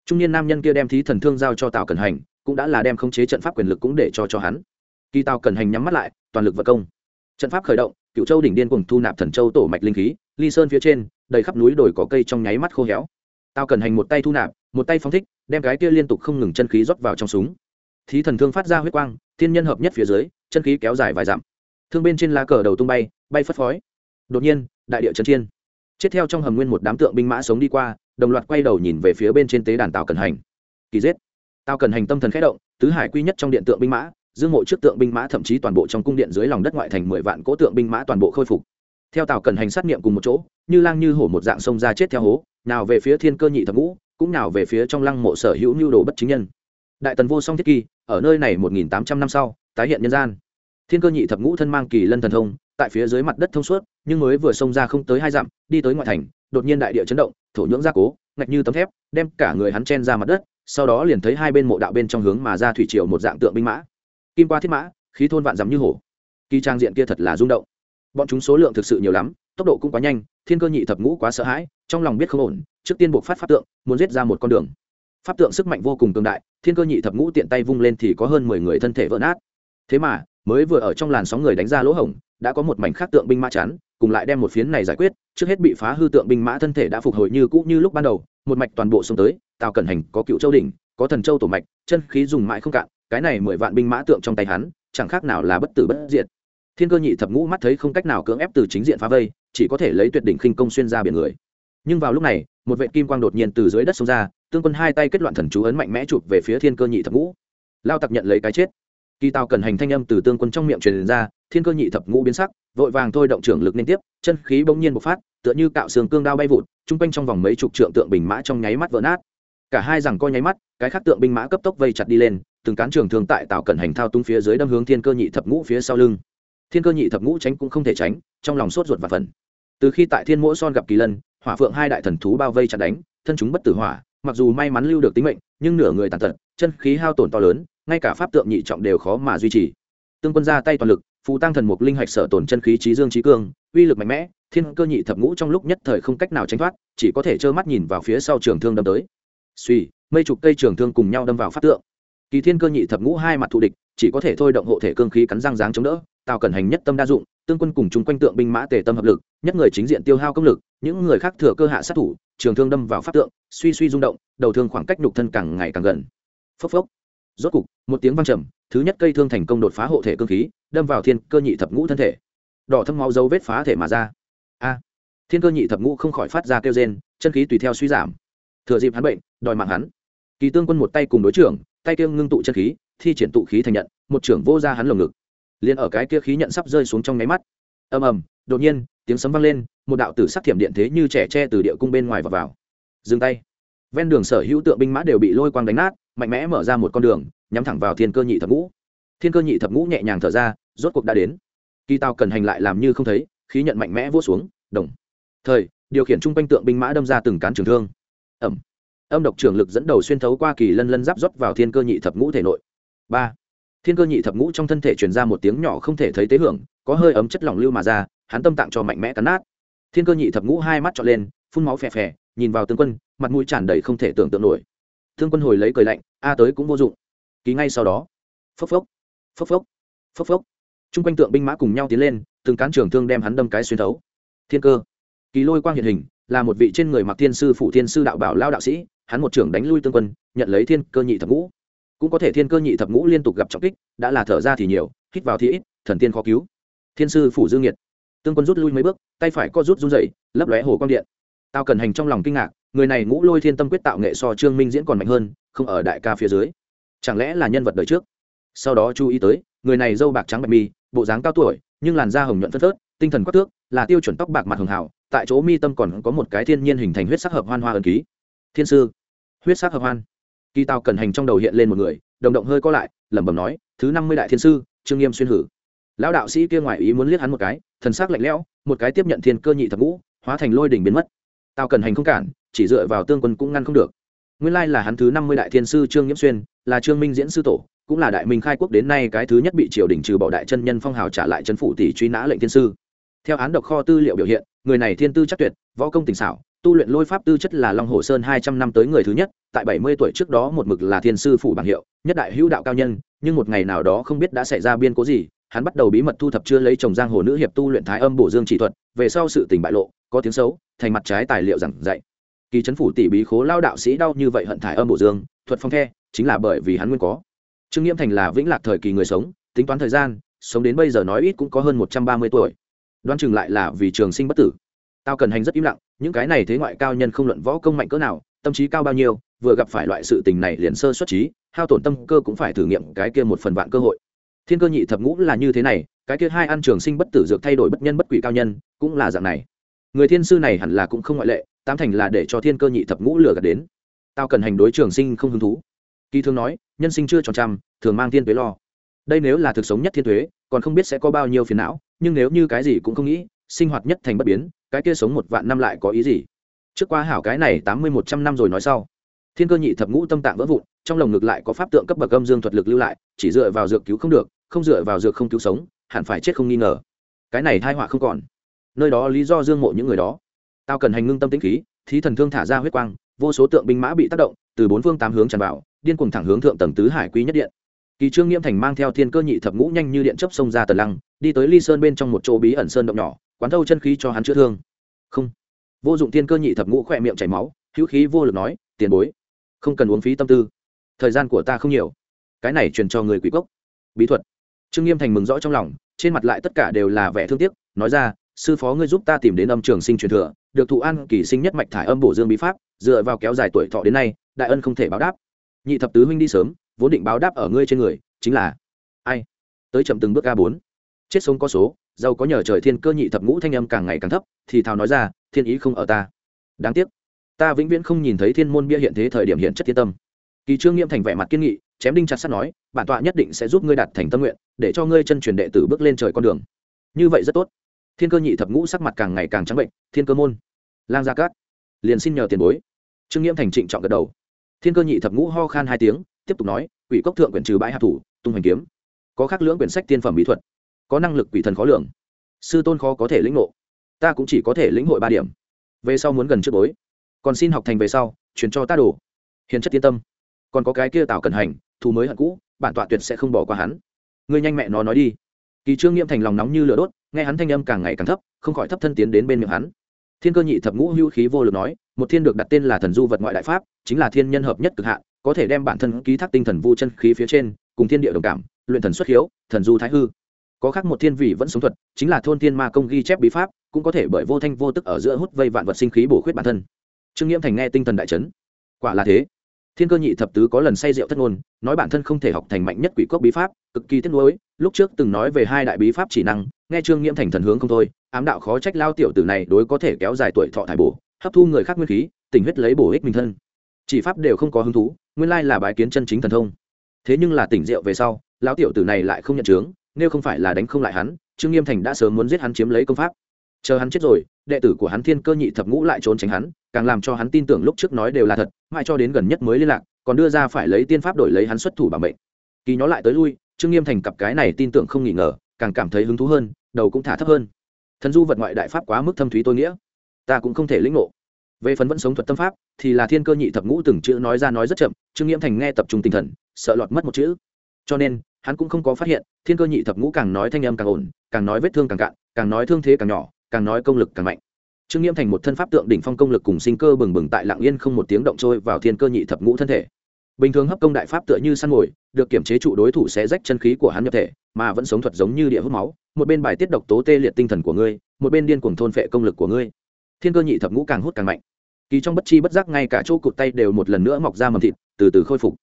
Speaker 1: Trung niên nam nhân kia đem thí thần thương giao cho tào cần hành, cũng đã là đem khống chế trận pháp quyền lực cũng để cho cho hắn. Kỳ tào cần hành nhắm mắt lại, toàn lực vật công. Trận pháp khởi động, cựu châu đỉnh điên cùng thu nạp thần châu tổ mạch linh khí ly sơn phía trên, đầy khắp núi đồi có cây trong nháy mắt khô héo. Tao cần hành một tay thu nạp, một tay phóng thích, đem cái kia liên tục không ngừng chân khí rót vào trong súng. Thí thần thương phát ra huyết quang, thiên nhân hợp nhất phía dưới, chân khí kéo dài vài dặm. Thương bên trên lá cờ đầu tung bay bay phất phói đột nhiên, đại địa trấn thiên. chết theo trong hầm nguyên một đám tượng binh mã sống đi qua, đồng loạt quay đầu nhìn về phía bên trên tế đàn tàu cần hành. Kỳ giết. Tao cần hành tâm thần khẽ động, tứ hải quy nhất trong điện tượng binh mã, dương mộ trước tượng binh mã thậm chí toàn bộ trong cung điện dưới lòng đất ngoại thành mười vạn cỗ tượng binh mã toàn bộ khôi phục theo tàu cần hành sát nghiệm cùng một chỗ, như lang như hổ một dạng sông ra chết theo hố, nào về phía thiên cơ nhị thập ngũ, cũng nào về phía trong lăng mộ sở hữu nhu đồ bất chính nhân. Đại tần vô song thiết kỳ, ở nơi này một nghìn tám trăm năm sau, tái hiện nhân gian. Thiên cơ nhị thập ngũ thân mang kỳ lân thần thông, tại phía dưới mặt đất thông suốt, nhưng mới vừa xông ra không tới hai dặm, đi tới ngoại thành, đột nhiên đại địa chấn động, thổ nhưỡng gia cố, ngạch như tấm thép, đem cả người hắn chen ra mặt đất, sau đó liền thấy hai bên mộ đạo bên trong hướng mà ra thủy triều một dạng tượng binh mã. Kim qua thiết mã, khí thôn vạn dắm như hổ. Kỳ trang diện kia thật là rung động bọn chúng số lượng thực sự nhiều lắm, tốc độ cũng quá nhanh, thiên cơ nhị thập ngũ quá sợ hãi, trong lòng biết không ổn, trước tiên buộc phát pháp tượng, muốn giết ra một con đường. Pháp tượng sức mạnh vô cùng cường đại, thiên cơ nhị thập ngũ tiện tay vung lên thì có hơn mười người thân thể vỡ nát. Thế mà, mới vừa ở trong làn sóng người đánh ra lỗ hổng, đã có một mảnh khác tượng binh mã chắn, cùng lại đem một phiến này giải quyết, trước hết bị phá hư tượng binh mã thân thể đã phục hồi như cũ như lúc ban đầu, một mạch toàn bộ xông tới, tào cẩn hành có cựu châu đỉnh, có thần châu tổ mạch, chân khí dùng mãi không cạn, cái này mười vạn binh mã tượng trong tay hắn, chẳng khác nào là bất tử bất diệt thiên cơ nhị thập ngũ mắt thấy không cách nào cưỡng ép từ chính diện phá vây, chỉ có thể lấy tuyệt đỉnh khinh công xuyên ra biển người. Nhưng vào lúc này, một vệ kim quang đột nhiên từ dưới đất xông ra, tương quân hai tay kết loạn thần chú ấn mạnh mẽ chụp về phía thiên cơ nhị thập ngũ. Lao tặc nhận lấy cái chết. Kỳ tào cần hành thanh âm từ tương quân trong miệng truyền ra, thiên cơ nhị thập ngũ biến sắc, vội vàng thôi động trưởng lực liên tiếp, chân khí bỗng nhiên bộc phát, tựa như cạo xương cương đao bay vụt chung quanh trong vòng mấy chục trượng tượng bình mã trong nháy mắt vỡ nát. Cả hai rằng coi nháy mắt, cái khác tượng binh mã cấp tốc vây chặt đi lên, từng cán trường thường tại tào cẩn hành thao tung phía dưới đâm hướng thiên cơ nhị thập ngũ phía sau lưng thiên cơ nhị thập ngũ tránh cũng không thể tránh, trong lòng sốt ruột và phần từ khi tại thiên mỗi son gặp kỳ lân, hỏa phượng hai đại thần thú bao vây chặt đánh, thân chúng bất tử hỏa, mặc dù may mắn lưu được tính mệnh, nhưng nửa người tàn tật, chân khí hao tổn to lớn, ngay cả pháp tượng nhị trọng đều khó mà duy trì. Tương quân ra tay toàn lực, phù tăng thần mục linh hạch sở tổn chân khí trí dương trí cương, uy lực mạnh mẽ, thiên cơ nhị thập ngũ trong lúc nhất thời không cách nào tránh thoát, chỉ có thể trơ mắt nhìn vào phía sau trường thương đâm tới. Suy mây chục cây trường thương cùng nhau đâm vào pháp tượng. Kỳ thiên cơ nhị thập ngũ hai mặt thù địch, chỉ có thể thôi động hộ thể cương khí cắn răng ráng chống đỡ tào cẩn hành nhất tâm đa dụng, tương quân cùng chung quanh tượng binh mã tề tâm hợp lực, nhất người chính diện tiêu hao công lực, những người khác thừa cơ hạ sát thủ, trường thương đâm vào pháp tượng, suy suy rung động, đầu thương khoảng cách nhục thân càng ngày càng gần. Phốc phốc. Rốt cục, một tiếng vang trầm, thứ nhất cây thương thành công đột phá hộ thể cương khí, đâm vào thiên cơ nhị thập ngũ thân thể. Đỏ thâm máu dấu vết phá thể mà ra. A. Thiên cơ nhị thập ngũ không khỏi phát ra kêu rên, chân khí tùy theo suy giảm. Thừa dịp hắn bệnh, đòi mạng hắn. Kỳ tương quân một tay cùng đối trưởng, tay kêu ngưng tụ chân khí, thi triển tụ khí thành nhận, một trưởng vô ra hắn lồng ngực liền ở cái kia khí nhận sắp rơi xuống trong nháy mắt. Ầm ầm, đột nhiên, tiếng sấm vang lên, một đạo tử sắc thiểm điện thế như trẻ tre từ địa cung bên ngoài vào vào. Dừng tay. Ven đường sở hữu tượng binh mã đều bị lôi quang đánh nát, mạnh mẽ mở ra một con đường, nhắm thẳng vào thiên cơ nhị thập ngũ. Thiên cơ nhị thập ngũ nhẹ nhàng thở ra, rốt cuộc đã đến. Kỳ tàu cần hành lại làm như không thấy, khí nhận mạnh mẽ vỗ xuống, đồng. Thời, điều khiển trung quanh tượng binh mã đâm ra từng cán trường thương. Ẩm âm độc trưởng lực dẫn đầu xuyên thấu qua kỳ lân lân giáp rót vào thiên cơ nhị thập ngũ thể nội. Ba thiên cơ nhị thập ngũ trong thân thể truyền ra một tiếng nhỏ không thể thấy tế hưởng, có hơi ấm chất lỏng lưu mà ra, hắn tâm tạng cho mạnh mẽ cắn nát. Thiên cơ nhị thập ngũ hai mắt trọn lên, phun máu phè phè, nhìn vào tướng quân, mặt mũi tràn đầy không thể tưởng tượng nổi. Thương quân hồi lấy cười lạnh, a tới cũng vô dụng. Ký ngay sau đó. Phốc phốc phốc phốc phốc phốc. Chung quanh tượng binh mã cùng nhau tiến lên, từng cán trường thương đem hắn đâm cái xuyên thấu. Thiên cơ, kỳ lôi quang hiện hình, là một vị trên người mặc thiên sư, phụ thiên sư đạo bảo lao đạo sĩ, hắn một trưởng đánh lui tương quân, nhận lấy thiên cơ nhị thập ngũ cũng có thể thiên cơ nhị thập ngũ liên tục gặp trọng kích, đã là thở ra thì nhiều, hít vào thì ít, thần tiên khó cứu. Thiên sư phủ dương nhiệt. Tương quân rút lui mấy bước, tay phải co rút run dậy lấp lóe hồ quang điện. Tao cần hành trong lòng kinh ngạc, người này ngũ lôi thiên tâm quyết tạo nghệ so trương minh diễn còn mạnh hơn, không ở đại ca phía dưới. Chẳng lẽ là nhân vật đời trước? Sau đó chú ý tới, người này dâu bạc trắng bạch mi, bộ dáng cao tuổi, nhưng làn da hồng nhuận phân phớt, tinh thần quắc tước là tiêu chuẩn tóc bạc mặt hường hảo tại chỗ mi tâm còn có một cái thiên nhiên hình thành huyết sắc hợp hoan hoa ẩn ký. Thiên sư, huyết sắc hợp hoan kỳ tao cần hành trong đầu hiện lên một người, đồng động hơi co lại, lẩm bẩm nói, thứ năm mươi đại thiên sư, trương nghiêm xuyên hử. Lão đạo sĩ kia ngoài ý muốn liếc hắn một cái, thần sắc lạnh lẽo, một cái tiếp nhận thiên cơ nhị thập ngũ, hóa thành lôi đỉnh biến mất. Tào cần hành không cản, chỉ dựa vào tương quân cũng ngăn không được. Nguyên lai là hắn thứ năm mươi đại thiên sư trương nhiễm xuyên, là trương minh diễn sư tổ, cũng là đại minh khai quốc đến nay cái thứ nhất bị triều đình trừ bỏ đại chân nhân phong hào trả lại chân phủ tỷ truy nã lệnh thiên sư. Theo án độc kho tư liệu biểu hiện, người này thiên tư chắc tuyệt, võ công tình xảo tu luyện lôi pháp tư chất là long hồ sơn hai trăm năm tới người thứ nhất, tại bảy mươi tuổi trước đó một mực là thiên sư phủ bảng hiệu, nhất đại hữu đạo cao nhân, nhưng một ngày nào đó không biết đã xảy ra biên cố gì, hắn bắt đầu bí mật thu thập chưa lấy chồng giang hồ nữ hiệp tu luyện thái âm bổ dương chỉ thuật, về sau sự tình bại lộ, có tiếng xấu, thành mặt trái tài liệu giảng dạy. Kỳ chấn phủ tỷ bí khố lao đạo sĩ đau như vậy hận thải âm bổ dương, thuật phong the, chính là bởi vì hắn nguyên có. Trương nghiễm thành là vĩnh lạc thời kỳ người sống, tính toán thời gian, sống đến bây giờ nói ít cũng có hơn một trăm ba mươi tuổi. Đoan chừng lại là vì trường sinh bất tử tao cần hành rất im lặng, những cái này thế ngoại cao nhân không luận võ công mạnh cỡ nào, tâm trí cao bao nhiêu, vừa gặp phải loại sự tình này liền sơ xuất trí, hao tổn tâm cơ cũng phải thử nghiệm cái kia một phần vạn cơ hội. Thiên cơ nhị thập ngũ là như thế này, cái kia hai ăn trường sinh bất tử dược thay đổi bất nhân bất quỷ cao nhân, cũng là dạng này. Người thiên sư này hẳn là cũng không ngoại lệ, tám thành là để cho thiên cơ nhị thập ngũ lừa gạt đến. Tao cần hành đối trường sinh không hứng thú. Kỳ thương nói, nhân sinh chưa tròn trăm, thường mang thiên tuế lo. Đây nếu là thực sống nhất thiên tuế, còn không biết sẽ có bao nhiêu phiền não, nhưng nếu như cái gì cũng không nghĩ, sinh hoạt nhất thành bất biến cái kia sống một vạn năm lại có ý gì? Trước qua hảo cái này tám mươi một trăm năm rồi nói sau. Thiên cơ nhị thập ngũ tâm tạng vỡ vụn, trong lồng ngực lại có pháp tượng cấp bậc âm dương thuật lực lưu lại, chỉ dựa vào dược cứu không được, không dựa vào dược không cứu sống, hẳn phải chết không nghi ngờ. Cái này thai họa không còn. Nơi đó lý do dương mộ những người đó. Tao cần hành ngưng tâm tĩnh khí, thí thần thương thả ra huyết quang, vô số tượng binh mã bị tác động, từ bốn phương tám hướng tràn vào, điên cuồng thẳng hướng thượng tầng tứ hải quý nhất điện. Kỳ trương nghiêm thành mang theo thiên cơ nhị thập ngũ nhanh như điện chấp xông ra tần lăng đi tới ly sơn bên trong một chỗ bí ẩn sơn động nhỏ, quán thâu chân khí cho hắn chữa thương. Không. Vô dụng thiên cơ nhị thập ngũ khỏe miệng chảy máu, hữu khí vô lực nói, tiền bối, không cần uống phí tâm tư. Thời gian của ta không nhiều. Cái này truyền cho người quỷ cốc. Bí thuật. Trương nghiêm thành mừng rõ trong lòng, trên mặt lại tất cả đều là vẻ thương tiếc, nói ra, sư phó ngươi giúp ta tìm đến âm trường sinh truyền thừa, được thụ an kỳ sinh nhất mạch thải âm bổ dương bí pháp, dựa vào kéo dài tuổi thọ đến nay, đại ân không thể báo đáp. Nhị thập tứ huynh đi sớm, vốn định báo đáp ở ngươi trên người, chính là, ai? Tới chậm từng bước a bốn chết sống có số, giàu có nhờ trời thiên cơ nhị thập ngũ thanh âm càng ngày càng thấp, thì thào nói ra, thiên ý không ở ta. Đáng tiếc, ta vĩnh viễn không nhìn thấy thiên môn bia hiện thế thời điểm hiện chất thiên tâm. Kỳ trương nghiêm thành vẻ mặt kiên nghị, chém đinh chặt sắt nói, bản tọa nhất định sẽ giúp ngươi đạt thành tâm nguyện, để cho ngươi chân truyền đệ tử bước lên trời con đường. Như vậy rất tốt. Thiên cơ nhị thập ngũ sắc mặt càng ngày càng trắng bệnh, thiên cơ môn, lang gia cát, liền xin nhờ tiền bối. Trương nghiêm thành trịnh trọng gật đầu. Thiên cơ nhị thập ngũ ho khan hai tiếng, tiếp tục nói, quỷ cốc thượng quyển trừ bãi hạ thủ, tung hành kiếm. Có khắc lưỡng quyển sách tiên phẩm mỹ thuật có năng lực quỷ thần khó lường. Sư tôn khó có thể lĩnh ngộ. Ta cũng chỉ có thể lĩnh hội ba điểm. Về sau muốn gần trước bối còn xin học thành về sau, truyền cho ta đồ. Hiền chất tiên tâm. Còn có cái kia tạo cần hành, thù mới hận cũ, bản tọa tuyệt sẽ không bỏ qua hắn. Ngươi nhanh mẹ nó nói đi. Kỳ trương nghiêm thành lòng nóng như lửa đốt, nghe hắn thanh âm càng ngày càng thấp, không khỏi thấp thân tiến đến bên miệng hắn. Thiên cơ nhị thập ngũ hữu khí vô lực nói, một thiên được đặt tên là thần du vật ngoại đại pháp, chính là thiên nhân hợp nhất cực hạn, có thể đem bản thân ký thác tinh thần vu chân khí phía trên, cùng thiên địa đồng cảm, luyện thần xuất hiếu, thần du thái hư có khác một thiên vị vẫn sống thuật, chính là thôn thiên ma công ghi chép bí pháp, cũng có thể bởi vô thanh vô tức ở giữa hút vây vạn vật sinh khí bổ khuyết bản thân. Trương nghiễm thành nghe tinh thần đại chấn. Quả là thế. Thiên cơ nhị thập tứ có lần say rượu thất ngôn, nói bản thân không thể học thành mạnh nhất quỷ cốc bí pháp, cực kỳ tiếc nuối, lúc trước từng nói về hai đại bí pháp chỉ năng, nghe trương nghiễm thành thần hướng không thôi, ám đạo khó trách lao tiểu tử này đối có thể kéo dài tuổi thọ thải bổ, hấp thu người khác nguyên khí, tình huyết lấy bổ ích mình thân. Chỉ pháp đều không có hứng thú, nguyên lai là bái kiến chân chính thần thông. Thế nhưng là tỉnh rượu về sau, lão tiểu tử này lại không nhận chướng nếu không phải là đánh không lại hắn, trương nghiêm thành đã sớm muốn giết hắn chiếm lấy công pháp. Chờ hắn chết rồi, đệ tử của hắn thiên cơ nhị thập ngũ lại trốn tránh hắn, càng làm cho hắn tin tưởng lúc trước nói đều là thật, mãi cho đến gần nhất mới liên lạc, còn đưa ra phải lấy tiên pháp đổi lấy hắn xuất thủ bảo mệnh. Kỳ nhó lại tới lui, trương nghiêm thành cặp cái này tin tưởng không nghỉ ngờ, càng cảm thấy hứng thú hơn, đầu cũng thả thấp hơn. Thần du vật ngoại đại pháp quá mức thâm thúy tôi nghĩa, ta cũng không thể lĩnh ngộ. Về phần vẫn sống thuật tâm pháp, thì là thiên cơ nhị thập ngũ từng chữ nói ra nói rất chậm, trương nghiêm thành nghe tập trung tinh thần, sợ lọt mất một chữ cho nên, hắn cũng không có phát hiện, thiên cơ nhị thập ngũ càng nói thanh âm càng ổn, càng nói vết thương càng cạn, càng nói thương thế càng nhỏ, càng nói công lực càng mạnh. Trương nghiêm thành một thân pháp tượng đỉnh phong công lực cùng sinh cơ bừng bừng tại lạng yên không một tiếng động trôi vào thiên cơ nhị thập ngũ thân thể. Bình thường hấp công đại pháp tựa như săn mồi, được kiểm chế trụ đối thủ sẽ rách chân khí của hắn nhập thể, mà vẫn sống thuật giống như địa hút máu, một bên bài tiết độc tố tê liệt tinh thần của ngươi, một bên điên cuồng thôn phệ công lực của ngươi. Thiên cơ nhị thập ngũ càng hút càng mạnh. Kỳ trong bất chi bất giác ngay cả chỗ cụt tay đều một lần nữa mọc ra mầm thịt, từ từ khôi phục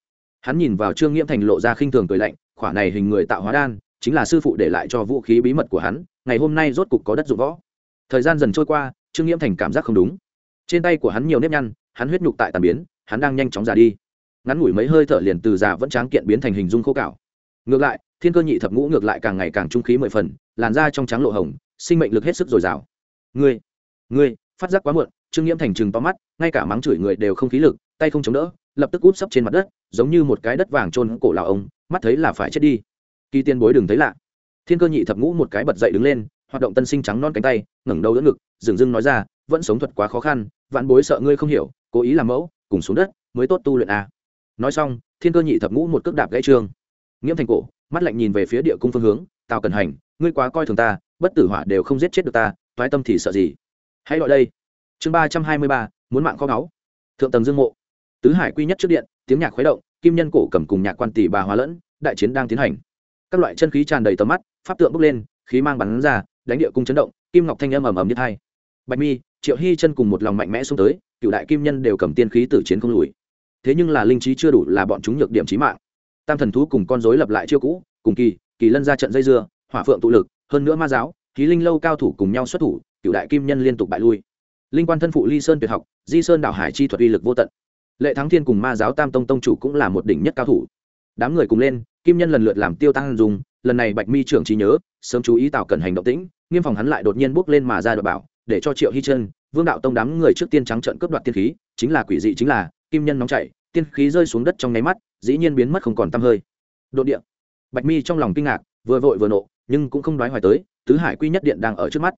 Speaker 1: hắn nhìn vào trương nghiễm thành lộ ra khinh thường cười lạnh, khỏa này hình người tạo hóa đan, chính là sư phụ để lại cho vũ khí bí mật của hắn, ngày hôm nay rốt cục có đất dụng võ. Thời gian dần trôi qua, trương nghiễm thành cảm giác không đúng. Trên tay của hắn nhiều nếp nhăn, hắn huyết nhục tại tàn biến, hắn đang nhanh chóng già đi. Ngắn ngủi mấy hơi thở liền từ già vẫn tráng kiện biến thành hình dung khô cạo. Ngược lại, thiên cơ nhị thập ngũ ngược lại càng ngày càng trung khí mười phần, làn da trong trắng lộ hồng, sinh mệnh lực hết sức dồi dào. Ngươi ngươi, phát giác quá muộn, trương nghiễm thành chừng to mắt, ngay cả mắng chửi người đều không khí lực, tay không chống đỡ lập tức úp sấp trên mặt đất, giống như một cái đất vàng trôn cổ lào ông, mắt thấy là phải chết đi. Kỳ tiên bối đừng thấy lạ. Thiên cơ nhị thập ngũ một cái bật dậy đứng lên, hoạt động tân sinh trắng non cánh tay, ngẩng đầu đỡ ngực, dừng dưng nói ra, vẫn sống thuật quá khó khăn, vạn bối sợ ngươi không hiểu, cố ý làm mẫu, cùng xuống đất, mới tốt tu luyện a nói xong, thiên cơ nhị thập ngũ một cước đạp gãy trương. Nghiễm thành cổ, mắt lạnh nhìn về phía địa cung phương hướng, tào cần hành, ngươi quá coi thường ta, bất tử hỏa đều không giết chết được ta, toái tâm thì sợ gì? Hãy gọi đây. Chương ba trăm hai mươi ba, muốn mạng kho báu. Thượng tầng dương mộ tứ hải quy nhất trước điện, tiếng nhạc khuấy động, kim nhân cổ cầm cùng nhạc quan tỷ bà hóa lẫn, đại chiến đang tiến hành. Các loại chân khí tràn đầy tầm mắt, pháp tượng bốc lên, khí mang bắn ra, đánh địa cung chấn động, kim ngọc thanh âm ầm ầm như thay. bạch mi, triệu hy chân cùng một lòng mạnh mẽ xuống tới, cựu đại kim nhân đều cầm tiên khí tử chiến không lùi. Thế nhưng là linh trí chưa đủ là bọn chúng nhược điểm trí mạng. Tam thần thú cùng con dối lập lại chiêu cũ, cùng kỳ kỳ lân ra trận dây dưa, hỏa phượng tụ lực, hơn nữa ma giáo, khí linh lâu cao thủ cùng nhau xuất thủ, cựu đại kim nhân liên tục bại lui. Linh quan thân phụ ly sơn tuyệt học, di sơn đảo hải chi thuật uy lực vô tận lệ thắng thiên cùng ma giáo tam tông tông chủ cũng là một đỉnh nhất cao thủ. Đám người cùng lên, kim nhân lần lượt làm tiêu tăng dùng, lần này bạch mi trưởng trí nhớ, sớm chú ý tạo cần hành động tĩnh, nghiêm phòng hắn lại đột nhiên bước lên mà ra đ bảo, để cho triệu hy chân vương đạo tông đám người trước tiên trắng trận cướp đoạt tiên khí, chính là quỷ dị chính là, kim nhân nóng chảy tiên khí rơi xuống đất trong nháy mắt, dĩ nhiên biến mất không còn tăm hơi. Đột địa. Bạch mi trong lòng kinh ngạc, vừa vội vừa nộ, nhưng cũng không đoái hoài tới, tứ hải quy nhất điện đang ở trước mắt.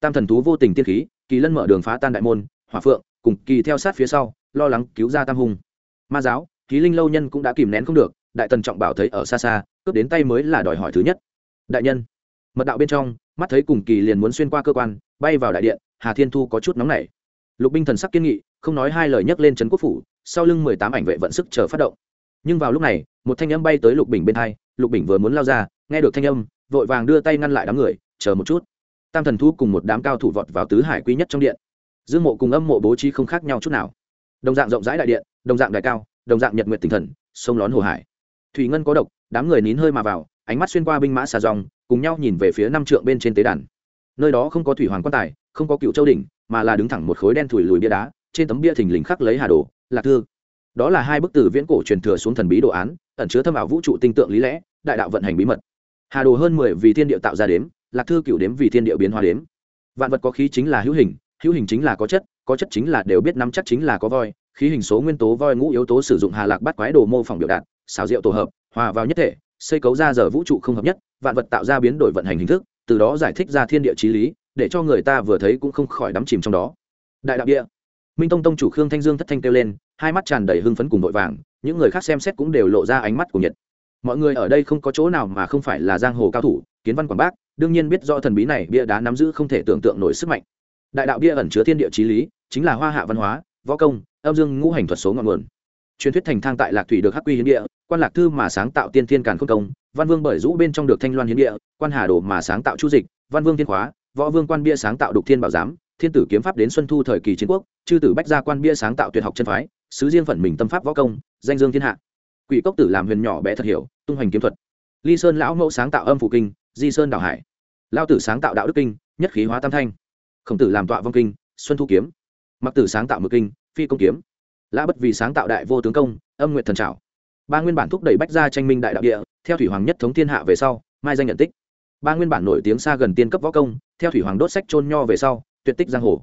Speaker 1: Tam thần thú vô tình tiên khí, kỳ lân mở đường phá tan đại môn, hỏa phượng, cùng kỳ theo sát phía sau lo lắng cứu ra tam hùng ma giáo, ký linh lâu nhân cũng đã kìm nén không được, đại tần trọng bảo thấy ở xa xa, cướp đến tay mới là đòi hỏi thứ nhất. Đại nhân, mật đạo bên trong, mắt thấy cùng kỳ liền muốn xuyên qua cơ quan, bay vào đại điện, hà thiên thu có chút nóng nảy. Lục binh thần sắc kiên nghị, không nói hai lời nhấc lên trấn quốc phủ, sau lưng mười tám ảnh vệ vận sức chờ phát động. Nhưng vào lúc này, một thanh âm bay tới lục bình bên hai, lục bình vừa muốn lao ra, nghe được thanh âm, vội vàng đưa tay ngăn lại đám người, chờ một chút. Tam thần thu cùng một đám cao thủ vọt vào tứ hải quý nhất trong điện. Dương mộ cùng âm mộ bố trí không khác nhau chút nào đồng dạng rộng rãi đại điện, đồng dạng đại cao, đồng dạng nhật nguyện tinh thần, sông lón hồ hải. Thủy ngân có độc, đám người nín hơi mà vào, ánh mắt xuyên qua binh mã xà dòng, cùng nhau nhìn về phía năm trượng bên trên tế đàn. Nơi đó không có thủy hoàng quan tài, không có cựu châu đỉnh, mà là đứng thẳng một khối đen thủi lùi bia đá, trên tấm bia thình lình khắc lấy hà đồ, lạc thư. Đó là hai bức tử viễn cổ truyền thừa xuống thần bí đồ án, ẩn chứa thâm ảo vũ trụ tinh tượng lý lẽ, đại đạo vận hành bí mật. Hà đồ hơn mười vì thiên địa tạo ra đếm, lạc thư cựu đếm vì thiên địa biến hóa đếm. Vạn vật có khí chính là hữu hình hữu hình chính là có chất có chất chính là đều biết nắm chắc chính là có voi, khí hình số nguyên tố voi ngũ yếu tố sử dụng hà lạc bắt quái đồ mô phỏng biểu đạt, xào rượu tổ hợp, hòa vào nhất thể, xây cấu ra giờ vũ trụ không hợp nhất, vạn vật tạo ra biến đổi vận hành hình thức, từ đó giải thích ra thiên địa trí lý, để cho người ta vừa thấy cũng không khỏi đắm chìm trong đó. Đại đạo địa. Minh tông tông chủ khương thanh dương thất thanh kêu lên, hai mắt tràn đầy hưng phấn cùng vội vàng, những người khác xem xét cũng đều lộ ra ánh mắt của nhiệt. Mọi người ở đây không có chỗ nào mà không phải là giang hồ cao thủ, kiến văn quảng bác, đương nhiên biết rõ thần bí này bia đá nắm giữ không thể tưởng tượng nổi sức mạnh đại đạo bia ẩn chứa thiên địa trí lý, chính là hoa hạ văn hóa, võ công, âm dương ngũ hành thuật số ngọn nguồn. Truyền thuyết thành thang tại lạc thủy được hắc quy hiến địa, quan lạc thư mà sáng tạo tiên thiên càn khôn công, văn vương bởi rũ bên trong được thanh loan hiến địa, quan hà đồ mà sáng tạo chu dịch, văn vương thiên khóa, võ vương quan bia sáng tạo đục thiên bảo giám, thiên tử kiếm pháp đến xuân thu thời kỳ chiến quốc, chư tử bách gia quan bia sáng tạo tuyệt học chân phái, sứ riêng phận mình tâm pháp võ công, danh dương thiên hạ. Quỷ cốc tử làm huyền nhỏ bé thật hiểu, tung hoành kiếm thuật. Ly sơn lão mẫu sáng tạo âm phủ kinh, di sơn đảo hải. Lao tử sáng tạo đạo đức kinh, nhất khí hóa tam thanh khổng tử làm tọa vong kinh, xuân thu kiếm. Mặc tử sáng tạo mực kinh, phi công kiếm. Lã bất vì sáng tạo đại vô tướng công, âm nguyện thần trảo. Ba nguyên bản thúc đẩy bách gia tranh minh đại đạo địa, theo thủy hoàng nhất thống thiên hạ về sau, mai danh nhận tích. Ba nguyên bản nổi tiếng xa gần tiên cấp võ công, theo thủy hoàng đốt sách trôn nho về sau, tuyệt tích giang hồ.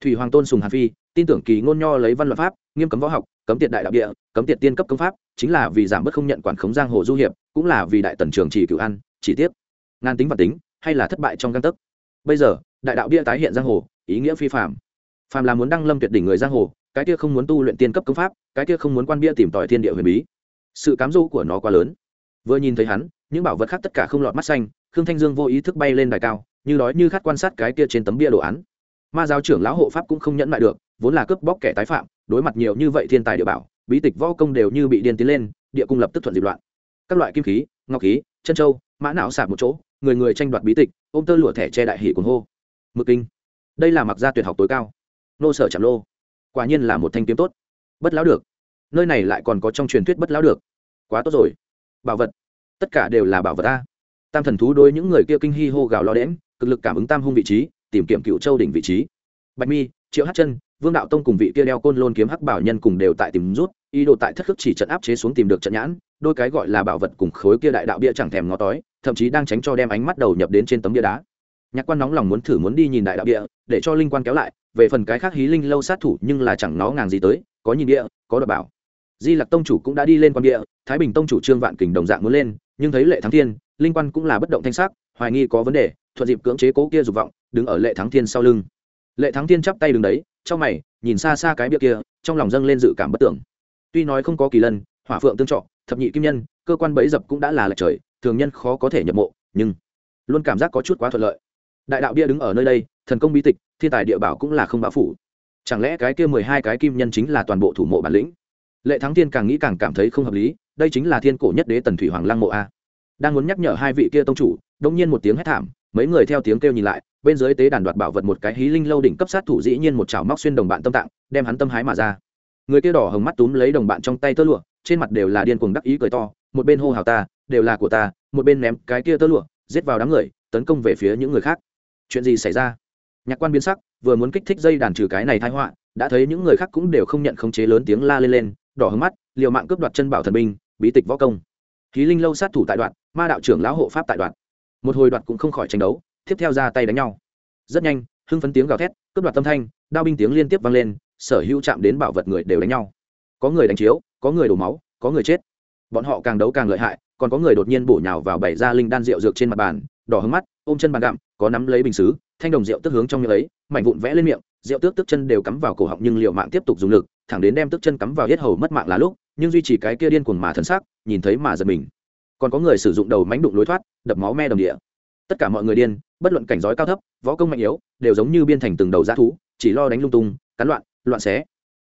Speaker 1: Thủy hoàng tôn sùng hàn phi, tin tưởng kỳ ngôn nho lấy văn luật pháp, nghiêm cấm võ học, cấm tiệt đại đạo địa, cấm tiệt tiên cấp công pháp, chính là vì giảm bớt không nhận quản khống giang hồ du hiệp, cũng là vì đại tần trường chỉ cửu ăn chỉ tiếp ngàn tính và tính, hay là thất bại trong căn tấc. Bây giờ đại đạo bia tái hiện giang hồ, ý nghĩa phi phạm phàm là muốn đăng lâm tuyệt đỉnh người giang hồ, cái kia không muốn tu luyện tiên cấp công pháp, cái kia không muốn quan bia tìm tòi thiên địa huyền bí. Sự cám dỗ của nó quá lớn. Vừa nhìn thấy hắn, những bảo vật khác tất cả không lọt mắt xanh, khương thanh dương vô ý thức bay lên đài cao, như đói như khát quan sát cái kia trên tấm bia đồ án. Ma giáo trưởng lão hộ pháp cũng không nhẫn lại được, vốn là cướp bóc kẻ tái phạm, đối mặt nhiều như vậy thiên tài địa bảo, bí tịch võ công đều như bị điên tiến lên, địa cung lập tức thuận dịp loạn. Các loại kim khí, ngọc khí, chân châu, mã não sạp một chỗ, người người tranh đoạt bí tịch, ôm tơ lụa thẻ che đại hỷ cuồng hô mực kinh. Đây là mặc gia tuyệt học tối cao. Nô sở chạm lô. Quả nhiên là một thanh kiếm tốt. Bất lão được. Nơi này lại còn có trong truyền thuyết bất lão được. Quá tốt rồi. Bảo vật. Tất cả đều là bảo vật ta. Tam thần thú đối những người kia kinh hi hô gào lo đẽm cực lực cảm ứng tam hung vị trí, tìm kiếm cựu châu đỉnh vị trí. Bạch mi, triệu hát chân, vương đạo tông cùng vị kia đeo côn lôn kiếm hắc bảo nhân cùng đều tại tìm rút, ý đồ tại thất khước chỉ trận áp chế xuống tìm được trận nhãn, đôi cái gọi là bảo vật cùng khối kia đại đạo bia chẳng thèm ngó tói, thậm chí đang tránh cho đem ánh mắt đầu nhập đến trên tấm bia đá nhạc quan nóng lòng muốn thử muốn đi nhìn đại đạo địa, để cho linh quan kéo lại về phần cái khác hí linh lâu sát thủ nhưng là chẳng nó ngàn gì tới có nhìn địa có đọc bảo. Di lặc tông chủ cũng đã đi lên quan địa thái bình tông chủ trương vạn kình đồng dạng muốn lên nhưng thấy lệ thắng thiên linh quan cũng là bất động thanh sắc hoài nghi có vấn đề thuận dịp cưỡng chế cố kia dục vọng đứng ở lệ thắng thiên sau lưng. Lệ thắng thiên chắp tay đứng đấy trong mày nhìn xa xa cái bia kia trong lòng dâng lên dự cảm bất tưởng. Tuy nói không có kỳ lân hỏa phượng tương trọ thập nhị kim nhân cơ quan bẫy dập cũng đã là lệch trời thường nhân khó có thể nhập mộ nhưng luôn cảm giác có chút quá thuận lợi đại đạo bia đứng ở nơi đây, thần công bí tịch, thiên tài địa bảo cũng là không bão phủ. Chẳng lẽ cái kia mười hai cái kim nhân chính là toàn bộ thủ mộ bản lĩnh? Lệ thắng thiên càng nghĩ càng cảm thấy không hợp lý, đây chính là thiên cổ nhất đế tần thủy hoàng lăng mộ a. Đang muốn nhắc nhở hai vị kia tông chủ đông nhiên một tiếng hét thảm, mấy người theo tiếng kêu nhìn lại, bên dưới tế đàn đoạt bảo vật một cái hí linh lâu đỉnh cấp sát thủ dĩ nhiên một chảo móc xuyên đồng bạn tâm tạng, đem hắn tâm hái mà ra. Người kia đỏ hồng mắt túm lấy đồng bạn trong tay tơ lụa, trên mặt đều là điên cuồng đắc ý cười to, một bên hô hào ta, đều là của ta, một bên ném cái kia tơ lụa, giết vào đám người, tấn công về phía những người khác chuyện gì xảy ra? Nhạc quan biến sắc, vừa muốn kích thích dây đàn trừ cái này thái họa, đã thấy những người khác cũng đều không nhận khống chế lớn tiếng la lên lên, đỏ hứng mắt, liều mạng cướp đoạt chân bảo thần binh, bí tịch võ công. Khí linh lâu sát thủ tại đoạn, ma đạo trưởng lão hộ pháp tại đoạn. Một hồi đoạt cũng không khỏi tranh đấu, tiếp theo ra tay đánh nhau. Rất nhanh, hưng phấn tiếng gào thét, cướp đoạt tâm thanh, đao binh tiếng liên tiếp vang lên, sở hữu chạm đến bảo vật người đều đánh nhau. Có người đánh chiếu, có người đổ máu, có người chết. Bọn họ càng đấu càng lợi hại, còn có người đột nhiên bổ nhào vào bảy gia linh đan rượu dược trên mặt bàn đỏ hứng mắt, ôm chân bàn gặm có nắm lấy bình xứ, thanh đồng rượu tức hướng trong miệng ấy, mảnh vụn vẽ lên miệng, rượu tước tức chân đều cắm vào cổ họng nhưng liệu mạng tiếp tục dùng lực, thẳng đến đem tức chân cắm vào hết hầu mất mạng là lúc, nhưng duy trì cái kia điên cuồng mà thần sắc, nhìn thấy mà giật mình. Còn có người sử dụng đầu mánh đụng lối thoát, đập máu me đồng địa. Tất cả mọi người điên, bất luận cảnh giới cao thấp, võ công mạnh yếu, đều giống như biên thành từng đầu g thú, chỉ lo đánh lung tung, cắn loạn loạn xé.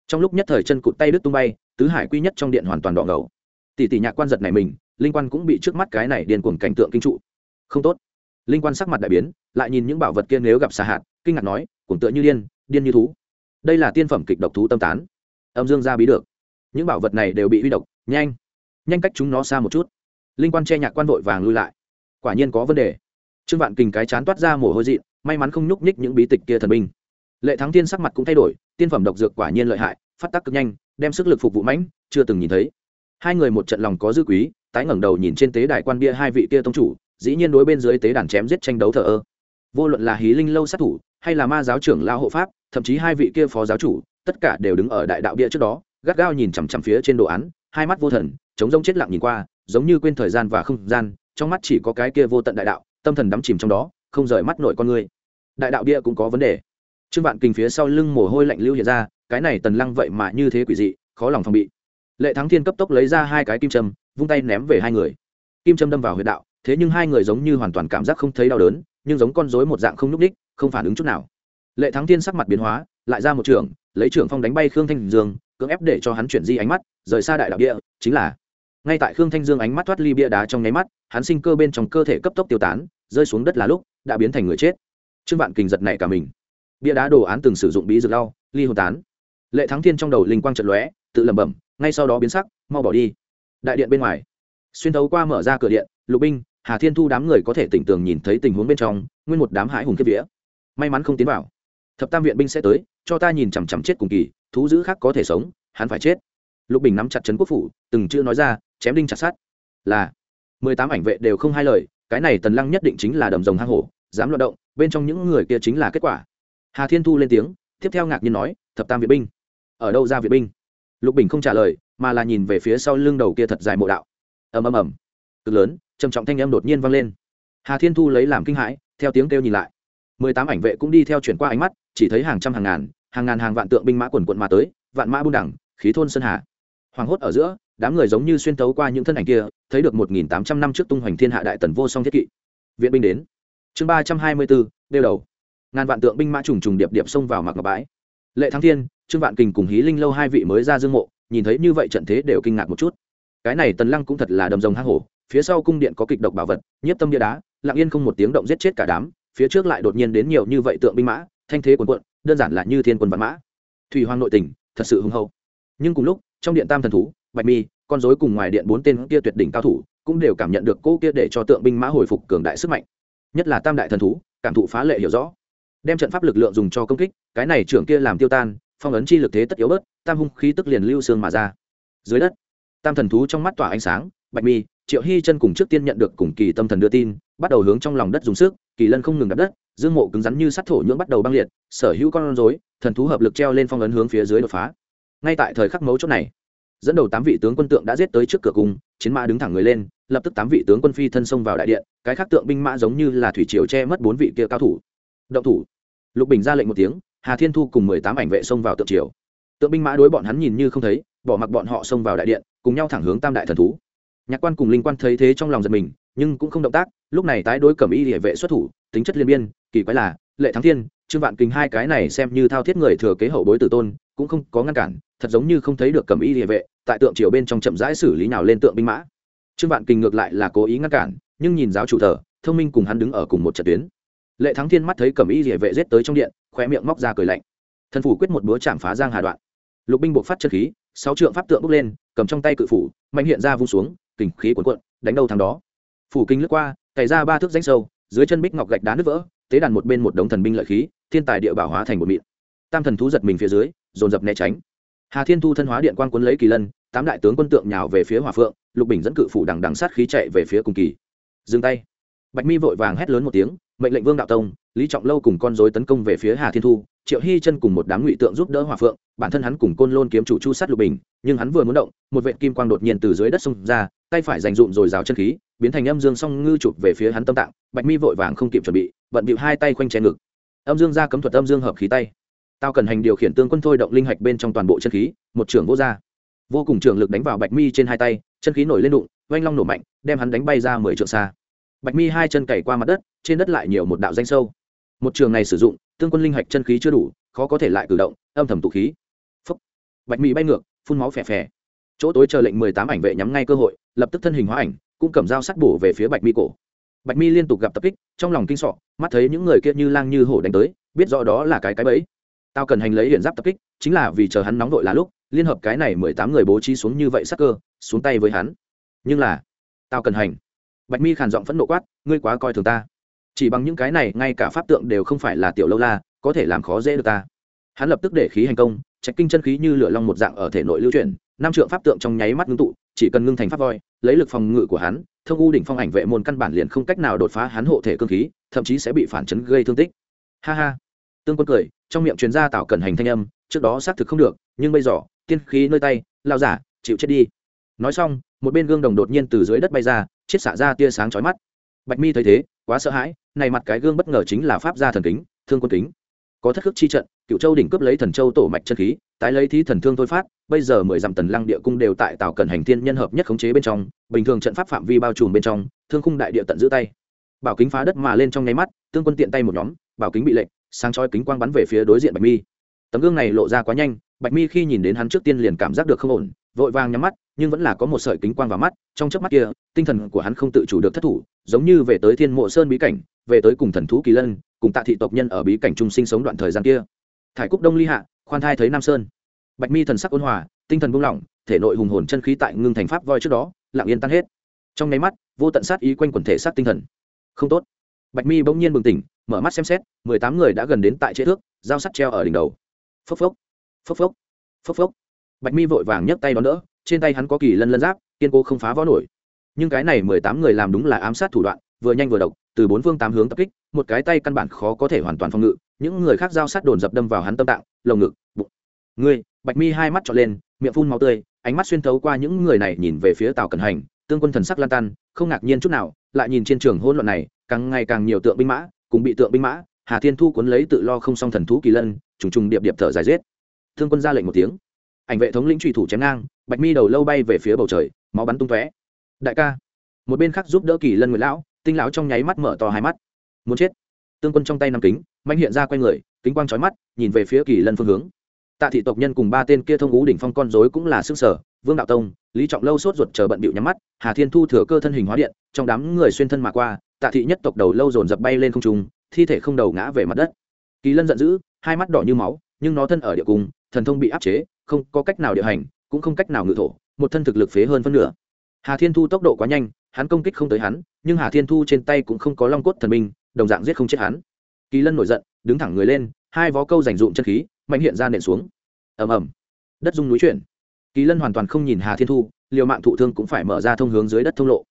Speaker 1: Trong lúc nhất thời chân cụt tay đứt tung bay, tứ hải quy nhất trong điện hoàn toàn đỏ ngầu. Tỷ tỷ nhạc quan giật này mình, linh quan cũng bị trước mắt cái này điên cuồng cảnh tượng kinh trụ. Không tốt linh quan sắc mặt đại biến, lại nhìn những bảo vật kia nếu gặp xà hạt, kinh ngạc nói cũng tựa như điên điên như thú. Đây là tiên phẩm kịch độc thú tâm tán. Âm dương ra bí được. Những bảo vật này đều bị huy độc nhanh nhanh cách chúng nó xa một chút. Linh quan che nhạc quan vội vàng lui lại. Quả nhiên có vấn đề. Trương vạn kình cái chán toát ra mồ hôi dị may mắn không nhúc nhích những bí tịch kia thần binh. Lệ thắng tiên sắc mặt cũng thay đổi, tiên phẩm độc dược quả nhiên lợi hại, phát tác cực nhanh, đem sức lực phục vụ mãnh, chưa từng nhìn thấy. Hai người một trận lòng có dư quý, tái ngẩng đầu nhìn trên tế đài quan bia hai vị kia tông chủ dĩ nhiên đối bên dưới tế đàn chém giết tranh đấu thờ ơ. Vô luận là hí linh lâu sát thủ, hay là ma giáo trưởng lao hộ pháp, thậm chí hai vị kia phó giáo chủ, tất cả đều đứng ở đại đạo bia trước đó, gắt gao nhìn chằm chằm phía trên đồ án, hai mắt vô thần, chống rông chết lặng nhìn qua, giống như quên thời gian và không gian, trong mắt chỉ có cái kia vô tận đại đạo, tâm thần đắm chìm trong đó, không rời mắt nổi con người. Đại đạo bia cũng có vấn đề. Trương vạn kinh phía sau lưng mồ hôi lạnh lưu hiện ra, cái này tần lăng vậy mà như thế quỷ dị, khó lòng phòng bị. Lệ thắng thiên cấp tốc lấy ra hai cái kim châm, vung tay ném về hai người. Kim châm đâm vào huyệt đạo thế nhưng hai người giống như hoàn toàn cảm giác không thấy đau đớn, nhưng giống con rối một dạng không nhúc ních không phản ứng chút nào. Lệ thắng thiên sắc mặt biến hóa, lại ra một trường, lấy trưởng phong đánh bay khương thanh dương, cưỡng ép để cho hắn chuyển di ánh mắt, rời xa đại đạo địa, chính là ngay tại khương thanh dương ánh mắt thoát ly bia đá trong nháy mắt, hắn sinh cơ bên trong cơ thể cấp tốc tiêu tán, rơi xuống đất là lúc, đã biến thành người chết. Trương vạn kình giật nảy cả mình. Bia đá đồ án từng sử dụng bí dược lau ly hồn tán. Lệ thắng thiên trong đầu linh quang trận lóe, tự lẩm bẩm, ngay sau đó biến sắc, mau bỏ đi. Đại điện bên ngoài. Xuyên thấu qua mở ra cửa điện, lục binh hà thiên thu đám người có thể tỉnh tường nhìn thấy tình huống bên trong, nguyên một đám hãi hùng kiếp vía. May mắn không tiến vào. Thập tam viện binh sẽ tới, cho ta nhìn chằm chằm chết cùng kỳ, thú dữ khác có thể sống, hắn phải chết. Lục bình nắm chặt trấn quốc phủ, từng chữ nói ra, chém đinh chặt sát là, mười tám ảnh vệ đều không hai lời, cái này tần lăng nhất định chính là đầm rồng hang hổ, dám loạt động, bên trong những người kia chính là kết quả. Hà thiên thu lên tiếng, tiếp theo ngạc nhiên nói, thập tam viện binh, ở đâu ra viện binh? Lục bình không trả lời, mà là nhìn về phía sau lưng đầu kia thật dài mộ đạo. Ầm ầm ầm cực lớn, trầm trọng thanh âm đột nhiên vang lên. Hà thiên thu lấy làm kinh hãi, theo tiếng kêu nhìn lại. Mười tám ảnh vệ cũng đi theo chuyển qua ánh mắt, chỉ thấy hàng trăm hàng ngàn hàng ngàn hàng vạn tượng binh mã quần quận mà tới, vạn mã buôn đẳng, khí thôn sơn hà. Hoàng hốt ở giữa, đám người giống như xuyên tấu qua những thân ảnh kia, thấy được một nghìn tám trăm năm trước tung hoành thiên hạ đại tần vô song thiết kỵ. Viện binh đến. Chương ba trăm hai mươi bốn, đeo đầu. Ngàn vạn tượng binh mã trùng trùng điệp điệp xông vào mặc ngọc bãi. Lệ thắng thiên, trương vạn kình cùng hí linh lâu hai vị mới ra dương mộ, nhìn thấy như vậy trận thế đều kinh ngạc một chút. Cái này tần lăng cũng thật là đầm rồng hang hổ phía sau cung điện có kịch độc bảo vật, nhiếp tâm địa đá, lặng yên không một tiếng động giết chết cả đám, phía trước lại đột nhiên đến nhiều như vậy tượng binh mã, thanh thế quần quận đơn giản là như thiên quân văn mã. Thủy hoàng nội tình, thật sự hùng hậu. Nhưng cùng lúc, trong điện tam thần thú, bạch mi, con rối cùng ngoài điện bốn tên kia tuyệt đỉnh cao thủ, cũng đều cảm nhận được cô kia để cho tượng binh mã hồi phục cường đại sức mạnh. Nhất là tam đại thần thú, cảm thụ phá lệ hiểu rõ. Đem trận pháp lực lượng dùng cho công kích, cái này trưởng kia làm tiêu tan, phong ấn chi lực thế tất yếu bớt, tam hung khí tức liền lưu xương mà ra. Dưới đất, tam thần thú trong mắt tỏa ánh sáng, bạch mi triệu hy chân cùng trước tiên nhận được cùng kỳ tâm thần đưa tin, bắt đầu hướng trong lòng đất dùng sức, kỳ lân không ngừng đập đất, dương mộ cứng rắn như sắt thổ nhưỡng bắt đầu băng liệt, sở hữu con rối, thần thú hợp lực treo lên phong ấn hướng phía dưới đột phá. Ngay tại thời khắc mấu chốt này, dẫn đầu tám vị tướng quân tượng đã giết tới trước cửa cung, chiến mã đứng thẳng người lên, lập tức tám vị tướng quân phi thân xông vào đại điện, cái khác tượng binh mã giống như là thủy triều che mất bốn vị kia cao thủ. Động thủ. Lục bình ra lệnh một tiếng, hà thiên thu cùng mười tám ảnh vệ xông vào tượng triều. Tượng binh mã đối bọn hắn nhìn như không thấy, bỏ mặc bọn họ xông vào đại điện, cùng nhau thẳng hướng tam đại thần thú nhạc quan cùng linh quan thấy thế trong lòng giật mình, nhưng cũng không động tác, lúc này tái đối cẩm y địa vệ xuất thủ, tính chất liên biên kỳ quái là, lệ thắng thiên, trương vạn Kình hai cái này xem như thao thiết người thừa kế hậu bối tử tôn, cũng không có ngăn cản, thật giống như không thấy được cẩm y địa vệ, tại tượng triều bên trong chậm rãi xử lý nào lên tượng binh mã. Trương vạn kinh ngược lại là cố ý ngăn cản, nhưng nhìn giáo chủ thờ, thông minh cùng hắn đứng ở cùng một trận tuyến. Lệ thắng thiên mắt thấy cẩm y địa vệ giết tới trong điện khoe miệng móc ra cười lạnh. Thần phủ quyết một búa chạm phá giang hà đoạn. Lục binh buộc phát chân khí, sáu trượng pháp tượng bước lên, cầm trong tay cự phủ, mạnh hiện ra vung xuống kình khí cuồn cuộn, đánh đâu thằng đó. Phủ kinh lướt qua, cày ra ba thước rãnh sâu, dưới chân bích ngọc gạch đá nứt vỡ, tế đàn một bên một đống thần binh lợi khí, thiên tài địa bảo hóa thành một mịn. Tam thần thú giật mình phía dưới, dồn dập né tránh. Hà thiên thu thân hóa điện quan cuốn lấy kỳ lân, tám đại tướng quân tượng nhào về phía hòa phượng, lục bình dẫn cự phủ đằng đằng sát khí chạy về phía cùng kỳ. Dừng tay. Bạch mi vội vàng hét lớn một tiếng, mệnh lệnh vương đạo tông, lý trọng lâu cùng con dối tấn công về phía hà thiên thu, triệu hy chân cùng một đám ngụy tượng giúp đỡ hòa phượng, bản thân hắn cùng côn lôn kiếm chủ chu sát lục bình, nhưng hắn vừa muốn động, một vệ kim quang đột nhiên từ dưới đất xông ra tay phải dành dụm rồi rào chân khí, biến thành âm dương song ngư chụp về phía hắn tâm tạng, bạch mi vội vàng không kịp chuẩn bị bận bịu hai tay khoanh che ngực. Âm dương ra cấm thuật âm dương hợp khí tay. Tao cần hành điều khiển tương quân thôi động linh hạch bên trong toàn bộ chân khí, một trường vô ra. Vô cùng trường lực đánh vào bạch mi trên hai tay, chân khí nổi lên đụng, oanh long nổ mạnh, đem hắn đánh bay ra mười trượng xa. Bạch mi hai chân cày qua mặt đất, trên đất lại nhiều một đạo danh sâu. Một trường này sử dụng, tương quân linh hạch chân khí chưa đủ, khó có thể lại cử động, âm thầm tụ khí. Bạch mi bay ngược, phun máu phè phè chỗ tối chờ lệnh mười tám ảnh vệ nhắm ngay cơ hội, lập tức thân hình hóa ảnh, cũng cầm dao sắt bổ về phía bạch mi cổ. Bạch mi liên tục gặp tập kích, trong lòng kinh sọ, mắt thấy những người kia như lang như hổ đánh tới, biết rõ đó là cái cái bẫy. Tao cần hành lấy hiện giáp tập kích, chính là vì chờ hắn nóng vội là lúc, liên hợp cái này mười tám người bố trí xuống như vậy sắc cơ, xuống tay với hắn. Nhưng là, tao cần hành. Bạch mi khàn giọng phẫn nộ quát, ngươi quá coi thường ta. Chỉ bằng những cái này, ngay cả pháp tượng đều không phải là tiểu lâu la, có thể làm khó dễ được ta. Hắn lập tức để khí hành công, trạch kinh chân khí như lửa long một dạng ở thể nội lưu chuyển năm trượng pháp tượng trong nháy mắt ngưng tụ, chỉ cần ngưng thành pháp voi, lấy lực phòng ngự của hắn, thông u đỉnh phong ảnh vệ môn căn bản liền không cách nào đột phá hắn hộ thể cơ khí, thậm chí sẽ bị phản chấn gây thương tích. Ha ha. Tương quân cười, trong miệng truyền ra tạo cần hành thanh âm, trước đó xác thực không được, nhưng bây giờ, tiên khí nơi tay, lao giả, chịu chết đi. Nói xong, một bên gương đồng đột nhiên từ dưới đất bay ra, chiết xạ ra tia sáng chói mắt. Bạch mi thấy thế, quá sợ hãi, này mặt cái gương bất ngờ chính là pháp gia thần kính, thương quân kính. Có thất khước chi trận cựu châu đỉnh cướp lấy thần châu tổ mạch chân khí, tái lấy thí thần thương thôi phát bây giờ mười dặm tần lăng địa cung đều tại tào cần hành thiên nhân hợp nhất khống chế bên trong, bình thường trận pháp phạm vi bao trùm bên trong, thương khung đại địa tận giữ tay. Bảo kính phá đất mà lên trong nháy mắt, tương quân tiện tay một nhóm, bảo kính bị lệnh, sáng chói kính quang bắn về phía đối diện bạch mi. Tấm gương này lộ ra quá nhanh, bạch mi khi nhìn đến hắn trước tiên liền cảm giác được không ổn, vội vàng nhắm mắt, nhưng vẫn là có một sợi kính quang vào mắt, trong chớp mắt kia, tinh thần của hắn không tự chủ được thất thủ, giống như về tới thiên mộ sơn bí cảnh, về tới cùng thần thú kỳ lân, cùng tạ thị tộc nhân ở bí cảnh trung sinh sống đoạn thời gian kia. Thải cúc đông ly hạ, khoan thai thấy nam sơn bạch mi thần sắc ôn hòa, tinh thần buông lỏng, thể nội hùng hồn chân khí tại ngưng thành pháp voi trước đó, lặng yên tan hết. Trong nháy mắt, vô tận sát ý quanh quần thể sát tinh thần. Không tốt. Bạch mi bỗng nhiên bừng tỉnh, mở mắt xem xét, mười tám người đã gần đến tại chế thước dao sắt treo ở đỉnh đầu. Phốc phốc phốc phốc phốc phốc. Bạch mi vội vàng nhấc tay đón đỡ, trên tay hắn có kỳ lân lân giáp, kiên cố không phá võ nổi. Nhưng cái này mười tám người làm đúng là ám sát thủ đoạn, vừa nhanh vừa độc, từ bốn phương tám hướng tập kích, một cái tay căn bản khó có thể hoàn toàn phòng ngự, những người khác giao sát đồn dập đâm vào hắn tâm tạng, lồng ngực, bụng. Ngươi bạch mi hai mắt trọn lên, miệng phun máu tươi, ánh mắt xuyên thấu qua những người này nhìn về phía tàu cẩn hành, tương quân thần sắc lan tan, không ngạc nhiên chút nào, lại nhìn trên trường hỗn loạn này, càng ngày càng nhiều tượng binh mã, cùng bị tượng binh mã, hà thiên thu cuốn lấy tự lo không song thần thú kỳ lân, trùng trùng điệp điệp thở dài rết thương quân ra lệnh một tiếng. Ảnh vệ thống lĩnh truy thủ chém ngang, bạch mi đầu lâu bay về phía bầu trời, máu bắn tung tóe. Đại ca, một bên khác giúp đỡ kỳ lân nguyễn lão, tinh lão trong nháy mắt mở to hai mắt. Muốn chết. Tương quân trong tay nằm kính, mạnh hiện ra q u a y người, kính quang trói mắt, nhìn về phía kỳ lân phương hướng tạ thị tộc nhân cùng ba tên kia thông ú đỉnh phong con dối cũng là sức sở, vương đạo tông, lý trọng lâu sốt ruột chờ bận bịu nhắm mắt, hà thiên thu thừa cơ thân hình hóa điện, trong đám người xuyên thân mà qua, tạ thị nhất tộc đầu lâu dồn dập bay lên không trung, thi thể không đầu ngã về mặt đất. Kỳ lân giận dữ, hai mắt đỏ như máu, nhưng nó thân ở địa cung, thần thông bị áp chế, không có cách nào địa hành, cũng không cách nào ngự thổ, một thân thực lực phế hơn phân nửa. Hà thiên thu tốc độ quá nhanh, hắn công kích không tới hắn, nhưng hà thiên thu trên tay cũng không có long cốt thần minh đồng dạng giết không chết hắn. Kỳ lân nổi giận, đứng thẳng người lên, hai vó câu dành dụm chân khí mạnh hiện ra nện xuống. Ầm ầm. Đất dung núi chuyển. Kỳ lân hoàn toàn không nhìn hà thiên thu, liều mạng thụ thương cũng phải mở ra thông hướng dưới đất thông lộ.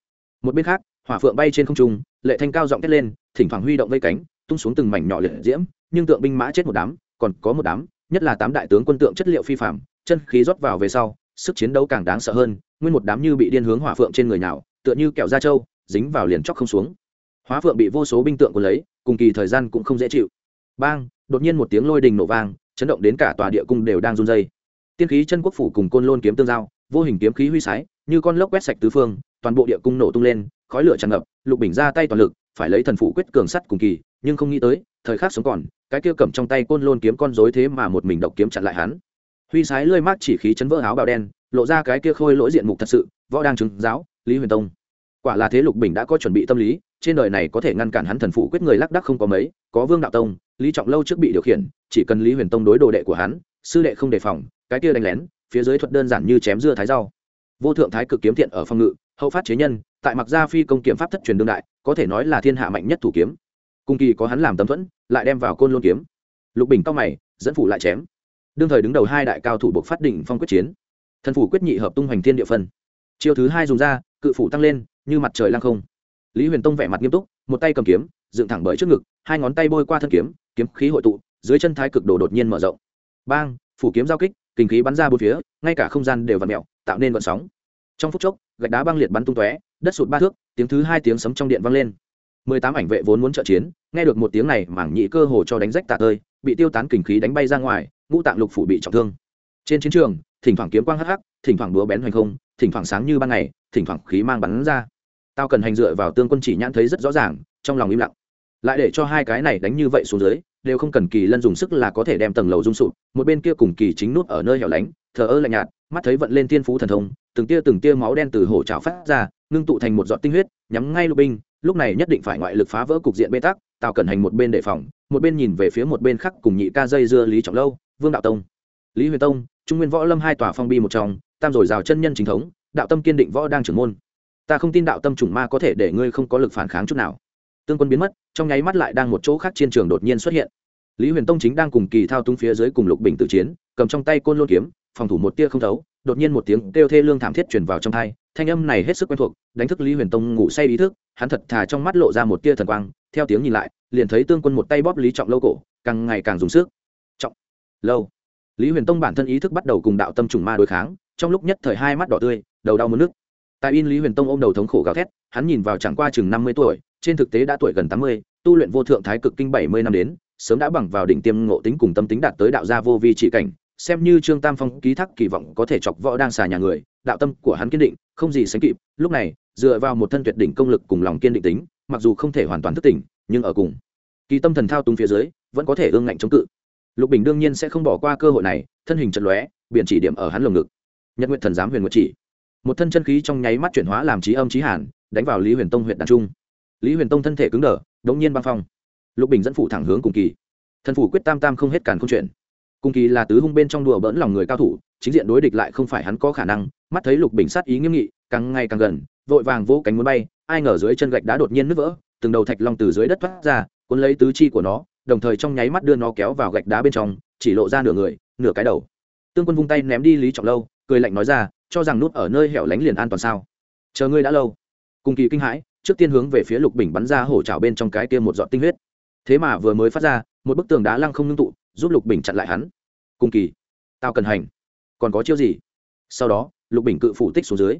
Speaker 1: Một bên khác, hỏa phượng bay trên không trung, lệ thanh cao giọng thét lên, thỉnh thoảng huy động vây cánh, tung xuống từng mảnh nhỏ liệt diễm, nhưng tượng binh mã chết một đám, còn có một đám, nhất là tám đại tướng quân tượng chất liệu phi phạm chân khí rót vào về sau, sức chiến đấu càng đáng sợ hơn, nguyên một đám như bị điên hướng hỏa phượng trên người nào tựa như kẹo da trâu, dính vào liền chóc không xuống. Hóa phượng bị vô số binh tượng của lấy, cùng kỳ thời gian cũng không dễ chịu. Bang, đột nhiên một tiếng lôi đình nổ vang chấn động đến cả tòa địa cung đều đang run dây. tiên khí chân quốc phủ cùng côn lôn kiếm tương giao, vô hình kiếm khí huy sái, như con lốc quét sạch tứ phương, toàn bộ địa cung nổ tung lên, khói lửa tràn ngập, lục bình ra tay toàn lực, phải lấy thần phủ quyết cường sắt cùng kỳ, nhưng không nghĩ tới, thời khắc sống còn, cái kia cầm trong tay côn lôn kiếm con rối thế mà một mình độc kiếm chặn lại hắn huy sái lơi mát chỉ khí chấn vỡ áo bào đen, lộ ra cái kia khôi lỗi diện mục thật sự, võ đang chứng giáo, lý huyền tông quả là thế lục bình đã có chuẩn bị tâm lý, trên đời này có thể ngăn cản hắn thần phụ quyết người lác đắc không có mấy, có vương đạo tông lý trọng lâu trước bị điều khiển, chỉ cần lý huyền tông đối đồ đệ của hắn, sư đệ không đề phòng, cái kia đánh lén, phía dưới thuật đơn giản như chém dưa thái rau. Vô thượng thái cực kiếm thiện ở phòng ngự, hậu phát chế nhân, tại mặc gia phi công kiếm pháp thất truyền đương đại, có thể nói là thiên hạ mạnh nhất thủ kiếm. Cung kỳ có hắn làm tấm thuẫn, lại đem vào côn lôn kiếm. Lục bình cao mày, dẫn phủ lại chém. Đương thời đứng đầu hai đại cao thủ buộc phát định phong quyết chiến. Thần phủ quyết nhị hợp tung hoành thiên địa phân. Chiêu thứ hai dùng ra, cự phủ tăng lên, như mặt trời lăng không. Lý huyền tông vẻ mặt nghiêm túc, một tay cầm kiếm, dựng thẳng bởi trước ngực, hai ngón tay bôi qua thân kiếm kiếm khí hội tụ, dưới chân thái cực đồ đột nhiên mở rộng. Bang, phủ kiếm giao kích, kinh khí bắn ra bốn phía, ngay cả không gian đều v ặ mẹo tạo nên vận sóng. Trong phút chốc, gạch đá băng liệt bắn tung tóe, đất sụt ba thước, tiếng thứ hai tiếng sấm trong điện vang lên. Mười tám ảnh vệ vốn muốn trợ chiến, nghe được một tiếng này, mảng nhị cơ hồ cho đánh rách tạ tơi, bị tiêu tán kình khí đánh bay ra ngoài, ngũ tạng lục phủ bị trọng thương. Trên chiến trường, thỉnh thoảng kiếm quang hắc hắc, thỉnh thoảng đúa bén hoành không, thỉnh thoảng sáng như ban ngày, thỉnh thoảng khí mang bắn ra. Tao cần hành dựa vào tương quân chỉ nhãn thấy rất rõ ràng, trong lòng im lặng lại để cho hai cái này đánh như vậy xuống dưới, đều không cần kỳ lân dùng sức là có thể đem tầng lầu rung sụp, một bên kia cùng kỳ chính nút ở nơi hẻo lánh, thờ ơ lạnh nhạt, mắt thấy vận lên thiên phú thần thông, từng tia từng tia máu đen từ hổ trào phát ra, ngưng tụ thành một giọt tinh huyết, nhắm ngay lục binh, lúc này nhất định phải ngoại lực phá vỡ cục diện bê tắc, tào cẩn hành một bên đề phòng, một bên nhìn về phía một bên khác cùng nhị ca dây dưa lý trọng lâu, vương đạo tông. Lý huyền tông, trung nguyên võ lâm hai tòa phong bi một trong, tam rồi rào chân nhân chính thống, đạo tâm kiên định võ đang trưởng môn. Ta không tin đạo tâm chủng ma có thể để ngươi không có lực phản kháng chút nào. Tương quân biến mất trong nháy mắt lại đang một chỗ khác trên trường đột nhiên xuất hiện. Lý huyền tông chính đang cùng kỳ thao tung phía dưới cùng lục bình tự chiến, cầm trong tay côn lôn kiếm, phòng thủ một tia không thấu, đột nhiên một tiếng kêu thê lương thảm thiết truyền vào trong thai thanh âm này hết sức quen thuộc, đánh thức lý huyền tông ngủ say ý thức, hắn thật thà trong mắt lộ ra một tia thần quang, theo tiếng nhìn lại, liền thấy tương quân một tay bóp lý trọng lâu cổ, càng ngày càng dùng sức. Trọng lâu. Lý huyền tông bản thân ý thức bắt đầu cùng đạo tâm trùng ma đối kháng, trong lúc nhất thời hai mắt đỏ tươi, đầu đau mất nước tại in lý huyền tông ôm đầu thống khổ gào thét, hắn nhìn vào chẳng qua chừng năm mươi tuổi trên thực tế đã tuổi gần tám mươi, tu luyện vô thượng thái cực kinh bảy mươi năm đến, sớm đã bằng vào đỉnh tiêm ngộ tính cùng tâm tính đạt tới đạo gia vô vi chỉ cảnh, xem như trương tam phong ký thác kỳ vọng có thể chọc võ đang xà nhà người, đạo tâm của hắn kiên định, không gì sánh kịp, lúc này, dựa vào một thân tuyệt đỉnh công lực cùng lòng kiên định tính, mặc dù không thể hoàn toàn thức tỉnh, nhưng ở cùng, kỳ tâm thần thao túng phía dưới, vẫn có thể ương ngạnh chống cự. Lục bình đương nhiên sẽ không bỏ qua cơ hội này, thân hình chật lóe, biển chỉ điểm ở hắn lồng ngực. Nhật nguyện thần giám huyền nguyệt chỉ. Một thân chân khí trong nháy mắt chuyển hóa làm trí âm trí hàn, đánh vào lý huyền tông huyện đàn trung lý huyền tông thân thể cứng đờ, đống nhiên băng phong. Lục bình dẫn phụ thẳng hướng cùng kỳ. Thần phủ quyết tam tam không hết càn không chuyện. Cùng kỳ là tứ hung bên trong đùa bỡn lòng người cao thủ, chính diện đối địch lại không phải hắn có khả năng, mắt thấy lục bình sát ý nghiêm nghị, càng ngày càng gần, vội vàng vỗ cánh muốn bay, ai ngờ dưới chân gạch đá đột nhiên nứt vỡ, từng đầu thạch long từ dưới đất thoát ra, cuốn lấy tứ chi của nó, đồng thời trong nháy mắt đưa nó kéo vào gạch đá bên trong, chỉ lộ ra nửa người, nửa cái đầu. Tương quân vung tay ném đi lý trọng lâu, cười lạnh nói ra, cho rằng nút ở nơi hẻo lánh liền an toàn sao? Chờ ngươi đã lâu. Cùng kỳ kinh hãi trước tiên hướng về phía lục bình bắn ra hổ trào bên trong cái kia một giọt tinh huyết. Thế mà vừa mới phát ra, một bức tường đá lăng không ngưng tụ, giúp lục bình chặn lại hắn. Cùng kỳ, tao cần hành. Còn có chiêu gì? Sau đó, lục bình cự phủ tích xuống dưới.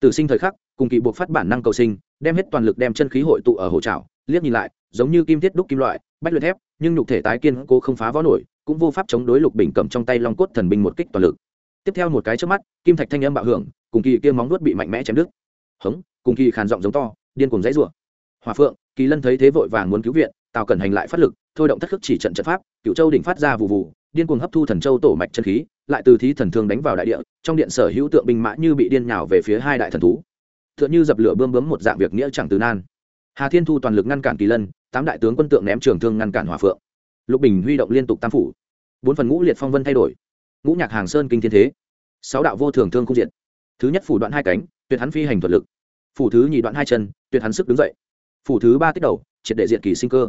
Speaker 1: Từ sinh thời khắc, cùng kỳ buộc phát bản năng cầu sinh, đem hết toàn lực đem chân khí hội tụ ở hổ trào liếc nhìn lại, giống như kim thiết đúc kim loại, bách luyện thép, nhưng nhục thể tái kiên cố không phá võ nổi, cũng vô pháp chống đối lục bình cầm trong tay long cốt thần binh một kích toàn lực. Tiếp theo một cái trước mắt, kim thạch thanh âm bạo hưởng, cùng kỳ kia móng nuốt bị mạnh mẽ chém đứt. Hống, cùng kỳ khàn giọng giống to điên cùng dãy rủa. Hòa phượng, kỳ lân thấy thế vội vàng muốn cứu viện, tào cẩn hành lại phát lực, thôi động thất khước chỉ trận trận pháp cựu châu đỉnh phát ra vụ vụ điên cuồng hấp thu thần châu tổ mạch chân khí, lại từ thí thần thương đánh vào đại địa, trong điện sở hữu tượng binh mã như bị điên nhào về phía hai đại thần thú. Tựa như dập lửa bơm bướm một dạng việc nghĩa chẳng từ nan. Hà thiên thu toàn lực ngăn cản kỳ lân, tám đại tướng quân tượng ném trường thương ngăn cản hỏa phượng. Lục bình huy động liên tục tam phủ. Bốn phần ngũ liệt phong vân thay đổi. Ngũ nhạc hàng sơn kinh thiên thế. Sáu đạo vô thường thương không diện. Thứ nhất phủ đoạn hai cánh, tuyệt hắn phi hành thuật lực. Phủ thứ nhị đoạn hai chân tuyệt hắn sức đứng dậy. Phủ thứ ba tích đầu, triệt đệ diện kỳ sinh cơ.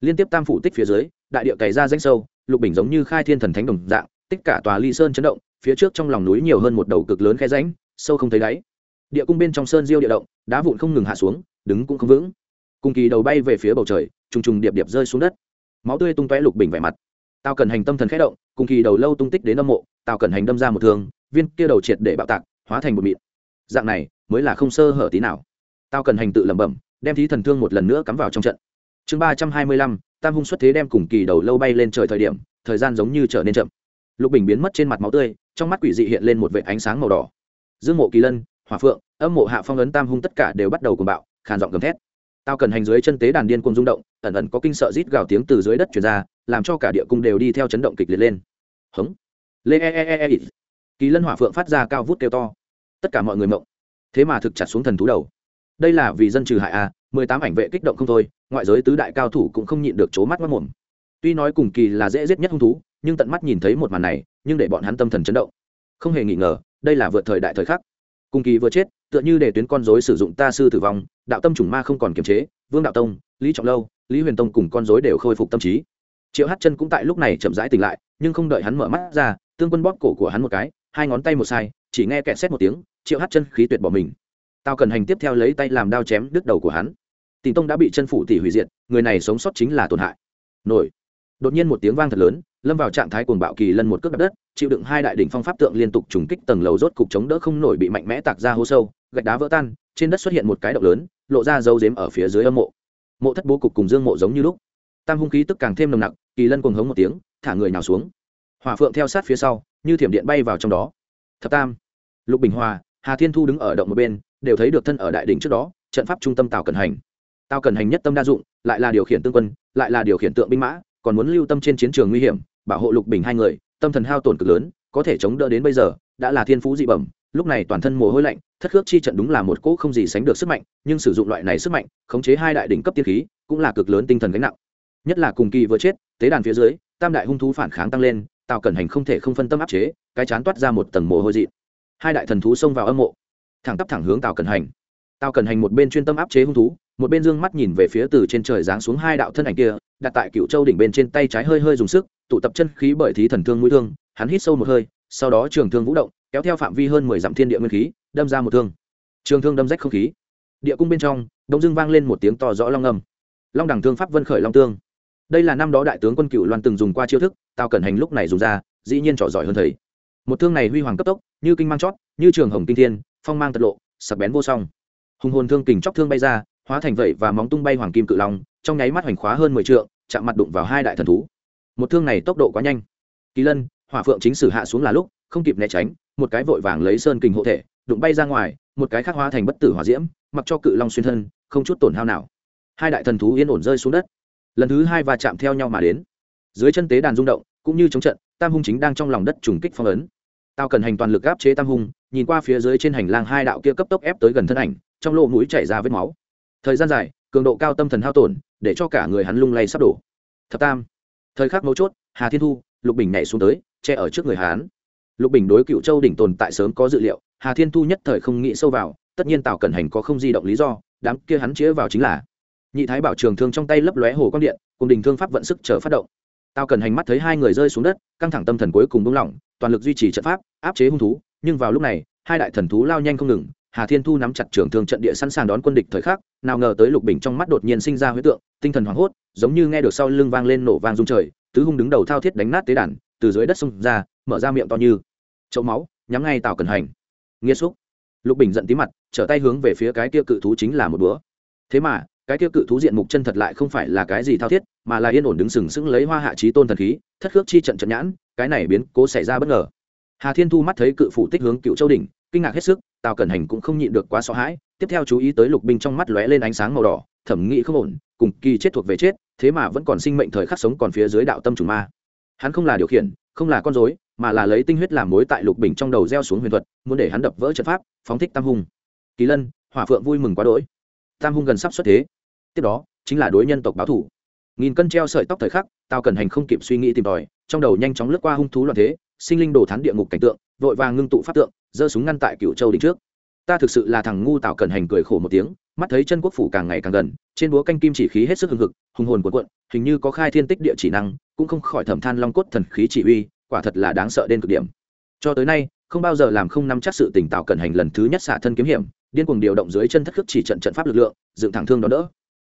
Speaker 1: Liên tiếp tam phủ tích phía dưới, đại địa cày ra danh sâu, lục bình giống như khai thiên thần thánh đồng dạng, tích cả tòa ly sơn chấn động, phía trước trong lòng núi nhiều hơn một đầu cực lớn khe ránh sâu không thấy đáy. Địa cung bên trong sơn diêu địa động, đá vụn không ngừng hạ xuống, đứng cũng không vững. Cùng kỳ đầu bay về phía bầu trời, trùng trùng điệp điệp rơi xuống đất. Máu tươi tung tóe lục bình vẻ mặt. Tao cần hành tâm thần khẽ động, cùng kỳ đầu lâu tung tích đến âm mộ tao cần hành đâm ra một thương, viên kia đầu triệt để bạo tạc, hóa thành một mịn. Dạng này, mới là không sơ hở tí nào tao cần hành tự lẩm bẩm, đem thí thần thương một lần nữa cắm vào trong trận. Chương ba trăm hai mươi lăm, tam hung xuất thế đem cùng kỳ đầu lâu bay lên trời thời điểm, thời gian giống như trở nên chậm. Lục bình biến mất trên mặt máu tươi, trong mắt quỷ dị hiện lên một vệ ánh sáng màu đỏ. Dương mộ kỳ lân, hỏa phượng, âm mộ hạ phong ấn tam hung tất cả đều bắt đầu cùng bạo, khàn giọng gầm thét. Tao cần hành dưới chân tế đàn điên cuồng rung động, ẩn ẩn có kinh sợ rít gào tiếng từ dưới đất truyền ra, làm cho cả địa cung đều đi theo chấn động kịch liệt lên. Hống. Lê e e e e. e. Kỳ lân hỏa phượng phát ra cao vút kêu to. Tất cả mọi người mộng. Thế mà thực chặt xuống thần thú đầu đây là vì dân trừ hại a mười tám ảnh vệ kích động không thôi, ngoại giới tứ đại cao thủ cũng không nhịn được c mắt mất mồm. Tuy nói cùng kỳ là dễ giết nhất hung thú, nhưng tận mắt nhìn thấy một màn này, nhưng để bọn hắn tâm thần chấn động. Không hề nghi ngờ, đây là vượt thời đại thời khắc. Cùng kỳ vừa chết, tựa như để tuyến con dối sử dụng ta sư tử vong, đạo tâm chủng ma không còn kiềm chế, vương đạo tông, lý trọng lâu, lý huyền tông cùng con dối đều khôi phục tâm trí. Triệu hát chân cũng tại lúc này chậm rãi tỉnh lại, nhưng không đợi hắn mở mắt ra, tương quân bóp cổ của hắn một cái, hai ngón tay một sai, chỉ nghe kẹt xét một tiếng, triệu hát chân khí tuyệt bỏ mình tao cần hành tiếp theo lấy tay làm đao chém đứt đầu của hắn. Tỷ tông đã bị chân phủ tỷ hủy diệt, người này sống sót chính là tổn hại. Nổi. Đột nhiên một tiếng vang thật lớn, lâm vào trạng thái cuồng bạo kỳ lân một cước đập đất, chịu đựng hai đại đỉnh phong pháp tượng liên tục trùng kích tầng lầu rốt cục chống đỡ không nổi bị mạnh mẽ tạc ra hố sâu, gạch đá vỡ tan, trên đất xuất hiện một cái động lớn, lộ ra dấu dếm ở phía dưới âm mộ. Mộ thất bố cục cùng dương mộ giống như lúc. Tam hung khí tức càng thêm nồng nặc, kỳ lân cuồng hống một tiếng, thả người nào xuống. Hỏa phượng theo sát phía sau, như thiểm điện bay vào trong đó. Thập tam. Lục bình hòa, hà thiên thu đứng ở động một bên đều thấy được thân ở đại đỉnh trước đó, trận pháp trung tâm tào cần hành. Tào cần hành nhất tâm đa dụng, lại là điều khiển tương quân, lại là điều khiển tượng binh mã, còn muốn lưu tâm trên chiến trường nguy hiểm, bảo hộ lục bình hai người, tâm thần hao tổn cực lớn, có thể chống đỡ đến bây giờ, đã là thiên phú dị bẩm, lúc này toàn thân mồ hôi lạnh, thất khước chi trận đúng là một cỗ không gì sánh được sức mạnh, nhưng sử dụng loại này sức mạnh, khống chế hai đại đỉnh cấp tiên khí, cũng là cực lớn tinh thần gánh nặng. Nhất là cùng kỳ vừa chết, tế đàn phía dưới, tam đại hung thú phản kháng tăng lên, tào cẩn hành không thể không phân tâm áp chế, cái chán toát ra một tầng mồ hôi dị. Hai đại thần thú xông vào âm mộ thẳng tắp thẳng hướng tào cần hành. Tào cần hành một bên chuyên tâm áp chế hung thú, một bên dương mắt nhìn về phía từ trên trời giáng xuống hai đạo thân ảnh kia, đặt tại cựu châu đỉnh bên trên tay trái hơi hơi dùng sức, tụ tập chân khí bởi thí thần thương mũi thương, hắn hít sâu một hơi, sau đó trường thương vũ động, kéo theo phạm vi hơn mười dặm thiên địa nguyên khí, đâm ra một thương. Trường thương đâm rách không khí. Địa cung bên trong đông dưng vang lên một tiếng to rõ long âm. Long đẳng thương pháp vân khởi long tương. Đây là năm đó đại tướng quân cựu loan từng dùng qua chiêu thức, tào cẩn hành lúc này dùng ra, dĩ nhiên trỏ giỏi hơn thầy. Một thương này huy hoàng cấp tốc, như kinh mang chót, như trường hồng kinh thiên phong mang tật lộ sập bén vô song. Hùng hồn thương kình chóc thương bay ra, hóa thành vẩy và móng tung bay hoàng kim cự long, trong nháy mắt hoành khóa hơn mười trượng, chạm mặt đụng vào hai đại thần thú. Một thương này tốc độ quá nhanh. Kỳ lân, hỏa phượng chính sử hạ xuống là lúc, không kịp né tránh, một cái vội vàng lấy sơn kình hộ thể, đụng bay ra ngoài, một cái khác hóa thành bất tử hỏa diễm, mặc cho cự long xuyên thân, không chút tổn hao nào. Hai đại thần thú yên ổn rơi xuống đất. Lần thứ hai va chạm theo nhau mà đến. Dưới chân tế đàn rung động, cũng như chống trận, tam hung chính đang trong lòng đất trùng kích phong ấn tao cần hành toàn lực áp chế tam hung, nhìn qua phía dưới trên hành lang hai đạo kia cấp tốc ép tới gần thân ảnh, trong lỗ mũi chảy ra vết máu. Thời gian dài, cường độ cao tâm thần hao tổn, để cho cả người hắn lung lay sắp đổ. Thập tam. Thời khắc mấu chốt, hà thiên thu, lục bình nhảy xuống tới, che ở trước người hán lục bình đối cựu châu đỉnh tồn tại sớm có dự liệu, hà thiên thu nhất thời không nghĩ sâu vào, tất nhiên tào cẩn hành có không di động lý do, đám kia hắn chĩa vào chính là nhị thái bảo trường thương trong tay lấp lóe hồ quang điện, cùng đình thương pháp vận sức chờ phát động. Tao cần hành mắt thấy hai người rơi xuống đất, căng thẳng tâm thần cuối cùng buông lỏng toàn lực duy trì trận pháp, áp chế hung thú, nhưng vào lúc này, hai đại thần thú lao nhanh không ngừng, hà thiên thu nắm chặt trường thương trận địa sẵn sàng đón quân địch thời khắc, nào ngờ tới lục bình trong mắt đột nhiên sinh ra huế tượng, tinh thần hoảng hốt, giống như nghe được sau lưng vang lên nổ vang rung trời, tứ hung đứng đầu thao thiết đánh nát tế đàn, từ dưới đất xông ra, mở ra miệng to như chậu máu, nhắm ngay tào cần hành. Nghiêm xúc. Lục bình giận tí mặt, trở tay hướng về phía cái kia cự thú chính là một búa thế mà, cái kia cự thú diện mục chân thật lại không phải là cái gì thao thiết, mà là yên ổn đứng sừng sững lấy hoa hạ trí tôn thần khí, thất khước chi trận trận nhãn cái này biến cố xảy ra bất ngờ. Hà thiên thu mắt thấy cự phủ tích hướng cựu châu đỉnh, kinh ngạc hết sức, tào cẩn hành cũng không nhịn được quá sợ hãi, tiếp theo chú ý tới lục binh trong mắt lóe lên ánh sáng màu đỏ, thẩm nghĩ không ổn, cùng kỳ chết thuộc về chết, thế mà vẫn còn sinh mệnh thời khắc sống còn phía dưới đạo tâm chủ ma. Hắn không là điều khiển, không là con dối mà là lấy tinh huyết làm mối tại lục bình trong đầu gieo xuống huyền thuật, muốn để hắn đập vỡ trận pháp, phóng thích tam hung. Kỳ lân, hỏa phượng vui mừng quá đỗi. Tam hung gần sắp xuất thế. Tiếp đó, chính là đối nhân tộc báo thủ. Nghìn cân treo sợi tóc thời khắc tao cần hành không kịp suy nghĩ tìm tòi trong đầu nhanh chóng lướt qua hung thú loạn thế, sinh linh đồ thán địa ngục cảnh tượng, vội vàng ngưng tụ pháp tượng, giơ súng ngăn tại cựu châu đỉnh trước. Ta thực sự là thằng ngu tạo cần hành cười khổ một tiếng, mắt thấy chân quốc phủ càng ngày càng gần, trên búa canh kim chỉ khí hết sức hưng hực, hùng hồn cuộn cuộn, hình như có khai thiên tích địa chỉ năng, cũng không khỏi thẩm than long cốt thần khí chỉ uy, quả thật là đáng sợ đến cực điểm. Cho tới nay, không bao giờ làm không nắm chắc sự tỉnh tạo cẩn hành lần thứ nhất xả thân kiếm hiểm, điên cuồng điều động dưới chân thất khước chỉ trận trận pháp lực lượng, dựng thẳng thương đó đỡ.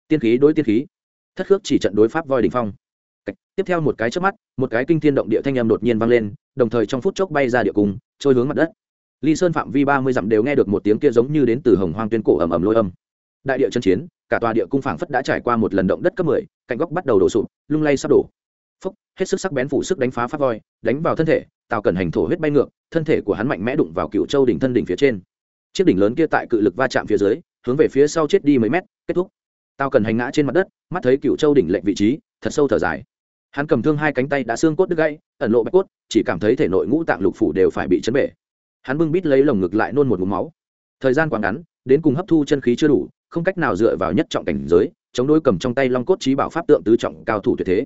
Speaker 1: Tiên khí đối tiên khí. Thất khước chỉ trận đối pháp voi đình phong tiếp theo một cái trước mắt, một cái kinh thiên động địa thanh âm đột nhiên vang lên, đồng thời trong phút chốc bay ra địa cung, trôi hướng mặt đất. Ly sơn phạm vi ba mươi dặm đều nghe được một tiếng kia giống như đến từ hồng hoang tuyên cổ ầm ầm lôi âm. Đại địa chân chiến, cả tòa địa cung phảng phất đã trải qua một lần động đất cấp mười, cạnh góc bắt đầu đổ sụp, lung lay sắp đổ. Phốc hết sức sắc bén phủ sức đánh phá pháp voi, đánh vào thân thể, tào cẩn hành thổ huyết bay ngược, thân thể của hắn mạnh mẽ đụng vào cựu châu đỉnh thân đỉnh phía trên. Chiếc đỉnh lớn kia tại cự lực va chạm phía dưới, hướng về phía sau chết đi mấy mét, kết thúc tao cần hành ngã trên mặt đất, mắt thấy cựu châu đỉnh lệnh vị trí, thật sâu thở dài. Hắn cầm thương hai cánh tay đã xương cốt đứt gãy, ẩn lộ bạch cốt, chỉ cảm thấy thể nội ngũ tạng lục phủ đều phải bị chấn bể. Hắn bưng bít lấy lồng ngực lại nôn một ngụm máu. Thời gian quá ngắn, đến cùng hấp thu chân khí chưa đủ, không cách nào dựa vào nhất trọng cảnh giới, chống đối cầm trong tay long cốt trí bảo pháp tượng tứ trọng cao thủ tuyệt thế.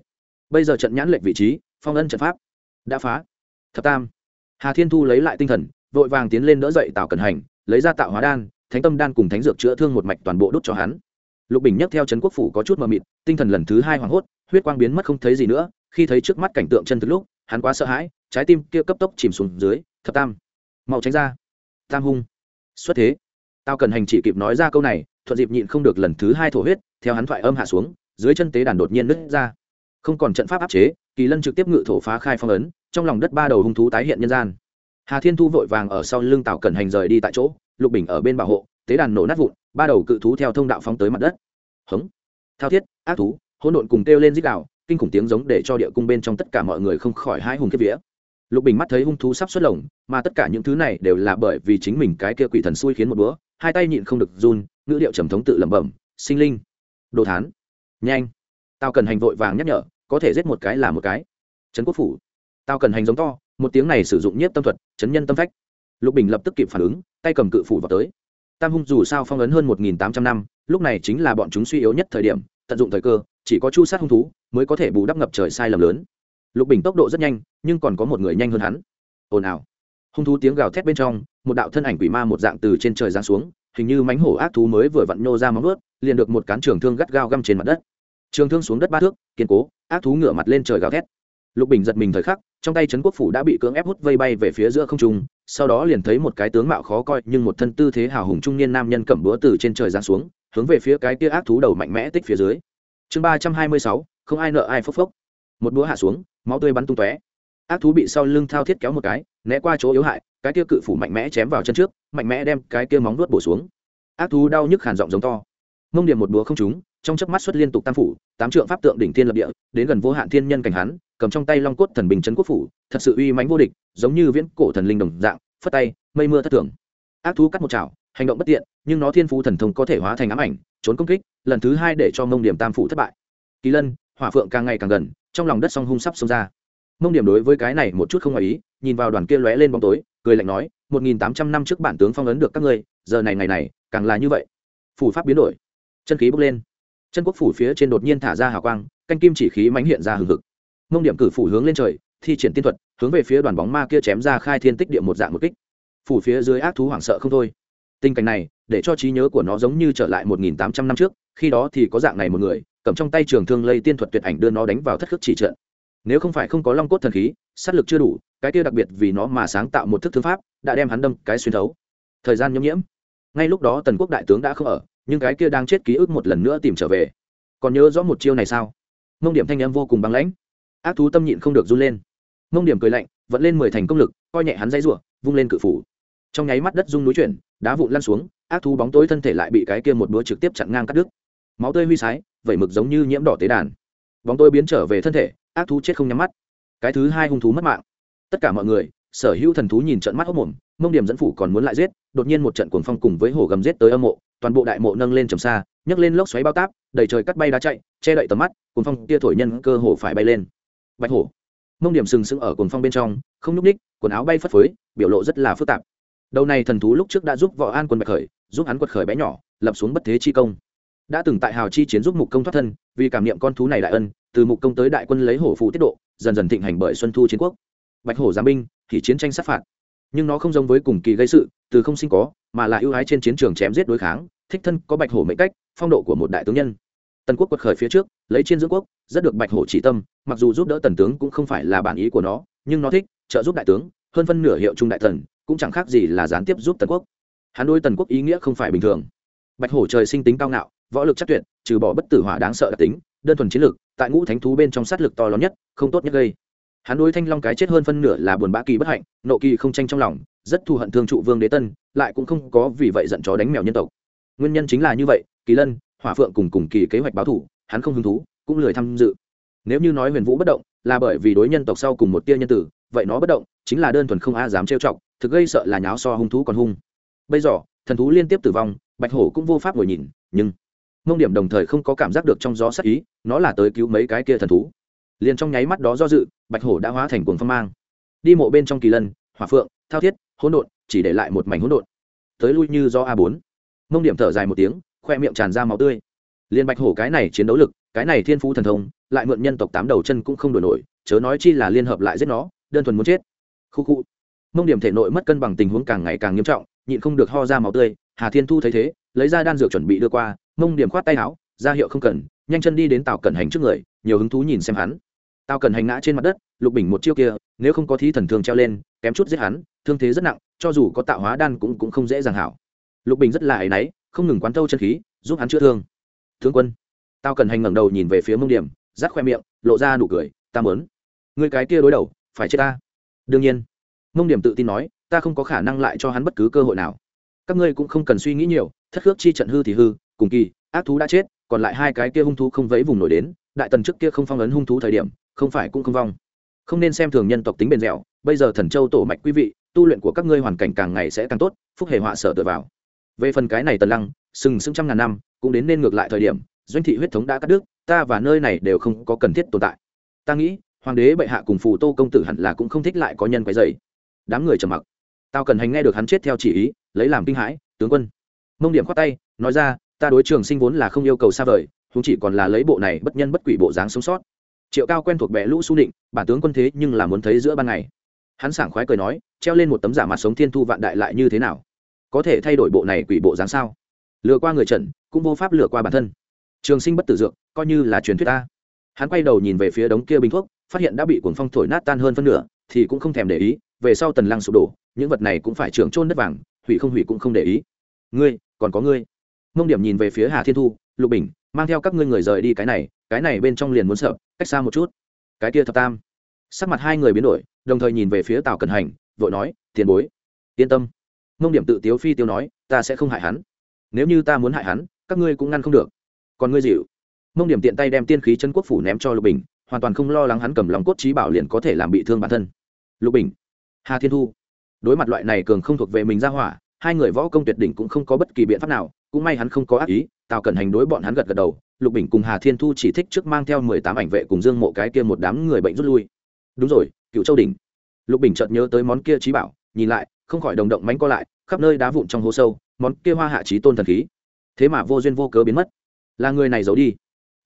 Speaker 1: Bây giờ trận nhãn lệnh vị trí, phong ân trận pháp đã phá. Thập tam, hà thiên thu lấy lại tinh thần, vội vàng tiến lên đỡ dậy tào cần hành, lấy ra tạo hóa đan, thánh tâm đan cùng thánh dược chữa thương một mạch toàn bộ đốt cho hắn lục bình nhấc theo trấn quốc phủ có chút mờ mịt, tinh thần lần thứ hai hoảng hốt, huyết quang biến mất không thấy gì nữa, khi thấy trước mắt cảnh tượng chân thực lúc, hắn quá sợ hãi, trái tim kia cấp tốc chìm xuống dưới, thập tam, mau tránh ra. Tam hung, xuất thế. Tao cần hành chỉ kịp nói ra câu này, thuận dịp nhịn không được lần thứ hai thổ huyết, theo hắn thoại âm hạ xuống, dưới chân tế đàn đột nhiên nứt ra. Không còn trận pháp áp chế, kỳ lân trực tiếp ngự thổ phá khai phong ấn, trong lòng đất ba đầu hung thú tái hiện nhân gian. Hà thiên thu vội vàng ở sau lưng tào cẩn hành rời đi tại chỗ, lục bình ở bên bảo hộ tế đàn nổ nát vụn, ba đầu cự thú theo thông đạo phóng tới mặt đất. Hống. Thao thiết, ác thú, hỗn độn cùng kêu lên dích đạo kinh khủng tiếng giống để cho địa cung bên trong tất cả mọi người không khỏi hai hùng kiếp vía. Lục bình mắt thấy hung thú sắp xuất lồng, mà tất cả những thứ này đều là bởi vì chính mình cái kia quỷ thần xui khiến một búa hai tay nhịn không được run, ngữ điệu trầm thống tự lẩm bẩm, sinh linh, đồ thán, nhanh, tao cần hành vội vàng nhắc nhở, có thể giết một cái là một cái. Trấn quốc phủ. Tao cần hành giống to, một tiếng này sử dụng nhiếp tâm thuật, chấn nhân tâm phách. Lục bình lập tức kịp phản ứng, tay cầm cự phủ vào tới tam hung dù sao phong ấn hơn một nghìn tám trăm năm, lúc này chính là bọn chúng suy yếu nhất thời điểm, tận dụng thời cơ, chỉ có chu sát hung thú mới có thể bù đắp ngập trời sai lầm lớn. Lục bình tốc độ rất nhanh, nhưng còn có một người nhanh hơn hắn. Ồn ào. Hung thú tiếng gào thét bên trong, một đạo thân ảnh quỷ ma một dạng từ trên trời giáng xuống, hình như mánh hổ ác thú mới vừa vặn nhô ra móng ướt liền được một cán trường thương gắt gao găm trên mặt đất. Trường thương xuống đất ba thước, kiên cố, ác thú ngửa mặt lên trời gào thét. Lục bình giật mình thời khắc, trong tay trấn quốc phủ đã bị cưỡng ép hút vây bay về phía giữa không trung sau đó liền thấy một cái tướng mạo khó coi nhưng một thân tư thế hào hùng trung niên nam nhân cầm búa từ trên trời giáng xuống, hướng về phía cái kia ác thú đầu mạnh mẽ tích phía dưới. Chương ba trăm hai mươi sáu, không ai nợ ai phốc phốc. Một búa hạ xuống, máu tươi bắn tung tóe. Ác thú bị sau lưng thao thiết kéo một cái, né qua chỗ yếu hại, cái kia cự phủ mạnh mẽ chém vào chân trước, mạnh mẽ đem cái kia móng nuốt bổ xuống. Ác thú đau nhức hàn giọng giống to. Mông điểm một búa không trúng, trong chớp mắt xuất liên tục tam phủ, tám trượng pháp tượng đỉnh thiên lập địa, đến gần vô hạn thiên nhân cảnh hắn cầm trong tay long cốt thần bình trấn quốc phủ, thật sự uy mãnh vô địch, giống như viễn cổ thần linh đồng dạng, phất tay, mây mưa thất thường. Ác thú cắt một chảo, hành động bất tiện, nhưng nó thiên phú thần thông có thể hóa thành ám ảnh, trốn công kích, lần thứ hai để cho mông điểm tam phủ thất bại. Kỳ lân, hỏa phượng càng ngày càng gần, trong lòng đất song hung sắp xông ra. Mông điểm đối với cái này một chút không ngoài ý, nhìn vào đoàn kia lóe lên bóng tối, cười lạnh nói, một nghìn tám trăm năm trước bản tướng phong ấn được các ngươi, giờ này ngày này, càng là như vậy. Phủ pháp biến đổi. Chân khí bốc lên. Chân quốc phủ phía trên đột nhiên thả ra hào quang, canh kim chỉ khí mãnh hiện ra hừng hực mông điểm cử phủ hướng lên trời, thi triển tiên thuật, hướng về phía đoàn bóng ma kia chém ra khai thiên tích địa một dạng một kích. Phủ phía dưới ác thú hoảng sợ không thôi. Tình cảnh này, để cho trí nhớ của nó giống như trở lại một nghìn tám trăm năm trước, khi đó thì có dạng này một người, cầm trong tay trường thương lây tiên thuật tuyệt ảnh đưa nó đánh vào thất khước chỉ trận. Nếu không phải không có long cốt thần khí, sát lực chưa đủ, cái kia đặc biệt vì nó mà sáng tạo một thức thương pháp, đã đem hắn đâm cái xuyên thấu. Thời gian nhâm nhiễm. Ngay lúc đó tần quốc đại tướng đã không ở, nhưng cái kia đang chết ký ức một lần nữa tìm trở về. Còn nhớ rõ một chiêu này sao? Mông điểm thanh âm vô cùng băng lãnh ác thú tâm nhịn không được run lên. Mông điểm cười lạnh vẫn lên mười thành công lực, coi nhẹ hắn dây r vung lên cự phủ. Trong nháy mắt đất rung núi chuyển, đá vụn lăn xuống, ác thú bóng tối thân thể lại bị cái kia một búa trực tiếp chặn ngang cắt đứt. Máu tươi huy sái, vẩy mực giống như nhiễm đỏ tế đàn. Bóng tôi biến trở về thân thể, ác thú chết không nhắm mắt. Cái thứ hai hung thú mất mạng. Tất cả mọi người, sở hữu thần thú nhìn trận mắt hốc mồm, mông điểm dẫn phủ còn muốn lại giết, đột nhiên một trận cuồng phong cùng với hổ gầm giết tới âm mộ, toàn bộ đại mộ nâng lên trầm xa, nhấc lên lốc xoáy bao táp, đầy trời cắt bay đá chạy, che đậy tầm mắt, cuồng phong tia thổi nhân cơ hồ phải bay lên bạch hổ. Mông điểm sừng sững ở cồn phong bên trong, không nhúc ních quần áo bay phất phới, biểu lộ rất là phức tạp. Đầu này thần thú lúc trước đã giúp võ an quân bạch khởi, giúp hắn quật khởi bé nhỏ, lập xuống bất thế chi công. Đã từng tại hào chi chiến giúp mục công thoát thân, vì cảm niệm con thú này đại ân, từ mục công tới đại quân lấy hổ phụ tiết độ, dần dần thịnh hành bởi xuân thu chiến quốc. Bạch hổ giám binh, thì chiến tranh sát phạt. Nhưng nó không giống với cùng kỳ gây sự, từ không sinh có, mà là ưu ái trên chiến trường chém giết đối kháng, thích thân có bạch hổ mệnh cách, phong độ của một đại tướng nhân tần quốc quật khởi phía trước, lấy chiên dưỡng quốc, rất được bạch hổ chỉ tâm, mặc dù giúp đỡ tần tướng cũng không phải là bản ý của nó, nhưng nó thích trợ giúp đại tướng, hơn phân nửa hiệu trung đại thần, cũng chẳng khác gì là gián tiếp giúp tần quốc. Hắn đôi tần quốc ý nghĩa không phải bình thường. Bạch hổ trời sinh tính cao ngạo, võ lực chắc tuyệt, trừ bỏ bất tử hỏa đáng sợ đặc tính, đơn thuần chiến lực, tại ngũ thánh thú bên trong sát lực to lớn nhất, không tốt nhất gây. Hắn đối thanh long cái chết hơn phân nửa là buồn bã kỳ bất hạnh, nộ kỳ không tranh trong lòng, rất thù hận thương trụ vương đế tân, lại cũng không có vì vậy giận chó đánh mèo nhân tộc. Nguyên nhân chính là như vậy, kỳ lân hỏa phượng cùng cùng kỳ kế hoạch báo thủ, hắn không hứng thú, cũng lười tham dự. Nếu như nói huyền vũ bất động, là bởi vì đối nhân tộc sau cùng một tia nhân tử, vậy nó bất động, chính là đơn thuần không a dám trêu chọc, thực gây sợ là nháo so hung thú còn hung. Bây giờ, thần thú liên tiếp tử vong, bạch hổ cũng vô pháp ngồi nhìn, nhưng mông điểm đồng thời không có cảm giác được trong gió sắc ý, nó là tới cứu mấy cái kia thần thú. Liền trong nháy mắt đó do dự, bạch hổ đã hóa thành cuồng phong mang. Đi mộ bên trong kỳ lân, hỏa phượng, thao thiết, hỗn độn, chỉ để lại một mảnh hỗn độn. Tới lui như do a bốn. Mông điểm thở dài một tiếng khoe miệng tràn ra máu tươi. Liên bạch hổ cái này chiến đấu lực, cái này thiên phú thần thông, lại mượn nhân tộc tám đầu chân cũng không đổi nổi, chớ nói chi là liên hợp lại giết nó, đơn thuần muốn chết. Khu khu. Mông điểm thể nội mất cân bằng tình huống càng ngày càng nghiêm trọng, nhịn không được ho ra máu tươi, hà thiên thu thấy thế, lấy ra đan dược chuẩn bị đưa qua, mông điểm khoát tay áo, ra hiệu không cần, nhanh chân đi đến tàu cẩn hành trước người, nhiều hứng thú nhìn xem hắn. Tào cần hành ngã trên mặt đất, lục bình một chiêu kia, nếu không có thí thần thương treo lên, kém chút giết hắn, thương thế rất nặng, cho dù có tạo hóa đan cũng cũng không dễ dàng hảo. Lục bình rất là áy náy không ngừng quán thâu chân khí, giúp hắn chữa thương. Thương quân, tao cần hành ngẩng đầu nhìn về phía mông điểm rắt khoe miệng, lộ ra nụ cười, ta mớn người cái kia đối đầu, phải chết ta. Đương nhiên. Mông điểm tự tin nói, ta không có khả năng lại cho hắn bất cứ cơ hội nào. Các ngươi cũng không cần suy nghĩ nhiều, thất khước chi trận hư thì hư, cùng kỳ, ác thú đã chết, còn lại hai cái kia hung thú không vẫy vùng nổi đến, đại tần trước kia không phong ấn hung thú thời điểm, không phải cũng không vong. Không nên xem thường nhân tộc tính bền dẻo, bây giờ thần châu tổ mạch quý vị, tu luyện của các ngươi hoàn cảnh càng ngày sẽ càng tốt, phúc hề họa sở tựa vào về phần cái này tần lăng, sừng sững trăm ngàn năm, cũng đến nên ngược lại thời điểm, doanh thị huyết thống đã cắt đứt, ta và nơi này đều không có cần thiết tồn tại. Ta nghĩ, hoàng đế bệ hạ cùng phù tô công tử hẳn là cũng không thích lại có nhân quấy dày đám người trầm mặc. Tao cần hành nghe được hắn chết theo chỉ ý, lấy làm kinh hãi, tướng quân. Mông điểm khoát tay, nói ra, ta đối trường sinh vốn là không yêu cầu xa vời chúng chỉ còn là lấy bộ này bất nhân bất quỷ bộ dáng sống sót. Triệu cao quen thuộc bệ lũ su định bản tướng quân thế nhưng là muốn thấy giữa ban ngày. Hắn sảng khoái cười nói, treo lên một tấm giả mặt sống thiên thu vạn đại lại như thế nào? Có thể thay đổi bộ này quỷ bộ dáng sao? Lừa qua người trần, cũng vô pháp lừa qua bản thân. Trường sinh bất tử dược, coi như là truyền thuyết ta. Hắn quay đầu nhìn về phía đống kia bình thuốc, phát hiện đã bị cuồng phong thổi nát tan hơn phân nửa, thì cũng không thèm để ý, về sau tần lăng sụp đổ, những vật này cũng phải trường trôn đất vàng, hủy không hủy cũng không để ý. Ngươi, còn có ngươi. Mông điểm nhìn về phía hà thiên thu, lục bình, mang theo các ngươi người rời đi cái này cái này bên trong liền muốn sợ, cách xa một chút. Cái kia thập tam. Sắc mặt hai người biến đổi, đồng thời nhìn về phía tào cần hành, vội nói, tiền bối, yên tâm mông điểm tự tiếu phi tiêu nói, ta sẽ không hại hắn. Nếu như ta muốn hại hắn, các ngươi cũng ngăn không được. Còn ngươi dịu. Mông điểm tiện tay đem tiên khí chân quốc phủ ném cho lục bình, hoàn toàn không lo lắng hắn cầm lòng cốt trí bảo liền có thể làm bị thương bản thân. Lục bình, hà thiên thu. Đối mặt loại này cường không thuộc về mình ra hỏa, hai người võ công tuyệt đỉnh cũng không có bất kỳ biện pháp nào, cũng may hắn không có ác ý, tào cẩn hành đối bọn hắn gật gật đầu, lục bình cùng hà thiên thu chỉ thích trước mang theo mười tám ảnh vệ cùng dương mộ cái kia một đám người bệnh rút lui. Đúng rồi cựu châu đỉnh. Lục bình chợt nhớ tới món kia trí bảo, nhìn lại không khỏi đồng động mánh co lại, khắp nơi đá vụn trong hố sâu, món kia hoa hạ trí tôn thần khí. Thế mà vô duyên vô cớ biến mất. Là người này giấu đi,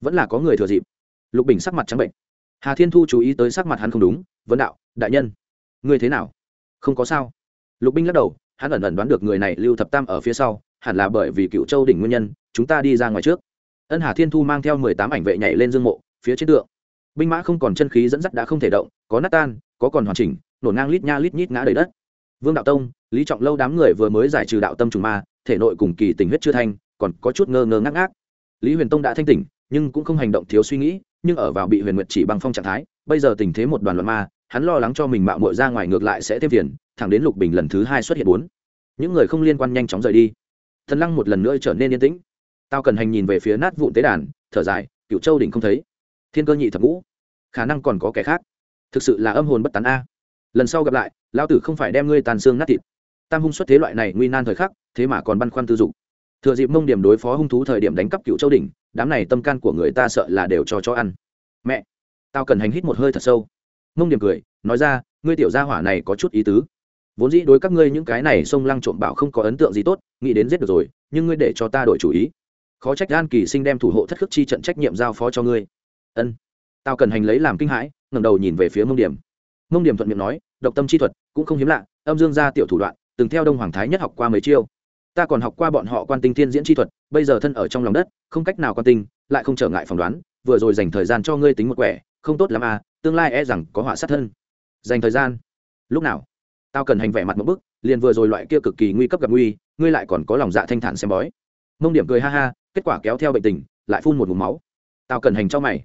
Speaker 1: vẫn là có người thừa dịp. Lục bình sắc mặt trắng bệnh. Hà thiên thu chú ý tới sắc mặt hắn không đúng, vấn đạo, đại nhân người thế nào? Không có sao. Lục binh lắc đầu, hắn ẩn ẩn đoán được người này lưu thập tam ở phía sau, hẳn là bởi vì cựu châu đỉnh nguyên nhân, chúng ta đi ra ngoài trước. Ân hà thiên thu mang theo mười tám ảnh vệ nhảy lên dương mộ, phía trên tượng. Binh mã không còn chân khí dẫn dắt đã không thể động, có nát tan, có còn hoàn chỉnh, nổ ngang lít nha lít nhít ngã đầy đất vương đạo tông, lý trọng lâu đám người vừa mới giải trừ đạo tâm trùng ma, thể nội cùng kỳ tình huyết chưa thanh còn có chút ngơ ngơ ngác ngác. Lý huyền tông đã thanh tỉnh, nhưng cũng không hành động thiếu suy nghĩ, nhưng ở vào bị huyền nguyệt chỉ bằng phong trạng thái, bây giờ tình thế một đoàn loạn ma, hắn lo lắng cho mình mạo muội ra ngoài ngược lại sẽ thêm phiền, thẳng đến lục bình lần thứ hai xuất hiện bốn. Những người không liên quan nhanh chóng rời đi. Thần lăng một lần nữa trở nên yên tĩnh. Tao cần hành nhìn về phía nát vụn tế đàn, thở dài cựu châu đỉnh không thấy. Thiên cơ nhị thập ngũ. Khả năng còn có kẻ khác. Thực sự là âm hồn bất tán a lần sau gặp lại lao tử không phải đem ngươi tàn xương nát thịt. Tam hung xuất thế loại này nguy nan thời khắc, thế mà còn băn khoăn tư dục. Thừa dịp mông điểm đối phó hung thú thời điểm đánh cắp cựu châu đỉnh, đám này tâm can của người ta sợ là đều cho chó ăn. Mẹ, tao cần hành hít một hơi thật sâu. Mông điểm cười, nói ra, ngươi tiểu gia hỏa này có chút ý tứ. Vốn dĩ đối các ngươi những cái này sông lăng trộm bảo không có ấn tượng gì tốt, nghĩ đến giết được rồi, nhưng ngươi để cho ta đổi chủ ý. Khó trách an kỳ sinh đem thủ hộ thất khước chi trận trách nhiệm giao phó cho ngươi. Ân, tao cần hành lấy làm kinh hãi, ngẩng đầu nhìn về phía mông điểm mông điểm thuận miệng nói, độc tâm chi thuật cũng không hiếm lạ, âm dương gia tiểu thủ đoạn, từng theo đông hoàng thái nhất học qua mấy chiêu. Ta còn học qua bọn họ quan tinh thiên diễn chi thuật, bây giờ thân ở trong lòng đất, không cách nào quan tinh, lại không trở ngại phỏng đoán, vừa rồi dành thời gian cho ngươi tính một quẻ, không tốt lắm à tương lai e rằng có họa sát thân. Dành thời gian? Lúc nào? Tao cần hành vẻ mặt một bức, liền vừa rồi loại kia cực kỳ nguy cấp gặp nguy, ngươi lại còn có lòng dạ thanh thản xem bói. Mông điểm cười ha ha, kết quả kéo theo bệnh tình, lại phun một mùm máu. Tao cần hành cho mày.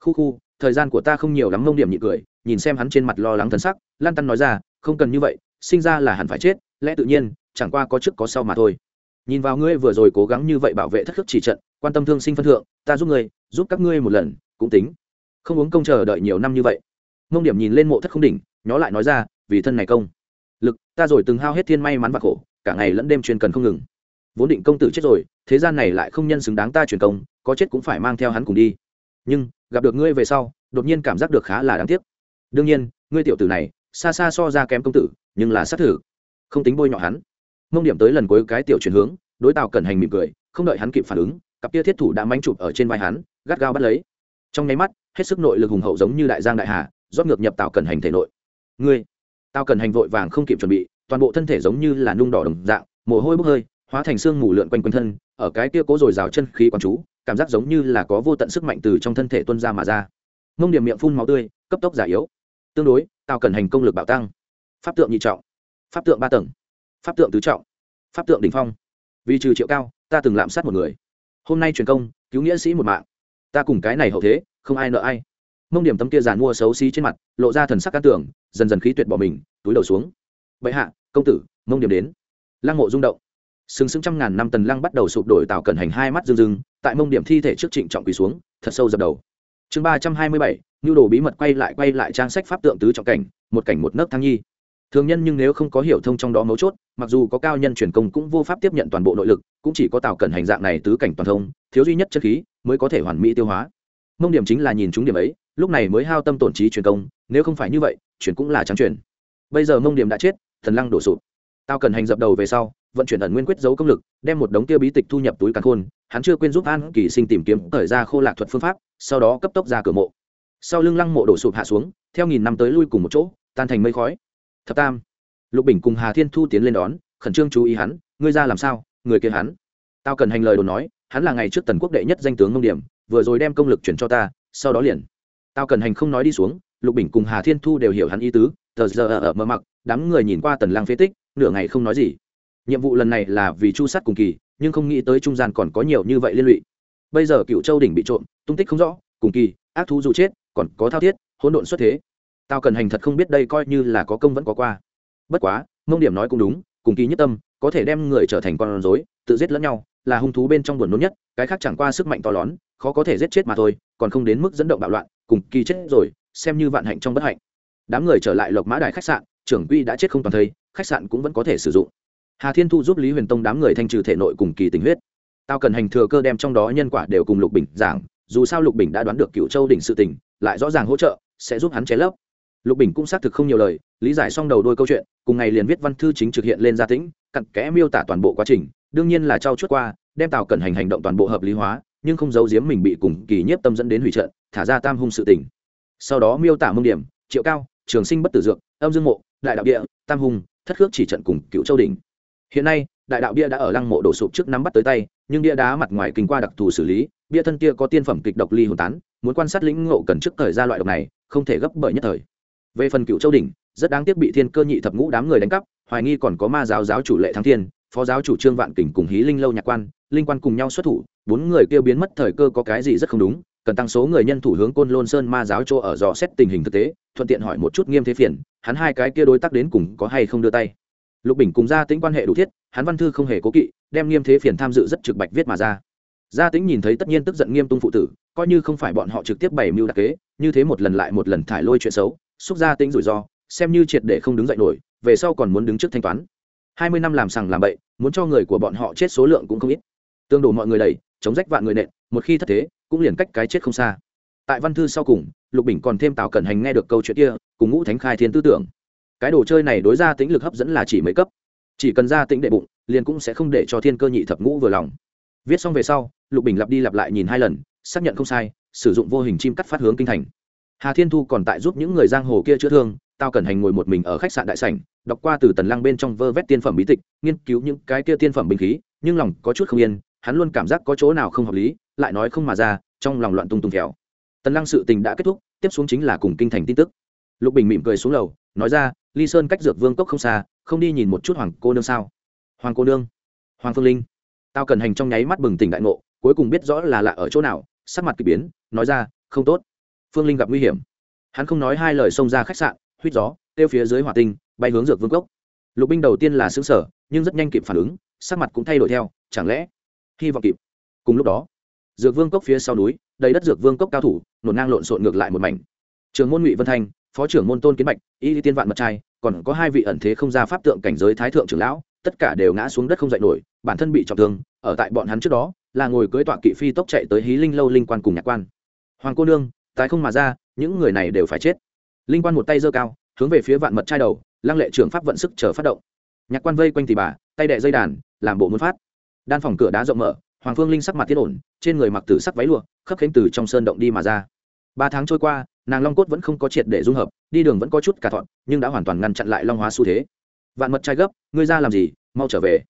Speaker 1: Khu khu, thời gian của ta không nhiều lắm, mông điểm nhị cười nhìn xem hắn trên mặt lo lắng thân sắc, lan tăn nói ra, không cần như vậy, sinh ra là hẳn phải chết, lẽ tự nhiên, chẳng qua có trước có sau mà thôi. Nhìn vào ngươi vừa rồi cố gắng như vậy bảo vệ thất khước chỉ trận, quan tâm thương sinh phân thượng, ta giúp ngươi, giúp các ngươi một lần, cũng tính. Không uống công chờ đợi nhiều năm như vậy. Mông điểm nhìn lên mộ thất không đỉnh, nhó lại nói ra, vì thân này công, lực, ta rồi từng hao hết thiên may mắn và khổ, cả ngày lẫn đêm truyền cần không ngừng. Vốn định công tử chết rồi, thế gian này lại không nhân xứng đáng ta truyền công, có chết cũng phải mang theo hắn cùng đi. Nhưng, gặp được ngươi về sau, đột nhiên cảm giác được khá là đáng tiếc đương nhiên, ngươi tiểu tử này, xa xa so ra kém công tử, nhưng là sát thử. Không tính bôi nhọ hắn. Mông điểm tới lần cuối cái tiểu chuyển hướng, đối tàu cẩn hành mỉm cười, không đợi hắn kịp phản ứng, cặp tia thiết thủ đã manh chụp ở trên vai hắn, gắt gao bắt lấy. Trong nháy mắt, hết sức nội lực hùng hậu giống như đại giang đại hà, rót ngược nhập tàu cẩn hành thể nội. Ngươi! Tao cẩn hành vội vàng không kịp chuẩn bị, toàn bộ thân thể giống như là nung đỏ đồng dạng, mồ hôi bốc hơi, hóa thành xương mù lượn quanh quanh thân, ở cái tia cố rồi rào chân khí quán chú, cảm giác giống như là có vô tận sức mạnh từ trong thân thể tuân ra mà ra. Mông điểm miệng phun máu tươi, cấp tốc giả yếu tương đối tao cần hành công lực bảo tăng. Pháp tượng nhị trọng, pháp tượng ba tầng, pháp tượng tứ trọng, pháp tượng đ ỉ n h phong. Vì trừ triệu cao, ta từng lạm sát một người. Hôm nay truyền công, cứu nghĩa sĩ một mạng. Ta cùng cái này hậu thế, không ai nợ ai. Mông điểm tấm kia giàn mua xấu xí trên mặt, lộ ra thần sắc cát tưởng dần dần khí tuyệt bỏ mình, túi đầu xuống. Bệ hạ, công tử, mông điểm đến. Lăng mộ rung động. Sừng sững trăm ngàn năm tần lăng bắt đầu sụp đổi tạo cẩn hành hai mắt rưng rưng, tại mông điểm thi thể trước trịnh trọng quỳ xuống, thật sâu dập đầu chương ba trăm hai mươi bảy, nhu đồ bí mật quay lại quay lại trang sách pháp tượng tứ trọng cảnh, một cảnh một nấc thăng nhi. Thường nhân nhưng nếu không có hiểu thông trong đó mấu chốt, mặc dù có cao nhân truyền công cũng vô pháp tiếp nhận toàn bộ nội lực, cũng chỉ có tạo cẩn hành dạng này tứ cảnh toàn thông, thiếu duy nhất chất khí mới có thể hoàn mỹ tiêu hóa. Mông điểm chính là nhìn chúng điểm ấy, lúc này mới hao tâm tổn trí truyền công, nếu không phải như vậy, chuyển cũng là trắng chuyển. Bây giờ mông điểm đã chết, thần lăng đổ sụp. Tao cần hành dập đầu về sau vận chuyển ẩn nguyên quyết dấu công lực, đem một đống tiêu bí tịch thu nhập túi càn khôn, hắn chưa quên giúp an kỳ sinh tìm kiếm thời ra khô lạc thuật phương pháp, sau đó cấp tốc ra cửa mộ. Sau lưng lăng mộ đổ sụp hạ xuống, theo nghìn năm tới lui cùng một chỗ, tan thành mây khói. Thập tam, lục bình cùng hà thiên thu tiến lên đón, khẩn trương chú ý hắn, ngươi ra làm sao? Người kia hắn. Tao cần hành lời đồn nói, hắn là ngày trước tần quốc đệ nhất danh tướng ngông điểm, vừa rồi đem công lực chuyển cho ta, sau đó liền. Tao cần hành không nói đi xuống, lục bình cùng hà thiên thu đều hiểu hắn ý tứ, tờ giờ ở mơ mặc, đám người nhìn qua tần lang phế tích, nửa ngày không nói gì nhiệm vụ lần này là vì chu sát cùng kỳ, nhưng không nghĩ tới trung gian còn có nhiều như vậy liên lụy. Bây giờ cựu châu đỉnh bị trộm, tung tích không rõ, cùng kỳ, ác thú dù chết, còn có thao thiết, hỗn độn xuất thế. Tao cần hành thật không biết đây coi như là có công vẫn có qua. Bất quá, mông điểm nói cũng đúng, cùng kỳ nhất tâm, có thể đem người trở thành con rối, tự giết lẫn nhau, là hung thú bên trong buồn nôn nhất, cái khác chẳng qua sức mạnh to lớn, khó có thể giết chết mà thôi, còn không đến mức dẫn động bạo loạn, cùng kỳ chết rồi, xem như vạn hạnh trong bất hạnh. Đám người trở lại lộc mã đài khách sạn, trưởng quy đã chết không toàn thây khách sạn cũng vẫn có thể sử dụng hà thiên thu giúp lý huyền tông đám người thanh trừ thể nội cùng kỳ tình huyết. Tao cần hành thừa cơ đem trong đó nhân quả đều cùng lục bình giảng, dù sao lục bình đã đoán được cựu châu đỉnh sự tình, lại rõ ràng hỗ trợ, sẽ giúp hắn chế lấp. Lục bình cũng xác thực không nhiều lời, lý giải xong đầu đôi câu chuyện, cùng ngày liền viết văn thư chính trực hiện lên gia tĩnh, cặn kẽ miêu tả toàn bộ quá trình, đương nhiên là trao chuốt qua, đem tào cẩn hành hành động toàn bộ hợp lý hóa, nhưng không giấu giếm mình bị cùng kỳ nhất tâm dẫn đến hủy trận, thả ra tam hung sự tình. Sau đó miêu tả mông điểm, triệu cao, trường sinh bất tử dược, âm dương mộ, đại đạo địa, tam hung, thất khước chỉ trận cùng cựu châu đỉnh hiện nay, đại đạo bia đã ở lăng mộ đổ sụp trước nắm bắt tới tay, nhưng bia đá mặt ngoài kinh qua đặc thù xử lý, bia thân kia có tiên phẩm kịch độc ly hồn tán, muốn quan sát lĩnh ngộ cần trước thời ra loại độc này, không thể gấp bởi nhất thời. Về phần cựu châu đỉnh, rất đáng tiếc bị thiên cơ nhị thập ngũ đám người đánh cắp, hoài nghi còn có ma giáo giáo chủ lệ thắng thiên, phó giáo chủ trương vạn kình cùng hí linh lâu nhạc quan, linh quan cùng nhau xuất thủ, bốn người kêu biến mất thời cơ có cái gì rất không đúng, cần tăng số người nhân thủ hướng côn lôn sơn ma giáo chỗ ở dò xét tình hình thực tế, thuận tiện hỏi một chút nghiêm thế phiền, hắn hai cái kia đối tác đến cùng có hay không đưa tay lục bình cùng gia tính quan hệ đủ thiết, hắn văn thư không hề cố kỵ, đem nghiêm thế phiền tham dự rất trực bạch viết mà ra. Gia tính nhìn thấy tất nhiên tức giận nghiêm tung phụ tử, coi như không phải bọn họ trực tiếp bày mưu đặc kế, như thế một lần lại một lần thải lôi chuyện xấu, xúc gia tính rủi ro, xem như triệt để không đứng dậy nổi, về sau còn muốn đứng trước thanh toán. Hai mươi năm làm sằng làm bậy, muốn cho người của bọn họ chết số lượng cũng không ít. Tương đổ mọi người đầy, chống rách vạn người nện, một khi thất thế, cũng liền cách cái chết không xa. Tại văn thư sau cùng, lục bình còn thêm tào cẩn hành nghe được câu chuyện kia, cùng ngũ thánh khai thiên tư tưởng cái đồ chơi này đối ra tính lực hấp dẫn là chỉ mấy cấp. Chỉ cần ra tính đệ bụng, liền cũng sẽ không để cho thiên cơ nhị thập ngũ vừa lòng. Viết xong về sau, lục bình lặp đi lặp lại nhìn hai lần, xác nhận không sai, sử dụng vô hình chim cắt phát hướng kinh thành. Hà thiên thu còn tại giúp những người giang hồ kia chữa thương, tao cần hành ngồi một mình ở khách sạn đại sảnh, đọc qua từ tần lăng bên trong vơ vét tiên phẩm bí tịch, nghiên cứu những cái kia tiên phẩm binh khí, nhưng lòng có chút không yên, hắn luôn cảm giác có chỗ nào không hợp lý, lại nói không mà ra, trong lòng loạn tung tung kéo tần lăng sự tình đã kết thúc, tiếp xuống chính là cùng kinh thành tin tức lục bình mỉm cười xuống lầu, nói ra, ly sơn cách dược vương cốc không xa, không đi nhìn một chút hoàng cô nương sao? Hoàng cô nương? Hoàng phương linh. Tao cần hành trong nháy mắt bừng tỉnh đại ngộ, cuối cùng biết rõ là lạ ở chỗ nào, sắc mặt k ỳ biến, nói ra, không tốt. Phương linh gặp nguy hiểm. Hắn không nói hai lời xông ra khách sạn huýt gió, kêu phía dưới hỏa tinh, bay hướng dược vương cốc. Lục binh đầu tiên là xứng sở nhưng rất nhanh kịp phản ứng, sắc mặt cũng thay đổi theo, chẳng lẽ hy vọng kịp? Cùng lúc đó, dược vương cốc phía sau núi, đầy đất dược vương cốc cao thủ nổn ngang lộn xộn ngược lại một mảnh. Trường môn ngụy vân thanh phó trưởng môn tôn kiến bạch, y tiên vạn mật trai, còn có hai vị ẩn thế không ra pháp tượng cảnh giới thái thượng trưởng lão, tất cả đều ngã xuống đất không dậy nổi, bản thân bị trọng thương, ở tại bọn hắn trước đó, là ngồi cưới tọa kỵ phi tốc chạy tới hí linh lâu linh quan cùng nhạc quan. Hoàng cô nương, tái không mà ra, những người này đều phải chết. Linh quan một tay giơ cao, hướng về phía vạn mật trai đầu, lăng lệ trưởng pháp vận sức chờ phát động. Nhạc quan vây quanh thì bà, tay đệ dây đàn, làm bộ muốn phát. Đan phòng cửa đá rộng mở, hoàng phương linh sắc mặt tiết ổn, trên người mặc tử sắc váy lụa, khấp khánh từ trong sơn động đi mà ra ba tháng trôi qua, nàng long cốt vẫn không có triệt để dung hợp, đi đường vẫn có chút cả thọn, nhưng đã hoàn toàn ngăn chặn lại long hóa xu thế. Vạn mật trai gấp, ngươi ra làm gì? Mau trở về.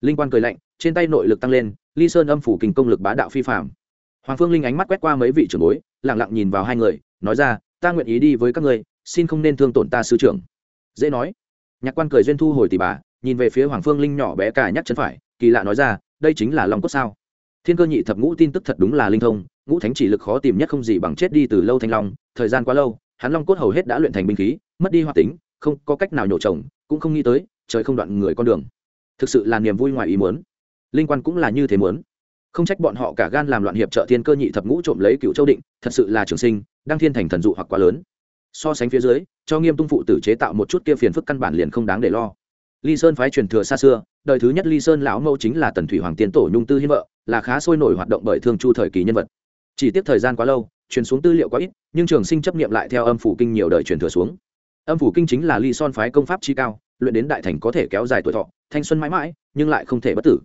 Speaker 1: Linh quan cười lạnh, trên tay nội lực tăng lên, ly sơn âm phủ kình công lực bá đạo phi phạm hoàng phương linh ánh mắt quét qua mấy vị trưởng bối lẳng lặng nhìn vào hai người, nói ra, ta nguyện ý đi với các ngươi, xin không nên thương tổn ta sư trưởng. Dễ nói. Nhạc quan cười duyên thu hồi tỷ bà, nhìn về phía hoàng phương linh nhỏ bé cả nhắc chân phải, kỳ lạ nói ra, đây chính là long cốt sao? Thiên cơ nhị thập ngũ tin tức thật đúng là linh thông ngũ thánh chỉ lực khó tìm nhất không gì bằng chết đi từ lâu thanh long, thời gian quá lâu, hắn long cốt hầu hết đã luyện thành binh khí, mất đi hoạt tính, không có cách nào nhổ trồng, cũng không nghĩ tới, trời không đoạn người con đường. Thực sự là niềm vui ngoài ý muốn. Linh quan cũng là như thế muốn. Không trách bọn họ cả gan làm loạn hiệp trợ thiên cơ nhị thập ngũ trộm lấy cựu châu định, thật sự là trường sinh, đăng thiên thành thần dụ hoặc quá lớn. So sánh phía dưới, cho nghiêm tung phụ tử chế tạo một chút kia phiền phức căn bản liền không đáng để lo. Ly sơn phái truyền thừa xa xưa, đời thứ nhất ly sơn lão mẫu chính là tần thủy hoàng tiến tổ nhung tư hiên vợ, là khá sôi nổi hoạt động bởi thương chu thời kỳ nhân vật chỉ tiếp thời gian quá lâu, truyền xuống tư liệu quá ít, nhưng trường sinh chấp nghiệm lại theo âm phủ kinh nhiều đời truyền thừa xuống. Âm phủ kinh chính là ly son phái công pháp chi cao, luyện đến đại thành có thể kéo dài tuổi thọ, thanh xuân mãi mãi, nhưng lại không thể bất tử.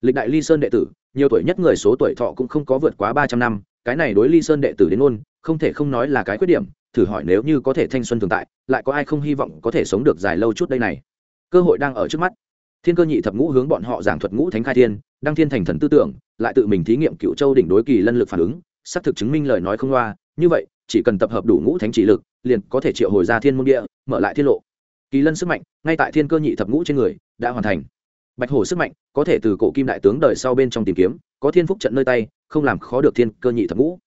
Speaker 1: Lịch đại ly sơn đệ tử, nhiều tuổi nhất người số tuổi thọ cũng không có vượt quá ba trăm năm, cái này đối ly sơn đệ tử đến ôn, không thể không nói là cái khuyết điểm, thử hỏi nếu như có thể thanh xuân thường tại, lại có ai không hy vọng có thể sống được dài lâu chút đây này? Cơ hội đang ở trước mắt. Thiên cơ nhị thập ngũ hướng bọn họ giảng thuật ngũ thánh khai thiên, đăng thiên thành thần tư tưởng, lại tự mình thí nghiệm cựu châu đỉnh đối kỳ lân lực phản ứng xác thực chứng minh lời nói không loa, như vậy, chỉ cần tập hợp đủ ngũ thánh chỉ lực, liền có thể triệu hồi ra thiên môn địa, mở lại thiên lộ. Kỳ lân sức mạnh, ngay tại thiên cơ nhị thập ngũ trên người, đã hoàn thành. Bạch hổ sức mạnh, có thể từ cổ kim đại tướng đời sau bên trong tìm kiếm, có thiên phúc trận nơi tay, không làm khó được thiên cơ nhị thập ngũ.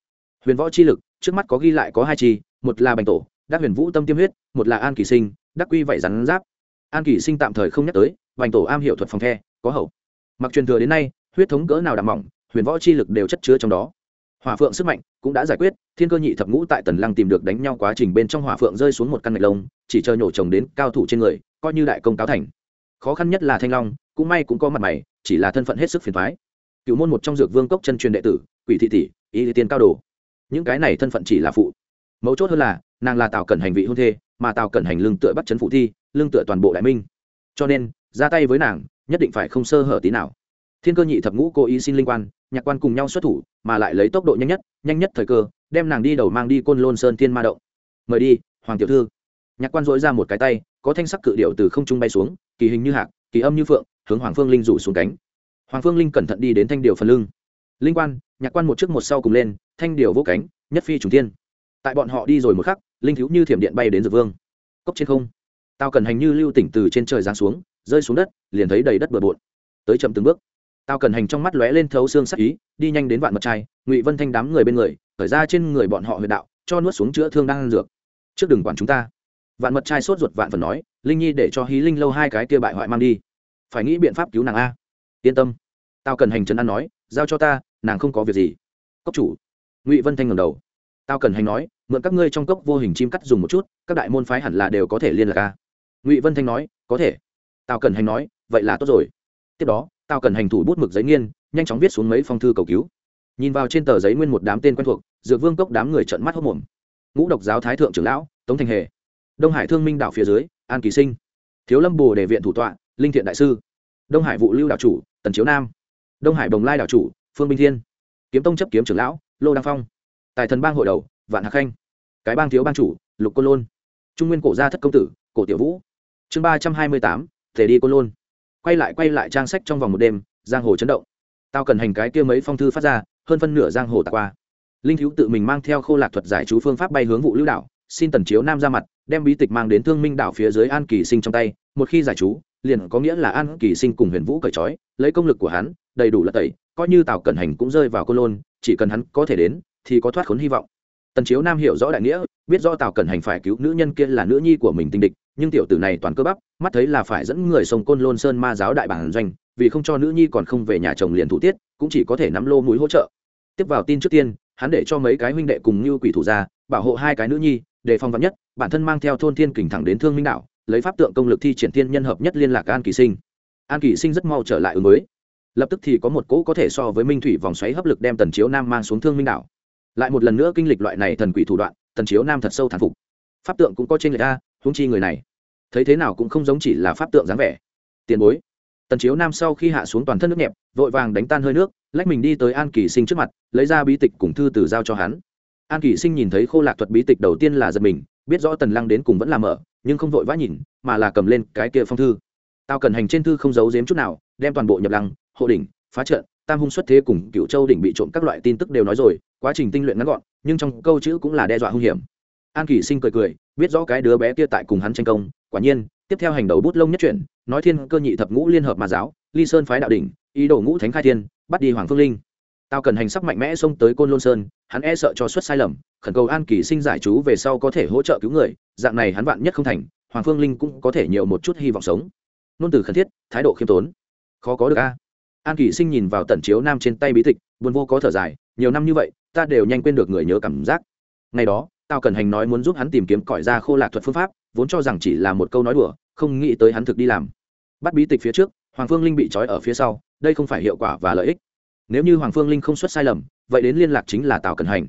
Speaker 1: Huyền võ chi lực, trước mắt có ghi lại có hai chi, một là bành tổ, đắc huyền vũ tâm tiêm huyết, một là an kỳ sinh, đắc quy vảy rắn giáp. An kỳ sinh tạm thời không nhắc tới, bành tổ am hiệu thuật phòng the, có hậu. Mặc truyền thừa đến nay, huyết thống cỡ nào đảm mỏng, huyền võ chi lực đều chất chứa trong đó hỏa phượng sức mạnh cũng đã giải quyết, thiên cơ nhị thập ngũ tại tần lăng tìm được đánh nhau quá trình bên trong hỏa phượng rơi xuống một căn ngạch lông, chỉ chờ nhổ chồng đến cao thủ trên người, coi như đại công cáo thành. Khó khăn nhất là thanh long, cũng may cũng có mặt mày, chỉ là thân phận hết sức phiền thoái cựu môn một trong dược vương cốc chân truyền đệ tử, quỷ thị tỷ y tiên cao đồ. Những cái này thân phận chỉ là phụ. Mấu chốt hơn là, nàng là tào cẩn hành vị hôn thê, mà tào cẩn hành lương tựa bắt chấn phụ thi lương tựa toàn bộ đại minh. Cho nên, ra tay với nàng, nhất định phải không sơ hở tí nào thiên cơ nhị thập ngũ cố ý xin linh quan, nhạc quan cùng nhau xuất thủ, mà lại lấy tốc độ nhanh nhất nhanh nhất thời cơ, đem nàng đi đầu mang đi côn lôn sơn thiên ma động. Mời đi, hoàng tiểu thư. Nhạc quan dỗi ra một cái tay, có thanh sắc cự điệu từ không trung bay xuống, kỳ hình như hạc, kỳ âm như phượng, hướng hoàng phương linh rủ xuống cánh. Hoàng phương linh cẩn thận đi đến thanh điệu phần lưng. Linh quan, nhạc quan một trước một sau cùng lên, thanh điệu vỗ cánh, nhất phi trùng thiên. Tại bọn họ đi rồi một khắc, linh thiếu như thiểm điện bay đến dược vương. Cốc trên không, tao cần hành như lưu tỉnh từ trên trời giáng xuống, rơi xuống đất, liền thấy đầy đất bừa bộn. Tới chậm từng bước tao cần hành trong mắt lóe lên thấu xương sắc ý, đi nhanh đến vạn mật trai, ngụy vân thanh đám người bên người khởi ra trên người bọn họ huyệt đạo, cho nuốt xuống chữa thương đang ăn dược. Trước đừng quản chúng ta. Vạn mật trai sốt ruột vạn phần nói, linh nhi để cho hí linh lâu hai cái kia bại hoại mang đi. Phải nghĩ biện pháp cứu nàng a. Yên tâm. Tao cần hành trấn an nói, giao cho ta, nàng không có việc gì. Cốc chủ. Ngụy vân thanh ngầm đầu. Tao cần hành nói, mượn các ngươi trong cốc vô hình chim cắt dùng một chút, các đại môn phái hẳn là đều có thể liên lạc a. Ngụy vân thanh nói, có thể. Tao cần hành nói, vậy là tốt rồi. Tiếp đó tao cần hành thủ bút mực giấy nghiên, nhanh chóng viết xuống mấy phong thư cầu cứu. Nhìn vào trên tờ giấy nguyên một đám tên quen thuộc, dược vương cốc đám người trận mắt hốc mồm. Ngũ độc giáo thái thượng trưởng lão, tống thành hề. Đông hải thương minh đạo phía dưới, an kỳ sinh. Thiếu lâm bồ đề viện thủ tọa, linh thiện đại sư. Đông hải vụ lưu đạo chủ, tần chiếu nam. Đông hải bồng lai đạo chủ, phương minh thiên. Kiếm tông chấp kiếm trưởng lão, lô đăng phong. Tài thần bang hội đầu, vạn hạc khanh. Cái bang thiếu bang chủ, lục côn lôn. Trung nguyên cổ gia thất công tử, cổ tiểu vũ. Chương ba trăm hai mươi tám, thể đi côn lôn quay lại quay lại trang sách trong vòng một đêm, giang hồ chấn động. Tao cần hành cái kia mấy phong thư phát ra, hơn phân nửa giang hồ tạc qua. Linh thiếu tự mình mang theo khô lạc thuật giải chú phương pháp bay hướng vụ lưu đảo, xin tần chiếu nam ra mặt, đem bí tịch mang đến thương minh đảo phía dưới an kỳ sinh trong tay, một khi giải chú, liền có nghĩa là an kỳ sinh cùng huyền vũ cởi trói, lấy công lực của hắn, đầy đủ là tẩy, coi như tào cẩn hành cũng rơi vào côn lôn, chỉ cần hắn có thể đến, thì có thoát khốn hy vọng. Tần chiếu nam hiểu rõ đại nghĩa, biết do tào cẩn hành phải cứu nữ nhân kia là nữ nhi của mình tinh địch nhưng tiểu tử này toàn cơ bắp, mắt thấy là phải dẫn người sông côn lôn sơn ma giáo đại bản doanh, vì không cho nữ nhi còn không về nhà chồng liền thủ tiết, cũng chỉ có thể nắm lô mũi hỗ trợ. Tiếp vào tin trước tiên, hắn để cho mấy cái huynh đệ cùng như quỷ thủ ra, bảo hộ hai cái nữ nhi để phòng vắn nhất, bản thân mang theo thôn thiên kình thẳng đến thương minh đạo lấy pháp tượng công lực thi triển thiên nhân hợp nhất liên lạc an kỳ sinh. An kỳ sinh rất mau trở lại ứng mới lập tức thì có một cỗ có thể so với minh thủy vòng xoáy hấp lực đem tần chiếu nam mang xuống thương minh đảo. Lại một lần nữa kinh lịch loại này thần quỷ thủ đoạn, tần chiếu nam thật sâu thán phục. Pháp tượng cũng có trên người ta húng chi người này, thấy thế nào cũng không giống chỉ là pháp tượng dáng vẻ. Tiền bối, tần chiếu nam sau khi hạ xuống toàn thân nước nhẹp, vội vàng đánh tan hơi nước, lách mình đi tới an kỳ sinh trước mặt, lấy ra bí tịch cùng thư từ giao cho hắn. An kỳ sinh nhìn thấy khô lạc thuật bí tịch đầu tiên là giật mình, biết rõ tần lăng đến cùng vẫn là mở, nhưng không vội vã nhìn, mà là cầm lên cái kia phong thư. Tao cần hành trên thư không giấu giếm chút nào, đem toàn bộ nhập lăng, hộ đỉnh, phá trận, tam hung xuất thế cùng cựu châu đỉnh bị trộm các loại tin tức đều nói rồi, quá trình tinh luyện ngắn gọn, nhưng trong câu chữ cũng là đe dọa hung hiểm. An kỳ sinh cười cười biết rõ cái đứa bé kia tại cùng hắn tranh công, quả nhiên, tiếp theo hành đầu bút lông nhất chuyển, nói thiên cơ nhị thập ngũ liên hợp mà giáo, ly sơn phái đạo đỉnh, ý đồ ngũ thánh khai thiên, bắt đi hoàng phương linh. Tao cần hành sắc mạnh mẽ xông tới côn lôn sơn, hắn e sợ cho xuất sai lầm, khẩn cầu an kỳ sinh giải chú về sau có thể hỗ trợ cứu người, dạng này hắn vạn nhất không thành, hoàng phương linh cũng có thể nhiều một chút hy vọng sống. Nôn từ khẩn thiết, thái độ khiêm tốn. Khó có được a. An kỳ sinh nhìn vào tần chiếu nam trên tay bí tịch, buồn vô có thở dài, nhiều năm như vậy, ta đều nhanh quên được người nhớ cảm giác. Ngày đó tao cần hành nói muốn giúp hắn tìm kiếm cõi ra khô lạc thuật phương pháp, vốn cho rằng chỉ là một câu nói đùa, không nghĩ tới hắn thực đi làm. Bắt bí tịch phía trước, hoàng phương linh bị trói ở phía sau, đây không phải hiệu quả và lợi ích. Nếu như hoàng phương linh không xuất sai lầm, vậy đến liên lạc chính là tào cần hành.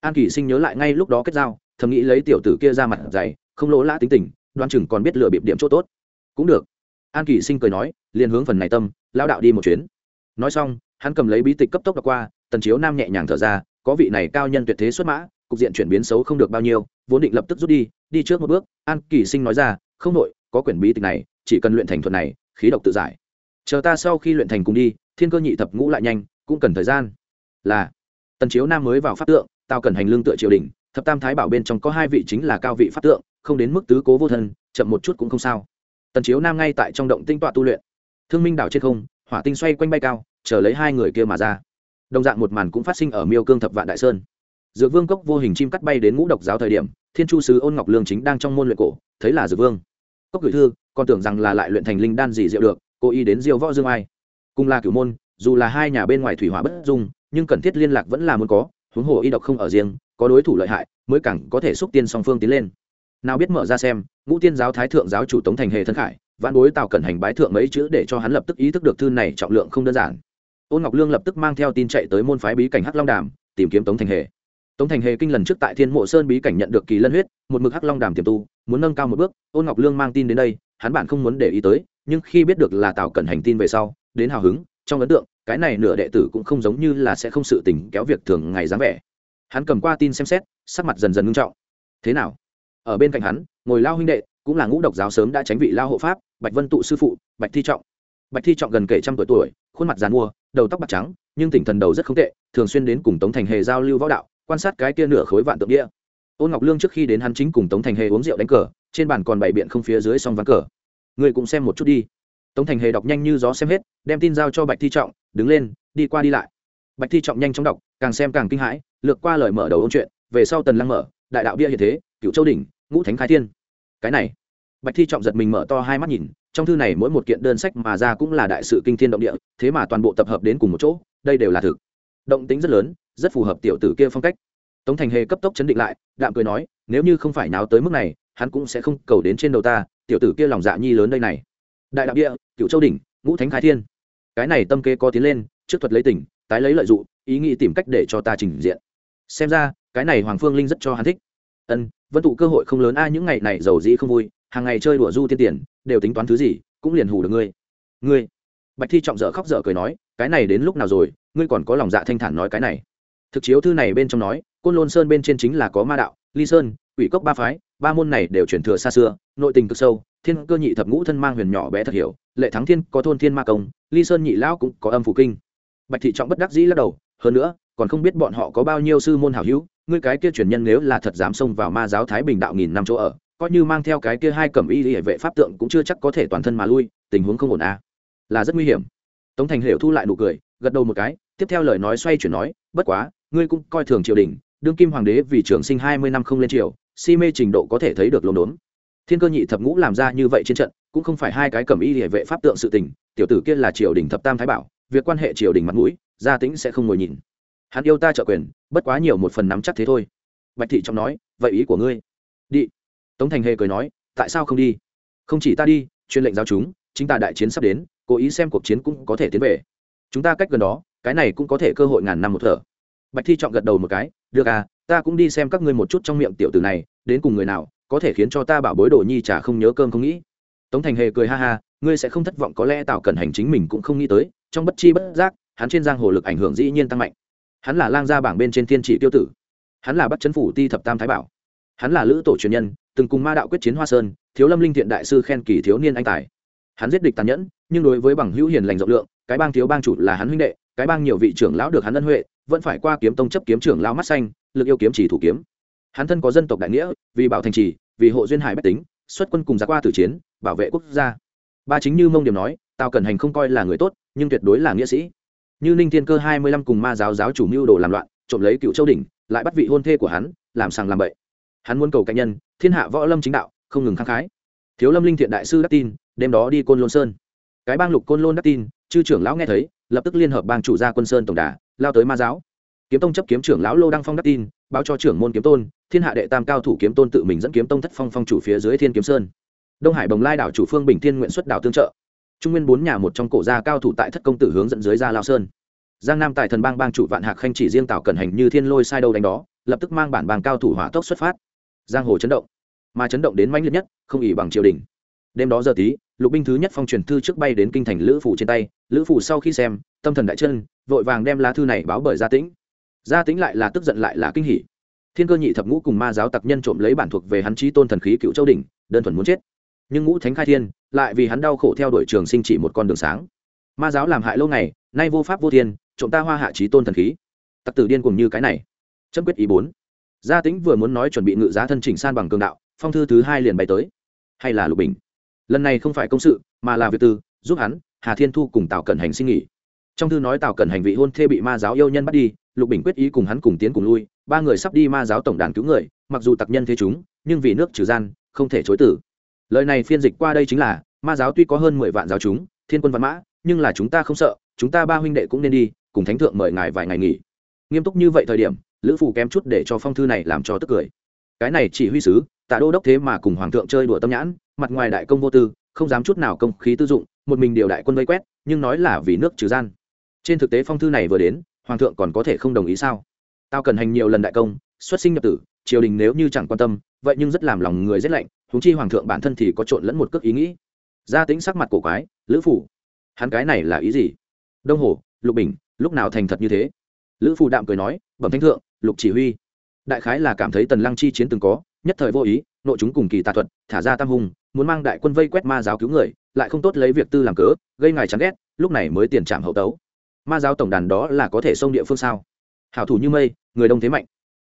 Speaker 1: An kỷ sinh nhớ lại ngay lúc đó kết giao, thầm nghĩ lấy tiểu tử kia ra mặt dày, không lỗ lã tính tình, đoan chừng còn biết lựa bịp điểm chỗ tốt. Cũng được. An kỷ sinh cười nói, liền hướng phần này tâm lao đạo đi một chuyến. Nói xong, hắn cầm lấy bí tịch cấp tốc đọc qua, tần chiếu nam nhẹ nhàng thở ra, có vị này cao nhân tuyệt thế xuất mã cục diện chuyển biến xấu không được bao nhiêu, vốn định lập tức rút đi đi trước một bước, an kỳ sinh nói ra, không nội có quyển bí tịch này, chỉ cần luyện thành thuật này, khí độc tự giải. Chờ ta sau khi luyện thành cùng đi, thiên cơ nhị thập ngũ lại nhanh, cũng cần thời gian. Là. Tần chiếu nam mới vào pháp tượng tao cần hành lương tựa triều đình, thập tam thái bảo bên trong có hai vị chính là cao vị pháp tượng, không đến mức tứ cố vô thân, chậm một chút cũng không sao. Tần chiếu nam ngay tại trong động tinh tọa tu luyện. Thương minh đảo trên không, hỏa tinh xoay quanh bay cao, chờ lấy hai người kia mà ra. Đồng dạng một màn cũng phát sinh ở miêu cương thập vạn đại sơn dược vương cốc vô hình chim cắt bay đến ngũ độc giáo thời điểm, thiên chu sứ ôn ngọc lương chính đang trong môn luyện cổ, thấy là dược vương. Cốc gửi thư, còn tưởng rằng là lại luyện thành linh đan gì diệu được cô y đến diêu võ dương ai. Cùng là cửu môn, dù là hai nhà bên ngoài thủy hỏa bất dung, nhưng cần thiết liên lạc vẫn là muốn có, huống hồ y độc không ở riêng, có đối thủ lợi hại, mới càng có thể xúc tiên song phương tiến lên. Nào biết mở ra xem, ngũ tiên giáo thái thượng giáo chủ tống thành hề thân khải, vãn đối tào cẩn hành bái thượng mấy chữ để cho hắn lập tức ý thức được thư này trọng lượng không đơn giản. Ôn ngọc lương lập tức mang theo tin chạy tới môn phái bí cảnh hắc long đàm, tìm kiếm tống thành hề tống thành hề kinh lần trước tại thiên mộ sơn bí cảnh nhận được kỳ lân huyết, một mực hắc long đàm tiềm tu, muốn nâng cao một bước, ôn ngọc lương mang tin đến đây, hắn bản không muốn để ý tới, nhưng khi biết được là tào cẩn hành tin về sau, đến hào hứng, trong ấn tượng, cái này nửa đệ tử cũng không giống như là sẽ không sự tình kéo việc thường ngày dáng vẻ. Hắn cầm qua tin xem xét, sắc mặt dần dần ngưng trọng. Thế nào? Ở bên cạnh hắn, ngồi lao huynh đệ, cũng là ngũ độc giáo sớm đã tránh vị lao hộ pháp, bạch vân tụ sư phụ, bạch thi trọng. Bạch thi trọng gần kể trăm tuổi tuổi, khuôn mặt dàn mua, đầu tóc bạc trắng, nhưng tỉnh thần đầu rất không tệ, thường xuyên đến cùng tống thành hề giao lưu võ đạo quan sát cái kia nửa khối vạn tượng địa, ôn ngọc lương trước khi đến hắn chính cùng tống thành hề uống rượu đánh cờ trên bàn còn bày biện không phía dưới song ván cờ. Người cũng xem một chút đi. Tống thành hề đọc nhanh như gió xem hết đem tin giao cho bạch thi trọng đứng lên đi qua đi lại. Bạch thi trọng nhanh chóng đọc càng xem càng kinh hãi lược qua lời mở đầu ôn chuyện về sau tần lăng mở đại đạo bia hiện thế cựu châu đỉnh ngũ thánh khai thiên. Cái này bạch thi trọng giật mình mở to hai mắt nhìn trong thư này mỗi một kiện đơn sách mà ra cũng là đại sự kinh thiên động địa thế mà toàn bộ tập hợp đến cùng một chỗ đây đều là thực. Động tính rất lớn rất phù hợp tiểu tử kia phong cách. Tống thành hề cấp tốc chấn định lại, đạm cười nói, nếu như không phải náo tới mức này, hắn cũng sẽ không cầu đến trên đầu ta, tiểu tử kia lòng dạ nhi lớn đây này. Đại đạo địa cựu châu đỉnh, ngũ thánh khai thiên. Cái này tâm kế có tiến lên, trước thuật lấy tỉnh, tái lấy lợi dụng ý nghĩ tìm cách để cho ta trình diện. Xem ra, cái này hoàng phương linh rất cho hắn thích. Ân vân tụ cơ hội không lớn a, những ngày này giàu dĩ không vui, hàng ngày chơi đùa du tiên tiền, đều tính toán thứ gì, cũng liền hù được ngươi. Ngươi. Bạch thi trọng dở khóc dở cười nói, cái này đến lúc nào rồi, ngươi còn có lòng dạ thanh thản nói cái này thực chiếu thư này bên trong nói, côn lôn sơn bên trên chính là có ma đạo, ly sơn, quỷ cốc ba phái, ba môn này đều chuyển thừa xa xưa, nội tình cực sâu, thiên cơ nhị thập ngũ thân mang huyền nhỏ bé thật hiểu, lệ thắng thiên có thôn thiên ma công, ly sơn nhị lão cũng có âm phủ kinh bạch thị trọng bất đắc dĩ lắc đầu, hơn nữa, còn không biết bọn họ có bao nhiêu sư môn hảo hữu, ngươi cái kia truyền nhân nếu là thật dám xông vào ma giáo thái bình đạo nghìn năm chỗ ở, coi như mang theo cái kia hai cẩm y hệ vệ pháp tượng cũng chưa chắc có thể toàn thân mà lui, tình huống không ổn à. là rất nguy hiểm tống thành hiểu thu lại nụ cười, gật đầu một cái, tiếp theo lời nói xoay chuyển nói, bất quá ngươi cũng coi thường triều đình, đương kim hoàng đế vì trường sinh hai mươi năm không lên triều, si mê trình độ có thể thấy được lồn đốn. Thiên cơ nhị thập ngũ làm ra như vậy trên trận, cũng không phải hai cái cầm y địa vệ pháp tượng sự tình, tiểu tử kia là triều đình thập tam thái bảo, việc quan hệ triều đình mặt mũi, gia tĩnh sẽ không ngồi nhìn. Hắn yêu ta trợ quyền, bất quá nhiều một phần nắm chắc thế thôi. Bạch thị trọng nói, vậy ý của ngươi? Đi. Tống thành hề cười nói, tại sao không đi? Không chỉ ta đi chuyên lệnh giao chúng, chính ta đại chiến sắp đến, cố ý xem cuộc chiến cũng có thể tiến về. Chúng ta cách gần đó, cái này cũng có thể cơ hội ngàn năm một thở bạch thi trọng gật đầu một cái, được à ta cũng đi xem các ngươi một chút trong miệng tiểu tử này, đến cùng người nào, có thể khiến cho ta bảo bối đồ nhi chả không nhớ cơm không nghĩ. Tống thành hề cười ha ha, ngươi sẽ không thất vọng, có lẽ tạo cần hành chính mình cũng không nghĩ tới, trong bất chi bất giác, hắn trên giang hồ lực ảnh hưởng dĩ nhiên tăng mạnh. Hắn là lang gia bảng bên trên thiên trị tiêu tử. Hắn là bắt chấn phủ ti thập tam thái bảo. Hắn là lữ tổ truyền nhân, từng cùng ma đạo quyết chiến hoa sơn, thiếu lâm linh thiện đại sư khen kỳ thiếu niên anh tài. Hắn giết địch tàn nhẫn, nhưng đối với bằng hữu hiền lành rộng lượng, cái bang thiếu bang chủ là hắn huynh đệ cái bang nhiều vị trưởng lão được hắn ân huệ, vẫn phải qua kiếm tông chấp kiếm trưởng lão mắt xanh, lực yêu kiếm chỉ thủ kiếm. Hắn thân có dân tộc đại nghĩa, vì bảo thành trì, vì hộ duyên hải bách tính, xuất quân cùng giặc qua tử chiến, bảo vệ quốc gia. Ba chính như mông điểm nói, tào cẩn hành không coi là người tốt, nhưng tuyệt đối là nghĩa sĩ. Như ninh thiên cơ hai mươi lăm cùng ma giáo giáo chủ mưu đồ làm loạn, trộm lấy cựu châu đỉnh, lại bắt vị hôn thê của hắn, làm sàng làm bậy. Hắn muốn cầu cạnh nhân, thiên hạ võ lâm chính đạo, không ngừng kháng khái. Thiếu lâm linh thiện đại sư đắc tin, đêm đó đi côn lôn sơn. Cái bang lục côn lôn đắc tin, chư trưởng lão nghe thấy lập tức liên hợp bang chủ gia quân sơn tổng đà, lao tới ma giáo. Kiếm tông chấp kiếm trưởng lão lô đăng phong đắc tin, báo cho trưởng môn kiếm tôn, thiên hạ đệ tam cao thủ kiếm tôn tự mình dẫn kiếm tông thất phong phong chủ phía dưới thiên kiếm sơn. Đông hải bồng lai đảo chủ phương bình thiên nguyện xuất đảo tương trợ. Trung nguyên bốn nhà một trong cổ gia cao thủ tại thất công tử hướng dẫn dưới ra lao sơn. Giang nam tại thần bang bang chủ vạn hạc khanh chỉ riêng tạo cẩn hành như thiên lôi sai đâu đánh đó, lập tức mang bản bang cao thủ hỏa tốc xuất phát. Giang hồ chấn động. Mà chấn động đến mãnh liệt nhất, không ỉ bằng triều đình đêm đó giờ tí, lục binh thứ nhất phong truyền thư trước bay đến kinh thành lữ phủ trên tay. Lữ phủ sau khi xem, tâm thần đại chân, vội vàng đem lá thư này báo bởi gia tĩnh. Gia tĩnh lại là tức giận lại là kinh hỉ. Thiên cơ nhị thập ngũ cùng ma giáo tặc nhân trộm lấy bản thuộc về hắn trí tôn thần khí cựu châu đình đơn thuần muốn chết. Nhưng ngũ thánh khai thiên, lại vì hắn đau khổ theo đuổi trường sinh chỉ một con đường sáng. Ma giáo làm hại lâu ngày, nay vô pháp vô thiên, trộm ta hoa hạ trí tôn thần khí. Tặc tử điên cùng như cái này. Chấm quyết ý bốn. Gia tĩnh vừa muốn nói chuẩn bị ngự giá thân chỉnh san bằng cường đạo, phong thư thứ hai liền bay tới. Hay là lục bình? Lần này không phải công sự, mà là việc tư, giúp hắn, hà thiên thu cùng tào cẩn hành xin nghỉ. Trong thư nói tào cẩn hành vị hôn thê bị ma giáo yêu nhân bắt đi, lục bình quyết ý cùng hắn cùng tiến cùng lui, ba người sắp đi ma giáo tổng đàn cứu người, mặc dù tặc nhân thế chúng, nhưng vì nước trừ gian, không thể chối tử. Lời này phiên dịch qua đây chính là, ma giáo tuy có hơn mười vạn giáo chúng, thiên quân văn mã, nhưng là chúng ta không sợ, chúng ta ba huynh đệ cũng nên đi, cùng thánh thượng mời ngài vài ngày nghỉ. Nghiêm túc như vậy thời điểm, lữ phù kém chút để cho phong thư này làm cho tức cười. Cái này chỉ huy sứ, tạ đô đốc thế mà cùng hoàng thượng chơi đùa tâm nhãn mặt ngoài đại công vô tư, không dám chút nào công khí tư dụng, một mình điều đại quân vây quét, nhưng nói là vì nước trừ gian. Trên thực tế phong thư này vừa đến, hoàng thượng còn có thể không đồng ý sao? Tao cần hành nhiều lần đại công, xuất sinh nhập tử, triều đình nếu như chẳng quan tâm, vậy nhưng rất làm lòng người rét lạnh húng chi hoàng thượng bản thân thì có trộn lẫn một cước ý nghĩ. Gia tính sắc mặt cổ quái, lữ phủ, hắn cái này là ý gì? Đông hồ, lục bình, lúc nào thành thật như thế? Lữ phủ đạm cười nói, bẩm thanh thượng, lục chỉ huy. Đại khái là cảm thấy tần lăng chi chiến từng có, nhất thời vô ý, nội chúng cùng kỳ tà thuật, thả ra tam hùng muốn mang đại quân vây quét ma giáo cứu người, lại không tốt lấy việc tư làm cớ, gây ngài chán ghét, lúc này mới tiền trảm hậu tấu. Ma giáo tổng đàn đó là có thể xông địa phương sao? Hảo thủ như mây, người đông thế mạnh.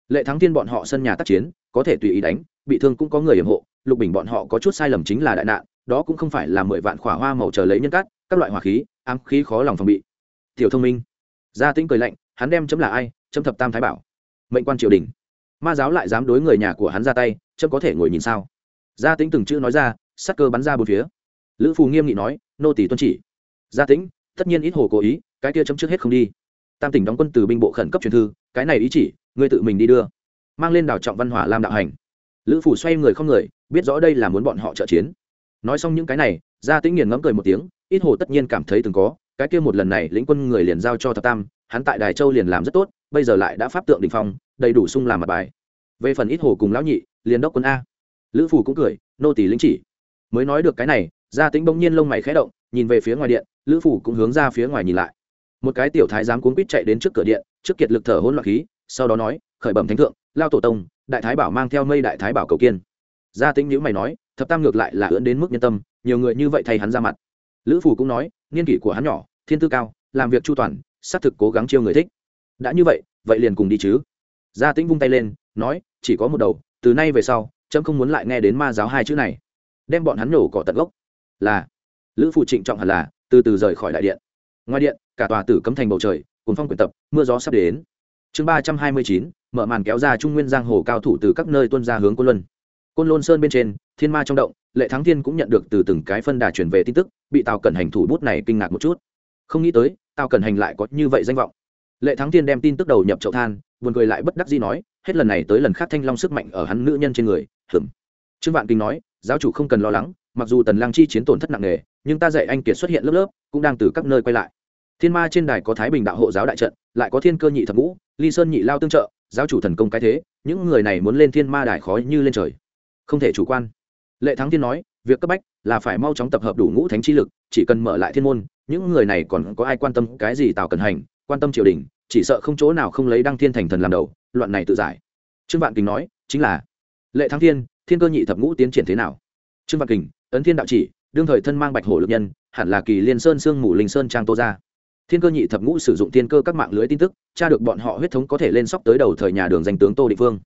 Speaker 1: Lệ thắng thiên bọn họ sân nhà tác chiến, có thể tùy ý đánh, bị thương cũng có người hiểm hộ, lục bình bọn họ có chút sai lầm chính là đại nạn, đó cũng không phải là mười vạn khỏa hoa màu chờ lấy nhân cát, các loại hỏa khí, ám khí khó lòng phòng bị. Tiểu thông minh. Gia tĩnh cười lạnh, hắn đem chấm là ai, chấm thập tam thái bảo. Mệnh quan triều đình. Ma giáo lại dám đối người nhà của hắn ra tay, chấm có thể ngồi nhìn sao? Gia tĩnh từng chữ nói ra, sắc cơ bắn ra bốn phía. Lữ phù nghiêm nghị nói, nô tỷ tuân chỉ. Gia tĩnh, tất nhiên ít hồ cố ý, cái kia chấm trước hết không đi. Tam tỉnh đóng quân từ binh bộ khẩn cấp truyền thư, cái này ý chỉ, ngươi tự mình đi đưa. Mang lên đảo trọng văn hỏa làm đạo hành. Lữ phủ xoay người không người, biết rõ đây là muốn bọn họ trợ chiến. Nói xong những cái này, gia tĩnh nghiền ngẫm cười một tiếng, ít hồ tất nhiên cảm thấy từng có, cái kia một lần này lĩnh quân người liền giao cho thập tam, hắn tại đài châu liền làm rất tốt, bây giờ lại đã pháp tượng đình phong, đầy đủ sung làm mặt bài. Về phần ít hồ cùng lão nhị, liền đốc quân a lữ phủ cũng cười, nô tỷ lính chỉ. Mới nói được cái này, gia tính bỗng nhiên lông mày khẽ động, nhìn về phía ngoài điện, lữ phủ cũng hướng ra phía ngoài nhìn lại. Một cái tiểu thái giám cuốn quýt chạy đến trước cửa điện, trước kiệt lực thở hôn loạn khí, sau đó nói, khởi bẩm thánh thượng, lao tổ tông, đại thái bảo mang theo mây đại thái bảo cầu kiên gia tính nhữ mày nói, thập tam ngược lại là ưỡn đến mức nhân tâm, nhiều người như vậy thay hắn ra mặt. Lữ phủ cũng nói, niên kỷ của hắn nhỏ, thiên tư cao, làm việc chu toàn, xác thực cố gắng chiêu người thích. Đã như vậy vậy liền cùng đi chứ. Gia tĩnh vung tay lên, nói, chỉ có một đầu, từ nay về sau trâm không muốn lại nghe đến ma giáo hai chữ này. Đem bọn hắn nổ cỏ tận gốc. Là, lữ phụ trịnh trọng hẳn là, từ từ rời khỏi đại điện. Ngoài điện, cả tòa tử cấm thành bầu trời cuốn phong quyển tập, mưa gió sắp đến. Chương ba trăm hai mươi chín, mở màn kéo ra trung nguyên giang hồ cao thủ từ các nơi tuân ra hướng côn luân. Côn lôn sơn bên trên, thiên ma trong động, lệ thắng thiên cũng nhận được từ từng cái phân đà truyền về tin tức, bị tào cẩn hành thủ bút này kinh ngạc một chút. Không nghĩ tới, tào cẩn hành lại có như vậy danh vọng. Lệ thắng thiên đem tin tức đầu nhập chậu than, buồn cười lại bất đắc dĩ nói hết lần này tới lần khác thanh long sức mạnh ở hắn nữ nhân trên người hừm trương vạn kinh nói, giáo chủ không cần lo lắng, mặc dù tần lang chi chiến tổn thất nặng nề, nhưng ta dạy anh kiệt xuất hiện lớp lớp, cũng đang từ các nơi quay lại. Thiên ma trên đài có thái bình đạo hộ giáo đại trận, lại có thiên cơ nhị thập ngũ, ly sơn nhị lao tương trợ, giáo chủ thần công cái thế, những người này muốn lên thiên ma đài khó như lên trời. Không thể chủ quan. Lệ thắng thiên nói, việc cấp bách là phải mau chóng tập hợp đủ ngũ thánh chi lực, chỉ cần mở lại thiên môn, những người này còn có ai quan tâm cái gì tào cần hành, quan tâm triều đình, chỉ sợ không chỗ nào không lấy đăng thiên thành thần làm đầu loạn này tự giải. Trương vạn kình nói, chính là, lệ thắng thiên thiên cơ nhị thập ngũ tiến triển thế nào? Trương vạn kình, ấn thiên đạo chỉ, đương thời thân mang bạch hổ lực nhân, hẳn là kỳ liên sơn, sương mù linh sơn trang tô ra thiên cơ nhị thập ngũ sử dụng thiên cơ các mạng lưới tin tức, tra được bọn họ huyết thống có thể lên sóc tới đầu thời nhà đường danh tướng tô định phương.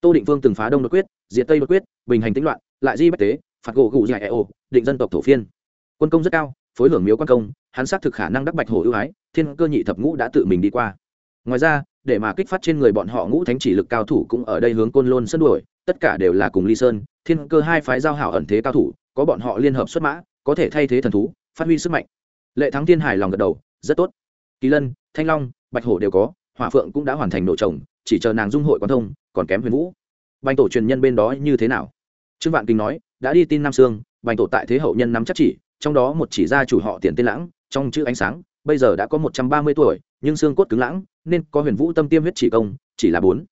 Speaker 1: Tô định phương từng phá đông đột quyết, diệt tây đột quyết, bình hành tĩnh loạn, lại di bách tế, phạt gỗ gù dài eo, định dân tộc thổ phiên. Quân công rất cao, phối hưởng miếu quan công, hắn xác thực khả năng đắc bạch hổ ưu ái, thiên cơ nhị thập ngũ đã tự mình đi qua ngoài ra, để mà kích phát trên người bọn họ ngũ thánh chỉ lực cao thủ cũng ở đây hướng côn lôn sân đuổi, tất cả đều là cùng ly sơn, thiên cơ hai phái giao hảo ẩn thế cao thủ, có bọn họ liên hợp xuất mã, có thể thay thế thần thú, phát huy sức mạnh. Lệ thắng thiên hải lòng gật đầu, rất tốt. Kỳ lân, thanh long, bạch hổ đều có, hỏa phượng cũng đã hoàn thành nổ trồng chỉ chờ nàng dung hội quan thông, còn kém huyền vũ. Bành tổ truyền nhân bên đó như thế nào? Trương vạn kinh nói, đã đi tin nam sương, bành tổ tại thế hậu nhân nắm chắc chỉ, trong đó một chỉ ra chủ họ tiền tên lãng, trong chữ ánh sáng, bây giờ đã có một trăm ba mươi tuổi, nhưng xương cốt cứng lãng nên có huyền vũ tâm tiêm huyết chỉ công, chỉ là bốn.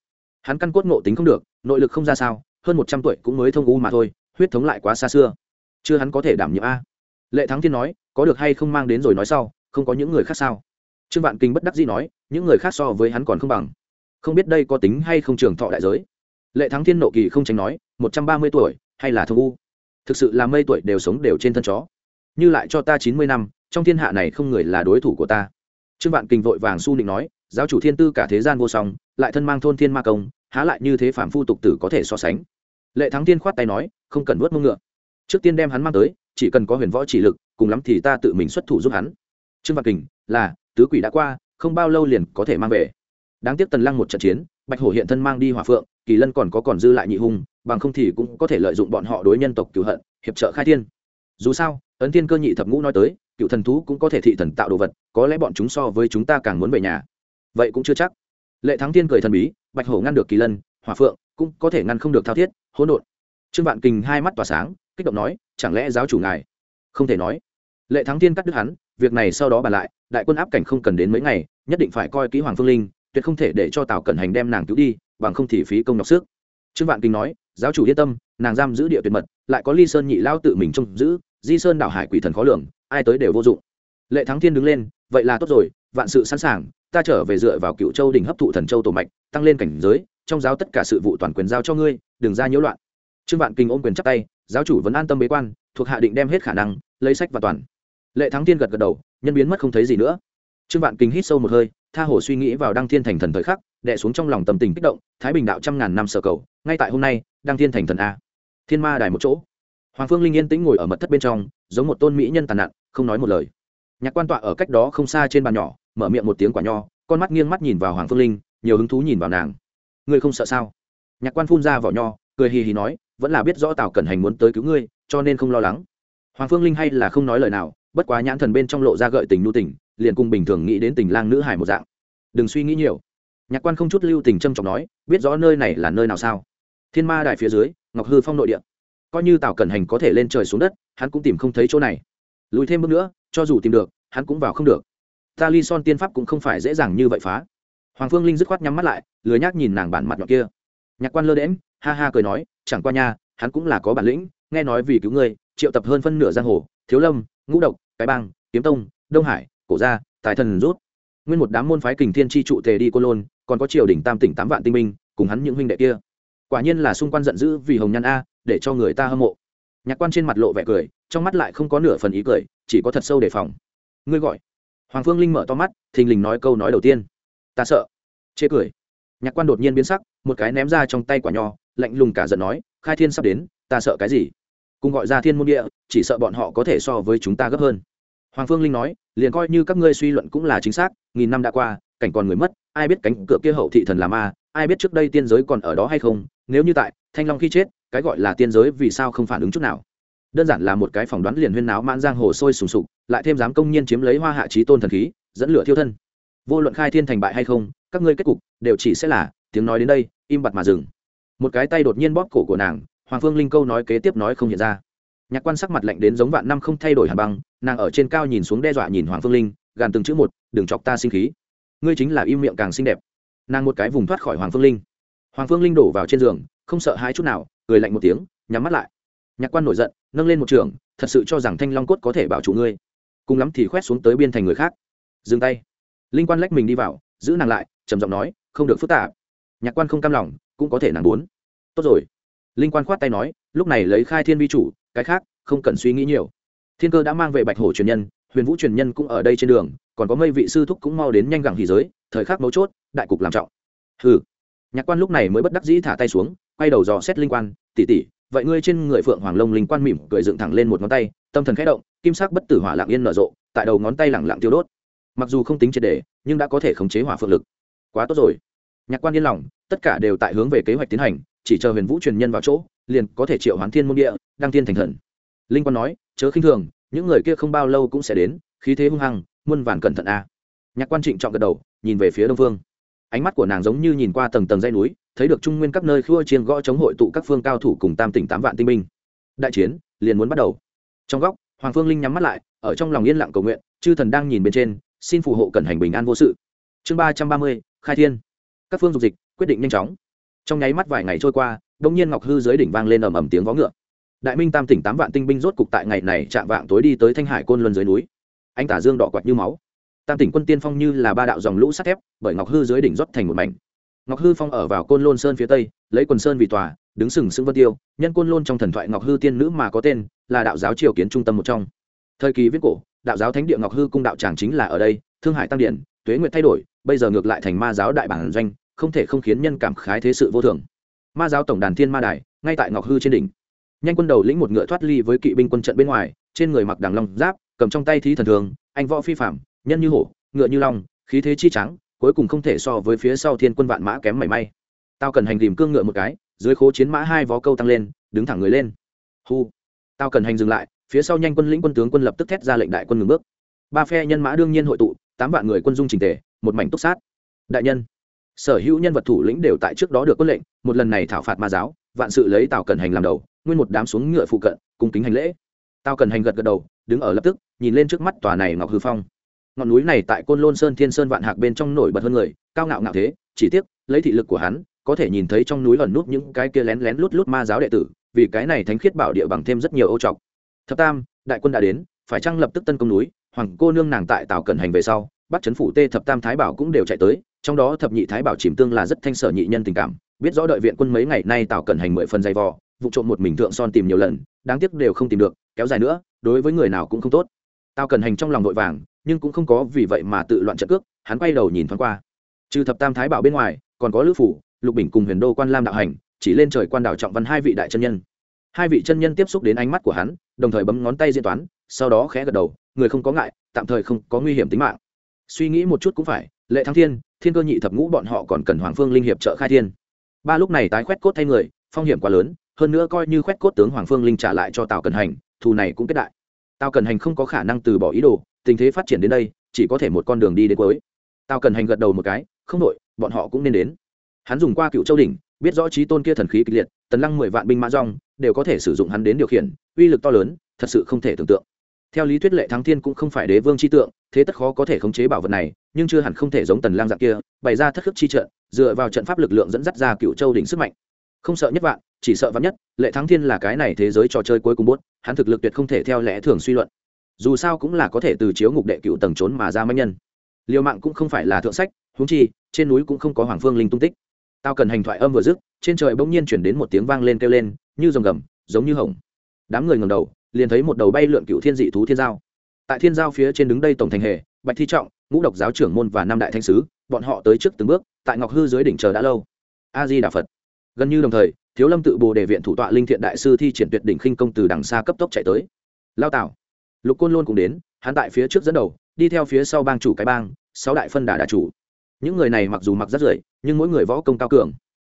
Speaker 1: Hắn căn cốt ngộ tính không được, nội lực không ra sao, hơn một trăm tuổi cũng mới thông u mà thôi, huyết thống lại quá xa xưa. Chưa hắn có thể đảm nhiệm a. Lệ thắng thiên nói, có được hay không mang đến rồi nói sau, không có những người khác sao? Trương vạn kinh bất đắc dĩ nói, những người khác so với hắn còn không bằng. Không biết đây có tính hay không trường thọ đại giới. Lệ thắng thiên nộ kỳ không tránh nói, một trăm ba mươi tuổi, hay là thông u? Thực sự là mây tuổi đều sống đều trên thân chó. Như lại cho ta chín mươi năm, trong thiên hạ này không người là đối thủ của ta. Trương vạn kinh vội vàng su nịnh nói giáo chủ thiên tư cả thế gian vô song, lại thân mang thôn thiên ma công, há lại như thế phản phu tục tử có thể so sánh. Lệ thắng tiên khoát tay nói, không cần vớt mông ngựa. Trước tiên đem hắn mang tới, chỉ cần có huyền võ chỉ lực, cùng lắm thì ta tự mình xuất thủ giúp hắn. Trương vạn kình, là, tứ quỷ đã qua, không bao lâu liền có thể mang về. Đáng tiếc tần lăng một trận chiến, bạch hổ hiện thân mang đi hỏa phượng, kỳ lân còn có còn dư lại nhị hung, bằng không thì cũng có thể lợi dụng bọn họ đối nhân tộc cửu hận, hiệp trợ khai thiên. Dù sao, ấn thiên cơ nhị thập ngũ nói tới, cựu thần thú cũng có thể thị thần tạo đồ vật, có lẽ bọn chúng so với chúng ta càng muốn về nhà vậy cũng chưa chắc. Lệ thắng thiên cười thần bí, bạch hổ ngăn được kỳ lân, hỏa phượng cũng có thể ngăn không được thao thiết, hỗn độn. Trương vạn kình hai mắt tỏa sáng, kích động nói, chẳng lẽ giáo chủ ngài không thể nói? Lệ thắng thiên cắt đứt hắn, việc này sau đó bàn lại, đại quân áp cảnh không cần đến mấy ngày, nhất định phải coi kỹ hoàng phương linh, tuyệt không thể để cho tào cẩn hành đem nàng cứu đi, bằng không thì phí công nhọc sức. Trương vạn kinh nói, giáo chủ yên tâm, nàng giam giữ địa tuyệt mật, lại có ly sơn nhị lao tự mình trông giữ, di sơn đảo hải quỷ thần khó lường, ai tới đều vô dụng. Lệ thắng thiên đứng lên, vậy là tốt rồi, vạn sự sẵn sàng ta trở về dựa vào cựu châu đình hấp thụ thần châu tổ mạch tăng lên cảnh giới trong giáo tất cả sự vụ toàn quyền giao cho ngươi đừng ra nhiễu loạn. Trương vạn kinh ôm quyền chắc tay giáo chủ vẫn an tâm bế quan thuộc hạ định đem hết khả năng lấy sách và toàn. Lệ thắng thiên gật gật đầu nhân biến mất không thấy gì nữa. Trương vạn kinh hít sâu một hơi tha hồ suy nghĩ vào đăng thiên thành thần thời khắc đệ xuống trong lòng tâm tình kích động thái bình đạo trăm ngàn năm sở cầu ngay tại hôm nay đăng thiên thành thần a. Thiên ma đài một chỗ. Hoàng phương linh yên tĩnh ngồi ở mật thất bên trong giống một tôn mỹ nhân tàn nạn, không nói một lời. Nhạc quan tọa ở cách đó không xa trên bàn nhỏ mở miệng một tiếng quả nho, con mắt nghiêng mắt nhìn vào hoàng phương linh, nhiều hứng thú nhìn vào nàng. Ngươi không sợ sao? Nhạc quan phun ra vỏ nho, cười hì hì nói, vẫn là biết rõ tào cẩn hành muốn tới cứu ngươi, cho nên không lo lắng. Hoàng phương linh hay là không nói lời nào, bất quá nhãn thần bên trong lộ ra gợi tình nu tình, liền cùng bình thường nghĩ đến tình lang nữ hải một dạng. Đừng suy nghĩ nhiều. Nhạc quan không chút lưu tình trâm trọng nói, biết rõ nơi này là nơi nào sao? Thiên ma đại phía dưới, ngọc hư phong nội địa. Coi như tào cẩn hành có thể lên trời xuống đất, hắn cũng tìm không thấy chỗ này. Lùi thêm bước nữa, cho dù tìm được, hắn cũng vào không được ta ly son tiên pháp cũng không phải dễ dàng như vậy phá. Hoàng phương linh dứt khoát nhắm mắt lại, lười nhác nhìn nàng bản mặt nhọn kia. Nhạc quan lơ đễm ha ha cười nói, chẳng qua nha, hắn cũng là có bản lĩnh, nghe nói vì cứu ngươi triệu tập hơn phân nửa giang hồ, thiếu lâm, ngũ độc, cái bang, kiếm tông, đông hải, cổ gia, tài thần rút. Nguyên một đám môn phái kình thiên tri trụ tề đi cô lôn, còn có triều đỉnh tam tỉnh tám vạn tinh minh, cùng hắn những huynh đệ kia. Quả nhiên là xung quanh giận dữ vì hồng nhan a, để cho người ta hâm mộ. Nhạc quan trên mặt lộ vẻ cười, trong mắt lại không có nửa phần ý cười, chỉ có thật sâu đề phòng. Ngươi gọi hoàng phương linh mở to mắt, thình lình nói câu nói đầu tiên. Ta sợ. Chê cười. Nhạc quan đột nhiên biến sắc, một cái ném ra trong tay quả nho, lạnh lùng cả giận nói, khai thiên sắp đến, ta sợ cái gì? Cùng gọi ra thiên môn địa, chỉ sợ bọn họ có thể so với chúng ta gấp hơn. Hoàng phương linh nói, liền coi như các ngươi suy luận cũng là chính xác, nghìn năm đã qua, cảnh còn người mất, ai biết cánh cửa kia hậu thị thần là ma, ai biết trước đây tiên giới còn ở đó hay không, nếu như tại, thanh long khi chết, cái gọi là tiên giới vì sao không phản ứng chút nào? Đơn giản là một cái phỏng đoán liền huyên náo mãn giang hồ sôi sùng sục lại thêm dám công nhiên chiếm lấy hoa hạ trí tôn thần khí, dẫn lửa thiêu thân. Vô luận khai thiên thành bại hay không, các ngươi kết cục đều chỉ sẽ là tiếng nói đến đây, im bặt mà dừng. Một cái tay đột nhiên bóp cổ của nàng, hoàng phương linh câu nói kế tiếp nói không hiện ra. Nhạc quan sắc mặt lạnh đến giống vạn năm không thay đổi hàn băng, nàng ở trên cao nhìn xuống đe dọa nhìn hoàng phương linh, gàn từng chữ một, đừng chọc ta sinh khí. Ngươi chính là im miệng càng xinh đẹp. Nàng một cái vùng thoát khỏi hoàng phương linh. Hoàng phương linh đổ vào trên giường, không sợ hai chút nào, cười lạnh một tiếng, nhắm mắt lại. Nhạc quan nổi giận, nâng lên một trường, thật sự cho rằng thanh long cốt có thể bảo chủ ngươi cùng lắm thì khoét xuống tới biên thành người khác. Dừng tay. Linh quan lách mình đi vào, giữ nàng lại, trầm giọng nói, không được phức tạp. Nhạc quan không cam lòng, cũng có thể nàng muốn. Tốt rồi. Linh quan khoát tay nói, lúc này lấy khai thiên vi chủ, cái khác, không cần suy nghĩ nhiều. Thiên cơ đã mang về bạch hổ truyền nhân, huyền vũ truyền nhân cũng ở đây trên đường, còn có mây vị sư thúc cũng mau đến nhanh gẳng hì giới, thời khắc mấu chốt, đại cục làm trọng. Hừ. Nhạc quan lúc này mới bất đắc dĩ thả tay xuống, quay đầu dò xét linh quan tỉ tỉ vậy ngươi trên người phượng hoàng lông linh quan mỉm cười dựng thẳng lên một ngón tay, tâm thần khẽ động, kim sắc bất tử hỏa lạng yên nở rộ, tại đầu ngón tay lẳng lặng tiêu đốt. Mặc dù không tính triệt đề, nhưng đã có thể khống chế hỏa phượng lực. Quá tốt rồi. Nhạc quan yên lòng, tất cả đều tại hướng về kế hoạch tiến hành, chỉ chờ huyền vũ truyền nhân vào chỗ, liền có thể triệu hoán thiên môn địa, đăng tiên thành thần. Linh quan nói, chớ khinh thường, những người kia không bao lâu cũng sẽ đến, khí thế hung hăng, muôn vàn cẩn thận a. Nhạc quan trịnh trọng gật đầu, nhìn về phía đông phương. Ánh mắt của nàng giống như nhìn qua tầng tầng dây núi thấy được trung nguyên các nơi khua chiên gõ chống hội tụ các phương cao thủ cùng tam tỉnh tám vạn tinh binh. Đại chiến liền muốn bắt đầu. Trong góc, hoàng phương linh nhắm mắt lại, ở trong lòng yên lặng cầu nguyện, chư thần đang nhìn bên trên, xin phù hộ cẩn hành bình an vô sự. Chương ba trăm ba mươi, khai thiên. Các phương dục dịch, quyết định nhanh chóng. Trong nháy mắt vài ngày trôi qua đông nhiên ngọc hư dưới đỉnh vang lên ầm ầm tiếng vó ngựa. Đại minh tam tỉnh tám vạn tinh binh rốt cục tại ngày này chạm vạng tối đi tới thanh hải côn luân dưới núi. Anh tả dương đỏ quạt như máu. Tam tỉnh quân tiên phong như là ba đạo dòng lũ sắt thép, bởi ngọc hư dưới đỉnh rót thành một mảnh ngọc hư phong ở vào côn lôn sơn phía tây lấy quần sơn vì tòa đứng sừng sững vân tiêu nhân côn lôn trong thần thoại ngọc hư tiên nữ mà có tên là đạo giáo triều kiến trung tâm một trong. Thời kỳ viết cổ đạo giáo thánh địa ngọc hư cung đạo tràng chính là ở đây thương hải tăng điện, tuế nguyện thay đổi bây giờ ngược lại thành ma giáo đại bản doanh không thể không khiến nhân cảm khái thế sự vô thường. Ma giáo tổng đàn thiên ma đài ngay tại ngọc hư trên đỉnh. Nhanh quân đầu lĩnh một ngựa thoát ly với kỵ binh quân trận bên ngoài trên người mặc đằng long giáp cầm trong tay thí thần thường anh võ phi phạm nhân như hổ ngựa như long khí thế chi trắng cuối cùng không thể so với phía sau thiên quân vạn mã kém mảy may. Tao cần hành tìm cương ngựa một cái, dưới khố chiến mã hai vó câu tăng lên, đứng thẳng người lên. Hu tao cần hành dừng lại, phía sau nhanh quân lĩnh quân tướng quân lập tức thét ra lệnh đại quân ngừng bước. Ba phe nhân mã đương nhiên hội tụ, tám vạn người quân dung trình tề, một mảnh túc sát. Đại nhân, sở hữu nhân vật thủ lĩnh đều tại trước đó được quân lệnh, một lần này thảo phạt ma giáo, vạn sự lấy tào cần hành làm đầu, nguyên một đám xuống ngựa phụ cận, cung kính hành lễ. Tào cần hành gật gật đầu, đứng ở lập tức, nhìn lên trước mắt tòa này ngọc hư phong ngọn núi này tại côn lôn sơn thiên sơn vạn hạc bên trong nổi bật hơn người, cao ngạo ngạo thế, chỉ tiếc, lấy thị lực của hắn, có thể nhìn thấy trong núi ẩn nút những cái kia lén lén lút lút ma giáo đệ tử, vì cái này thánh khiết bảo địa bằng thêm rất nhiều ô trọc. Thập tam, đại quân đã đến, phải chăng lập tức tấn công núi? Hoàng cô nương nàng tại tào cẩn hành về sau, bắt chấn phủ tê thập tam thái bảo cũng đều chạy tới, trong đó thập nhị thái bảo chìm tương là rất thanh sở nhị nhân tình cảm, biết rõ đợi viện quân mấy ngày nay tào cẩn hành mười phần dày vò, vụ trộm một mình thượng son tìm nhiều lần, đáng tiếc đều không tìm được, kéo dài nữa, đối với người nào cũng không tốt. Tào cẩn hành trong lòng vội vàng nhưng cũng không có vì vậy mà tự loạn trận cước, hắn quay đầu nhìn thoáng qua. Trừ thập tam thái bảo bên ngoài, còn có lữ phủ, lục bình cùng huyền đô quan lam đạo hành, chỉ lên trời quan đảo trọng văn hai vị đại chân nhân. Hai vị chân nhân tiếp xúc đến ánh mắt của hắn, đồng thời bấm ngón tay diễn toán, sau đó khẽ gật đầu, người không có ngại, tạm thời không có nguy hiểm tính mạng. Suy nghĩ một chút cũng phải, lệ thăng thiên thiên cơ nhị thập ngũ bọn họ còn cần hoàng phương linh hiệp trợ khai thiên. Ba lúc này tái khoét cốt thay người, phong hiểm quá lớn, hơn nữa coi như khoét cốt tướng hoàng phương linh trả lại cho tào cần hành, thù này cũng kết đại. Tào cần hành không có khả năng từ bỏ ý đồ tình thế phát triển đến đây, chỉ có thể một con đường đi đến cuối. Tao cần hành gật đầu một cái, không đội bọn họ cũng nên đến. Hắn dùng qua cựu châu đỉnh, biết rõ trí tôn kia thần khí kịch liệt, tần lăng mười vạn binh mã rong, đều có thể sử dụng hắn đến điều khiển, uy lực to lớn, thật sự không thể tưởng tượng. Theo lý thuyết lệ thắng thiên cũng không phải đế vương chi tượng, thế tất khó có thể khống chế bảo vật này, nhưng chưa hẳn không thể giống tần lang dạng kia, bày ra thất khước chi trận, dựa vào trận pháp lực lượng dẫn dắt ra cựu châu đỉnh sức mạnh. Không sợ nhất vạn, chỉ sợ vắn nhất, lệ thắng thiên là cái này thế giới trò chơi cuối cùng bốt hắn thực lực tuyệt không thể theo lẽ thường suy luận dù sao cũng là có thể từ chiếu ngục đệ cựu tầng trốn mà ra manh nhân. Liều mạng cũng không phải là thượng sách, huống chi, trên núi cũng không có hoàng phương linh tung tích. Tao cần hành thoại âm vừa dứt, trên trời bỗng nhiên chuyển đến một tiếng vang lên kêu lên, như rồng gầm, giống như hồng. Đám người ngầm đầu, liền thấy một đầu bay lượn cựu thiên dị thú thiên giao. Tại thiên giao phía trên đứng đây tổng thành hề bạch thi trọng, ngũ độc giáo trưởng môn và năm đại thanh sứ, bọn họ tới trước từng bước, tại ngọc hư dưới đỉnh chờ đã lâu. A di đà phật. Gần như đồng thời, thiếu lâm tự bồ đề viện thủ tọa linh thiện đại sư thi triển tuyệt đỉnh khinh công từ đằng xa cấp tốc chạy tới. Lao tảo lục côn luôn cũng đến, hắn tại phía trước dẫn đầu, đi theo phía sau bang chủ cái bang, sáu đại phân đà đà chủ. Những người này mặc dù mặc rất rưởi, nhưng mỗi người võ công cao cường.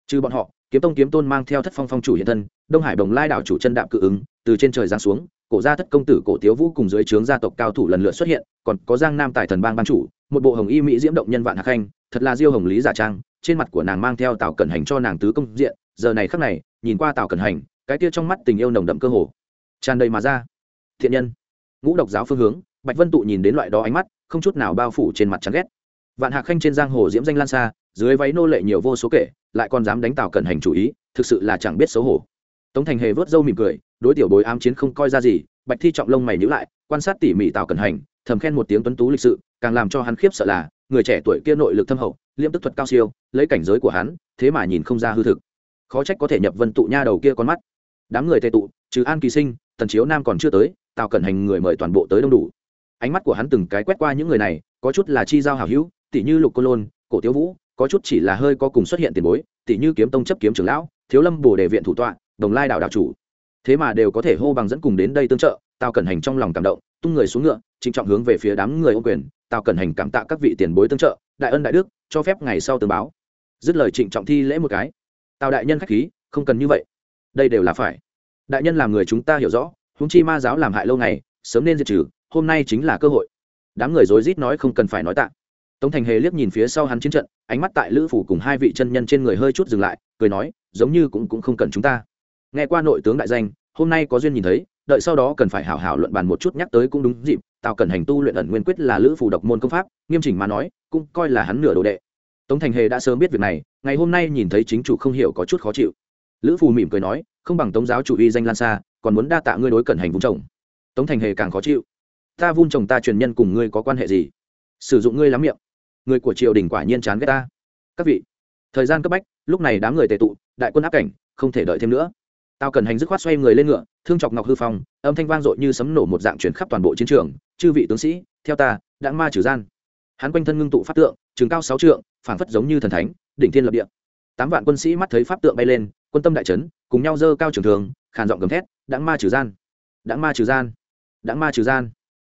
Speaker 1: Trừ bọn họ, kiếm tông kiếm tôn mang theo thất phong phong chủ hiện thân, đông hải đồng lai đảo chủ chân đạm cự ứng, từ trên trời giáng xuống, cổ gia thất công tử cổ tiếu vũ cùng dưới trướng gia tộc cao thủ lần lượt xuất hiện, còn có giang nam tài thần bang ban chủ, một bộ hồng y mỹ diễm động nhân vạn hạc khanh, thật là diêu hồng lý giả trang, trên mặt của nàng mang theo tào cẩn hành cho nàng tứ công diện, giờ này khắc này, nhìn qua tào cẩn hành, cái kia trong mắt tình yêu nồng đậm cơ hồ, tràn đầy mà ra. Thiện nhân ngũ độc giáo phương hướng, bạch vân tụ nhìn đến loại đó ánh mắt, không chút nào bao phủ trên mặt chán ghét. Vạn hạc khanh trên giang hồ diễm danh lan xa, dưới váy nô lệ nhiều vô số kể, lại còn dám đánh tào cẩn hành chủ ý, thực sự là chẳng biết xấu hổ. Tống thành hề vớt râu mỉm cười, đối tiểu bối ám chiến không coi ra gì, bạch thi trọng lông mày nhữ lại, quan sát tỉ mỉ tào cẩn hành, thầm khen một tiếng tuấn tú lịch sự, càng làm cho hắn khiếp sợ là, người trẻ tuổi kia nội lực thâm hậu liêm tức thuật cao siêu, lấy cảnh giới của hắn, thế mà nhìn không ra hư thực. Khó trách có thể nhập vân tụ nha đầu kia con mắt. Đám người tệ tụ, trừ an kỳ sinh, tần chiếu nam còn chưa tới tào cẩn hành người mời toàn bộ tới đông đủ. Ánh mắt của hắn từng cái quét qua những người này, có chút là chi giao hảo hữu tỷ như lục cô lôn, cổ tiếu vũ, có chút chỉ là hơi có cùng xuất hiện tiền bối tỷ như kiếm tông chấp kiếm trưởng lão, thiếu lâm bồ đề viện thủ tọa, đồng lai đạo đạo chủ. Thế mà đều có thể hô bằng dẫn cùng đến đây tương trợ, tào cẩn hành trong lòng cảm động, tung người xuống ngựa, trịnh trọng hướng về phía đám người ô quyền, tào cẩn hành cảm tạ các vị tiền bối tương trợ, đại ân đại đức, cho phép ngày sau tương báo. Dứt lời trịnh trọng thi lễ một cái. Tào đại nhân khách khí, không cần như vậy. Đây đều là phải. Đại nhân làm người chúng ta hiểu rõ húng chi ma giáo làm hại lâu ngày, sớm nên diệt trừ, hôm nay chính là cơ hội. Đám người rối rít nói không cần phải nói tạ. Tống thành hề liếc nhìn phía sau hắn chiến trận, ánh mắt tại lữ phủ cùng hai vị chân nhân trên người hơi chút dừng lại, cười nói, giống như cũng cũng không cần chúng ta. Nghe qua nội tướng đại danh, hôm nay có duyên nhìn thấy, đợi sau đó cần phải hảo hảo luận bàn một chút nhắc tới cũng đúng dịp, tào cần hành tu luyện ẩn nguyên quyết là lữ phủ độc môn công pháp, nghiêm chỉnh mà nói, cũng coi là hắn nửa đồ đệ. Tống thành hề đã sớm biết việc này, ngày hôm nay nhìn thấy chính chủ không hiểu có chút khó chịu lữ phù mỉm cười nói, không bằng tống giáo chủ y danh lan xa, còn muốn đa tạ ngươi đối cẩn hành vung chồng. Tống thành hề càng khó chịu. Ta vun chồng ta truyền nhân cùng ngươi có quan hệ gì? Sử dụng ngươi lắm miệng. Người của triều đình quả nhiên chán ghét ta. Các vị. Thời gian cấp bách, lúc này đám người tề tụ, đại quân áp cảnh, không thể đợi thêm nữa. Tao cần hành dứt khoát xoay người lên ngựa, thương chọc ngọc hư phong, âm thanh vang dội như sấm nổ một dạng chuyển khắp toàn bộ chiến trường. Chư vị tướng sĩ, theo ta đã ma trừ gian. Hắn quanh thân ngưng tụ pháp tượng, trường cao sáu trượng, phảng phất giống như thần thánh, đỉnh thiên lập địa. Tám vạn quân sĩ mắt thấy pháp tượng bay lên quân tâm đại trấn, cùng nhau dơ cao trường thường, khàn giọng gầm thét đã ma trừ gian! Đã ma trừ gian! Đã ma trừ gian!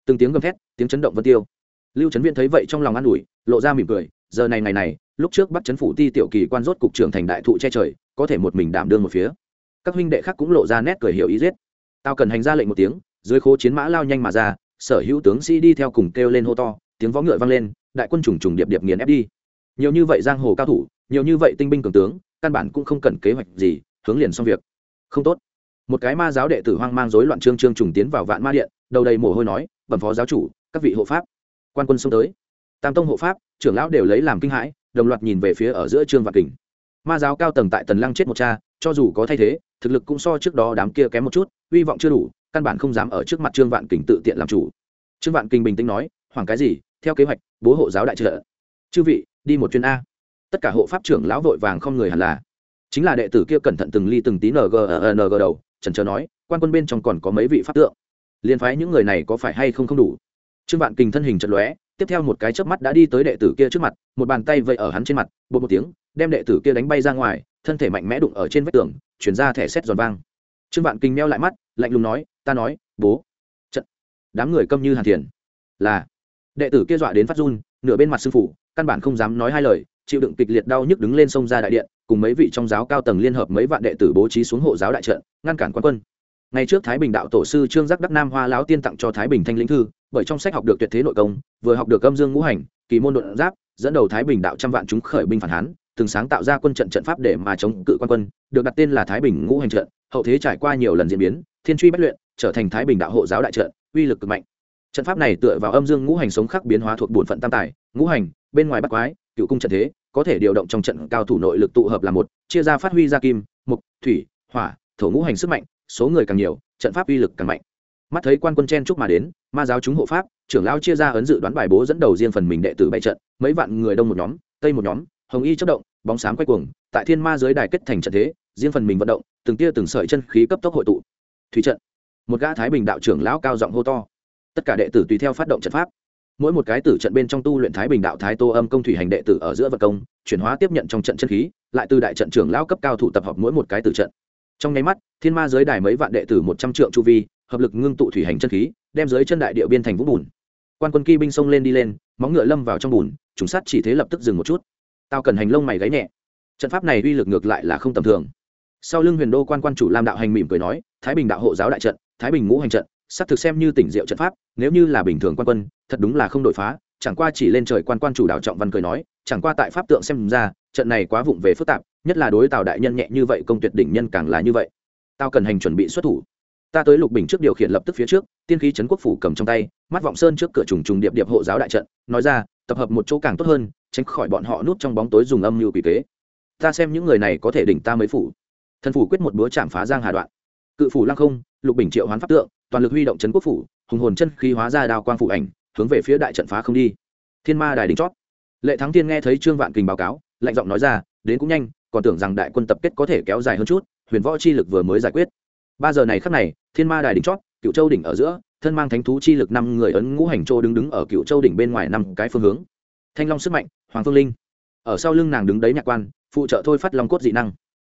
Speaker 1: Từng tiếng gầm thét, tiếng chấn động vân tiêu. Lưu trấn viễn thấy vậy trong lòng an ủi, lộ ra mỉm cười, giờ này ngày này, lúc trước bắt chấn phủ ti tiểu kỳ quan rốt cục trưởng thành đại thụ che trời, có thể một mình đảm đương một phía. Các huynh đệ khác cũng lộ ra nét cười hiểu ý giết. Tao cần hành ra lệnh một tiếng, dưới khố chiến mã lao nhanh mà ra, sở hữu tướng sĩ đi theo cùng kêu lên hô to, tiếng võ ngựa vang lên, đại quân trùng trùng điệp điệp nghiền ép đi. Nhiều như vậy giang hồ cao thủ, nhiều như vậy tinh binh cường tướng căn bản cũng không cần kế hoạch gì, hướng liền xong việc. Không tốt. Một cái ma giáo đệ tử hoang mang rối loạn trương trương trùng tiến vào vạn ma điện, đầu đầy mồ hôi nói, bẩm phó giáo chủ, các vị hộ pháp. Quan quân xông tới. Tam tông hộ pháp, trưởng lão đều lấy làm kinh hãi, đồng loạt nhìn về phía ở giữa trương vạn kình. Ma giáo cao tầng tại tần lăng chết một cha, cho dù có thay thế, thực lực cũng so trước đó đám kia kém một chút, hy vọng chưa đủ, căn bản không dám ở trước mặt trương vạn kình tự tiện làm chủ. Trương vạn kình bình tĩnh nói, hoảng cái gì? Theo kế hoạch, bố hộ giáo đại trợ. Chư vị, đi một chuyến a tất cả hộ pháp trưởng lão vội vàng không người hẳn là. Chính là đệ tử kia cẩn thận từng ly từng tí ng ng đầu trần trờ nói, quan quân bên trong còn có mấy vị pháp tượng. Liên phái những người này có phải hay không không đủ? Trương vạn kình thân hình trận lóe, tiếp theo một cái chớp mắt đã đi tới đệ tử kia trước mặt, một bàn tay vây ở hắn trên mặt bột một tiếng, đem đệ tử kia đánh bay ra ngoài, thân thể mạnh mẽ đụng ở trên vách tường, chuyển ra thẻ xét giòn vang. Trương vạn kình meo lại mắt, lạnh lùng nói, ta nói, bố, trận, đám người câm như hàn thiền, là. Đệ tử kia dọa đến phát run, nửa bên mặt sư phụ, căn bản không dám nói hai lời chịu đựng kịch liệt đau nhức đứng lên sông ra đại điện, cùng mấy vị trong giáo cao tầng liên hợp mấy vạn đệ tử bố trí xuống hộ giáo đại trận, ngăn cản quan quân. Ngày trước thái bình đạo tổ sư trương giác đắc nam hoa lão tiên tặng cho thái bình thanh lĩnh thư, bởi trong sách học được tuyệt thế nội công, vừa học được âm dương ngũ hành, kỳ môn đột giáp, dẫn đầu thái bình đạo trăm vạn chúng khởi binh phản hán, từng sáng tạo ra quân trận trận pháp để mà chống cự quan quân, được đặt tên là thái bình ngũ hành trận, hậu thế trải qua nhiều lần diễn biến, thiên truy bất luyện, trở thành thái bình đạo hộ giáo đại trận, uy lực cực mạnh. Trận pháp này tựa vào âm dương ngũ hành sống khắc biến hóa thuộc bổn phận tam tài ngũ hành, bên ngoài bắt quái, cựu cung trận thế, có thể điều động trong trận cao thủ nội lực tụ hợp là một, chia ra phát huy ra kim, mục, thủy, hỏa, thổ ngũ hành sức mạnh, số người càng nhiều, trận pháp uy lực càng mạnh. Mắt thấy quan quân chen chúc mà đến, ma giáo chúng hộ pháp, trưởng lao chia ra ấn dự đoán bài bố dẫn đầu riêng phần mình đệ tử bảy trận, mấy vạn người đông một nhóm, tây một nhóm, hồng y chất động, bóng sáng quay cuồng, tại thiên ma giới đài kết thành trận thế, riêng phần mình vận động, từng tia từng sợi chân khí cấp tốc hội tụ. Thủy trận. Một gã thái bình đạo trưởng lão cao giọng hô to. Tất cả đệ tử tùy theo phát động trận pháp mỗi một cái tử trận bên trong tu luyện thái bình đạo thái tô âm công thủy hành đệ tử ở giữa vật công, chuyển hóa tiếp nhận trong trận chân khí, lại từ đại trận trưởng lão cấp cao thủ tập hợp mỗi một cái tử trận. Trong nháy mắt, thiên ma giới đài mấy vạn đệ tử một trăm triệu chu vi, hợp lực ngưng tụ thủy hành chân khí, đem dưới chân đại địa biên thành vũng bùn. Quan quân kỳ binh xông lên đi lên, móng ngựa lâm vào trong bùn chúng sát chỉ thế lập tức dừng một chút. Tao cần hành lông mày gáy nhẹ. Trận pháp này uy lực ngược lại là không tầm thường. Sau lưng huyền đô quan quan chủ lam đạo hành mỉm cười nói, thái bình đạo hộ giáo đại trận, thái bình ngũ hành trận xác thực xem như tỉnh diệu trận pháp, nếu như là bình thường quan quân, thật đúng là không đổi phá, chẳng qua chỉ lên trời quan quan chủ đạo trọng văn cười nói, chẳng qua tại pháp tượng xem ra, trận này quá vụng về phức tạp, nhất là đối tào đại nhân nhẹ như vậy, công tuyệt đỉnh nhân càng là như vậy. Tao cần hành chuẩn bị xuất thủ. Ta tới lục bình trước điều khiển lập tức phía trước, tiên khí trấn quốc phủ cầm trong tay, mắt vọng sơn trước cửa trùng trùng điệp điệp hộ giáo đại trận, nói ra, tập hợp một chỗ càng tốt hơn, tránh khỏi bọn họ núp trong bóng tối dùng âm mưu quỷ kế. Ta xem những người này có thể đỉnh ta mới phủ. Thần phủ quyết một búa chạm phá giang hà đoạn. Cự phủ lăng không, lục bình triệu hoán pháp tượng toàn lực huy động trấn quốc phủ, hùng hồn chân khí hóa ra đao quang phủ ảnh, hướng về phía đại trận phá không đi. Thiên ma đài đỉnh chót. Lệ thắng thiên nghe thấy trương vạn kình báo cáo, lạnh giọng nói ra, đến cũng nhanh, còn tưởng rằng đại quân tập kết có thể kéo dài hơn chút, huyền võ chi lực vừa mới giải quyết. Ba giờ này khắc này, thiên ma đài đỉnh chót cựu châu đỉnh ở giữa, thân mang thánh thú chi lực năm người ấn ngũ hành châu đứng đứng ở cựu châu đỉnh bên ngoài năm cái phương hướng. Thanh long sức mạnh, hoàng phương linh. Ở sau lưng nàng đứng đấy nhạc quan, phụ trợ thôi phát long cốt dị năng.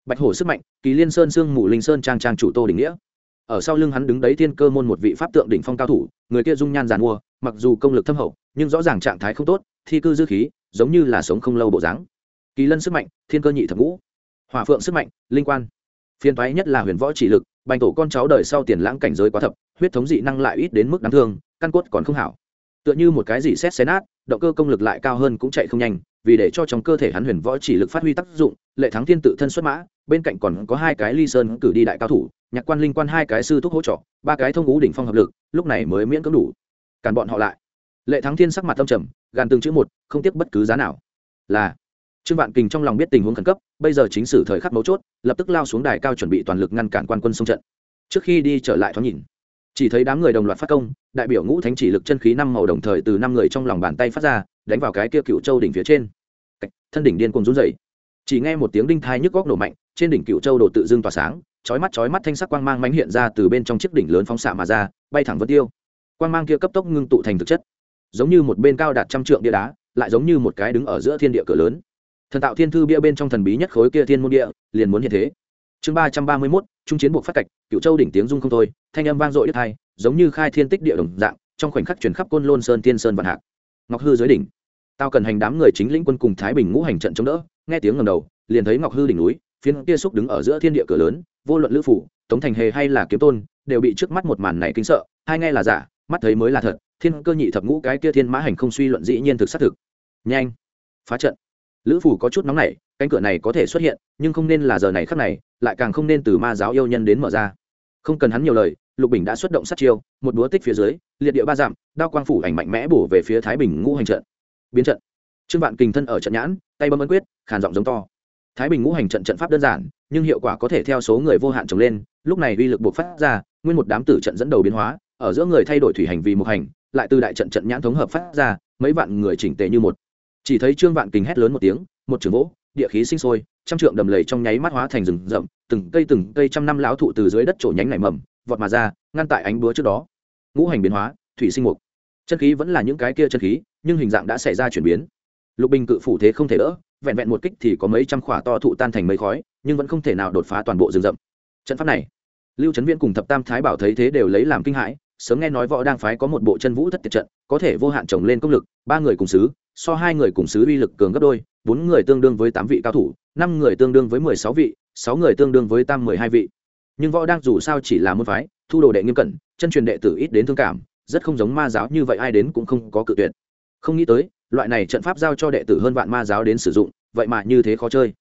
Speaker 1: Bạch hổ sức mạnh, kỳ liên sơn, sương mù linh sơn trang trang chủ tô đỉnh nghĩa ở sau lưng hắn đứng đấy thiên cơ môn một vị pháp tượng đỉnh phong cao thủ, người kia dung nhan giàn mua, mặc dù công lực thâm hậu, nhưng rõ ràng trạng thái không tốt, thi cư dư khí, giống như là sống không lâu bộ dáng. Kỳ lân sức mạnh, thiên cơ nhị thập ngũ. Hỏa phượng sức mạnh, linh quan. Phiên thoái nhất là huyền võ chỉ lực, bành tổ con cháu đời sau tiền lãng cảnh giới quá thập, huyết thống dị năng lại ít đến mức đáng thương, căn cốt còn không hảo. Tựa như một cái gì xét xé nát động cơ công lực lại cao hơn cũng chạy không nhanh, vì để cho trong cơ thể hắn huyền võ chỉ lực phát huy tác dụng, lệ thắng thiên tự thân xuất mã, bên cạnh còn có hai cái ly sơn cử đi đại cao thủ nhạc quan linh quan hai cái sư thúc hỗ trợ, ba cái thông ngũ đỉnh phong hợp lực, lúc này mới miễn cưỡng đủ. Cản bọn họ lại. Lệ thắng thiên sắc mặt tâm trầm, gàn từng chữ một, không tiếc bất cứ giá nào. Là, trương vạn kình trong lòng biết tình huống khẩn cấp, bây giờ chính sử thời khắc mấu chốt, lập tức lao xuống đài cao chuẩn bị toàn lực ngăn cản quan quân xung trận. Trước khi đi trở lại thoáng nhìn, chỉ thấy đám người đồng loạt phát công, đại biểu ngũ thánh chỉ lực chân khí năm màu đồng thời từ năm người trong lòng bàn tay phát ra, đánh vào cái kia cựu châu đỉnh phía trên. Thân đỉnh điên cùng run dậy chỉ nghe một tiếng đinh thai nhức góc nổ mạnh, trên đỉnh cựu châu đồ tự dưng tỏa sáng chói mắt chói mắt thanh sắc quang mang mánh hiện ra từ bên trong chiếc đỉnh lớn phóng xạ mà ra, bay thẳng vân tiêu. Quang mang kia cấp tốc ngưng tụ thành thực chất, giống như một bên cao đạt trăm trượng địa đá, lại giống như một cái đứng ở giữa thiên địa cửa lớn. Thần tạo thiên thư bia bên trong thần bí nhất khối kia thiên môn địa, liền muốn hiện thế. Chương ba trăm ba mươi mốt, trung chiến buộc phát cạch cựu châu đỉnh tiếng rung không thôi, thanh âm vang dội đất hai, giống như khai thiên tích địa đồng dạng, trong khoảnh khắc truyền khắp côn lôn sơn, tiên sơn vạn hạc. Ngọc hư dưới đỉnh. Tao cần hành đám người chính lĩnh quân cùng thái bình ngũ hành trận chống đỡ, nghe tiếng ngầm đầu, liền thấy ngọc hư đỉnh núi, phiến kia xúc đứng ở giữa thiên địa cửa lớn vô luận lữ phủ, tống thành hề hay là kiếm tôn, đều bị trước mắt một màn này kinh sợ, hai nghe là giả, mắt thấy mới là thật, thiên cơ nhị thập ngũ cái kia thiên mã hành không suy luận dĩ nhiên thực xác thực. Nhanh, phá trận. Lữ phủ có chút nóng này cánh cửa này có thể xuất hiện, nhưng không nên là giờ này khắc này, lại càng không nên từ ma giáo yêu nhân đến mở ra. Không cần hắn nhiều lời, lục bình đã xuất động sát chiêu, một búa tích phía dưới, liệt địa ba dặm đao quang phủ ảnh mạnh mẽ bổ về phía thái bình ngũ hành trận. Biến trận. Trương vạn kình thân ở trận nhãn, tay bấm ấn quyết, khàn giọng giống to thái bình ngũ hành trận trận pháp đơn giản, nhưng hiệu quả có thể theo số người vô hạn trồng lên, lúc này uy lực buộc phát ra, nguyên một đám tử trận dẫn đầu biến hóa, ở giữa người thay đổi thủy hành vì một hành, lại từ đại trận trận nhãn thống hợp phát ra, mấy vạn người chỉnh tề như một. Chỉ thấy trương vạn kình hét lớn một tiếng, một trường gỗ địa khí sinh sôi, trăm trượng đầm lầy trong nháy mắt hóa thành rừng rậm, từng cây từng cây trăm năm láo thụ từ dưới đất trổ nhánh nảy mầm, vọt mà ra, ngăn tại ánh búa trước đó. Ngũ hành biến hóa, thủy sinh mục. Chân khí vẫn là những cái kia chân khí, nhưng hình dạng đã xảy ra chuyển biến. Lục bình cự phủ thế không thể đỡ vẹn vẹn một kích thì có mấy trăm khỏa to thụ tan thành mấy khói, nhưng vẫn không thể nào đột phá toàn bộ rừng rậm. Trận pháp này, lưu trấn viễn cùng thập tam thái bảo thấy thế đều lấy làm kinh hãi, sớm nghe nói võ đang phái có một bộ chân vũ thất tiệt trận, có thể vô hạn trồng lên công lực, ba người cùng sứ so hai người cùng sứ uy lực cường gấp đôi, bốn người tương đương với tám vị cao thủ, năm người tương đương với mười sáu vị, sáu người tương đương với tam mười hai vị. Nhưng võ đang dù sao chỉ là môn phái, thu đồ đệ nghiêm cẩn, chân truyền đệ tử ít đến thương cảm, rất không giống ma giáo như vậy ai đến cũng không có cự tuyệt. Không nghĩ tới loại này trận pháp giao cho đệ tử hơn vạn ma giáo đến sử dụng, vậy mà như thế khó chơi.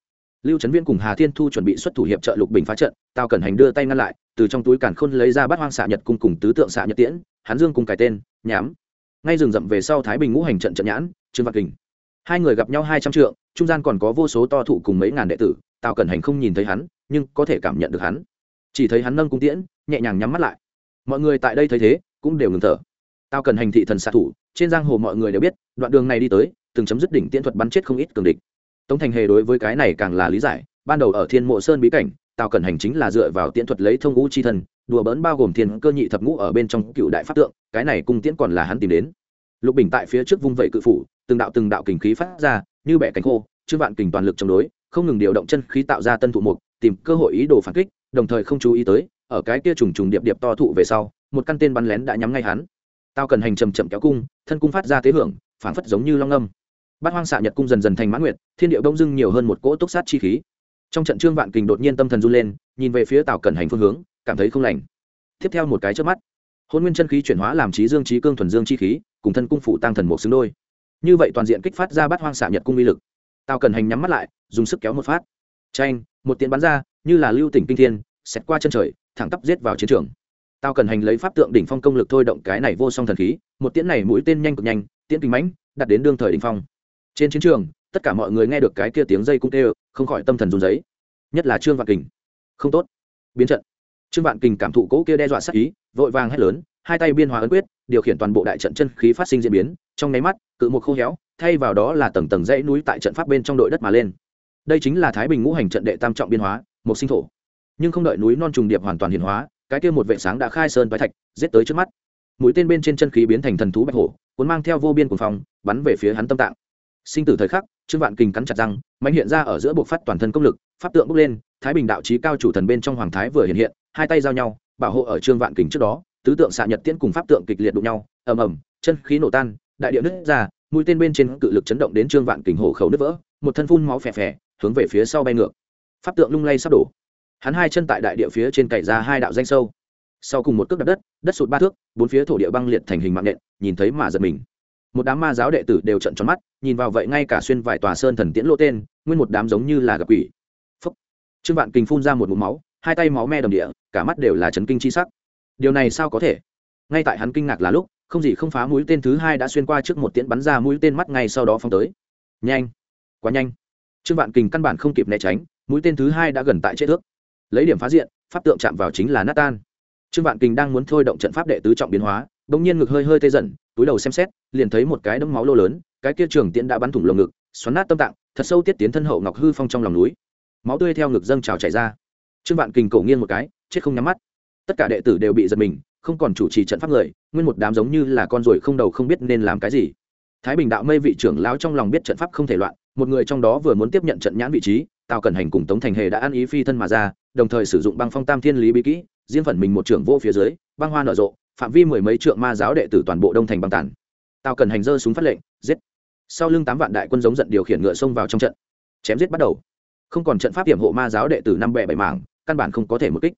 Speaker 1: Lưu trấn viễn cùng hà thiên thu chuẩn bị xuất thủ hiệp trợ lục bình phá trận tao cẩn hành đưa tay ngăn lại, từ trong túi càn khôn lấy ra bát hoang xạ nhật cung cùng tứ tượng xạ nhật tiễn hắn dương cùng cái tên, nhám. Ngay rừng rậm về sau thái bình ngũ hành trận trận nhãn, trương văn kình. Hai người gặp nhau hai trăm trượng, trung gian còn có vô số to thụ cùng mấy ngàn đệ tử, tào cẩn hành không nhìn thấy hắn, nhưng có thể cảm nhận được hắn. Chỉ thấy hắn nâng cung tiễn, nhẹ nhàng nhắm mắt lại. Mọi người tại đây thấy thế, cũng đều ngừng thở tao cần hành thị thần xạ thủ, trên giang hồ mọi người đều biết, đoạn đường này đi tới, từng chấm dứt đỉnh tiễn thuật bắn chết không ít cường địch. Tống thành hề đối với cái này càng là lý giải, ban đầu ở thiên mộ sơn bí cảnh tào cần hành chính là dựa vào tiễn thuật lấy thông ngũ chi thần, đùa bỡn bao gồm thiên cơ nhị thập ngũ ở bên trong cựu đại pháp tượng, cái này cung tiễn còn là hắn tìm đến. Lục bình tại phía trước vung vẩy cự phủ, từng đạo từng đạo kình khí phát ra, như bẻ cánh khô chư vạn kình toàn lực chống đối, không ngừng điều động chân khí tạo ra tân thụ mục, tìm cơ hội ý đồ phản kích, đồng thời không chú ý tới, ở cái kia trùng trùng điệp điệp to thụ về sau, một căn tên bắn lén đã nhắm ngay hắn tao cần hành chầm chậm kéo cung, thân cung phát ra tế hưởng, phảng phất giống như long âm. Bát hoang xạ nhật cung dần dần thành mãn nguyệt, thiên điệu đông dưng nhiều hơn một cỗ túc sát chi khí. Trong trận trương vạn kình đột nhiên tâm thần run lên, nhìn về phía tào cần hành phương hướng, cảm thấy không lành. Tiếp theo một cái trước mắt, hôn nguyên chân khí chuyển hóa làm trí dương trí cương thuần dương chi khí, cùng thân cung phụ tăng thần một xứng đôi. Như vậy toàn diện kích phát ra bát hoang xạ nhật cung uy lực. Tào cần hành nhắm mắt lại, dùng sức kéo một phát. Tranh một tiếng bắn ra, như là lưu tỉnh kinh thiên, xẹt qua chân trời, thẳng tắp giết vào chiến trường tao cần hành lấy pháp tượng đỉnh phong công lực thôi động cái này vô song thần khí, một tiễn này mũi tên nhanh cực nhanh, tiễn kinh mãnh đặt đến đương thời đỉnh phong. Trên chiến trường, tất cả mọi người nghe được cái kia tiếng dây cung tê không khỏi tâm thần run giấy nhất là trương vạn kình. Không tốt. Biến trận. Trương vạn kình cảm thụ cỗ kia đe dọa sát ý, vội vàng hét lớn, hai tay biên hòa ấn quyết, điều khiển toàn bộ đại trận chân khí phát sinh diễn biến, trong nháy mắt, cự một khô héo, thay vào đó là tầng tầng dãy núi tại trận pháp bên trong đội đất mà lên. Đây chính là thái bình ngũ hành trận đệ tam trọng biên hóa, một sinh thổ. Nhưng không đợi núi non trùng điệp hoàn toàn hiển hóa cái kia một vệ sáng đã khai sơn bái thạch, giết tới trước mắt. Mũi tên bên trên chân khí biến thành thần thú bạch hổ, cuốn mang theo vô biên cuồng phong, bắn về phía hắn tâm tạng. Sinh tử thời khắc, trương vạn kình cắn chặt răng mạnh hiện ra ở giữa bộ phát toàn thân công lực, pháp tượng bốc lên, thái bình đạo trí cao chủ thần bên trong hoàng thái vừa hiện hiện, hai tay giao nhau, bảo hộ ở trương vạn kình trước đó, tứ tượng xạ nhật tiễn cùng pháp tượng kịch liệt đụng nhau, ầm ầm, chân khí nổ tan, đại địa nứt ra, mũi tên bên trên cự lực chấn động đến trương vạn kình hổ khẩu nứt vỡ, một thân phun máu phè phè, hướng về phía sau bay ngược. Pháp tượng lung lay sắp đổ hắn hai chân tại đại địa phía trên cày ra hai đạo danh sâu. Sau cùng một cước đập đất đất sụt ba thước, bốn phía thổ địa băng liệt thành hình mạng nện, nhìn thấy mà giật mình. Một đám ma giáo đệ tử đều trận tròn mắt, nhìn vào vậy ngay cả xuyên vài tòa sơn thần tiễn lỗ tên, nguyên một đám giống như là gặp quỷ. Phúc. Trương vạn kình phun ra một mũ máu, hai tay máu me đầm địa, cả mắt đều là chấn kinh chi sắc. Điều này sao có thể? Ngay tại hắn kinh ngạc là lúc, không gì không phá mũi tên thứ hai đã xuyên qua trước một tiễn bắn ra mũi tên mắt ngay sau đó phong tới. Nhanh. Quá nhanh. Trương vạn kình căn bản không kịp né tránh, mũi tên thứ hai đã gần tại chết thước lấy điểm phá diện, pháp tượng chạm vào chính là nát tan trương vạn kình đang muốn thôi động trận pháp đệ tứ trọng biến hóa bỗng nhiên ngực hơi hơi tê dần, túi đầu xem xét, liền thấy một cái đấm máu lô lớn, cái kia trường tiễn đã bắn thủng lồng ngực, xoắn nát tâm tạng, thật sâu tiết tiến thân hậu ngọc hư phong trong lòng núi. Máu tươi theo ngực dâng trào chảy ra. Trương vạn kình cổ nghiêng một cái, chết không nhắm mắt. Tất cả đệ tử đều bị giật mình, không còn chủ trì trận pháp người, nguyên một đám giống như là con ruồi không đầu không biết nên làm cái gì. Thái bình đạo mây vị trưởng lão trong lòng biết trận pháp không thể loạn, một người trong đó vừa muốn tiếp nhận trận nhãn vị trí, tào cẩn hành cùng tống thành hề đã ăn ý phi thân mà ra đồng thời sử dụng băng phong tam thiên lý bí kỹ, riêng phần mình một trưởng vô phía dưới, băng hoa nở rộ, phạm vi mười mấy trượng ma giáo đệ tử toàn bộ đông thành băng tản tào cần hành dơ súng phát lệnh, giết. Sau lưng tám vạn đại quân giống giận điều khiển ngựa xông vào trong trận. Chém giết bắt đầu. Không còn trận pháp hiểm hộ ma giáo đệ tử năm bẹ bảy mảng, căn bản không có thể một kích.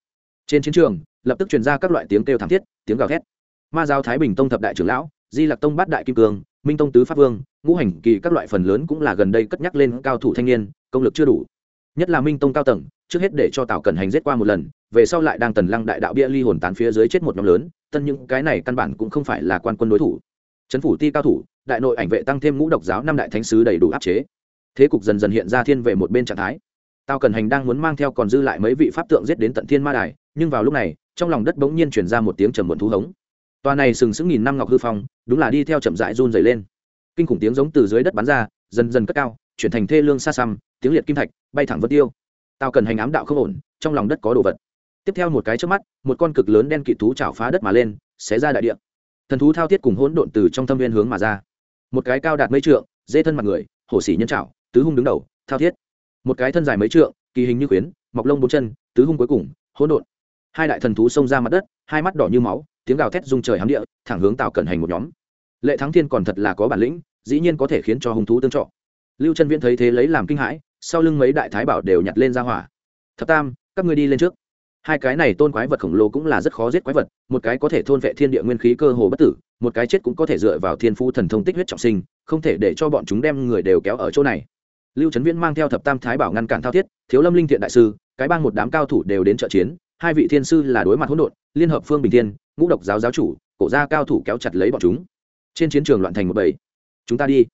Speaker 1: Trên chiến trường, lập tức truyền ra các loại tiếng kêu thảm thiết, tiếng gào thét. Ma giáo thái bình tông thập đại trưởng lão, di lặc tông bát đại kim cương, minh tông tứ pháp vương, ngũ hành kỳ các loại phần lớn cũng là gần đây cất nhắc lên cao thủ thanh niên, công lực chưa đủ nhất là minh tông cao tầng, trước hết để cho tào cẩn hành giết qua một lần, về sau lại đang tần lăng đại đạo bia ly hồn tán phía dưới chết một nhóm lớn tân những cái này căn bản cũng không phải là quan quân đối thủ. Trấn phủ ti cao thủ, đại nội ảnh vệ tăng thêm ngũ độc giáo năm đại thánh sứ đầy đủ áp chế. Thế cục dần dần hiện ra thiên về một bên trạng thái. Tào cẩn hành đang muốn mang theo còn dư lại mấy vị pháp tượng giết đến tận thiên ma đài, nhưng vào lúc này, trong lòng đất bỗng nhiên chuyển ra một tiếng trầm muộn thú hống. Tòa này sừng sững nghìn năm ngọc hư phong, đúng là đi theo chậm dại run dày lên. Kinh khủng tiếng giống từ dưới đất bắn ra, dần dần cất cao chuyển thành thê lương xa xăm, tiếng liệt kim thạch, bay thẳng vân tiêu. Tao cần hành ám đạo không ổn, trong lòng đất có đồ vật. Tiếp theo một cái trước mắt, một con cực lớn đen kịt thú chảo phá đất mà lên, xé ra đại địa. Thần thú thao thiết cùng hỗn độn từ trong thâm viên hướng mà ra. Một cái cao đạt mấy trượng, dê thân mặt người, hổ xỉ nhân chảo, tứ hung đứng đầu, thao thiết. Một cái thân dài mấy trượng, kỳ hình như khuyến, mọc lông bốn chân, tứ hung cuối cùng, hỗn độn. Hai đại thần thú xông ra mặt đất, hai mắt đỏ như máu, tiếng gào thét rung trời hám địa, thẳng hướng tào cẩn hành một nhóm. Lệ thắng thiên còn thật là có bản lĩnh, dĩ nhiên có thể khiến cho hung thú tương trọ lưu chân viễn thấy thế lấy làm kinh hãi, sau lưng mấy đại thái bảo đều nhặt lên ra hỏa. Thập tam, các ngươi đi lên trước. Hai cái này tôn quái vật khổng lồ cũng là rất khó giết quái vật, một cái có thể thôn vệ thiên địa nguyên khí cơ hồ bất tử, một cái chết cũng có thể dựa vào thiên phu thần thông tích huyết trọng sinh, không thể để cho bọn chúng đem người đều kéo ở chỗ này. Lưu trấn viễn mang theo thập tam thái bảo ngăn cản thao thiết, thiếu lâm linh thiện đại sư, cái bang một đám cao thủ đều đến trợ chiến, hai vị thiên sư là đối mặt hỗn độn, liên hợp phương bình thiên, ngũ độc giáo giáo chủ, cổ gia cao thủ kéo chặt lấy bọn chúng. Trên chiến trường loạn thành một bầy. Chúng ta đi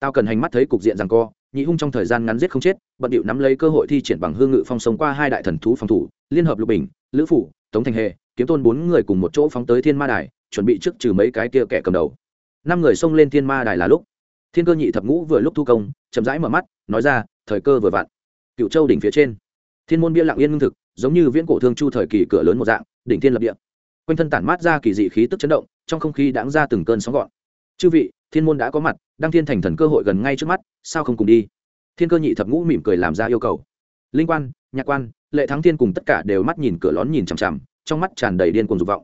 Speaker 1: tao cần hành mắt thấy cục diện rằng co, nhị hung trong thời gian ngắn giết không chết, bận điệu nắm lấy cơ hội thi triển bằng hương ngự phong sống qua hai đại thần thú phòng thủ, liên hợp lục bình, lữ phủ, tống thành hề kiếm tôn bốn người cùng một chỗ phóng tới thiên ma đài, chuẩn bị trước trừ mấy cái kia kẻ cầm đầu. Năm người xông lên thiên ma đài là lúc, thiên cơ nhị thập ngũ vừa lúc thu công, chậm rãi mở mắt, nói ra, thời cơ vừa vặn. Cựu châu đỉnh phía trên, thiên môn bia lặng yên ngưng thực, giống như viễn cổ thương chu thời kỳ cửa lớn một dạng, đỉnh thiên lập địa. Quanh thân tản mát ra kỳ dị khí tức chấn động, trong không khí đãng ra từng cơn sóng gọn. Chư vị thiên môn đã có mặt, đăng thiên thành thần cơ hội gần ngay trước mắt, sao không cùng đi? Thiên cơ nhị thập ngũ mỉm cười làm ra yêu cầu. Linh quan, nhạc quan, lệ thắng thiên cùng tất cả đều mắt nhìn cửa lón nhìn chằm chằm, trong mắt tràn đầy điên cuồng dục vọng.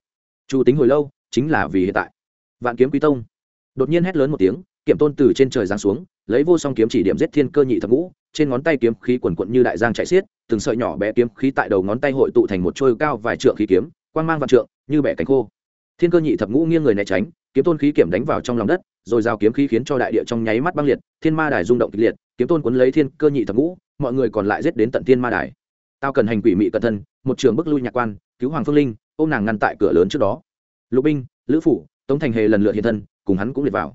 Speaker 1: Chu tính hồi lâu, chính là vì hiện tại. Vạn kiếm quý tông. Đột nhiên hét lớn một tiếng kiểm tôn từ trên trời giáng xuống, lấy vô song kiếm chỉ điểm giết thiên cơ nhị thập ngũ, trên ngón tay kiếm khí quần quận như đại giang chạy xiết, từng sợi nhỏ bé kiếm khí tại đầu ngón tay hội tụ thành một trôi cao vài trượng khí kiếm, quang mang vạn trượng, như bẻ cánh khô. Thiên cơ nhị thập ngũ nghiêng người né tránh, kiếm tôn khí kiểm đánh vào trong lòng đất rồi giao kiếm khí khiến cho đại địa trong nháy mắt băng liệt, thiên ma đài rung động kịch liệt, kiếm tôn cuốn lấy thiên cơ nhị thập ngũ, mọi người còn lại giết đến tận thiên ma đài. Tao cần hành quỷ mị cẩn thân, một trường bức lui nhạc quan, cứu hoàng phương linh, ôm nàng ngăn tại cửa lớn trước đó. Lục binh, lữ phủ, tống thành hề lần lượt hiện thân, cùng hắn cũng liệt vào.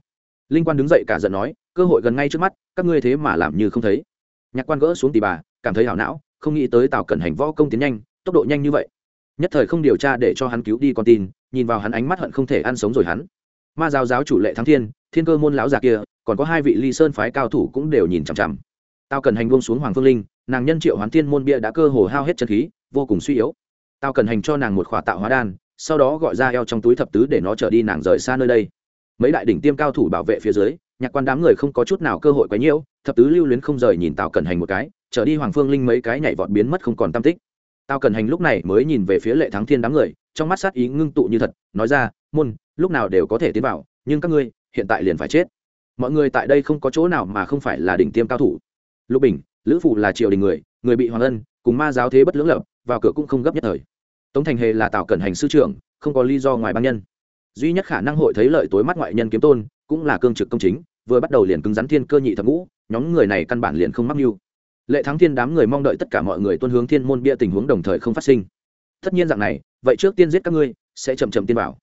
Speaker 1: Linh quan đứng dậy cả giận nói, cơ hội gần ngay trước mắt, các ngươi thế mà làm như không thấy. Nhạc quan gỡ xuống tì bà, cảm thấy hảo não, không nghĩ tới tào cẩn hành võ công tiến nhanh, tốc độ nhanh như vậy. Nhất thời không điều tra để cho hắn cứu đi con tin, nhìn vào hắn ánh mắt hận không thể ăn sống rồi hắn. Ma giáo giáo chủ lệ thắng thiên thiên cơ môn lão già kia, còn có hai vị ly sơn phái cao thủ cũng đều nhìn chằm chằm. Tao cần hành buông xuống hoàng phương linh, nàng nhân triệu hoán thiên môn bia đã cơ hồ hao hết chân khí, vô cùng suy yếu. Tao cần hành cho nàng một khỏa tạo hóa đan, sau đó gọi ra eo trong túi thập tứ để nó trở đi nàng rời xa nơi đây. Mấy đại đỉnh tiêm cao thủ bảo vệ phía dưới, nhạc quan đám người không có chút nào cơ hội quấy nhiễu thập tứ lưu luyến không rời nhìn tào cần hành một cái, trở đi hoàng phương linh mấy cái nhảy vọt biến mất không còn tam tích. Tào cần hành lúc này mới nhìn về phía lệ thắng thiên đám người, trong mắt sát ý ngưng tụ như thật, nói ra, môn, lúc nào đều có thể tiến vào, nhưng các ngươi hiện tại liền phải chết. Mọi người tại đây không có chỗ nào mà không phải là đỉnh tiêm cao thủ. Lục bình, lữ phụ là triều đình người người bị hoàng ân, cùng ma giáo thế bất lưỡng lập, vào cửa cũng không gấp nhất thời. Tống thành hề là tào cẩn hành sư trưởng, không có lý do ngoài ban nhân. Duy nhất khả năng hội thấy lợi tối mắt ngoại nhân kiếm tôn, cũng là cương trực công chính, vừa bắt đầu liền cứng rắn thiên cơ nhị thập ngũ, nhóm người này căn bản liền không mắc mưu. Lệ thắng thiên đám người mong đợi tất cả mọi người tuân hướng thiên môn bia tình huống đồng thời không phát sinh. Tất nhiên dạng này, vậy trước tiên giết các ngươi, sẽ chậm chậm tiên bảo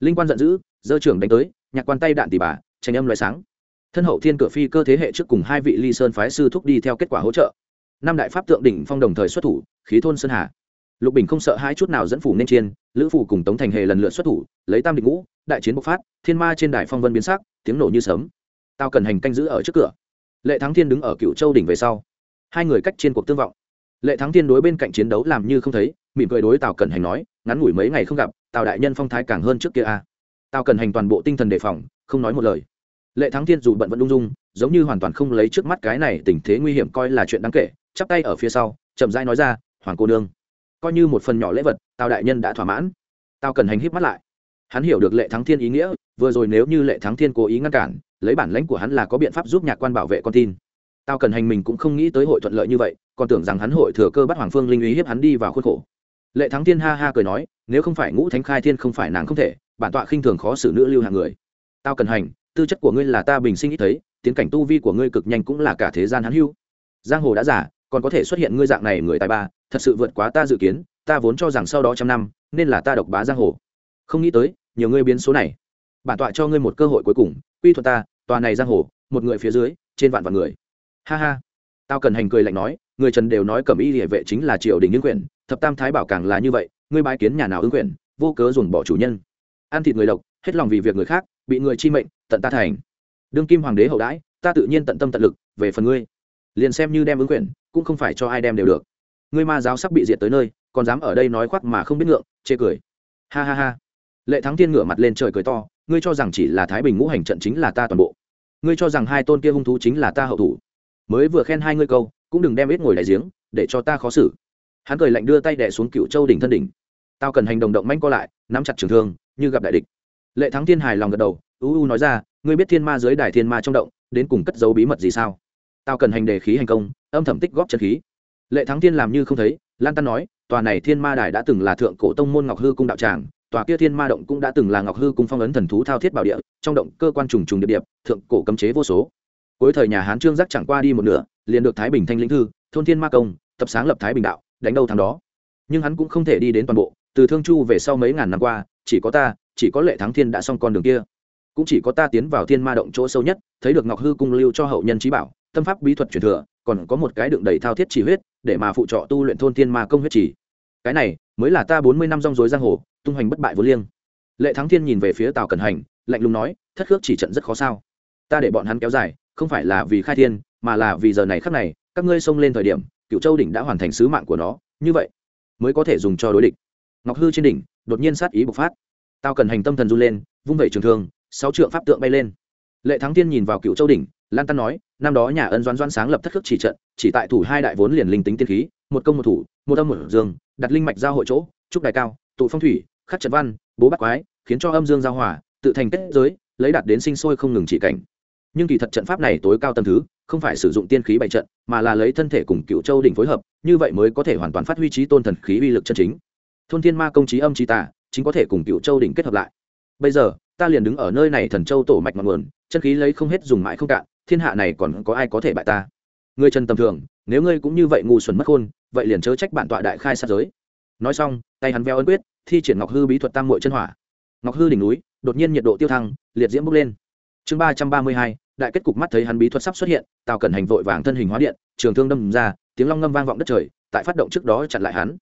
Speaker 1: linh quan giận dữ dơ trưởng đánh tới, nhạc quan tay đạn tỉ bà tranh âm loại sáng. Thân hậu thiên cửa phi cơ thế hệ trước cùng hai vị ly sơn phái sư thúc đi theo kết quả hỗ trợ. Năm đại pháp tượng đỉnh phong đồng thời xuất thủ, khí thôn sơn hà. Lục bình không sợ hai chút nào dẫn phủ nên chiên, lữ phủ cùng tống thành hề lần lượt xuất thủ, lấy tam địch ngũ, đại chiến bộc phát, thiên ma trên đài phong vân biến sắc, tiếng nổ như sấm. Tao cần hành canh giữ ở trước cửa. Lệ thắng thiên đứng ở cựu châu đỉnh về sau. Hai người cách trên cuộc tương vọng. Lệ thắng thiên đối bên cạnh chiến đấu làm như không thấy, mỉm cười đối tào cần hành nói, ngắn ngủi mấy ngày không gặp, tào đại nhân phong thái càng hơn trước kia a. à tao cần hành toàn bộ tinh thần đề phòng, không nói một lời. Lệ thắng thiên dù bận vẫn ung dung, giống như hoàn toàn không lấy trước mắt cái này tình thế nguy hiểm coi là chuyện đáng kể, chắp tay ở phía sau, chậm rãi nói ra, hoàng cô nương, coi như một phần nhỏ lễ vật, tao đại nhân đã thỏa mãn. Tao cần hành híp mắt lại. Hắn hiểu được lệ thắng thiên ý nghĩa, vừa rồi nếu như lệ thắng thiên cố ý ngăn cản, lấy bản lãnh của hắn là có biện pháp giúp nhạc quan bảo vệ con tin. Tao cần hành mình cũng không nghĩ tới hội thuận lợi như vậy, còn tưởng rằng hắn hội thừa cơ bắt hoàng phương linh ý hiếp hắn đi vào khuôn khổ. Lệ thắng thiên ha ha cười nói, nếu không phải ngũ thánh khai thiên không phải nàng không thể bản tọa khinh thường khó xử nữ lưu hạng người. Tao cần hành, tư chất của ngươi là ta bình sinh ít thấy, tiến cảnh tu vi của ngươi cực nhanh cũng là cả thế gian hắn hưu. Giang hồ đã giả còn có thể xuất hiện ngươi dạng này người tài ba, thật sự vượt quá ta dự kiến, ta vốn cho rằng sau đó trăm năm, nên là ta độc bá giang hồ. Không nghĩ tới, nhiều ngươi biến số này. Bản tọa cho ngươi một cơ hội cuối cùng, quy thuật ta, tòa này giang hồ, một người phía dưới, trên vạn vạn người. Ha ha. Tao cần hành cười lạnh nói, người trần đều nói cẩm y địa vệ chính là triều đình ứng quyền, thập tam thái bảo càng là như vậy, ngươi bái kiến nhà nào ứng quyền, vô cớ dùng bỏ chủ nhân ăn thịt người độc, hết lòng vì việc người khác, bị người chi mệnh, tận ta thành. Đương kim hoàng đế hậu đãi, ta tự nhiên tận tâm tận lực, về phần ngươi. Liền xem như đem ứng quyền cũng không phải cho ai đem đều được. Ngươi ma giáo sắp bị diệt tới nơi, còn dám ở đây nói khoác mà không biết ngượng, chê cười. Ha ha ha. Lệ thắng tiên ngửa mặt lên trời cười to, ngươi cho rằng chỉ là thái bình ngũ hành trận chính là ta toàn bộ. Ngươi cho rằng hai tôn kia hung thú chính là ta hậu thủ. Mới vừa khen hai ngươi câu, cũng đừng đem ít ngồi đại giếng, để cho ta khó xử. Hắn cười lạnh đưa tay đẻ xuống cựu châu đỉnh thân đỉnh. Tao cần hành động động manh co lại, nắm chặt trường thương như gặp đại địch. Lệ thắng thiên hài lòng gật đầu, u u nói ra, ngươi biết thiên ma dưới đài thiên ma trong động, đến cùng cất giấu bí mật gì sao? Tao cần hành đề khí hành công, âm thầm tích góp chân khí. Lệ thắng thiên làm như không thấy, lan tan nói, tòa này thiên ma đài đã từng là thượng cổ tông môn ngọc hư cung đạo tràng, tòa kia thiên ma động cũng đã từng là ngọc hư cung phong ấn thần thú thao thiết bảo địa, trong động cơ quan trùng trùng điệp điệp thượng cổ cấm chế vô số. Cuối thời nhà hán trương giác chẳng qua đi một nửa, liền được thái bình thanh lĩnh thư, thôn thiên ma công, tập sáng lập thái bình đạo, đánh đâu thằng đó. Nhưng hắn cũng không thể đi đến toàn bộ, từ thương chu về sau mấy ngàn năm qua chỉ có ta, chỉ có lệ thắng thiên đã xong con đường kia. Cũng chỉ có ta tiến vào thiên ma động chỗ sâu nhất, thấy được ngọc hư cung lưu cho hậu nhân trí bảo, tâm pháp bí thuật truyền thừa, còn có một cái đựng đầy thao thiết chỉ huyết, để mà phụ trọ tu luyện thôn thiên ma công huyết chỉ. Cái này, mới là ta bốn mươi năm rong rối giang hồ, tung hoành bất bại vô liêng. Lệ thắng thiên nhìn về phía tào cẩn hành, lạnh lùng nói, thất khước chỉ trận rất khó sao? Ta để bọn hắn kéo dài, không phải là vì khai thiên, mà là vì giờ này khắc này, các ngươi xông lên thời điểm cựu châu đỉnh đã hoàn thành sứ mạng của nó, như vậy mới có thể dùng cho đối địch. Ngọc hư trên đỉnh đột nhiên sát ý bộc phát. Tao cần hành tâm thần run lên, vung vẩy trường thương, sáu trượng pháp tượng bay lên. Lệ thắng thiên nhìn vào cựu châu đỉnh, lan tân nói, năm đó nhà ân doan doan sáng lập thất khước chỉ trận, chỉ tại thủ hai đại vốn liền linh tính tiên khí, một công một thủ, một âm một dương, đặt linh mạch giao hội chỗ, trúc đài cao, tụ phong thủy, khắc trận văn, bố bắt quái, khiến cho âm dương giao hòa, tự thành kết giới, lấy đạt đến sinh sôi không ngừng chỉ cảnh. Nhưng kỳ thật trận pháp này tối cao tầm thứ, không phải sử dụng tiên khí bày trận, mà là lấy thân thể cùng cựu châu đỉnh phối hợp, như vậy mới có thể hoàn toàn phát huy trí tôn thần khí uy lực chân chính thôn thiên ma công trí âm trí tả chính có thể cùng cựu châu đỉnh kết hợp lại. Bây giờ, ta liền đứng ở nơi này thần châu tổ mạch ngọn nguồn, chân khí lấy không hết dùng mãi không cạn, thiên hạ này còn có ai có thể bại ta? Người trần tầm thường, nếu ngươi cũng như vậy ngu xuẩn mất khôn, vậy liền chớ trách bản tọa đại khai sát giới. Nói xong, tay hắn veo ấn quyết, thi triển ngọc hư bí thuật tam mội chân hỏa. Ngọc hư đỉnh núi, đột nhiên nhiệt độ tiêu thăng, liệt diễm bốc lên. Chương ba trăm ba mươi hai, đại kết cục mắt thấy hắn bí thuật sắp xuất hiện, tào cẩn hành vội vàng thân hình hóa điện, trường thương đâm ra, tiếng long ngâm vang vọng đất trời, tại phát động trước đó chặn lại hắn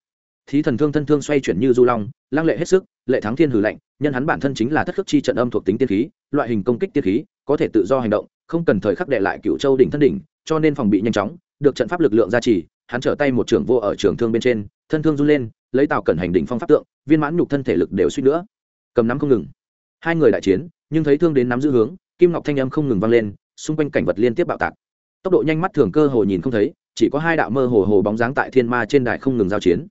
Speaker 1: thí thần thương thân thương xoay chuyển như du long, lăng lệ hết sức, lệ thắng thiên hử lạnh, nhân hắn bản thân chính là thất khước chi trận âm thuộc tính tiên khí, loại hình công kích tiên khí, có thể tự do hành động, không cần thời khắc đệ lại cựu châu đỉnh thân đỉnh, cho nên phòng bị nhanh chóng, được trận pháp lực lượng gia trì, hắn trở tay một trưởng vô ở trường thương bên trên, thân thương run lên, lấy tào cẩn hành đỉnh phong pháp tượng, viên mãn nhục thân thể lực đều suýt nữa. Cầm nắm không ngừng. Hai người đại chiến, nhưng thấy thương đến nắm giữ hướng, kim ngọc thanh âm không ngừng vang lên, xung quanh cảnh vật liên tiếp bạo tạc. Tốc độ nhanh mắt thường cơ hồ nhìn không thấy, chỉ có hai đạo mơ hồ hồ bóng dáng tại thiên ma trên đài không ngừng giao chiến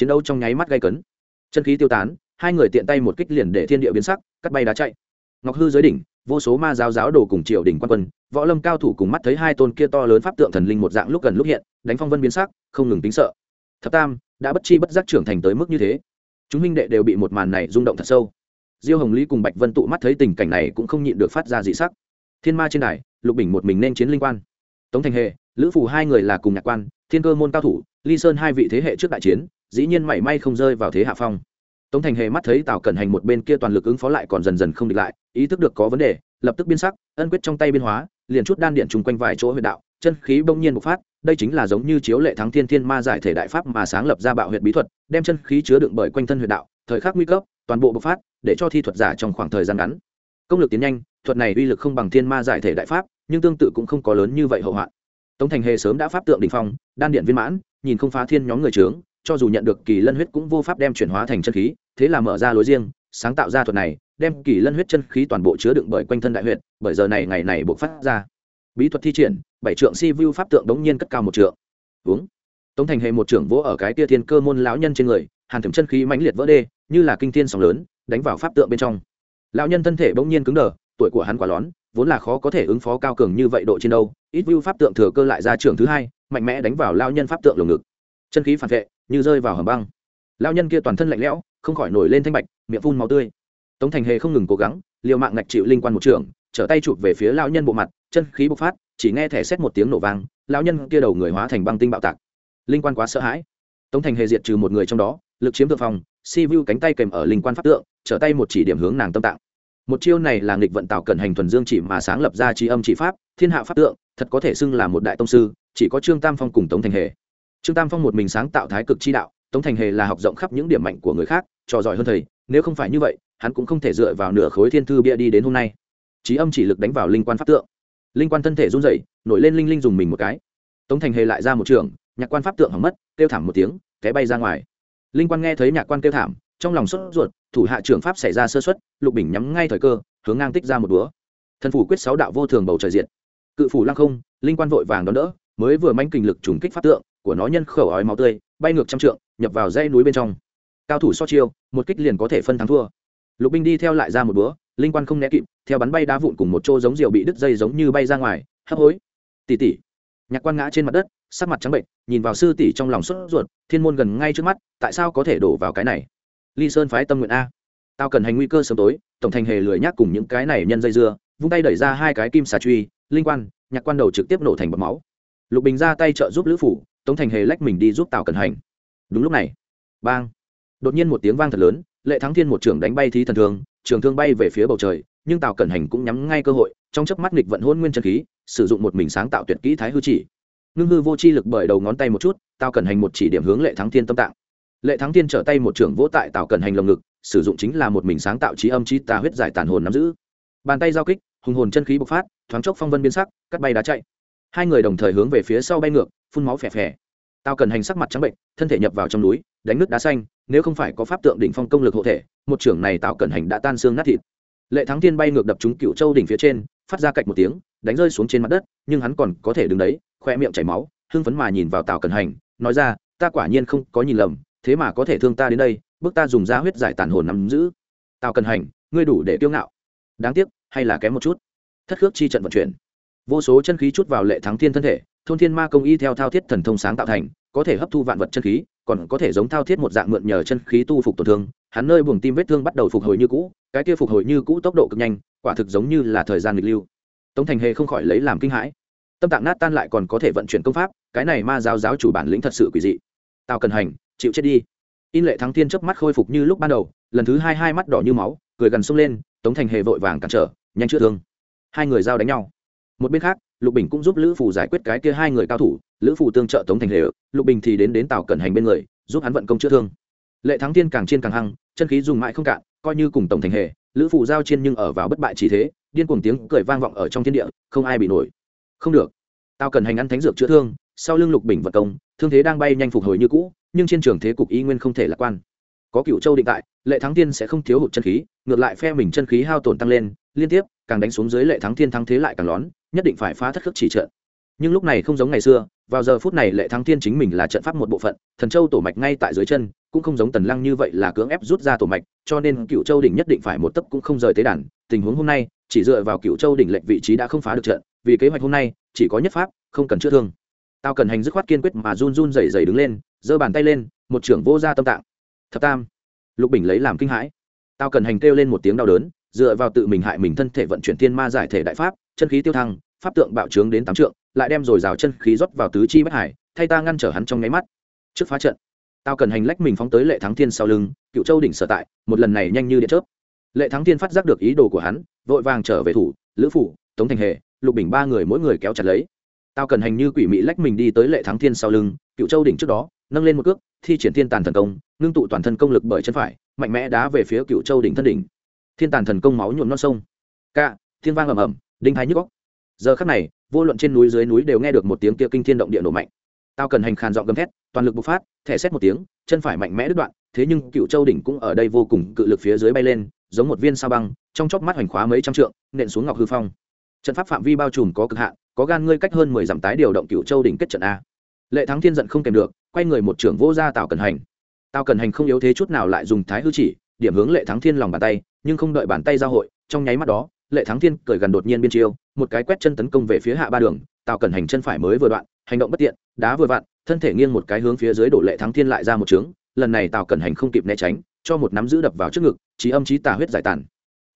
Speaker 1: chiến đấu trong nháy mắt gây cấn. Chân khí tiêu tán, hai người tiện tay một kích liền để thiên địa biến sắc, cắt bay đá chạy. Ngọc hư giới đỉnh, vô số ma giáo giáo đồ cùng triều đỉnh quan quân, võ lâm cao thủ cùng mắt thấy hai tôn kia to lớn pháp tượng thần linh một dạng lúc gần lúc hiện, đánh phong vân biến sắc, không ngừng tính sợ. Thập tam, đã bất chi bất giác trưởng thành tới mức như thế. Chúng minh đệ đều bị một màn này rung động thật sâu. Diêu hồng lý cùng bạch vân tụ mắt thấy tình cảnh này cũng không nhịn được phát ra dị sắc. Thiên ma trên đài, lục bình một mình nên chiến linh quan. Tống thành hệ lữ phù hai người là cùng nhạc quan thiên cơ môn cao thủ, ly sơn hai vị thế hệ trước đại chiến, dĩ nhiên mảy may không rơi vào thế hạ phong. Tống thành hề mắt thấy tào cẩn hành một bên kia toàn lực ứng phó lại còn dần dần không địch lại, ý thức được có vấn đề, lập tức biên sắc, ân quyết trong tay biên hóa, liền chút đan điện chung quanh vài chỗ huyệt đạo, chân khí bỗng nhiên bộc phát, đây chính là giống như chiếu lệ thắng thiên thiên ma giải thể đại pháp mà sáng lập ra bạo huyệt bí thuật, đem chân khí chứa đựng bởi quanh thân huyệt đạo, thời khắc nguy cấp, toàn bộ bộc phát, để cho thi thuật giả trong khoảng thời gian ngắn. Công lực tiến nhanh, thuật này uy lực không bằng thiên ma giải thể đại pháp, nhưng tương tự cũng không có lớn như vậy hậu hoạn tống thành hề sớm đã pháp tượng đình phong, đan điện viên mãn, nhìn không phá thiên nhóm người trướng, cho dù nhận được kỳ lân huyết cũng vô pháp đem chuyển hóa thành chân khí, thế là mở ra lối riêng, sáng tạo ra thuật này, đem kỳ lân huyết chân khí toàn bộ chứa đựng bởi quanh thân đại huyệt, bởi giờ này ngày này buộc phát ra. Bí thuật thi triển, bảy trượng si vu pháp tượng đống nhiên cất cao một trượng. Uống tống thành hệ một trưởng vỗ ở cái tia thiên cơ môn lão nhân trên người, hàn thẩm chân khí mãnh liệt vỡ đê, như là kinh thiên sóng lớn, đánh vào pháp tượng bên trong. Lão nhân thân thể bỗng nhiên cứng đờ tuổi của hắn quá lón, vốn là khó có thể ứng phó cao cường như vậy độ trên đâu ít view pháp tượng thừa cơ lại ra trường thứ hai, mạnh mẽ đánh vào lao nhân pháp tượng lồng ngực. Chân khí phản vệ, như rơi vào hầm băng. Lao nhân kia toàn thân lạnh lẽo, không khỏi nổi lên thanh bạch, miệng phun màu tươi. Tống thành hề không ngừng cố gắng, liều mạng ngạch chịu linh quan một trường, trở tay chụp về phía lao nhân bộ mặt, chân khí bộc phát, chỉ nghe thẻ xét một tiếng nổ vang, lao nhân kia đầu người hóa thành băng tinh bạo tạc. Linh quan quá sợ hãi. Tống thành hề diệt trừ một người trong đó, lực chiếm thượng phòng, si vu cánh tay kèm ở linh quan pháp tượng, trở tay một chỉ điểm hướng nàng tâm tạng một chiêu này là nghịch vận tạo cẩn hành thuần dương chỉ mà sáng lập ra trí âm chỉ pháp, thiên hạ pháp tượng, thật có thể xưng là một đại tông sư, chỉ có trương tam phong cùng tống thành hề. Trương tam phong một mình sáng tạo thái cực chi đạo, tống thành hề là học rộng khắp những điểm mạnh của người khác, trò giỏi hơn thầy, nếu không phải như vậy, hắn cũng không thể dựa vào nửa khối thiên thư bia đi đến hôm nay. Trí âm chỉ lực đánh vào linh quan pháp tượng. Linh quan thân thể run rẩy, nổi lên linh linh dùng mình một cái. Tống thành hề lại ra một trường, nhạc quan pháp tượng hỏng mất, kêu thảm một tiếng, té bay ra ngoài. Linh quan nghe thấy nhạc quan kêu thảm trong lòng sốt ruột, thủ hạ trưởng pháp xảy ra sơ xuất lục bình nhắm ngay thời cơ, hướng ngang tích ra một búa. Thần phủ quyết sáu đạo vô thường bầu trời diện cự phủ lăng không, linh quan vội vàng đón đỡ, mới vừa manh kình lực trùng kích pháp tượng, của nó nhân khẩu ói máu tươi, bay ngược trăm trượng, nhập vào dãy núi bên trong. Cao thủ so chiêu, một kích liền có thể phân thắng thua. Lục binh đi theo lại ra một búa, linh quan không né kịp, theo bắn bay đá vụn cùng một chỗ giống rượu bị đứt dây giống như bay ra ngoài, hấp hối. Tỉ tỉ. Nhạc quan ngã trên mặt đất, sắc mặt trắng bệnh nhìn vào sư tỷ trong lòng sốt ruột, thiên môn gần ngay trước mắt, tại sao có thể đổ vào cái này? Ly sơn phái tâm nguyện a. Tao cần hành nguy cơ sớm tối, tổng thành hề lười nhác cùng những cái này nhân dây dưa, vung tay đẩy ra hai cái kim xà truy, linh quan, nhạc quan đầu trực tiếp nổ thành bọt máu. Lục bình ra tay trợ giúp lữ phủ, tống thành hề lách mình đi giúp tào cần hành. Đúng lúc này, bang, đột nhiên một tiếng vang thật lớn, lệ thắng thiên một trưởng đánh bay thí thần thương, trường thương bay về phía bầu trời, nhưng tào cẩn hành cũng nhắm ngay cơ hội, trong chớp mắt nghịch vận hôn nguyên chân khí, sử dụng một mình sáng tạo tuyệt kỹ thái hư chỉ. Ngưng hư vô chi lực bởi đầu ngón tay một chút, tào cẩn hành một chỉ điểm hướng lệ thắng thiên tâm tạng lệ thắng thiên trở tay một trưởng vỗ tại tạo cần hành lồng ngực, sử dụng chính là một mình sáng tạo trí âm trí tà huyết giải tàn hồn nắm giữ. Bàn tay giao kích, hùng hồn chân khí bộc phát, thoáng chốc phong vân biến sắc, cắt bay đá chạy. Hai người đồng thời hướng về phía sau bay ngược, phun máu phè phè. Tao cần hành sắc mặt trắng bệnh, thân thể nhập vào trong núi, đánh nước đá xanh, nếu không phải có pháp tượng đỉnh phong công lực hộ thể, một trưởng này tạo cần hành đã tan xương nát thịt. Lệ thắng tiên bay ngược đập trúng cựu châu đỉnh phía trên, phát ra cạnh một tiếng, đánh rơi xuống trên mặt đất, nhưng hắn còn có thể đứng đấy, khoe miệng chảy máu, hưng phấn mà nhìn vào tào cần hành, nói ra, ta quả nhiên không có nhìn lầm thế mà có thể thương ta đến đây bước ta dùng da huyết giải tàn hồn nắm giữ. Tào cần hành, ngươi đủ để kiêu ngạo. Đáng tiếc, hay là kém một chút. Thất khước chi trận vận chuyển. Vô số chân khí chút vào lệ thắng thiên thân thể, thôn thiên ma công y theo thao thiết thần thông sáng tạo thành, có thể hấp thu vạn vật chân khí, còn có thể giống thao thiết một dạng mượn nhờ chân khí tu phục tổn thương. Hắn nơi buồng tim vết thương bắt đầu phục hồi như cũ, cái kia phục hồi như cũ tốc độ cực nhanh, quả thực giống như là thời gian nghịch lưu. Tống thành hề không khỏi lấy làm kinh hãi. Tâm tạng nát tan lại còn có thể vận chuyển công pháp, cái này ma giáo giáo chủ bản lĩnh thật sự quỷ dị. Tao cần hành chịu chết đi. In lệ thắng thiên chớp mắt khôi phục như lúc ban đầu, lần thứ hai hai mắt đỏ như máu, cười gần sông lên, tống thành hề vội vàng cản trở, nhanh chữa thương. Hai người giao đánh nhau. Một bên khác, lục bình cũng giúp lữ phù giải quyết cái kia hai người cao thủ, lữ phù tương trợ tống thành hề, lục bình thì đến đến tàu cẩn hành bên người, giúp hắn vận công chữa thương. Lệ thắng thiên càng chiên càng hăng, chân khí dùng mãi không cạn, coi như cùng tổng thành hề, lữ phù giao chiên nhưng ở vào bất bại chỉ thế, điên cuồng tiếng cười vang vọng ở trong thiên địa, không ai bị nổi. Không được. Tao cần hành ăn thánh dược chữa thương, sau lưng lục bình vận công, thương thế đang bay nhanh phục hồi như cũ nhưng trên trường thế cục y nguyên không thể lạc quan. Có cựu châu định tại, lệ thắng thiên sẽ không thiếu hụt chân khí, ngược lại phe mình chân khí hao tổn tăng lên, liên tiếp, càng đánh xuống dưới lệ thắng thiên thắng thế lại càng lón, nhất định phải phá thất khước chỉ trận nhưng lúc này không giống ngày xưa, vào giờ phút này lệ thắng thiên chính mình là trận pháp một bộ phận, thần châu tổ mạch ngay tại dưới chân, cũng không giống tần lăng như vậy là cưỡng ép rút ra tổ mạch, cho nên cựu châu đỉnh nhất định phải một tấc cũng không rời tế đàn, tình huống hôm nay, chỉ dựa vào cựu châu đỉnh lệnh vị trí đã không phá được trận, vì kế hoạch hôm nay, chỉ có nhất pháp, không cần chữa thương. Tao cần hành dứt khoát kiên quyết mà run run rẩy rẩy đứng lên giơ bàn tay lên, một trưởng vô ra tâm tạng. Thập tam. Lục bình lấy làm kinh hãi. Tao cần hành kêu lên một tiếng đau đớn, dựa vào tự mình hại mình thân thể vận chuyển thiên ma giải thể đại pháp, chân khí tiêu thăng, pháp tượng bạo trướng đến tám trượng, lại đem rồi rào chân khí rót vào tứ chi bất hải, thay ta ngăn trở hắn trong nháy mắt. Trước phá trận, tao cần hành lách mình phóng tới lệ thắng thiên sau lưng, cựu châu đỉnh sở tại, một lần này nhanh như điện chớp. Lệ thắng thiên phát giác được ý đồ của hắn, vội vàng trở về thủ, lữ phủ, tống thành hề, lục bình ba người mỗi người kéo chặt lấy. Tao cần hành như quỷ mị lách mình đi tới lệ thắng thiên sau lưng, cựu châu đỉnh trước đó nâng lên một cước, thi triển thiên tàn thần công, ngưng tụ toàn thân công lực bởi chân phải, mạnh mẽ đá về phía cựu châu đỉnh thân đỉnh. Thiên tàn thần công máu nhuộm non sông. Ca thiên vang ầm ầm, đinh thái nhức góc giờ khắc này, vô luận trên núi dưới núi đều nghe được một tiếng kia kinh thiên động địa nổ mạnh. Tao cần hành khàn dọn gầm thét, toàn lực bộc phát, thẻ xét một tiếng, chân phải mạnh mẽ đứt đoạn, thế nhưng cựu châu đỉnh cũng ở đây vô cùng cự lực phía dưới bay lên, giống một viên sao băng, trong chóc mắt hoành khóa mấy trăm trượng, nện xuống ngọc hư phong. Trận pháp phạm vi bao trùm có cực hạn, có gan ngươi cách hơn mười dặm tái điều động cựu châu đỉnh kết trận a. Lệ thắng thiên giận không kèm được quay người một trưởng vô ra tào cần hành. Tào cần hành không yếu thế chút nào lại dùng thái hư chỉ, điểm hướng lệ thắng thiên lòng bàn tay, nhưng không đợi bàn tay giao hội, trong nháy mắt đó, lệ thắng thiên cởi gần đột nhiên biên chiêu, một cái quét chân tấn công về phía hạ ba đường, tào cần hành chân phải mới vừa đoạn, hành động bất tiện, đá vừa vặn, thân thể nghiêng một cái hướng phía dưới đổ lệ thắng thiên lại ra một trướng lần này tào cần hành không kịp né tránh, cho một nắm giữ đập vào trước ngực trí âm trí tà huyết giải tàn.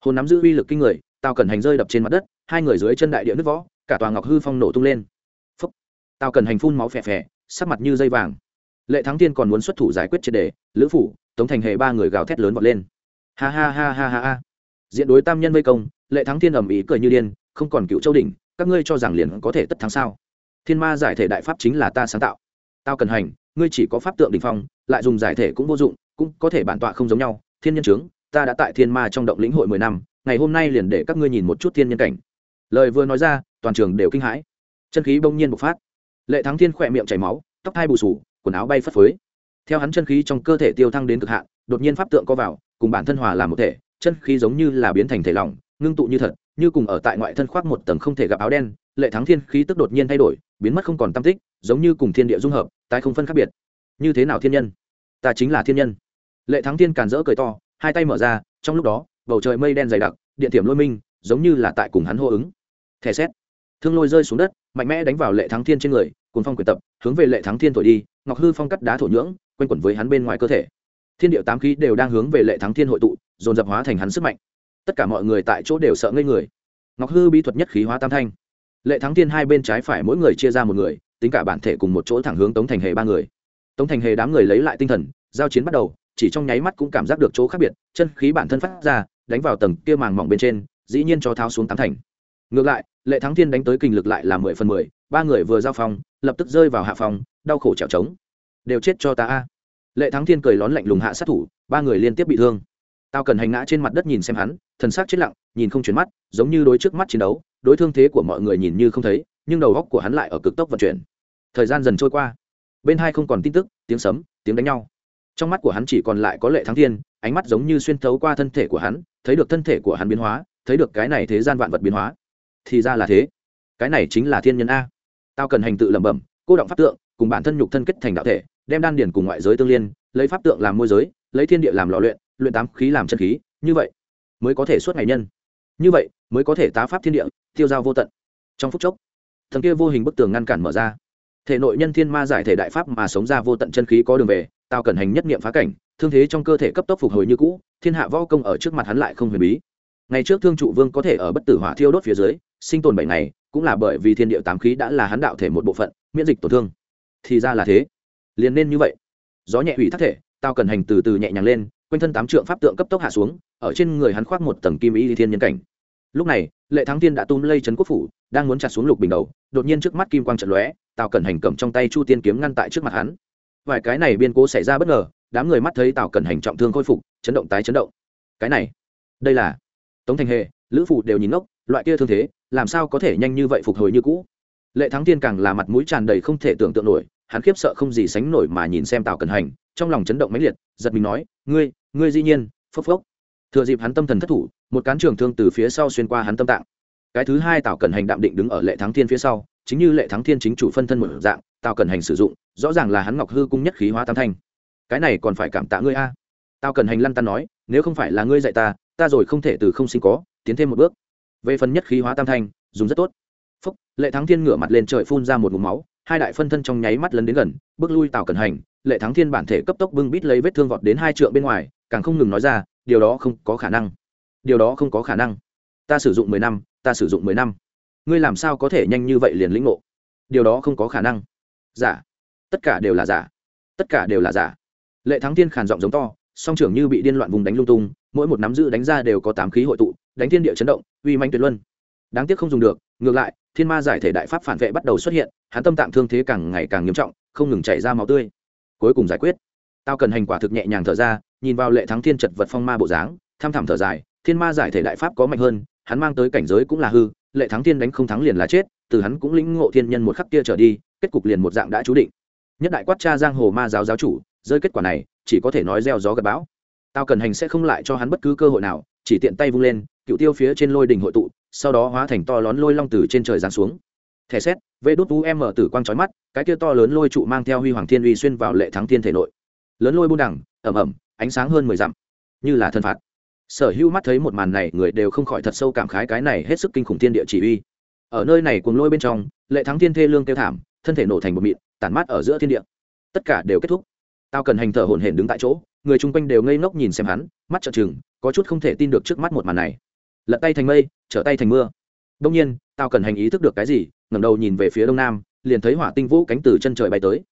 Speaker 1: Hồn nắm giữ uy lực kinh người, tào cần hành rơi đập trên mặt đất, hai người dưới chân đại địa nước võ cả tòa ngọc hư phong nổ tung lên. Phúc. Tào cần hành phun máu phè phè, sắc mặt như dây vàng lệ thắng tiên còn muốn xuất thủ giải quyết triệt đề, lữ phủ, tống thành hề ba người gào thét lớn vọt lên. Ha ha ha ha ha ha. Diện đối tam nhân vây công, lệ thắng thiên ầm ĩ cười như điên, không còn cựu châu đỉnh, các ngươi cho rằng liền có thể tất thắng sao? Thiên ma giải thể đại pháp chính là ta sáng tạo. Tao cần hành, ngươi chỉ có pháp tượng đ ỉ n h phong, lại dùng giải thể cũng vô dụng, cũng có thể bản tọa không giống nhau. Thiên nhân trướng ta đã tại thiên ma trong động lĩnh hội mười năm, ngày hôm nay liền để các ngươi nhìn một chút thiên nhân cảnh. Lời vừa nói ra, toàn trường đều kinh hãi. Chân khí bỗng nhiên bộc phát. Lệ thắng thiên khỏe miệng chảy máu, tóc hai bù sù quần áo bay phất phới. Theo hắn chân khí trong cơ thể tiêu thăng đến cực hạn, đột nhiên pháp tượng co vào, cùng bản thân hòa làm một thể, chân khí giống như là biến thành thể lỏng, ngưng tụ như thật, như cùng ở tại ngoại thân khoác một tầng không thể gặp áo đen, lệ thắng thiên khí tức đột nhiên thay đổi, biến mất không còn tam tích, giống như cùng thiên địa dung hợp, tái không phân khác biệt. Như thế nào thiên nhân? Ta chính là thiên nhân. Lệ thắng thiên càn rỡ cười to, hai tay mở ra, trong lúc đó, bầu trời mây đen dày đặc, điện tiềm lôi minh, giống như là tại cùng hắn hô ứng. Thẻ xét thương lôi rơi xuống đất mạnh mẽ đánh vào lệ thắng thiên trên người cuốn phong quyền tập, hướng về lệ thắng thiên thổi đi, ngọc hư phong cắt đá thổ nhưỡng, quanh quẩn với hắn bên ngoài cơ thể. Thiên điệu tám khí đều đang hướng về lệ thắng thiên hội tụ, dồn dập hóa thành hắn sức mạnh. Tất cả mọi người tại chỗ đều sợ ngây người. Ngọc hư bí thuật nhất khí hóa tam thanh. Lệ thắng thiên hai bên trái phải mỗi người chia ra một người, tính cả bản thể cùng một chỗ thẳng hướng tống thành hề ba người. Tống thành hề đám người lấy lại tinh thần, giao chiến bắt đầu, chỉ trong nháy mắt cũng cảm giác được chỗ khác biệt, chân khí bản thân phát ra, đánh vào tầng kia màng mỏng bên trên, dĩ nhiên cho tháo xuống tám thành ngược lại, lệ thắng thiên đánh tới kinh lực lại là mười phần mười, ba người vừa giao phòng lập tức rơi vào hạ phòng đau khổ trèo trống. Đều chết cho ta a. Lệ thắng thiên cười lón lạnh lùng hạ sát thủ, ba người liên tiếp bị thương. Tao cần hành ngã trên mặt đất nhìn xem hắn, thần sắc chết lặng, nhìn không chuyển mắt, giống như đối trước mắt chiến đấu, đối thương thế của mọi người nhìn như không thấy, nhưng đầu góc của hắn lại ở cực tốc vận chuyển. Thời gian dần trôi qua. Bên hai không còn tin tức, tiếng sấm, tiếng đánh nhau. Trong mắt của hắn chỉ còn lại có lệ thắng thiên, ánh mắt giống như xuyên thấu qua thân thể của hắn, thấy được thân thể của hắn biến hóa, thấy được cái này thế gian vạn vật biến hóa thì ra là thế. Cái này chính là thiên nhân a. Tao cần hành tự lẩm bẩm, cô động pháp tượng, cùng bản thân nhục thân kết thành đạo thể, đem đan điển cùng ngoại giới tương liên, lấy pháp tượng làm môi giới, lấy thiên địa làm lò luyện luyện tám khí làm chân khí, như vậy mới có thể xuất ngày nhân. Như vậy mới có thể tá pháp thiên địa, tiêu giao vô tận. Trong phút chốc, thần kia vô hình bức tường ngăn cản mở ra. Thể nội nhân thiên ma giải thể đại pháp mà sống ra vô tận chân khí có đường về, tao cần hành nhất niệm phá cảnh, thương thế trong cơ thể cấp tốc phục hồi như cũ, thiên hạ võ công ở trước mặt hắn lại không huyền bí. Ngày trước thương trụ vương có thể ở bất tử hỏa thiêu đốt phía dưới sinh tồn bảy ngày, cũng là bởi vì thiên địa tám khí đã là hắn đạo thể một bộ phận, miễn dịch tổn thương. Thì ra là thế. Liền nên như vậy. Gió nhẹ hủy thác thể, tao cần hành từ từ nhẹ nhàng lên, quanh thân tám trượng pháp tượng cấp tốc hạ xuống, ở trên người hắn khoác một tầng kim y thiên nhân cảnh. Lúc này, lệ thắng tiên đã tung lây trấn quốc phủ, đang muốn chặt xuống lục bình đầu, đột nhiên trước mắt kim quang trận lóe tào cẩn hành cầm trong tay chu tiên kiếm ngăn tại trước mặt hắn. Vài cái này biên cố xảy ra bất ngờ, đám người mắt thấy tào cẩn hành trọng thương khôi phục, chấn động tái chấn động. Cái này, đây là tống thành hề, lữ phụ đều nhìn ngốc, loại kia thương thế làm sao có thể nhanh như vậy phục hồi như cũ? Lệ thắng tiên càng là mặt mũi tràn đầy không thể tưởng tượng nổi, hắn khiếp sợ không gì sánh nổi mà nhìn xem tào cẩn hành, trong lòng chấn động mãnh liệt, giật mình nói, ngươi ngươi dĩ nhiên, phốc phốc. Thừa dịp hắn tâm thần thất thủ, một cán trường thương từ phía sau xuyên qua hắn tâm tạng. Cái thứ hai tào cẩn hành đạm định đứng ở lệ thắng thiên phía sau, chính như lệ thắng thiên chính chủ phân thân một dạng, tào cẩn hành sử dụng, rõ ràng là hắn ngọc hư cung nhất khí hóa tam thanh. Cái này còn phải cảm tạ ngươi a. Tào cẩn hành lăn tan nói, nếu không phải là ngươi dạy ta ta rồi không thể từ không sinh có, tiến thêm một bước về phần nhất khí hóa tam thanh, dùng rất tốt. Phúc, lệ thắng thiên ngửa mặt lên trời phun ra một mục máu, hai đại phân thân trong nháy mắt lấn đến gần, bước lui tào cẩn hành, lệ thắng thiên bản thể cấp tốc bưng bít lấy vết thương vọt đến hai trượng bên ngoài, càng không ngừng nói ra, điều đó không có khả năng. Điều đó không có khả năng. Ta sử dụng mười năm, ta sử dụng mười năm. Ngươi làm sao có thể nhanh như vậy liền lĩnh ngộ? Điều đó không có khả năng. Giả. Tất cả đều là giả. Tất cả đều là giả. Lệ thắng thiên khàn giọng giống to, song trưởng như bị điên loạn vùng đánh lung tung, mỗi một nắm giữ đánh ra đều có tám khí hội tụ đánh thiên địa chấn động, uy manh tuyệt luân. Đáng tiếc không dùng được, ngược lại, thiên ma giải thể đại pháp phản vệ bắt đầu xuất hiện, hắn tâm tạng thương thế càng ngày càng nghiêm trọng, không ngừng chảy ra máu tươi. Cuối cùng giải quyết. Tao cần hành quả thực nhẹ nhàng thở ra, nhìn vào lệ thắng thiên chật vật phong ma bộ dáng, tham thảm thở dài, thiên ma giải thể đại pháp có mạnh hơn, hắn mang tới cảnh giới cũng là hư, lệ thắng thiên đánh không thắng liền là chết, từ hắn cũng lĩnh ngộ thiên nhân một khắc kia trở đi, kết cục liền một dạng đã chú định. Nhất đại quát cha giang hồ ma giáo giáo chủ, rơi kết quả này, chỉ có thể nói gieo gió gặp bão. Tao cần hành sẽ không lại cho hắn bất cứ cơ hội nào, chỉ tiện tay vung lên cựu tiêu phía trên lôi đình hội tụ, sau đó hóa thành to lón lôi long từ trên trời giáng xuống. Thẻ xét, vê đốt vũ em mở tử quang trói mắt, cái kia to lớn lôi trụ mang theo huy hoàng thiên uy xuyên vào lệ thắng thiên thể nội. Lớn lôi buôn đẳng ẩm ẩm, ánh sáng hơn mười dặm. Như là thân phạt. Sở hữu mắt thấy một màn này, người đều không khỏi thật sâu cảm khái cái này hết sức kinh khủng thiên địa chỉ uy. Ở nơi này cuồng lôi bên trong, lệ thắng thiên thê lương tiêu thảm, thân thể nổ thành một mịn, tản mát ở giữa thiên địa. Tất cả đều kết thúc. Tao cần hành thở hổn hển đứng tại chỗ, người chung quanh đều ngây ngốc nhìn xem hắn, mắt trợn trừng, có chút không thể tin được trước mắt một màn này lật tay thành mây, trở tay thành mưa. Đông nhiên tao cần hành ý thức được cái gì, ngẩng đầu nhìn về phía đông nam, liền thấy hỏa tinh vũ cánh từ chân trời bay tới.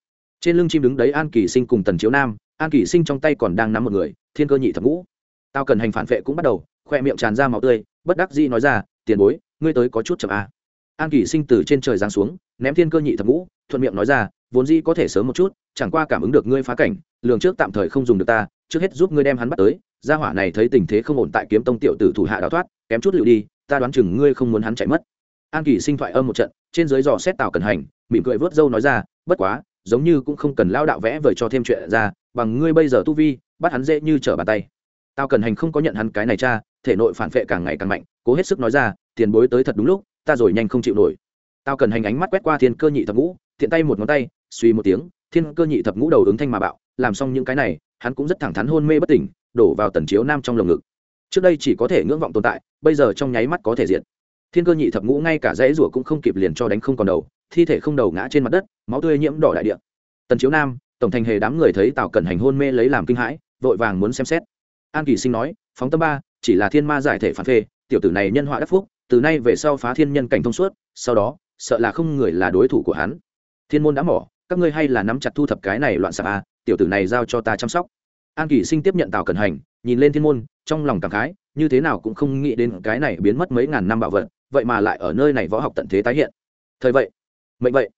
Speaker 1: Trên lưng chim đứng đấy an kỳ sinh cùng tần chiếu nam, an kỳ sinh trong tay còn đang nắm một người, thiên cơ nhị thập ngũ. Tao cần hành phản vệ cũng bắt đầu, khoe miệng tràn ra máu tươi, bất đắc dĩ nói ra, tiền bối, ngươi tới có chút chậm à? an kỳ sinh từ trên trời giáng xuống, ném thiên cơ nhị thập ngũ, thuận miệng nói ra, vốn dĩ có thể sớm một chút, chẳng qua cảm ứng được ngươi phá cảnh, lường trước tạm thời không dùng được ta, trước hết giúp ngươi đem hắn bắt tới. Gia hỏa này thấy tình thế không ổn tại kiếm tông tiểu tử thủ hạ đào thoát kém chút lựu đi, ta đoán chừng ngươi không muốn hắn chạy mất. An kỳ sinh thoại âm một trận, trên dưới dò xét tào cần hành, mỉm cười vớt dâu nói ra, bất quá, giống như cũng không cần lao đạo vẽ vời cho thêm chuyện ra, bằng ngươi bây giờ tu vi, bắt hắn dễ như trở bàn tay. Tao cần hành không có nhận hắn cái này cha, thể nội phản vệ càng ngày càng mạnh, cố hết sức nói ra, tiền bối tới thật đúng lúc, ta rồi nhanh không chịu nổi. Tao cần hành ánh mắt quét qua thiên cơ nhị thập ngũ thiện tay một ngón tay, suy một tiếng, thiên cơ nhị thập ngũ đầu ứng thanh mà bạo, làm xong những cái này, hắn cũng rất thẳng thắn hôn mê bất tỉnh, đổ vào tần chiếu nam trong lồng ngực trước đây chỉ có thể ngưỡng vọng tồn tại, bây giờ trong nháy mắt có thể diện thiên cơ nhị thập ngũ ngay cả dãy rủa cũng không kịp liền cho đánh không còn đầu, thi thể không đầu ngã trên mặt đất, máu tươi nhiễm đỏ đại địa. Tần chiếu nam, tổng thành hề đám người thấy tào cẩn hành hôn mê lấy làm kinh hãi, vội vàng muốn xem xét. An kỳ sinh nói, phóng tâm ba, chỉ là thiên ma giải thể phản phê, tiểu tử này nhân họa đắc phúc, từ nay về sau phá thiên nhân cảnh thông suốt, sau đó, sợ là không người là đối thủ của hắn. Thiên môn đã mỏ, các ngươi hay là nắm chặt thu thập cái này loạn xạ a, tiểu tử này giao cho ta chăm sóc. An kỳ sinh tiếp nhận tào cẩn hành nhìn lên thiên môn, trong lòng cảm khái, như thế nào cũng không nghĩ đến cái này biến mất mấy ngàn năm bảo vật, vậy mà lại ở nơi này võ học tận thế tái hiện. Thời vậy, mệnh vậy.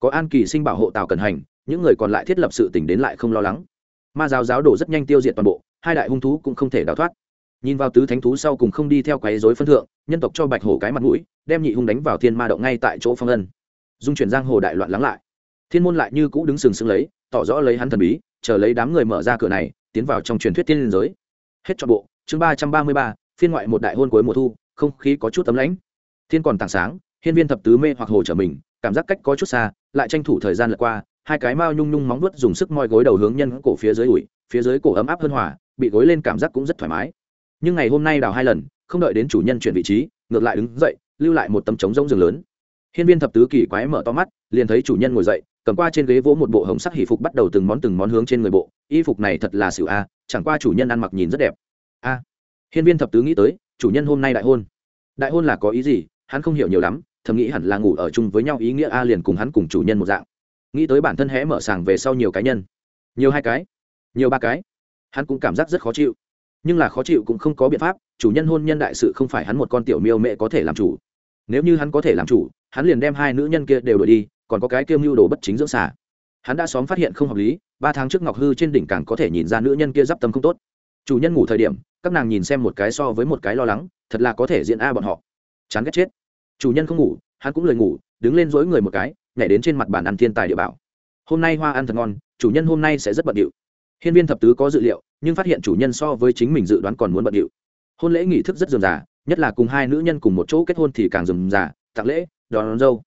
Speaker 1: Có an kỳ sinh bảo hộ tào Cần hành, những người còn lại thiết lập sự tỉnh đến lại không lo lắng. Ma giáo giáo đổ rất nhanh tiêu diệt toàn bộ, hai đại hung thú cũng không thể đào thoát. Nhìn vào tứ thánh thú sau cùng không đi theo quấy dối phân thượng, nhân tộc cho bạch hổ cái mặt mũi, đem nhị hung đánh vào thiên ma động ngay tại chỗ phong ân. Dung chuyển giang hồ đại loạn lắng lại. Thiên môn lại như cũ đứng sừng sững lấy, tỏ rõ lấy hắn thần bí, chờ lấy đám người mở ra cửa này, tiến vào trong truyền thuyết tiên liên giới hết trọn bộ, chương ba trăm ba mươi ba, phiên ngoại một đại hôn cuối mùa thu, không khí có chút tấm lãnh. Thiên còn tảng sáng, hiên viên thập tứ mê hoặc hồ trở mình, cảm giác cách có chút xa, lại tranh thủ thời gian lật qua, hai cái mao nhung nhung móng vuốt dùng sức moi gối đầu hướng nhân cổ phía dưới ủi, phía dưới cổ ấm áp hơn hòa, bị gối lên cảm giác cũng rất thoải mái. Nhưng ngày hôm nay đào hai lần, không đợi đến chủ nhân chuyển vị trí, ngược lại đứng dậy, lưu lại một tấm trống rông giường lớn. Hiên viên thập tứ kỳ quái mở to mắt, liền thấy chủ nhân ngồi dậy cầm qua trên ghế vỗ một bộ hồng sắc hỷ phục bắt đầu từng món từng món hướng trên người bộ, y phục này thật là xỉu a, chẳng qua chủ nhân ăn mặc nhìn rất đẹp. A, hiên viên thập tứ nghĩ tới, chủ nhân hôm nay đại hôn. Đại hôn là có ý gì, hắn không hiểu nhiều lắm, thầm nghĩ hẳn là ngủ ở chung với nhau ý nghĩa a liền cùng hắn cùng chủ nhân một dạng. Nghĩ tới bản thân hé mở sàng về sau nhiều cá nhân, nhiều hai cái, nhiều ba cái, hắn cũng cảm giác rất khó chịu. Nhưng là khó chịu cũng không có biện pháp, chủ nhân hôn nhân đại sự không phải hắn một con tiểu miêu mẹ có thể làm chủ. Nếu như hắn có thể làm chủ, hắn liền đem hai nữ nhân kia đều đổi đi còn có cái kiêm mưu đồ bất chính dưỡng xả hắn đã xóm phát hiện không hợp lý ba tháng trước ngọc hư trên đỉnh càng có thể nhìn ra nữ nhân kia d i p tâm không tốt. Chủ nhân ngủ thời điểm các nàng nhìn xem một cái so với một cái lo lắng thật là có thể diện a bọn họ. Chán ghét chết. Chủ nhân không ngủ hắn cũng lời ngủ đứng lên dối người một cái nhảy đến trên mặt bàn ăn thiên tài địa bảo. Hôm nay hoa ăn thật ngon chủ nhân hôm nay sẽ rất bận điệu. Hiên viên thập tứ có dự liệu nhưng phát hiện chủ nhân so với chính mình dự đoán còn muốn bận điệu. Hôn lễ nghị thức rất dườm già nhất là cùng hai nữ nhân cùng một chỗ kết hôn thì càng dườm già tặng lễ đón, đón dâu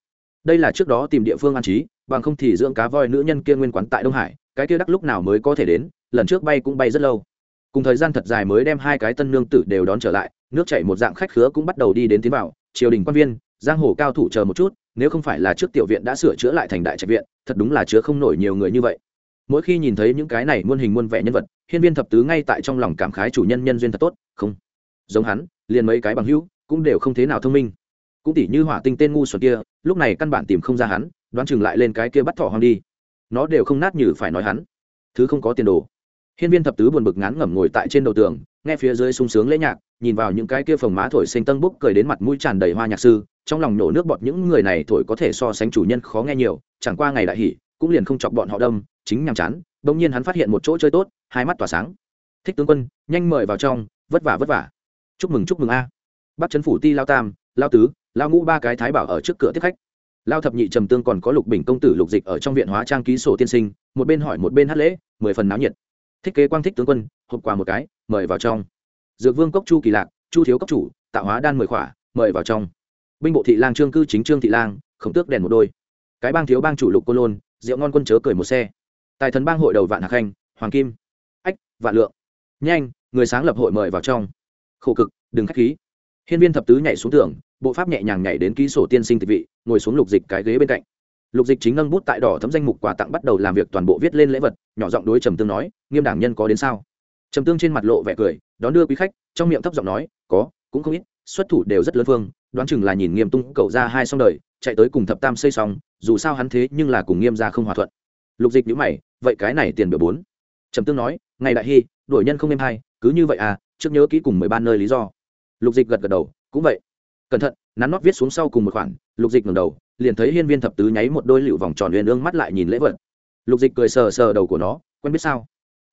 Speaker 1: đây là trước đó tìm địa phương an trí, bằng không thì dưỡng cá voi nữ nhân kia nguyên quán tại đông hải, cái kia đắc lúc nào mới có thể đến, lần trước bay cũng bay rất lâu. Cùng thời gian thật dài mới đem hai cái tân nương tử đều đón trở lại, nước chảy một dạng khách khứa cũng bắt đầu đi đến tiến vào, triều đình quan viên, giang hồ cao thủ chờ một chút, nếu không phải là trước tiểu viện đã sửa chữa lại thành đại trạch viện, thật đúng là chứa không nổi nhiều người như vậy. Mỗi khi nhìn thấy những cái này muôn hình muôn vẻ nhân vật, hiên viên thập tứ ngay tại trong lòng cảm khái chủ nhân nhân duyên thật tốt, không. Giống hắn, liền mấy cái bằng hữu, cũng đều không thế nào thông minh cũng tỉ như hỏa tinh tên ngu xuẩn kia, lúc này căn bản tìm không ra hắn, đoán chừng lại lên cái kia bắt thỏ hoang đi. Nó đều không nát như phải nói hắn. Thứ không có tiền đồ. Hiên viên thập tứ buồn bực ngán ngẩm ngồi tại trên đầu tường, nghe phía dưới sung sướng lễ nhạc, nhìn vào những cái kia phồng má thổi xanh tân búc cười đến mặt mũi tràn đầy hoa nhạc sư, trong lòng nổ nước bọt những người này thổi có thể so sánh chủ nhân khó nghe nhiều, chẳng qua ngày đại hỉ cũng liền không chọc bọn họ đâm, chính nhàm chán, bỗng nhiên hắn phát hiện một chỗ chơi tốt, hai mắt tỏa sáng. Thích tướng quân, nhanh mời vào trong, vất vả vất vả. Chúc mừng chúc mừng a. Bắt chấn phủ ti lao tam, lao tứ lao ngũ ba cái thái bảo ở trước cửa tiếp khách. Lao thập nhị trầm tương còn có lục bình công tử lục dịch ở trong viện hóa trang ký sổ tiên sinh, một bên hỏi một bên hát lễ, mười phần náo nhiệt. Thiết kế quang thích tướng quân, hộp quà một cái, mời vào trong. Dược vương cốc chu kỳ lạc, chu thiếu cốc chủ, tạo hóa đan mười khỏa, mời vào trong. Binh bộ thị lang trương cư chính trương thị lang, khổng tước đèn một đôi. Cái bang thiếu bang chủ lục côn lôn, rượu ngon quân chớ cười một xe. Tài thần bang hội đầu vạn hạc khanh, hoàng kim. Ách, vạn lượng. Nhanh, người sáng lập hội mời vào trong. Khổ cực, đừng k h á c h khí hiên viên thập tứ nhảy xuống tường, bộ pháp nhẹ nhàng nhảy đến ký sổ tiên sinh tịch vị, ngồi xuống lục dịch cái ghế bên cạnh. Lục dịch chính nâng bút tại đỏ thấm danh mục quà tặng bắt đầu làm việc toàn bộ viết lên lễ vật, nhỏ giọng đối trầm tương nói, nghiêm đảng nhân có đến sao? Trầm tương trên mặt lộ vẻ cười, đón đưa quý khách, trong miệng thấp giọng nói, có, cũng không ít, xuất thủ đều rất lớn phương, đoán chừng là nhìn nghiêm tung cậu ra hai xong đời, chạy tới cùng thập tam xây xong, dù sao hắn thế nhưng là cùng nghiêm ra không hòa thuận. Lục dịch nhữ mày, vậy cái này tiền biểu bốn. Trầm tương nói, ngày đại hy đổi nhân không em hai cứ như vậy à trước nhớ kỹ cùng mười ba nơi lý do lục dịch gật gật đầu, cũng vậy. Cẩn thận, nắn nót viết xuống sau cùng một khoản. Lục dịch ngẩng đầu, liền thấy hiên viên thập tứ nháy một đôi lựu vòng tròn huyền ương mắt lại nhìn lễ vật. Lục dịch cười sờ sờ đầu của nó, quen biết sao?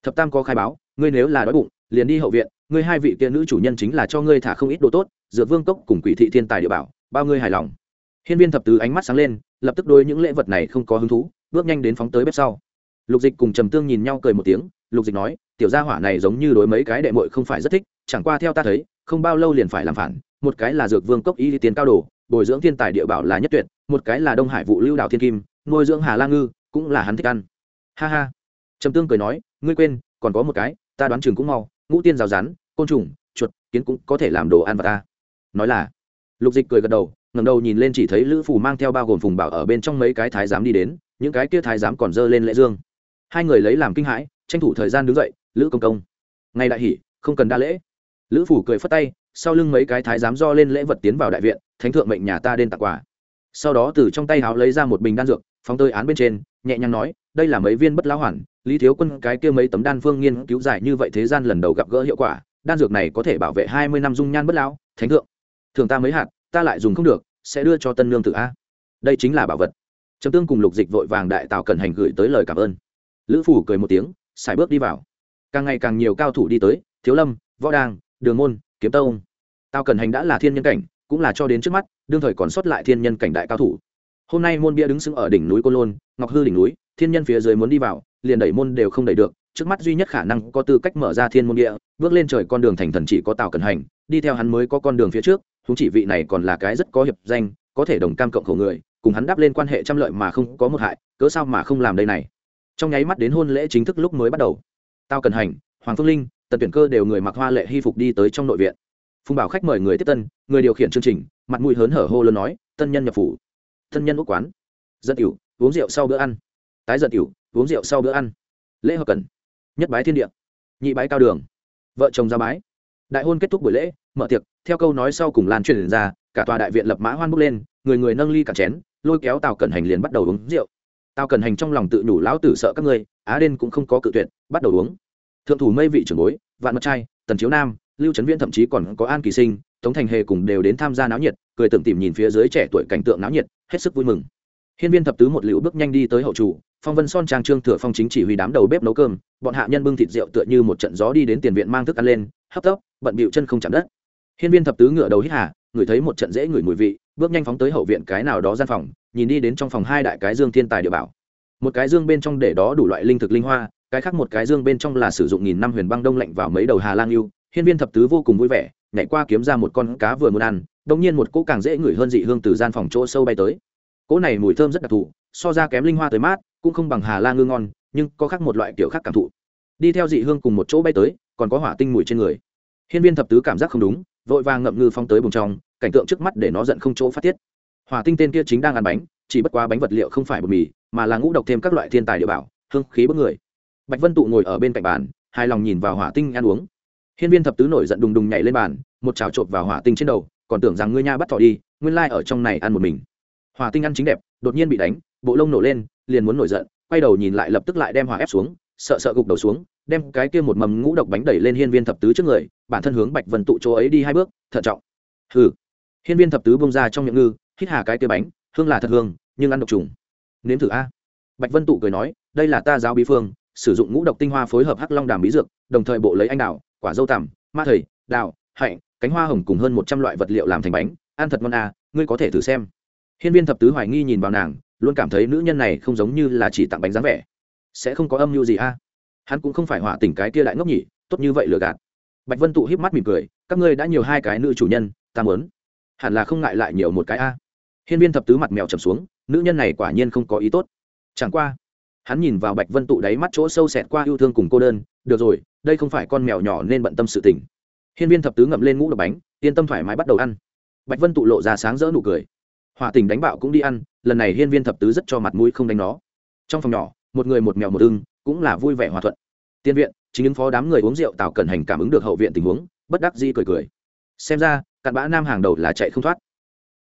Speaker 1: Thập tam có khai báo, ngươi nếu là đói bụng, liền đi hậu viện, ngươi hai vị kia nữ chủ nhân chính là cho ngươi thả không ít đồ tốt, dựa vương cốc cùng quỷ thị thiên tài địa bảo, bao ngươi hài lòng. Hiên viên thập tứ ánh mắt sáng lên, lập tức đôi những lễ vật này không có hứng thú, bước nhanh đến phóng tới bếp sau lục dịch cùng trầm tương nhìn nhau cười một tiếng, lục dịch nói, tiểu gia hỏa này giống như đối mấy cái đệ mội không phải rất thích, chẳng qua theo ta thấy, không bao lâu liền phải làm phản, một cái là dược vương cốc y tiến cao đồ, bồi dưỡng thiên tài địa bảo là nhất tuyệt, một cái là đông hải vụ lưu Đạo thiên kim, nuôi dưỡng hà la ngư, cũng là hắn thích ăn. Ha ha. Trầm tương cười nói, ngươi quên, còn có một cái, ta đoán chừng cũng mau, ngũ tiên rào rắn côn trùng, chuột, kiến cũng có thể làm đồ ăn và ta. Nói là, lục dịch cười gật đầu ngầm đầu nhìn lên chỉ thấy lữ phù mang theo bao gồm phùng bảo ở bên trong mấy cái thái giám đi đến, những cái kia thái giám còn dơ lên lễ dương hai người lấy làm kinh hãi, tranh thủ thời gian đứng dậy, lữ công công, ngày đại hỷ, không cần đa lễ. Lữ phủ cười phất tay, sau lưng mấy cái thái giám do lên lễ vật tiến vào đại viện, thánh thượng mệnh nhà ta đến tặng quà. Sau đó từ trong tay háo lấy ra một bình đan dược, phóng tơi án bên trên, nhẹ nhàng nói, đây là mấy viên bất lão hoàn, lý thiếu quân cái kia mấy tấm đan phương nghiên cứu giải như vậy thế gian lần đầu gặp gỡ hiệu quả, đan dược này có thể bảo vệ hai mươi năm dung nhan bất lão, thánh thượng. Thường ta mới hạt, ta lại dùng không được, sẽ đưa cho tân nương tự a. Đây chính là bảo vật. Trầm tương cùng lục dịch vội vàng đại tào cẩn hành gửi tới lời cảm ơn lữ phủ cười một tiếng, xài bước đi vào. Càng ngày càng nhiều cao thủ đi tới, thiếu lâm, võ đàng đường môn, kiếm tông. Tào cẩn hành đã là thiên nhân cảnh, cũng là cho đến trước mắt, đương thời còn sót lại thiên nhân cảnh đại cao thủ. Hôm nay môn bia đứng sững ở đỉnh núi côn lôn, ngọc hư đỉnh núi, thiên nhân phía dưới muốn đi vào, liền đẩy môn đều không đẩy được, trước mắt duy nhất khả năng có tư cách mở ra thiên môn địa bước lên trời con đường thành thần chỉ có tào cẩn hành, đi theo hắn mới có con đường phía trước chúng chỉ vị này còn là cái rất có hiệp danh, có thể đồng cam cộng khổ người, cùng hắn đáp lên quan hệ trăm lợi mà không có một hại, cớ sao mà không làm đây này? Trong nháy mắt đến hôn lễ chính thức lúc mới bắt đầu. Tao cần hành, hoàng phương linh, tần tuyển cơ đều người mặc hoa lệ hy phục đi tới trong nội viện. Phùng bảo khách mời người tiếp tân, người điều khiển chương trình, mặt mũi hớn hở hô lớn nói, tân nhân nhập phủ, tân nhân úc quán. Dân tiểu, uống rượu sau bữa ăn. Tái dân tiểu, uống rượu sau bữa ăn. Lễ hợp cần nhất bái thiên địa. Nhị bái cao đường. Vợ chồng ra bái. Đại hôn kết thúc buổi lễ, mở tiệc, theo câu nói sau cùng lan truyền ra, cả tòa đại viện lập mã hoan bốc lên, người người nâng ly cả chén, lôi kéo tào cẩn hành liền bắt đầu uống rượu tao cần hành trong lòng tự nhủ lão tử sợ các ngươi, á đen cũng không có cự tuyệt, bắt đầu uống. Thượng thủ mây vị trưởng bối, vạn mật trai, tần chiếu nam, lưu trấn viễn thậm chí còn có an kỳ sinh, tống thành hề cùng đều đến tham gia náo nhiệt, cười tưởng tìm nhìn phía dưới trẻ tuổi cảnh tượng náo nhiệt, hết sức vui mừng. Hiên viên thập tứ một liễu bước nhanh đi tới hậu chủ, phong vân son trang trương thừa phong chính chỉ huy đám đầu bếp nấu cơm, bọn hạ nhân bưng thịt rượu tựa như một trận gió đi đến tiền viện mang thức ăn lên, hấp tốc bận bịu chân không chạm đất. Hiên viên thập tứ ngựa đầu hít hà, ngửi thấy một trận dễ ngửi mùi vị, bước nhanh phóng tới hậu viện cái nào đó gian phòng nhìn đi đến trong phòng hai đại cái dương thiên tài địa bảo. Một cái dương bên trong để đó đủ loại linh thực linh hoa, cái khác một cái dương bên trong là sử dụng nghìn năm huyền băng đông lạnh vào mấy đầu hà lang yêu. Hiên viên thập tứ vô cùng vui vẻ, nhảy qua kiếm ra một con cá vừa muốn ăn, đông nhiên một cỗ càng dễ ngửi hơn dị hương từ gian phòng chỗ sâu bay tới. Cỗ này mùi thơm rất đặc thù, so ra kém linh hoa tới mát, cũng không bằng hà la ngư ngon, nhưng có khác một loại kiểu khác cảm thụ. Đi theo dị hương cùng một chỗ bay tới, còn có hỏa tinh mùi trên người. Hiên viên thập tứ cảm giác không đúng, vội vàng ngậm ngư phong tới bùng trong, cảnh tượng trước mắt để nó giận không chỗ phát tiết hỏa tinh tên kia chính đang ăn bánh, chỉ bất quá bánh vật liệu không phải bột mì, mà là ngũ độc thêm các loại thiên tài địa bảo, hương khí bức người. Bạch vân tụ ngồi ở bên cạnh bàn, hài lòng nhìn vào hỏa tinh ăn uống. Hiên viên thập tứ nổi giận đùng đùng nhảy lên bàn, một chảo trộn vào hỏa tinh trên đầu, còn tưởng rằng ngươi nha bắt thỏ đi, nguyên lai ở trong này ăn một mình. Hỏa tinh ăn chính đẹp, đột nhiên bị đánh, bộ lông nổ lên, liền muốn nổi giận, quay đầu nhìn lại lập tức lại đem hỏa ép xuống, sợ sợ gục đầu xuống, đem cái kia một mầm ngũ độc bánh đẩy lên hiên viên thập tứ trước người, bản thân hướng bạch vân tụ chỗ ấy đi hai bước, thận trọng. Hừ. Hiên viên thập tứ bông ra trong miệng ngư hít hà cái kia bánh, hương là thật hương, nhưng ăn độc trùng. Nếm thử a. Bạch vân tụ cười nói, đây là ta giáo bí phương, sử dụng ngũ độc tinh hoa phối hợp hắc long đàm bí dược, đồng thời bộ lấy anh đào, quả dâu tằm, ma thầy, đào, hạnh, cánh hoa hồng cùng hơn một trăm loại vật liệu làm thành bánh, ăn thật ngon à ngươi có thể thử xem. Hiên viên thập tứ hoài nghi nhìn vào nàng, luôn cảm thấy nữ nhân này không giống như là chỉ tặng bánh dáng vẻ. Sẽ không có âm mưu gì a. Hắn cũng không phải hỏa tỉnh cái kia lại ngốc nhỉ, tốt như vậy lừa gạt. Bạch vân tụ híp mắt mỉm cười, các ngươi đã nhiều hai cái nữ chủ nhân, ta muốn. Hẳn là không ngại lại nhiều một cái a hiên viên thập tứ mặt mèo trầm xuống, nữ nhân này quả nhiên không có ý tốt. Chẳng qua, hắn nhìn vào bạch vân tụ đáy mắt chỗ sâu xẹt qua yêu thương cùng cô đơn, được rồi, đây không phải con mèo nhỏ nên bận tâm sự tình. Hiên viên thập tứ ngậm lên ngũ độc bánh, yên tâm thoải mái bắt đầu ăn. Bạch vân tụ lộ ra sáng rỡ nụ cười. Hòa tình đánh bạo cũng đi ăn, lần này hiên viên thập tứ rất cho mặt mũi không đánh nó. Trong phòng nhỏ, một người một mèo một ưng, cũng là vui vẻ hòa thuận. Tiên viện, chính những phó đám người uống rượu tạo cẩn hành cảm ứng được hậu viện tình huống, bất đắc di cười cười. Xem ra, cặn bã nam hàng đầu là chạy không thoát.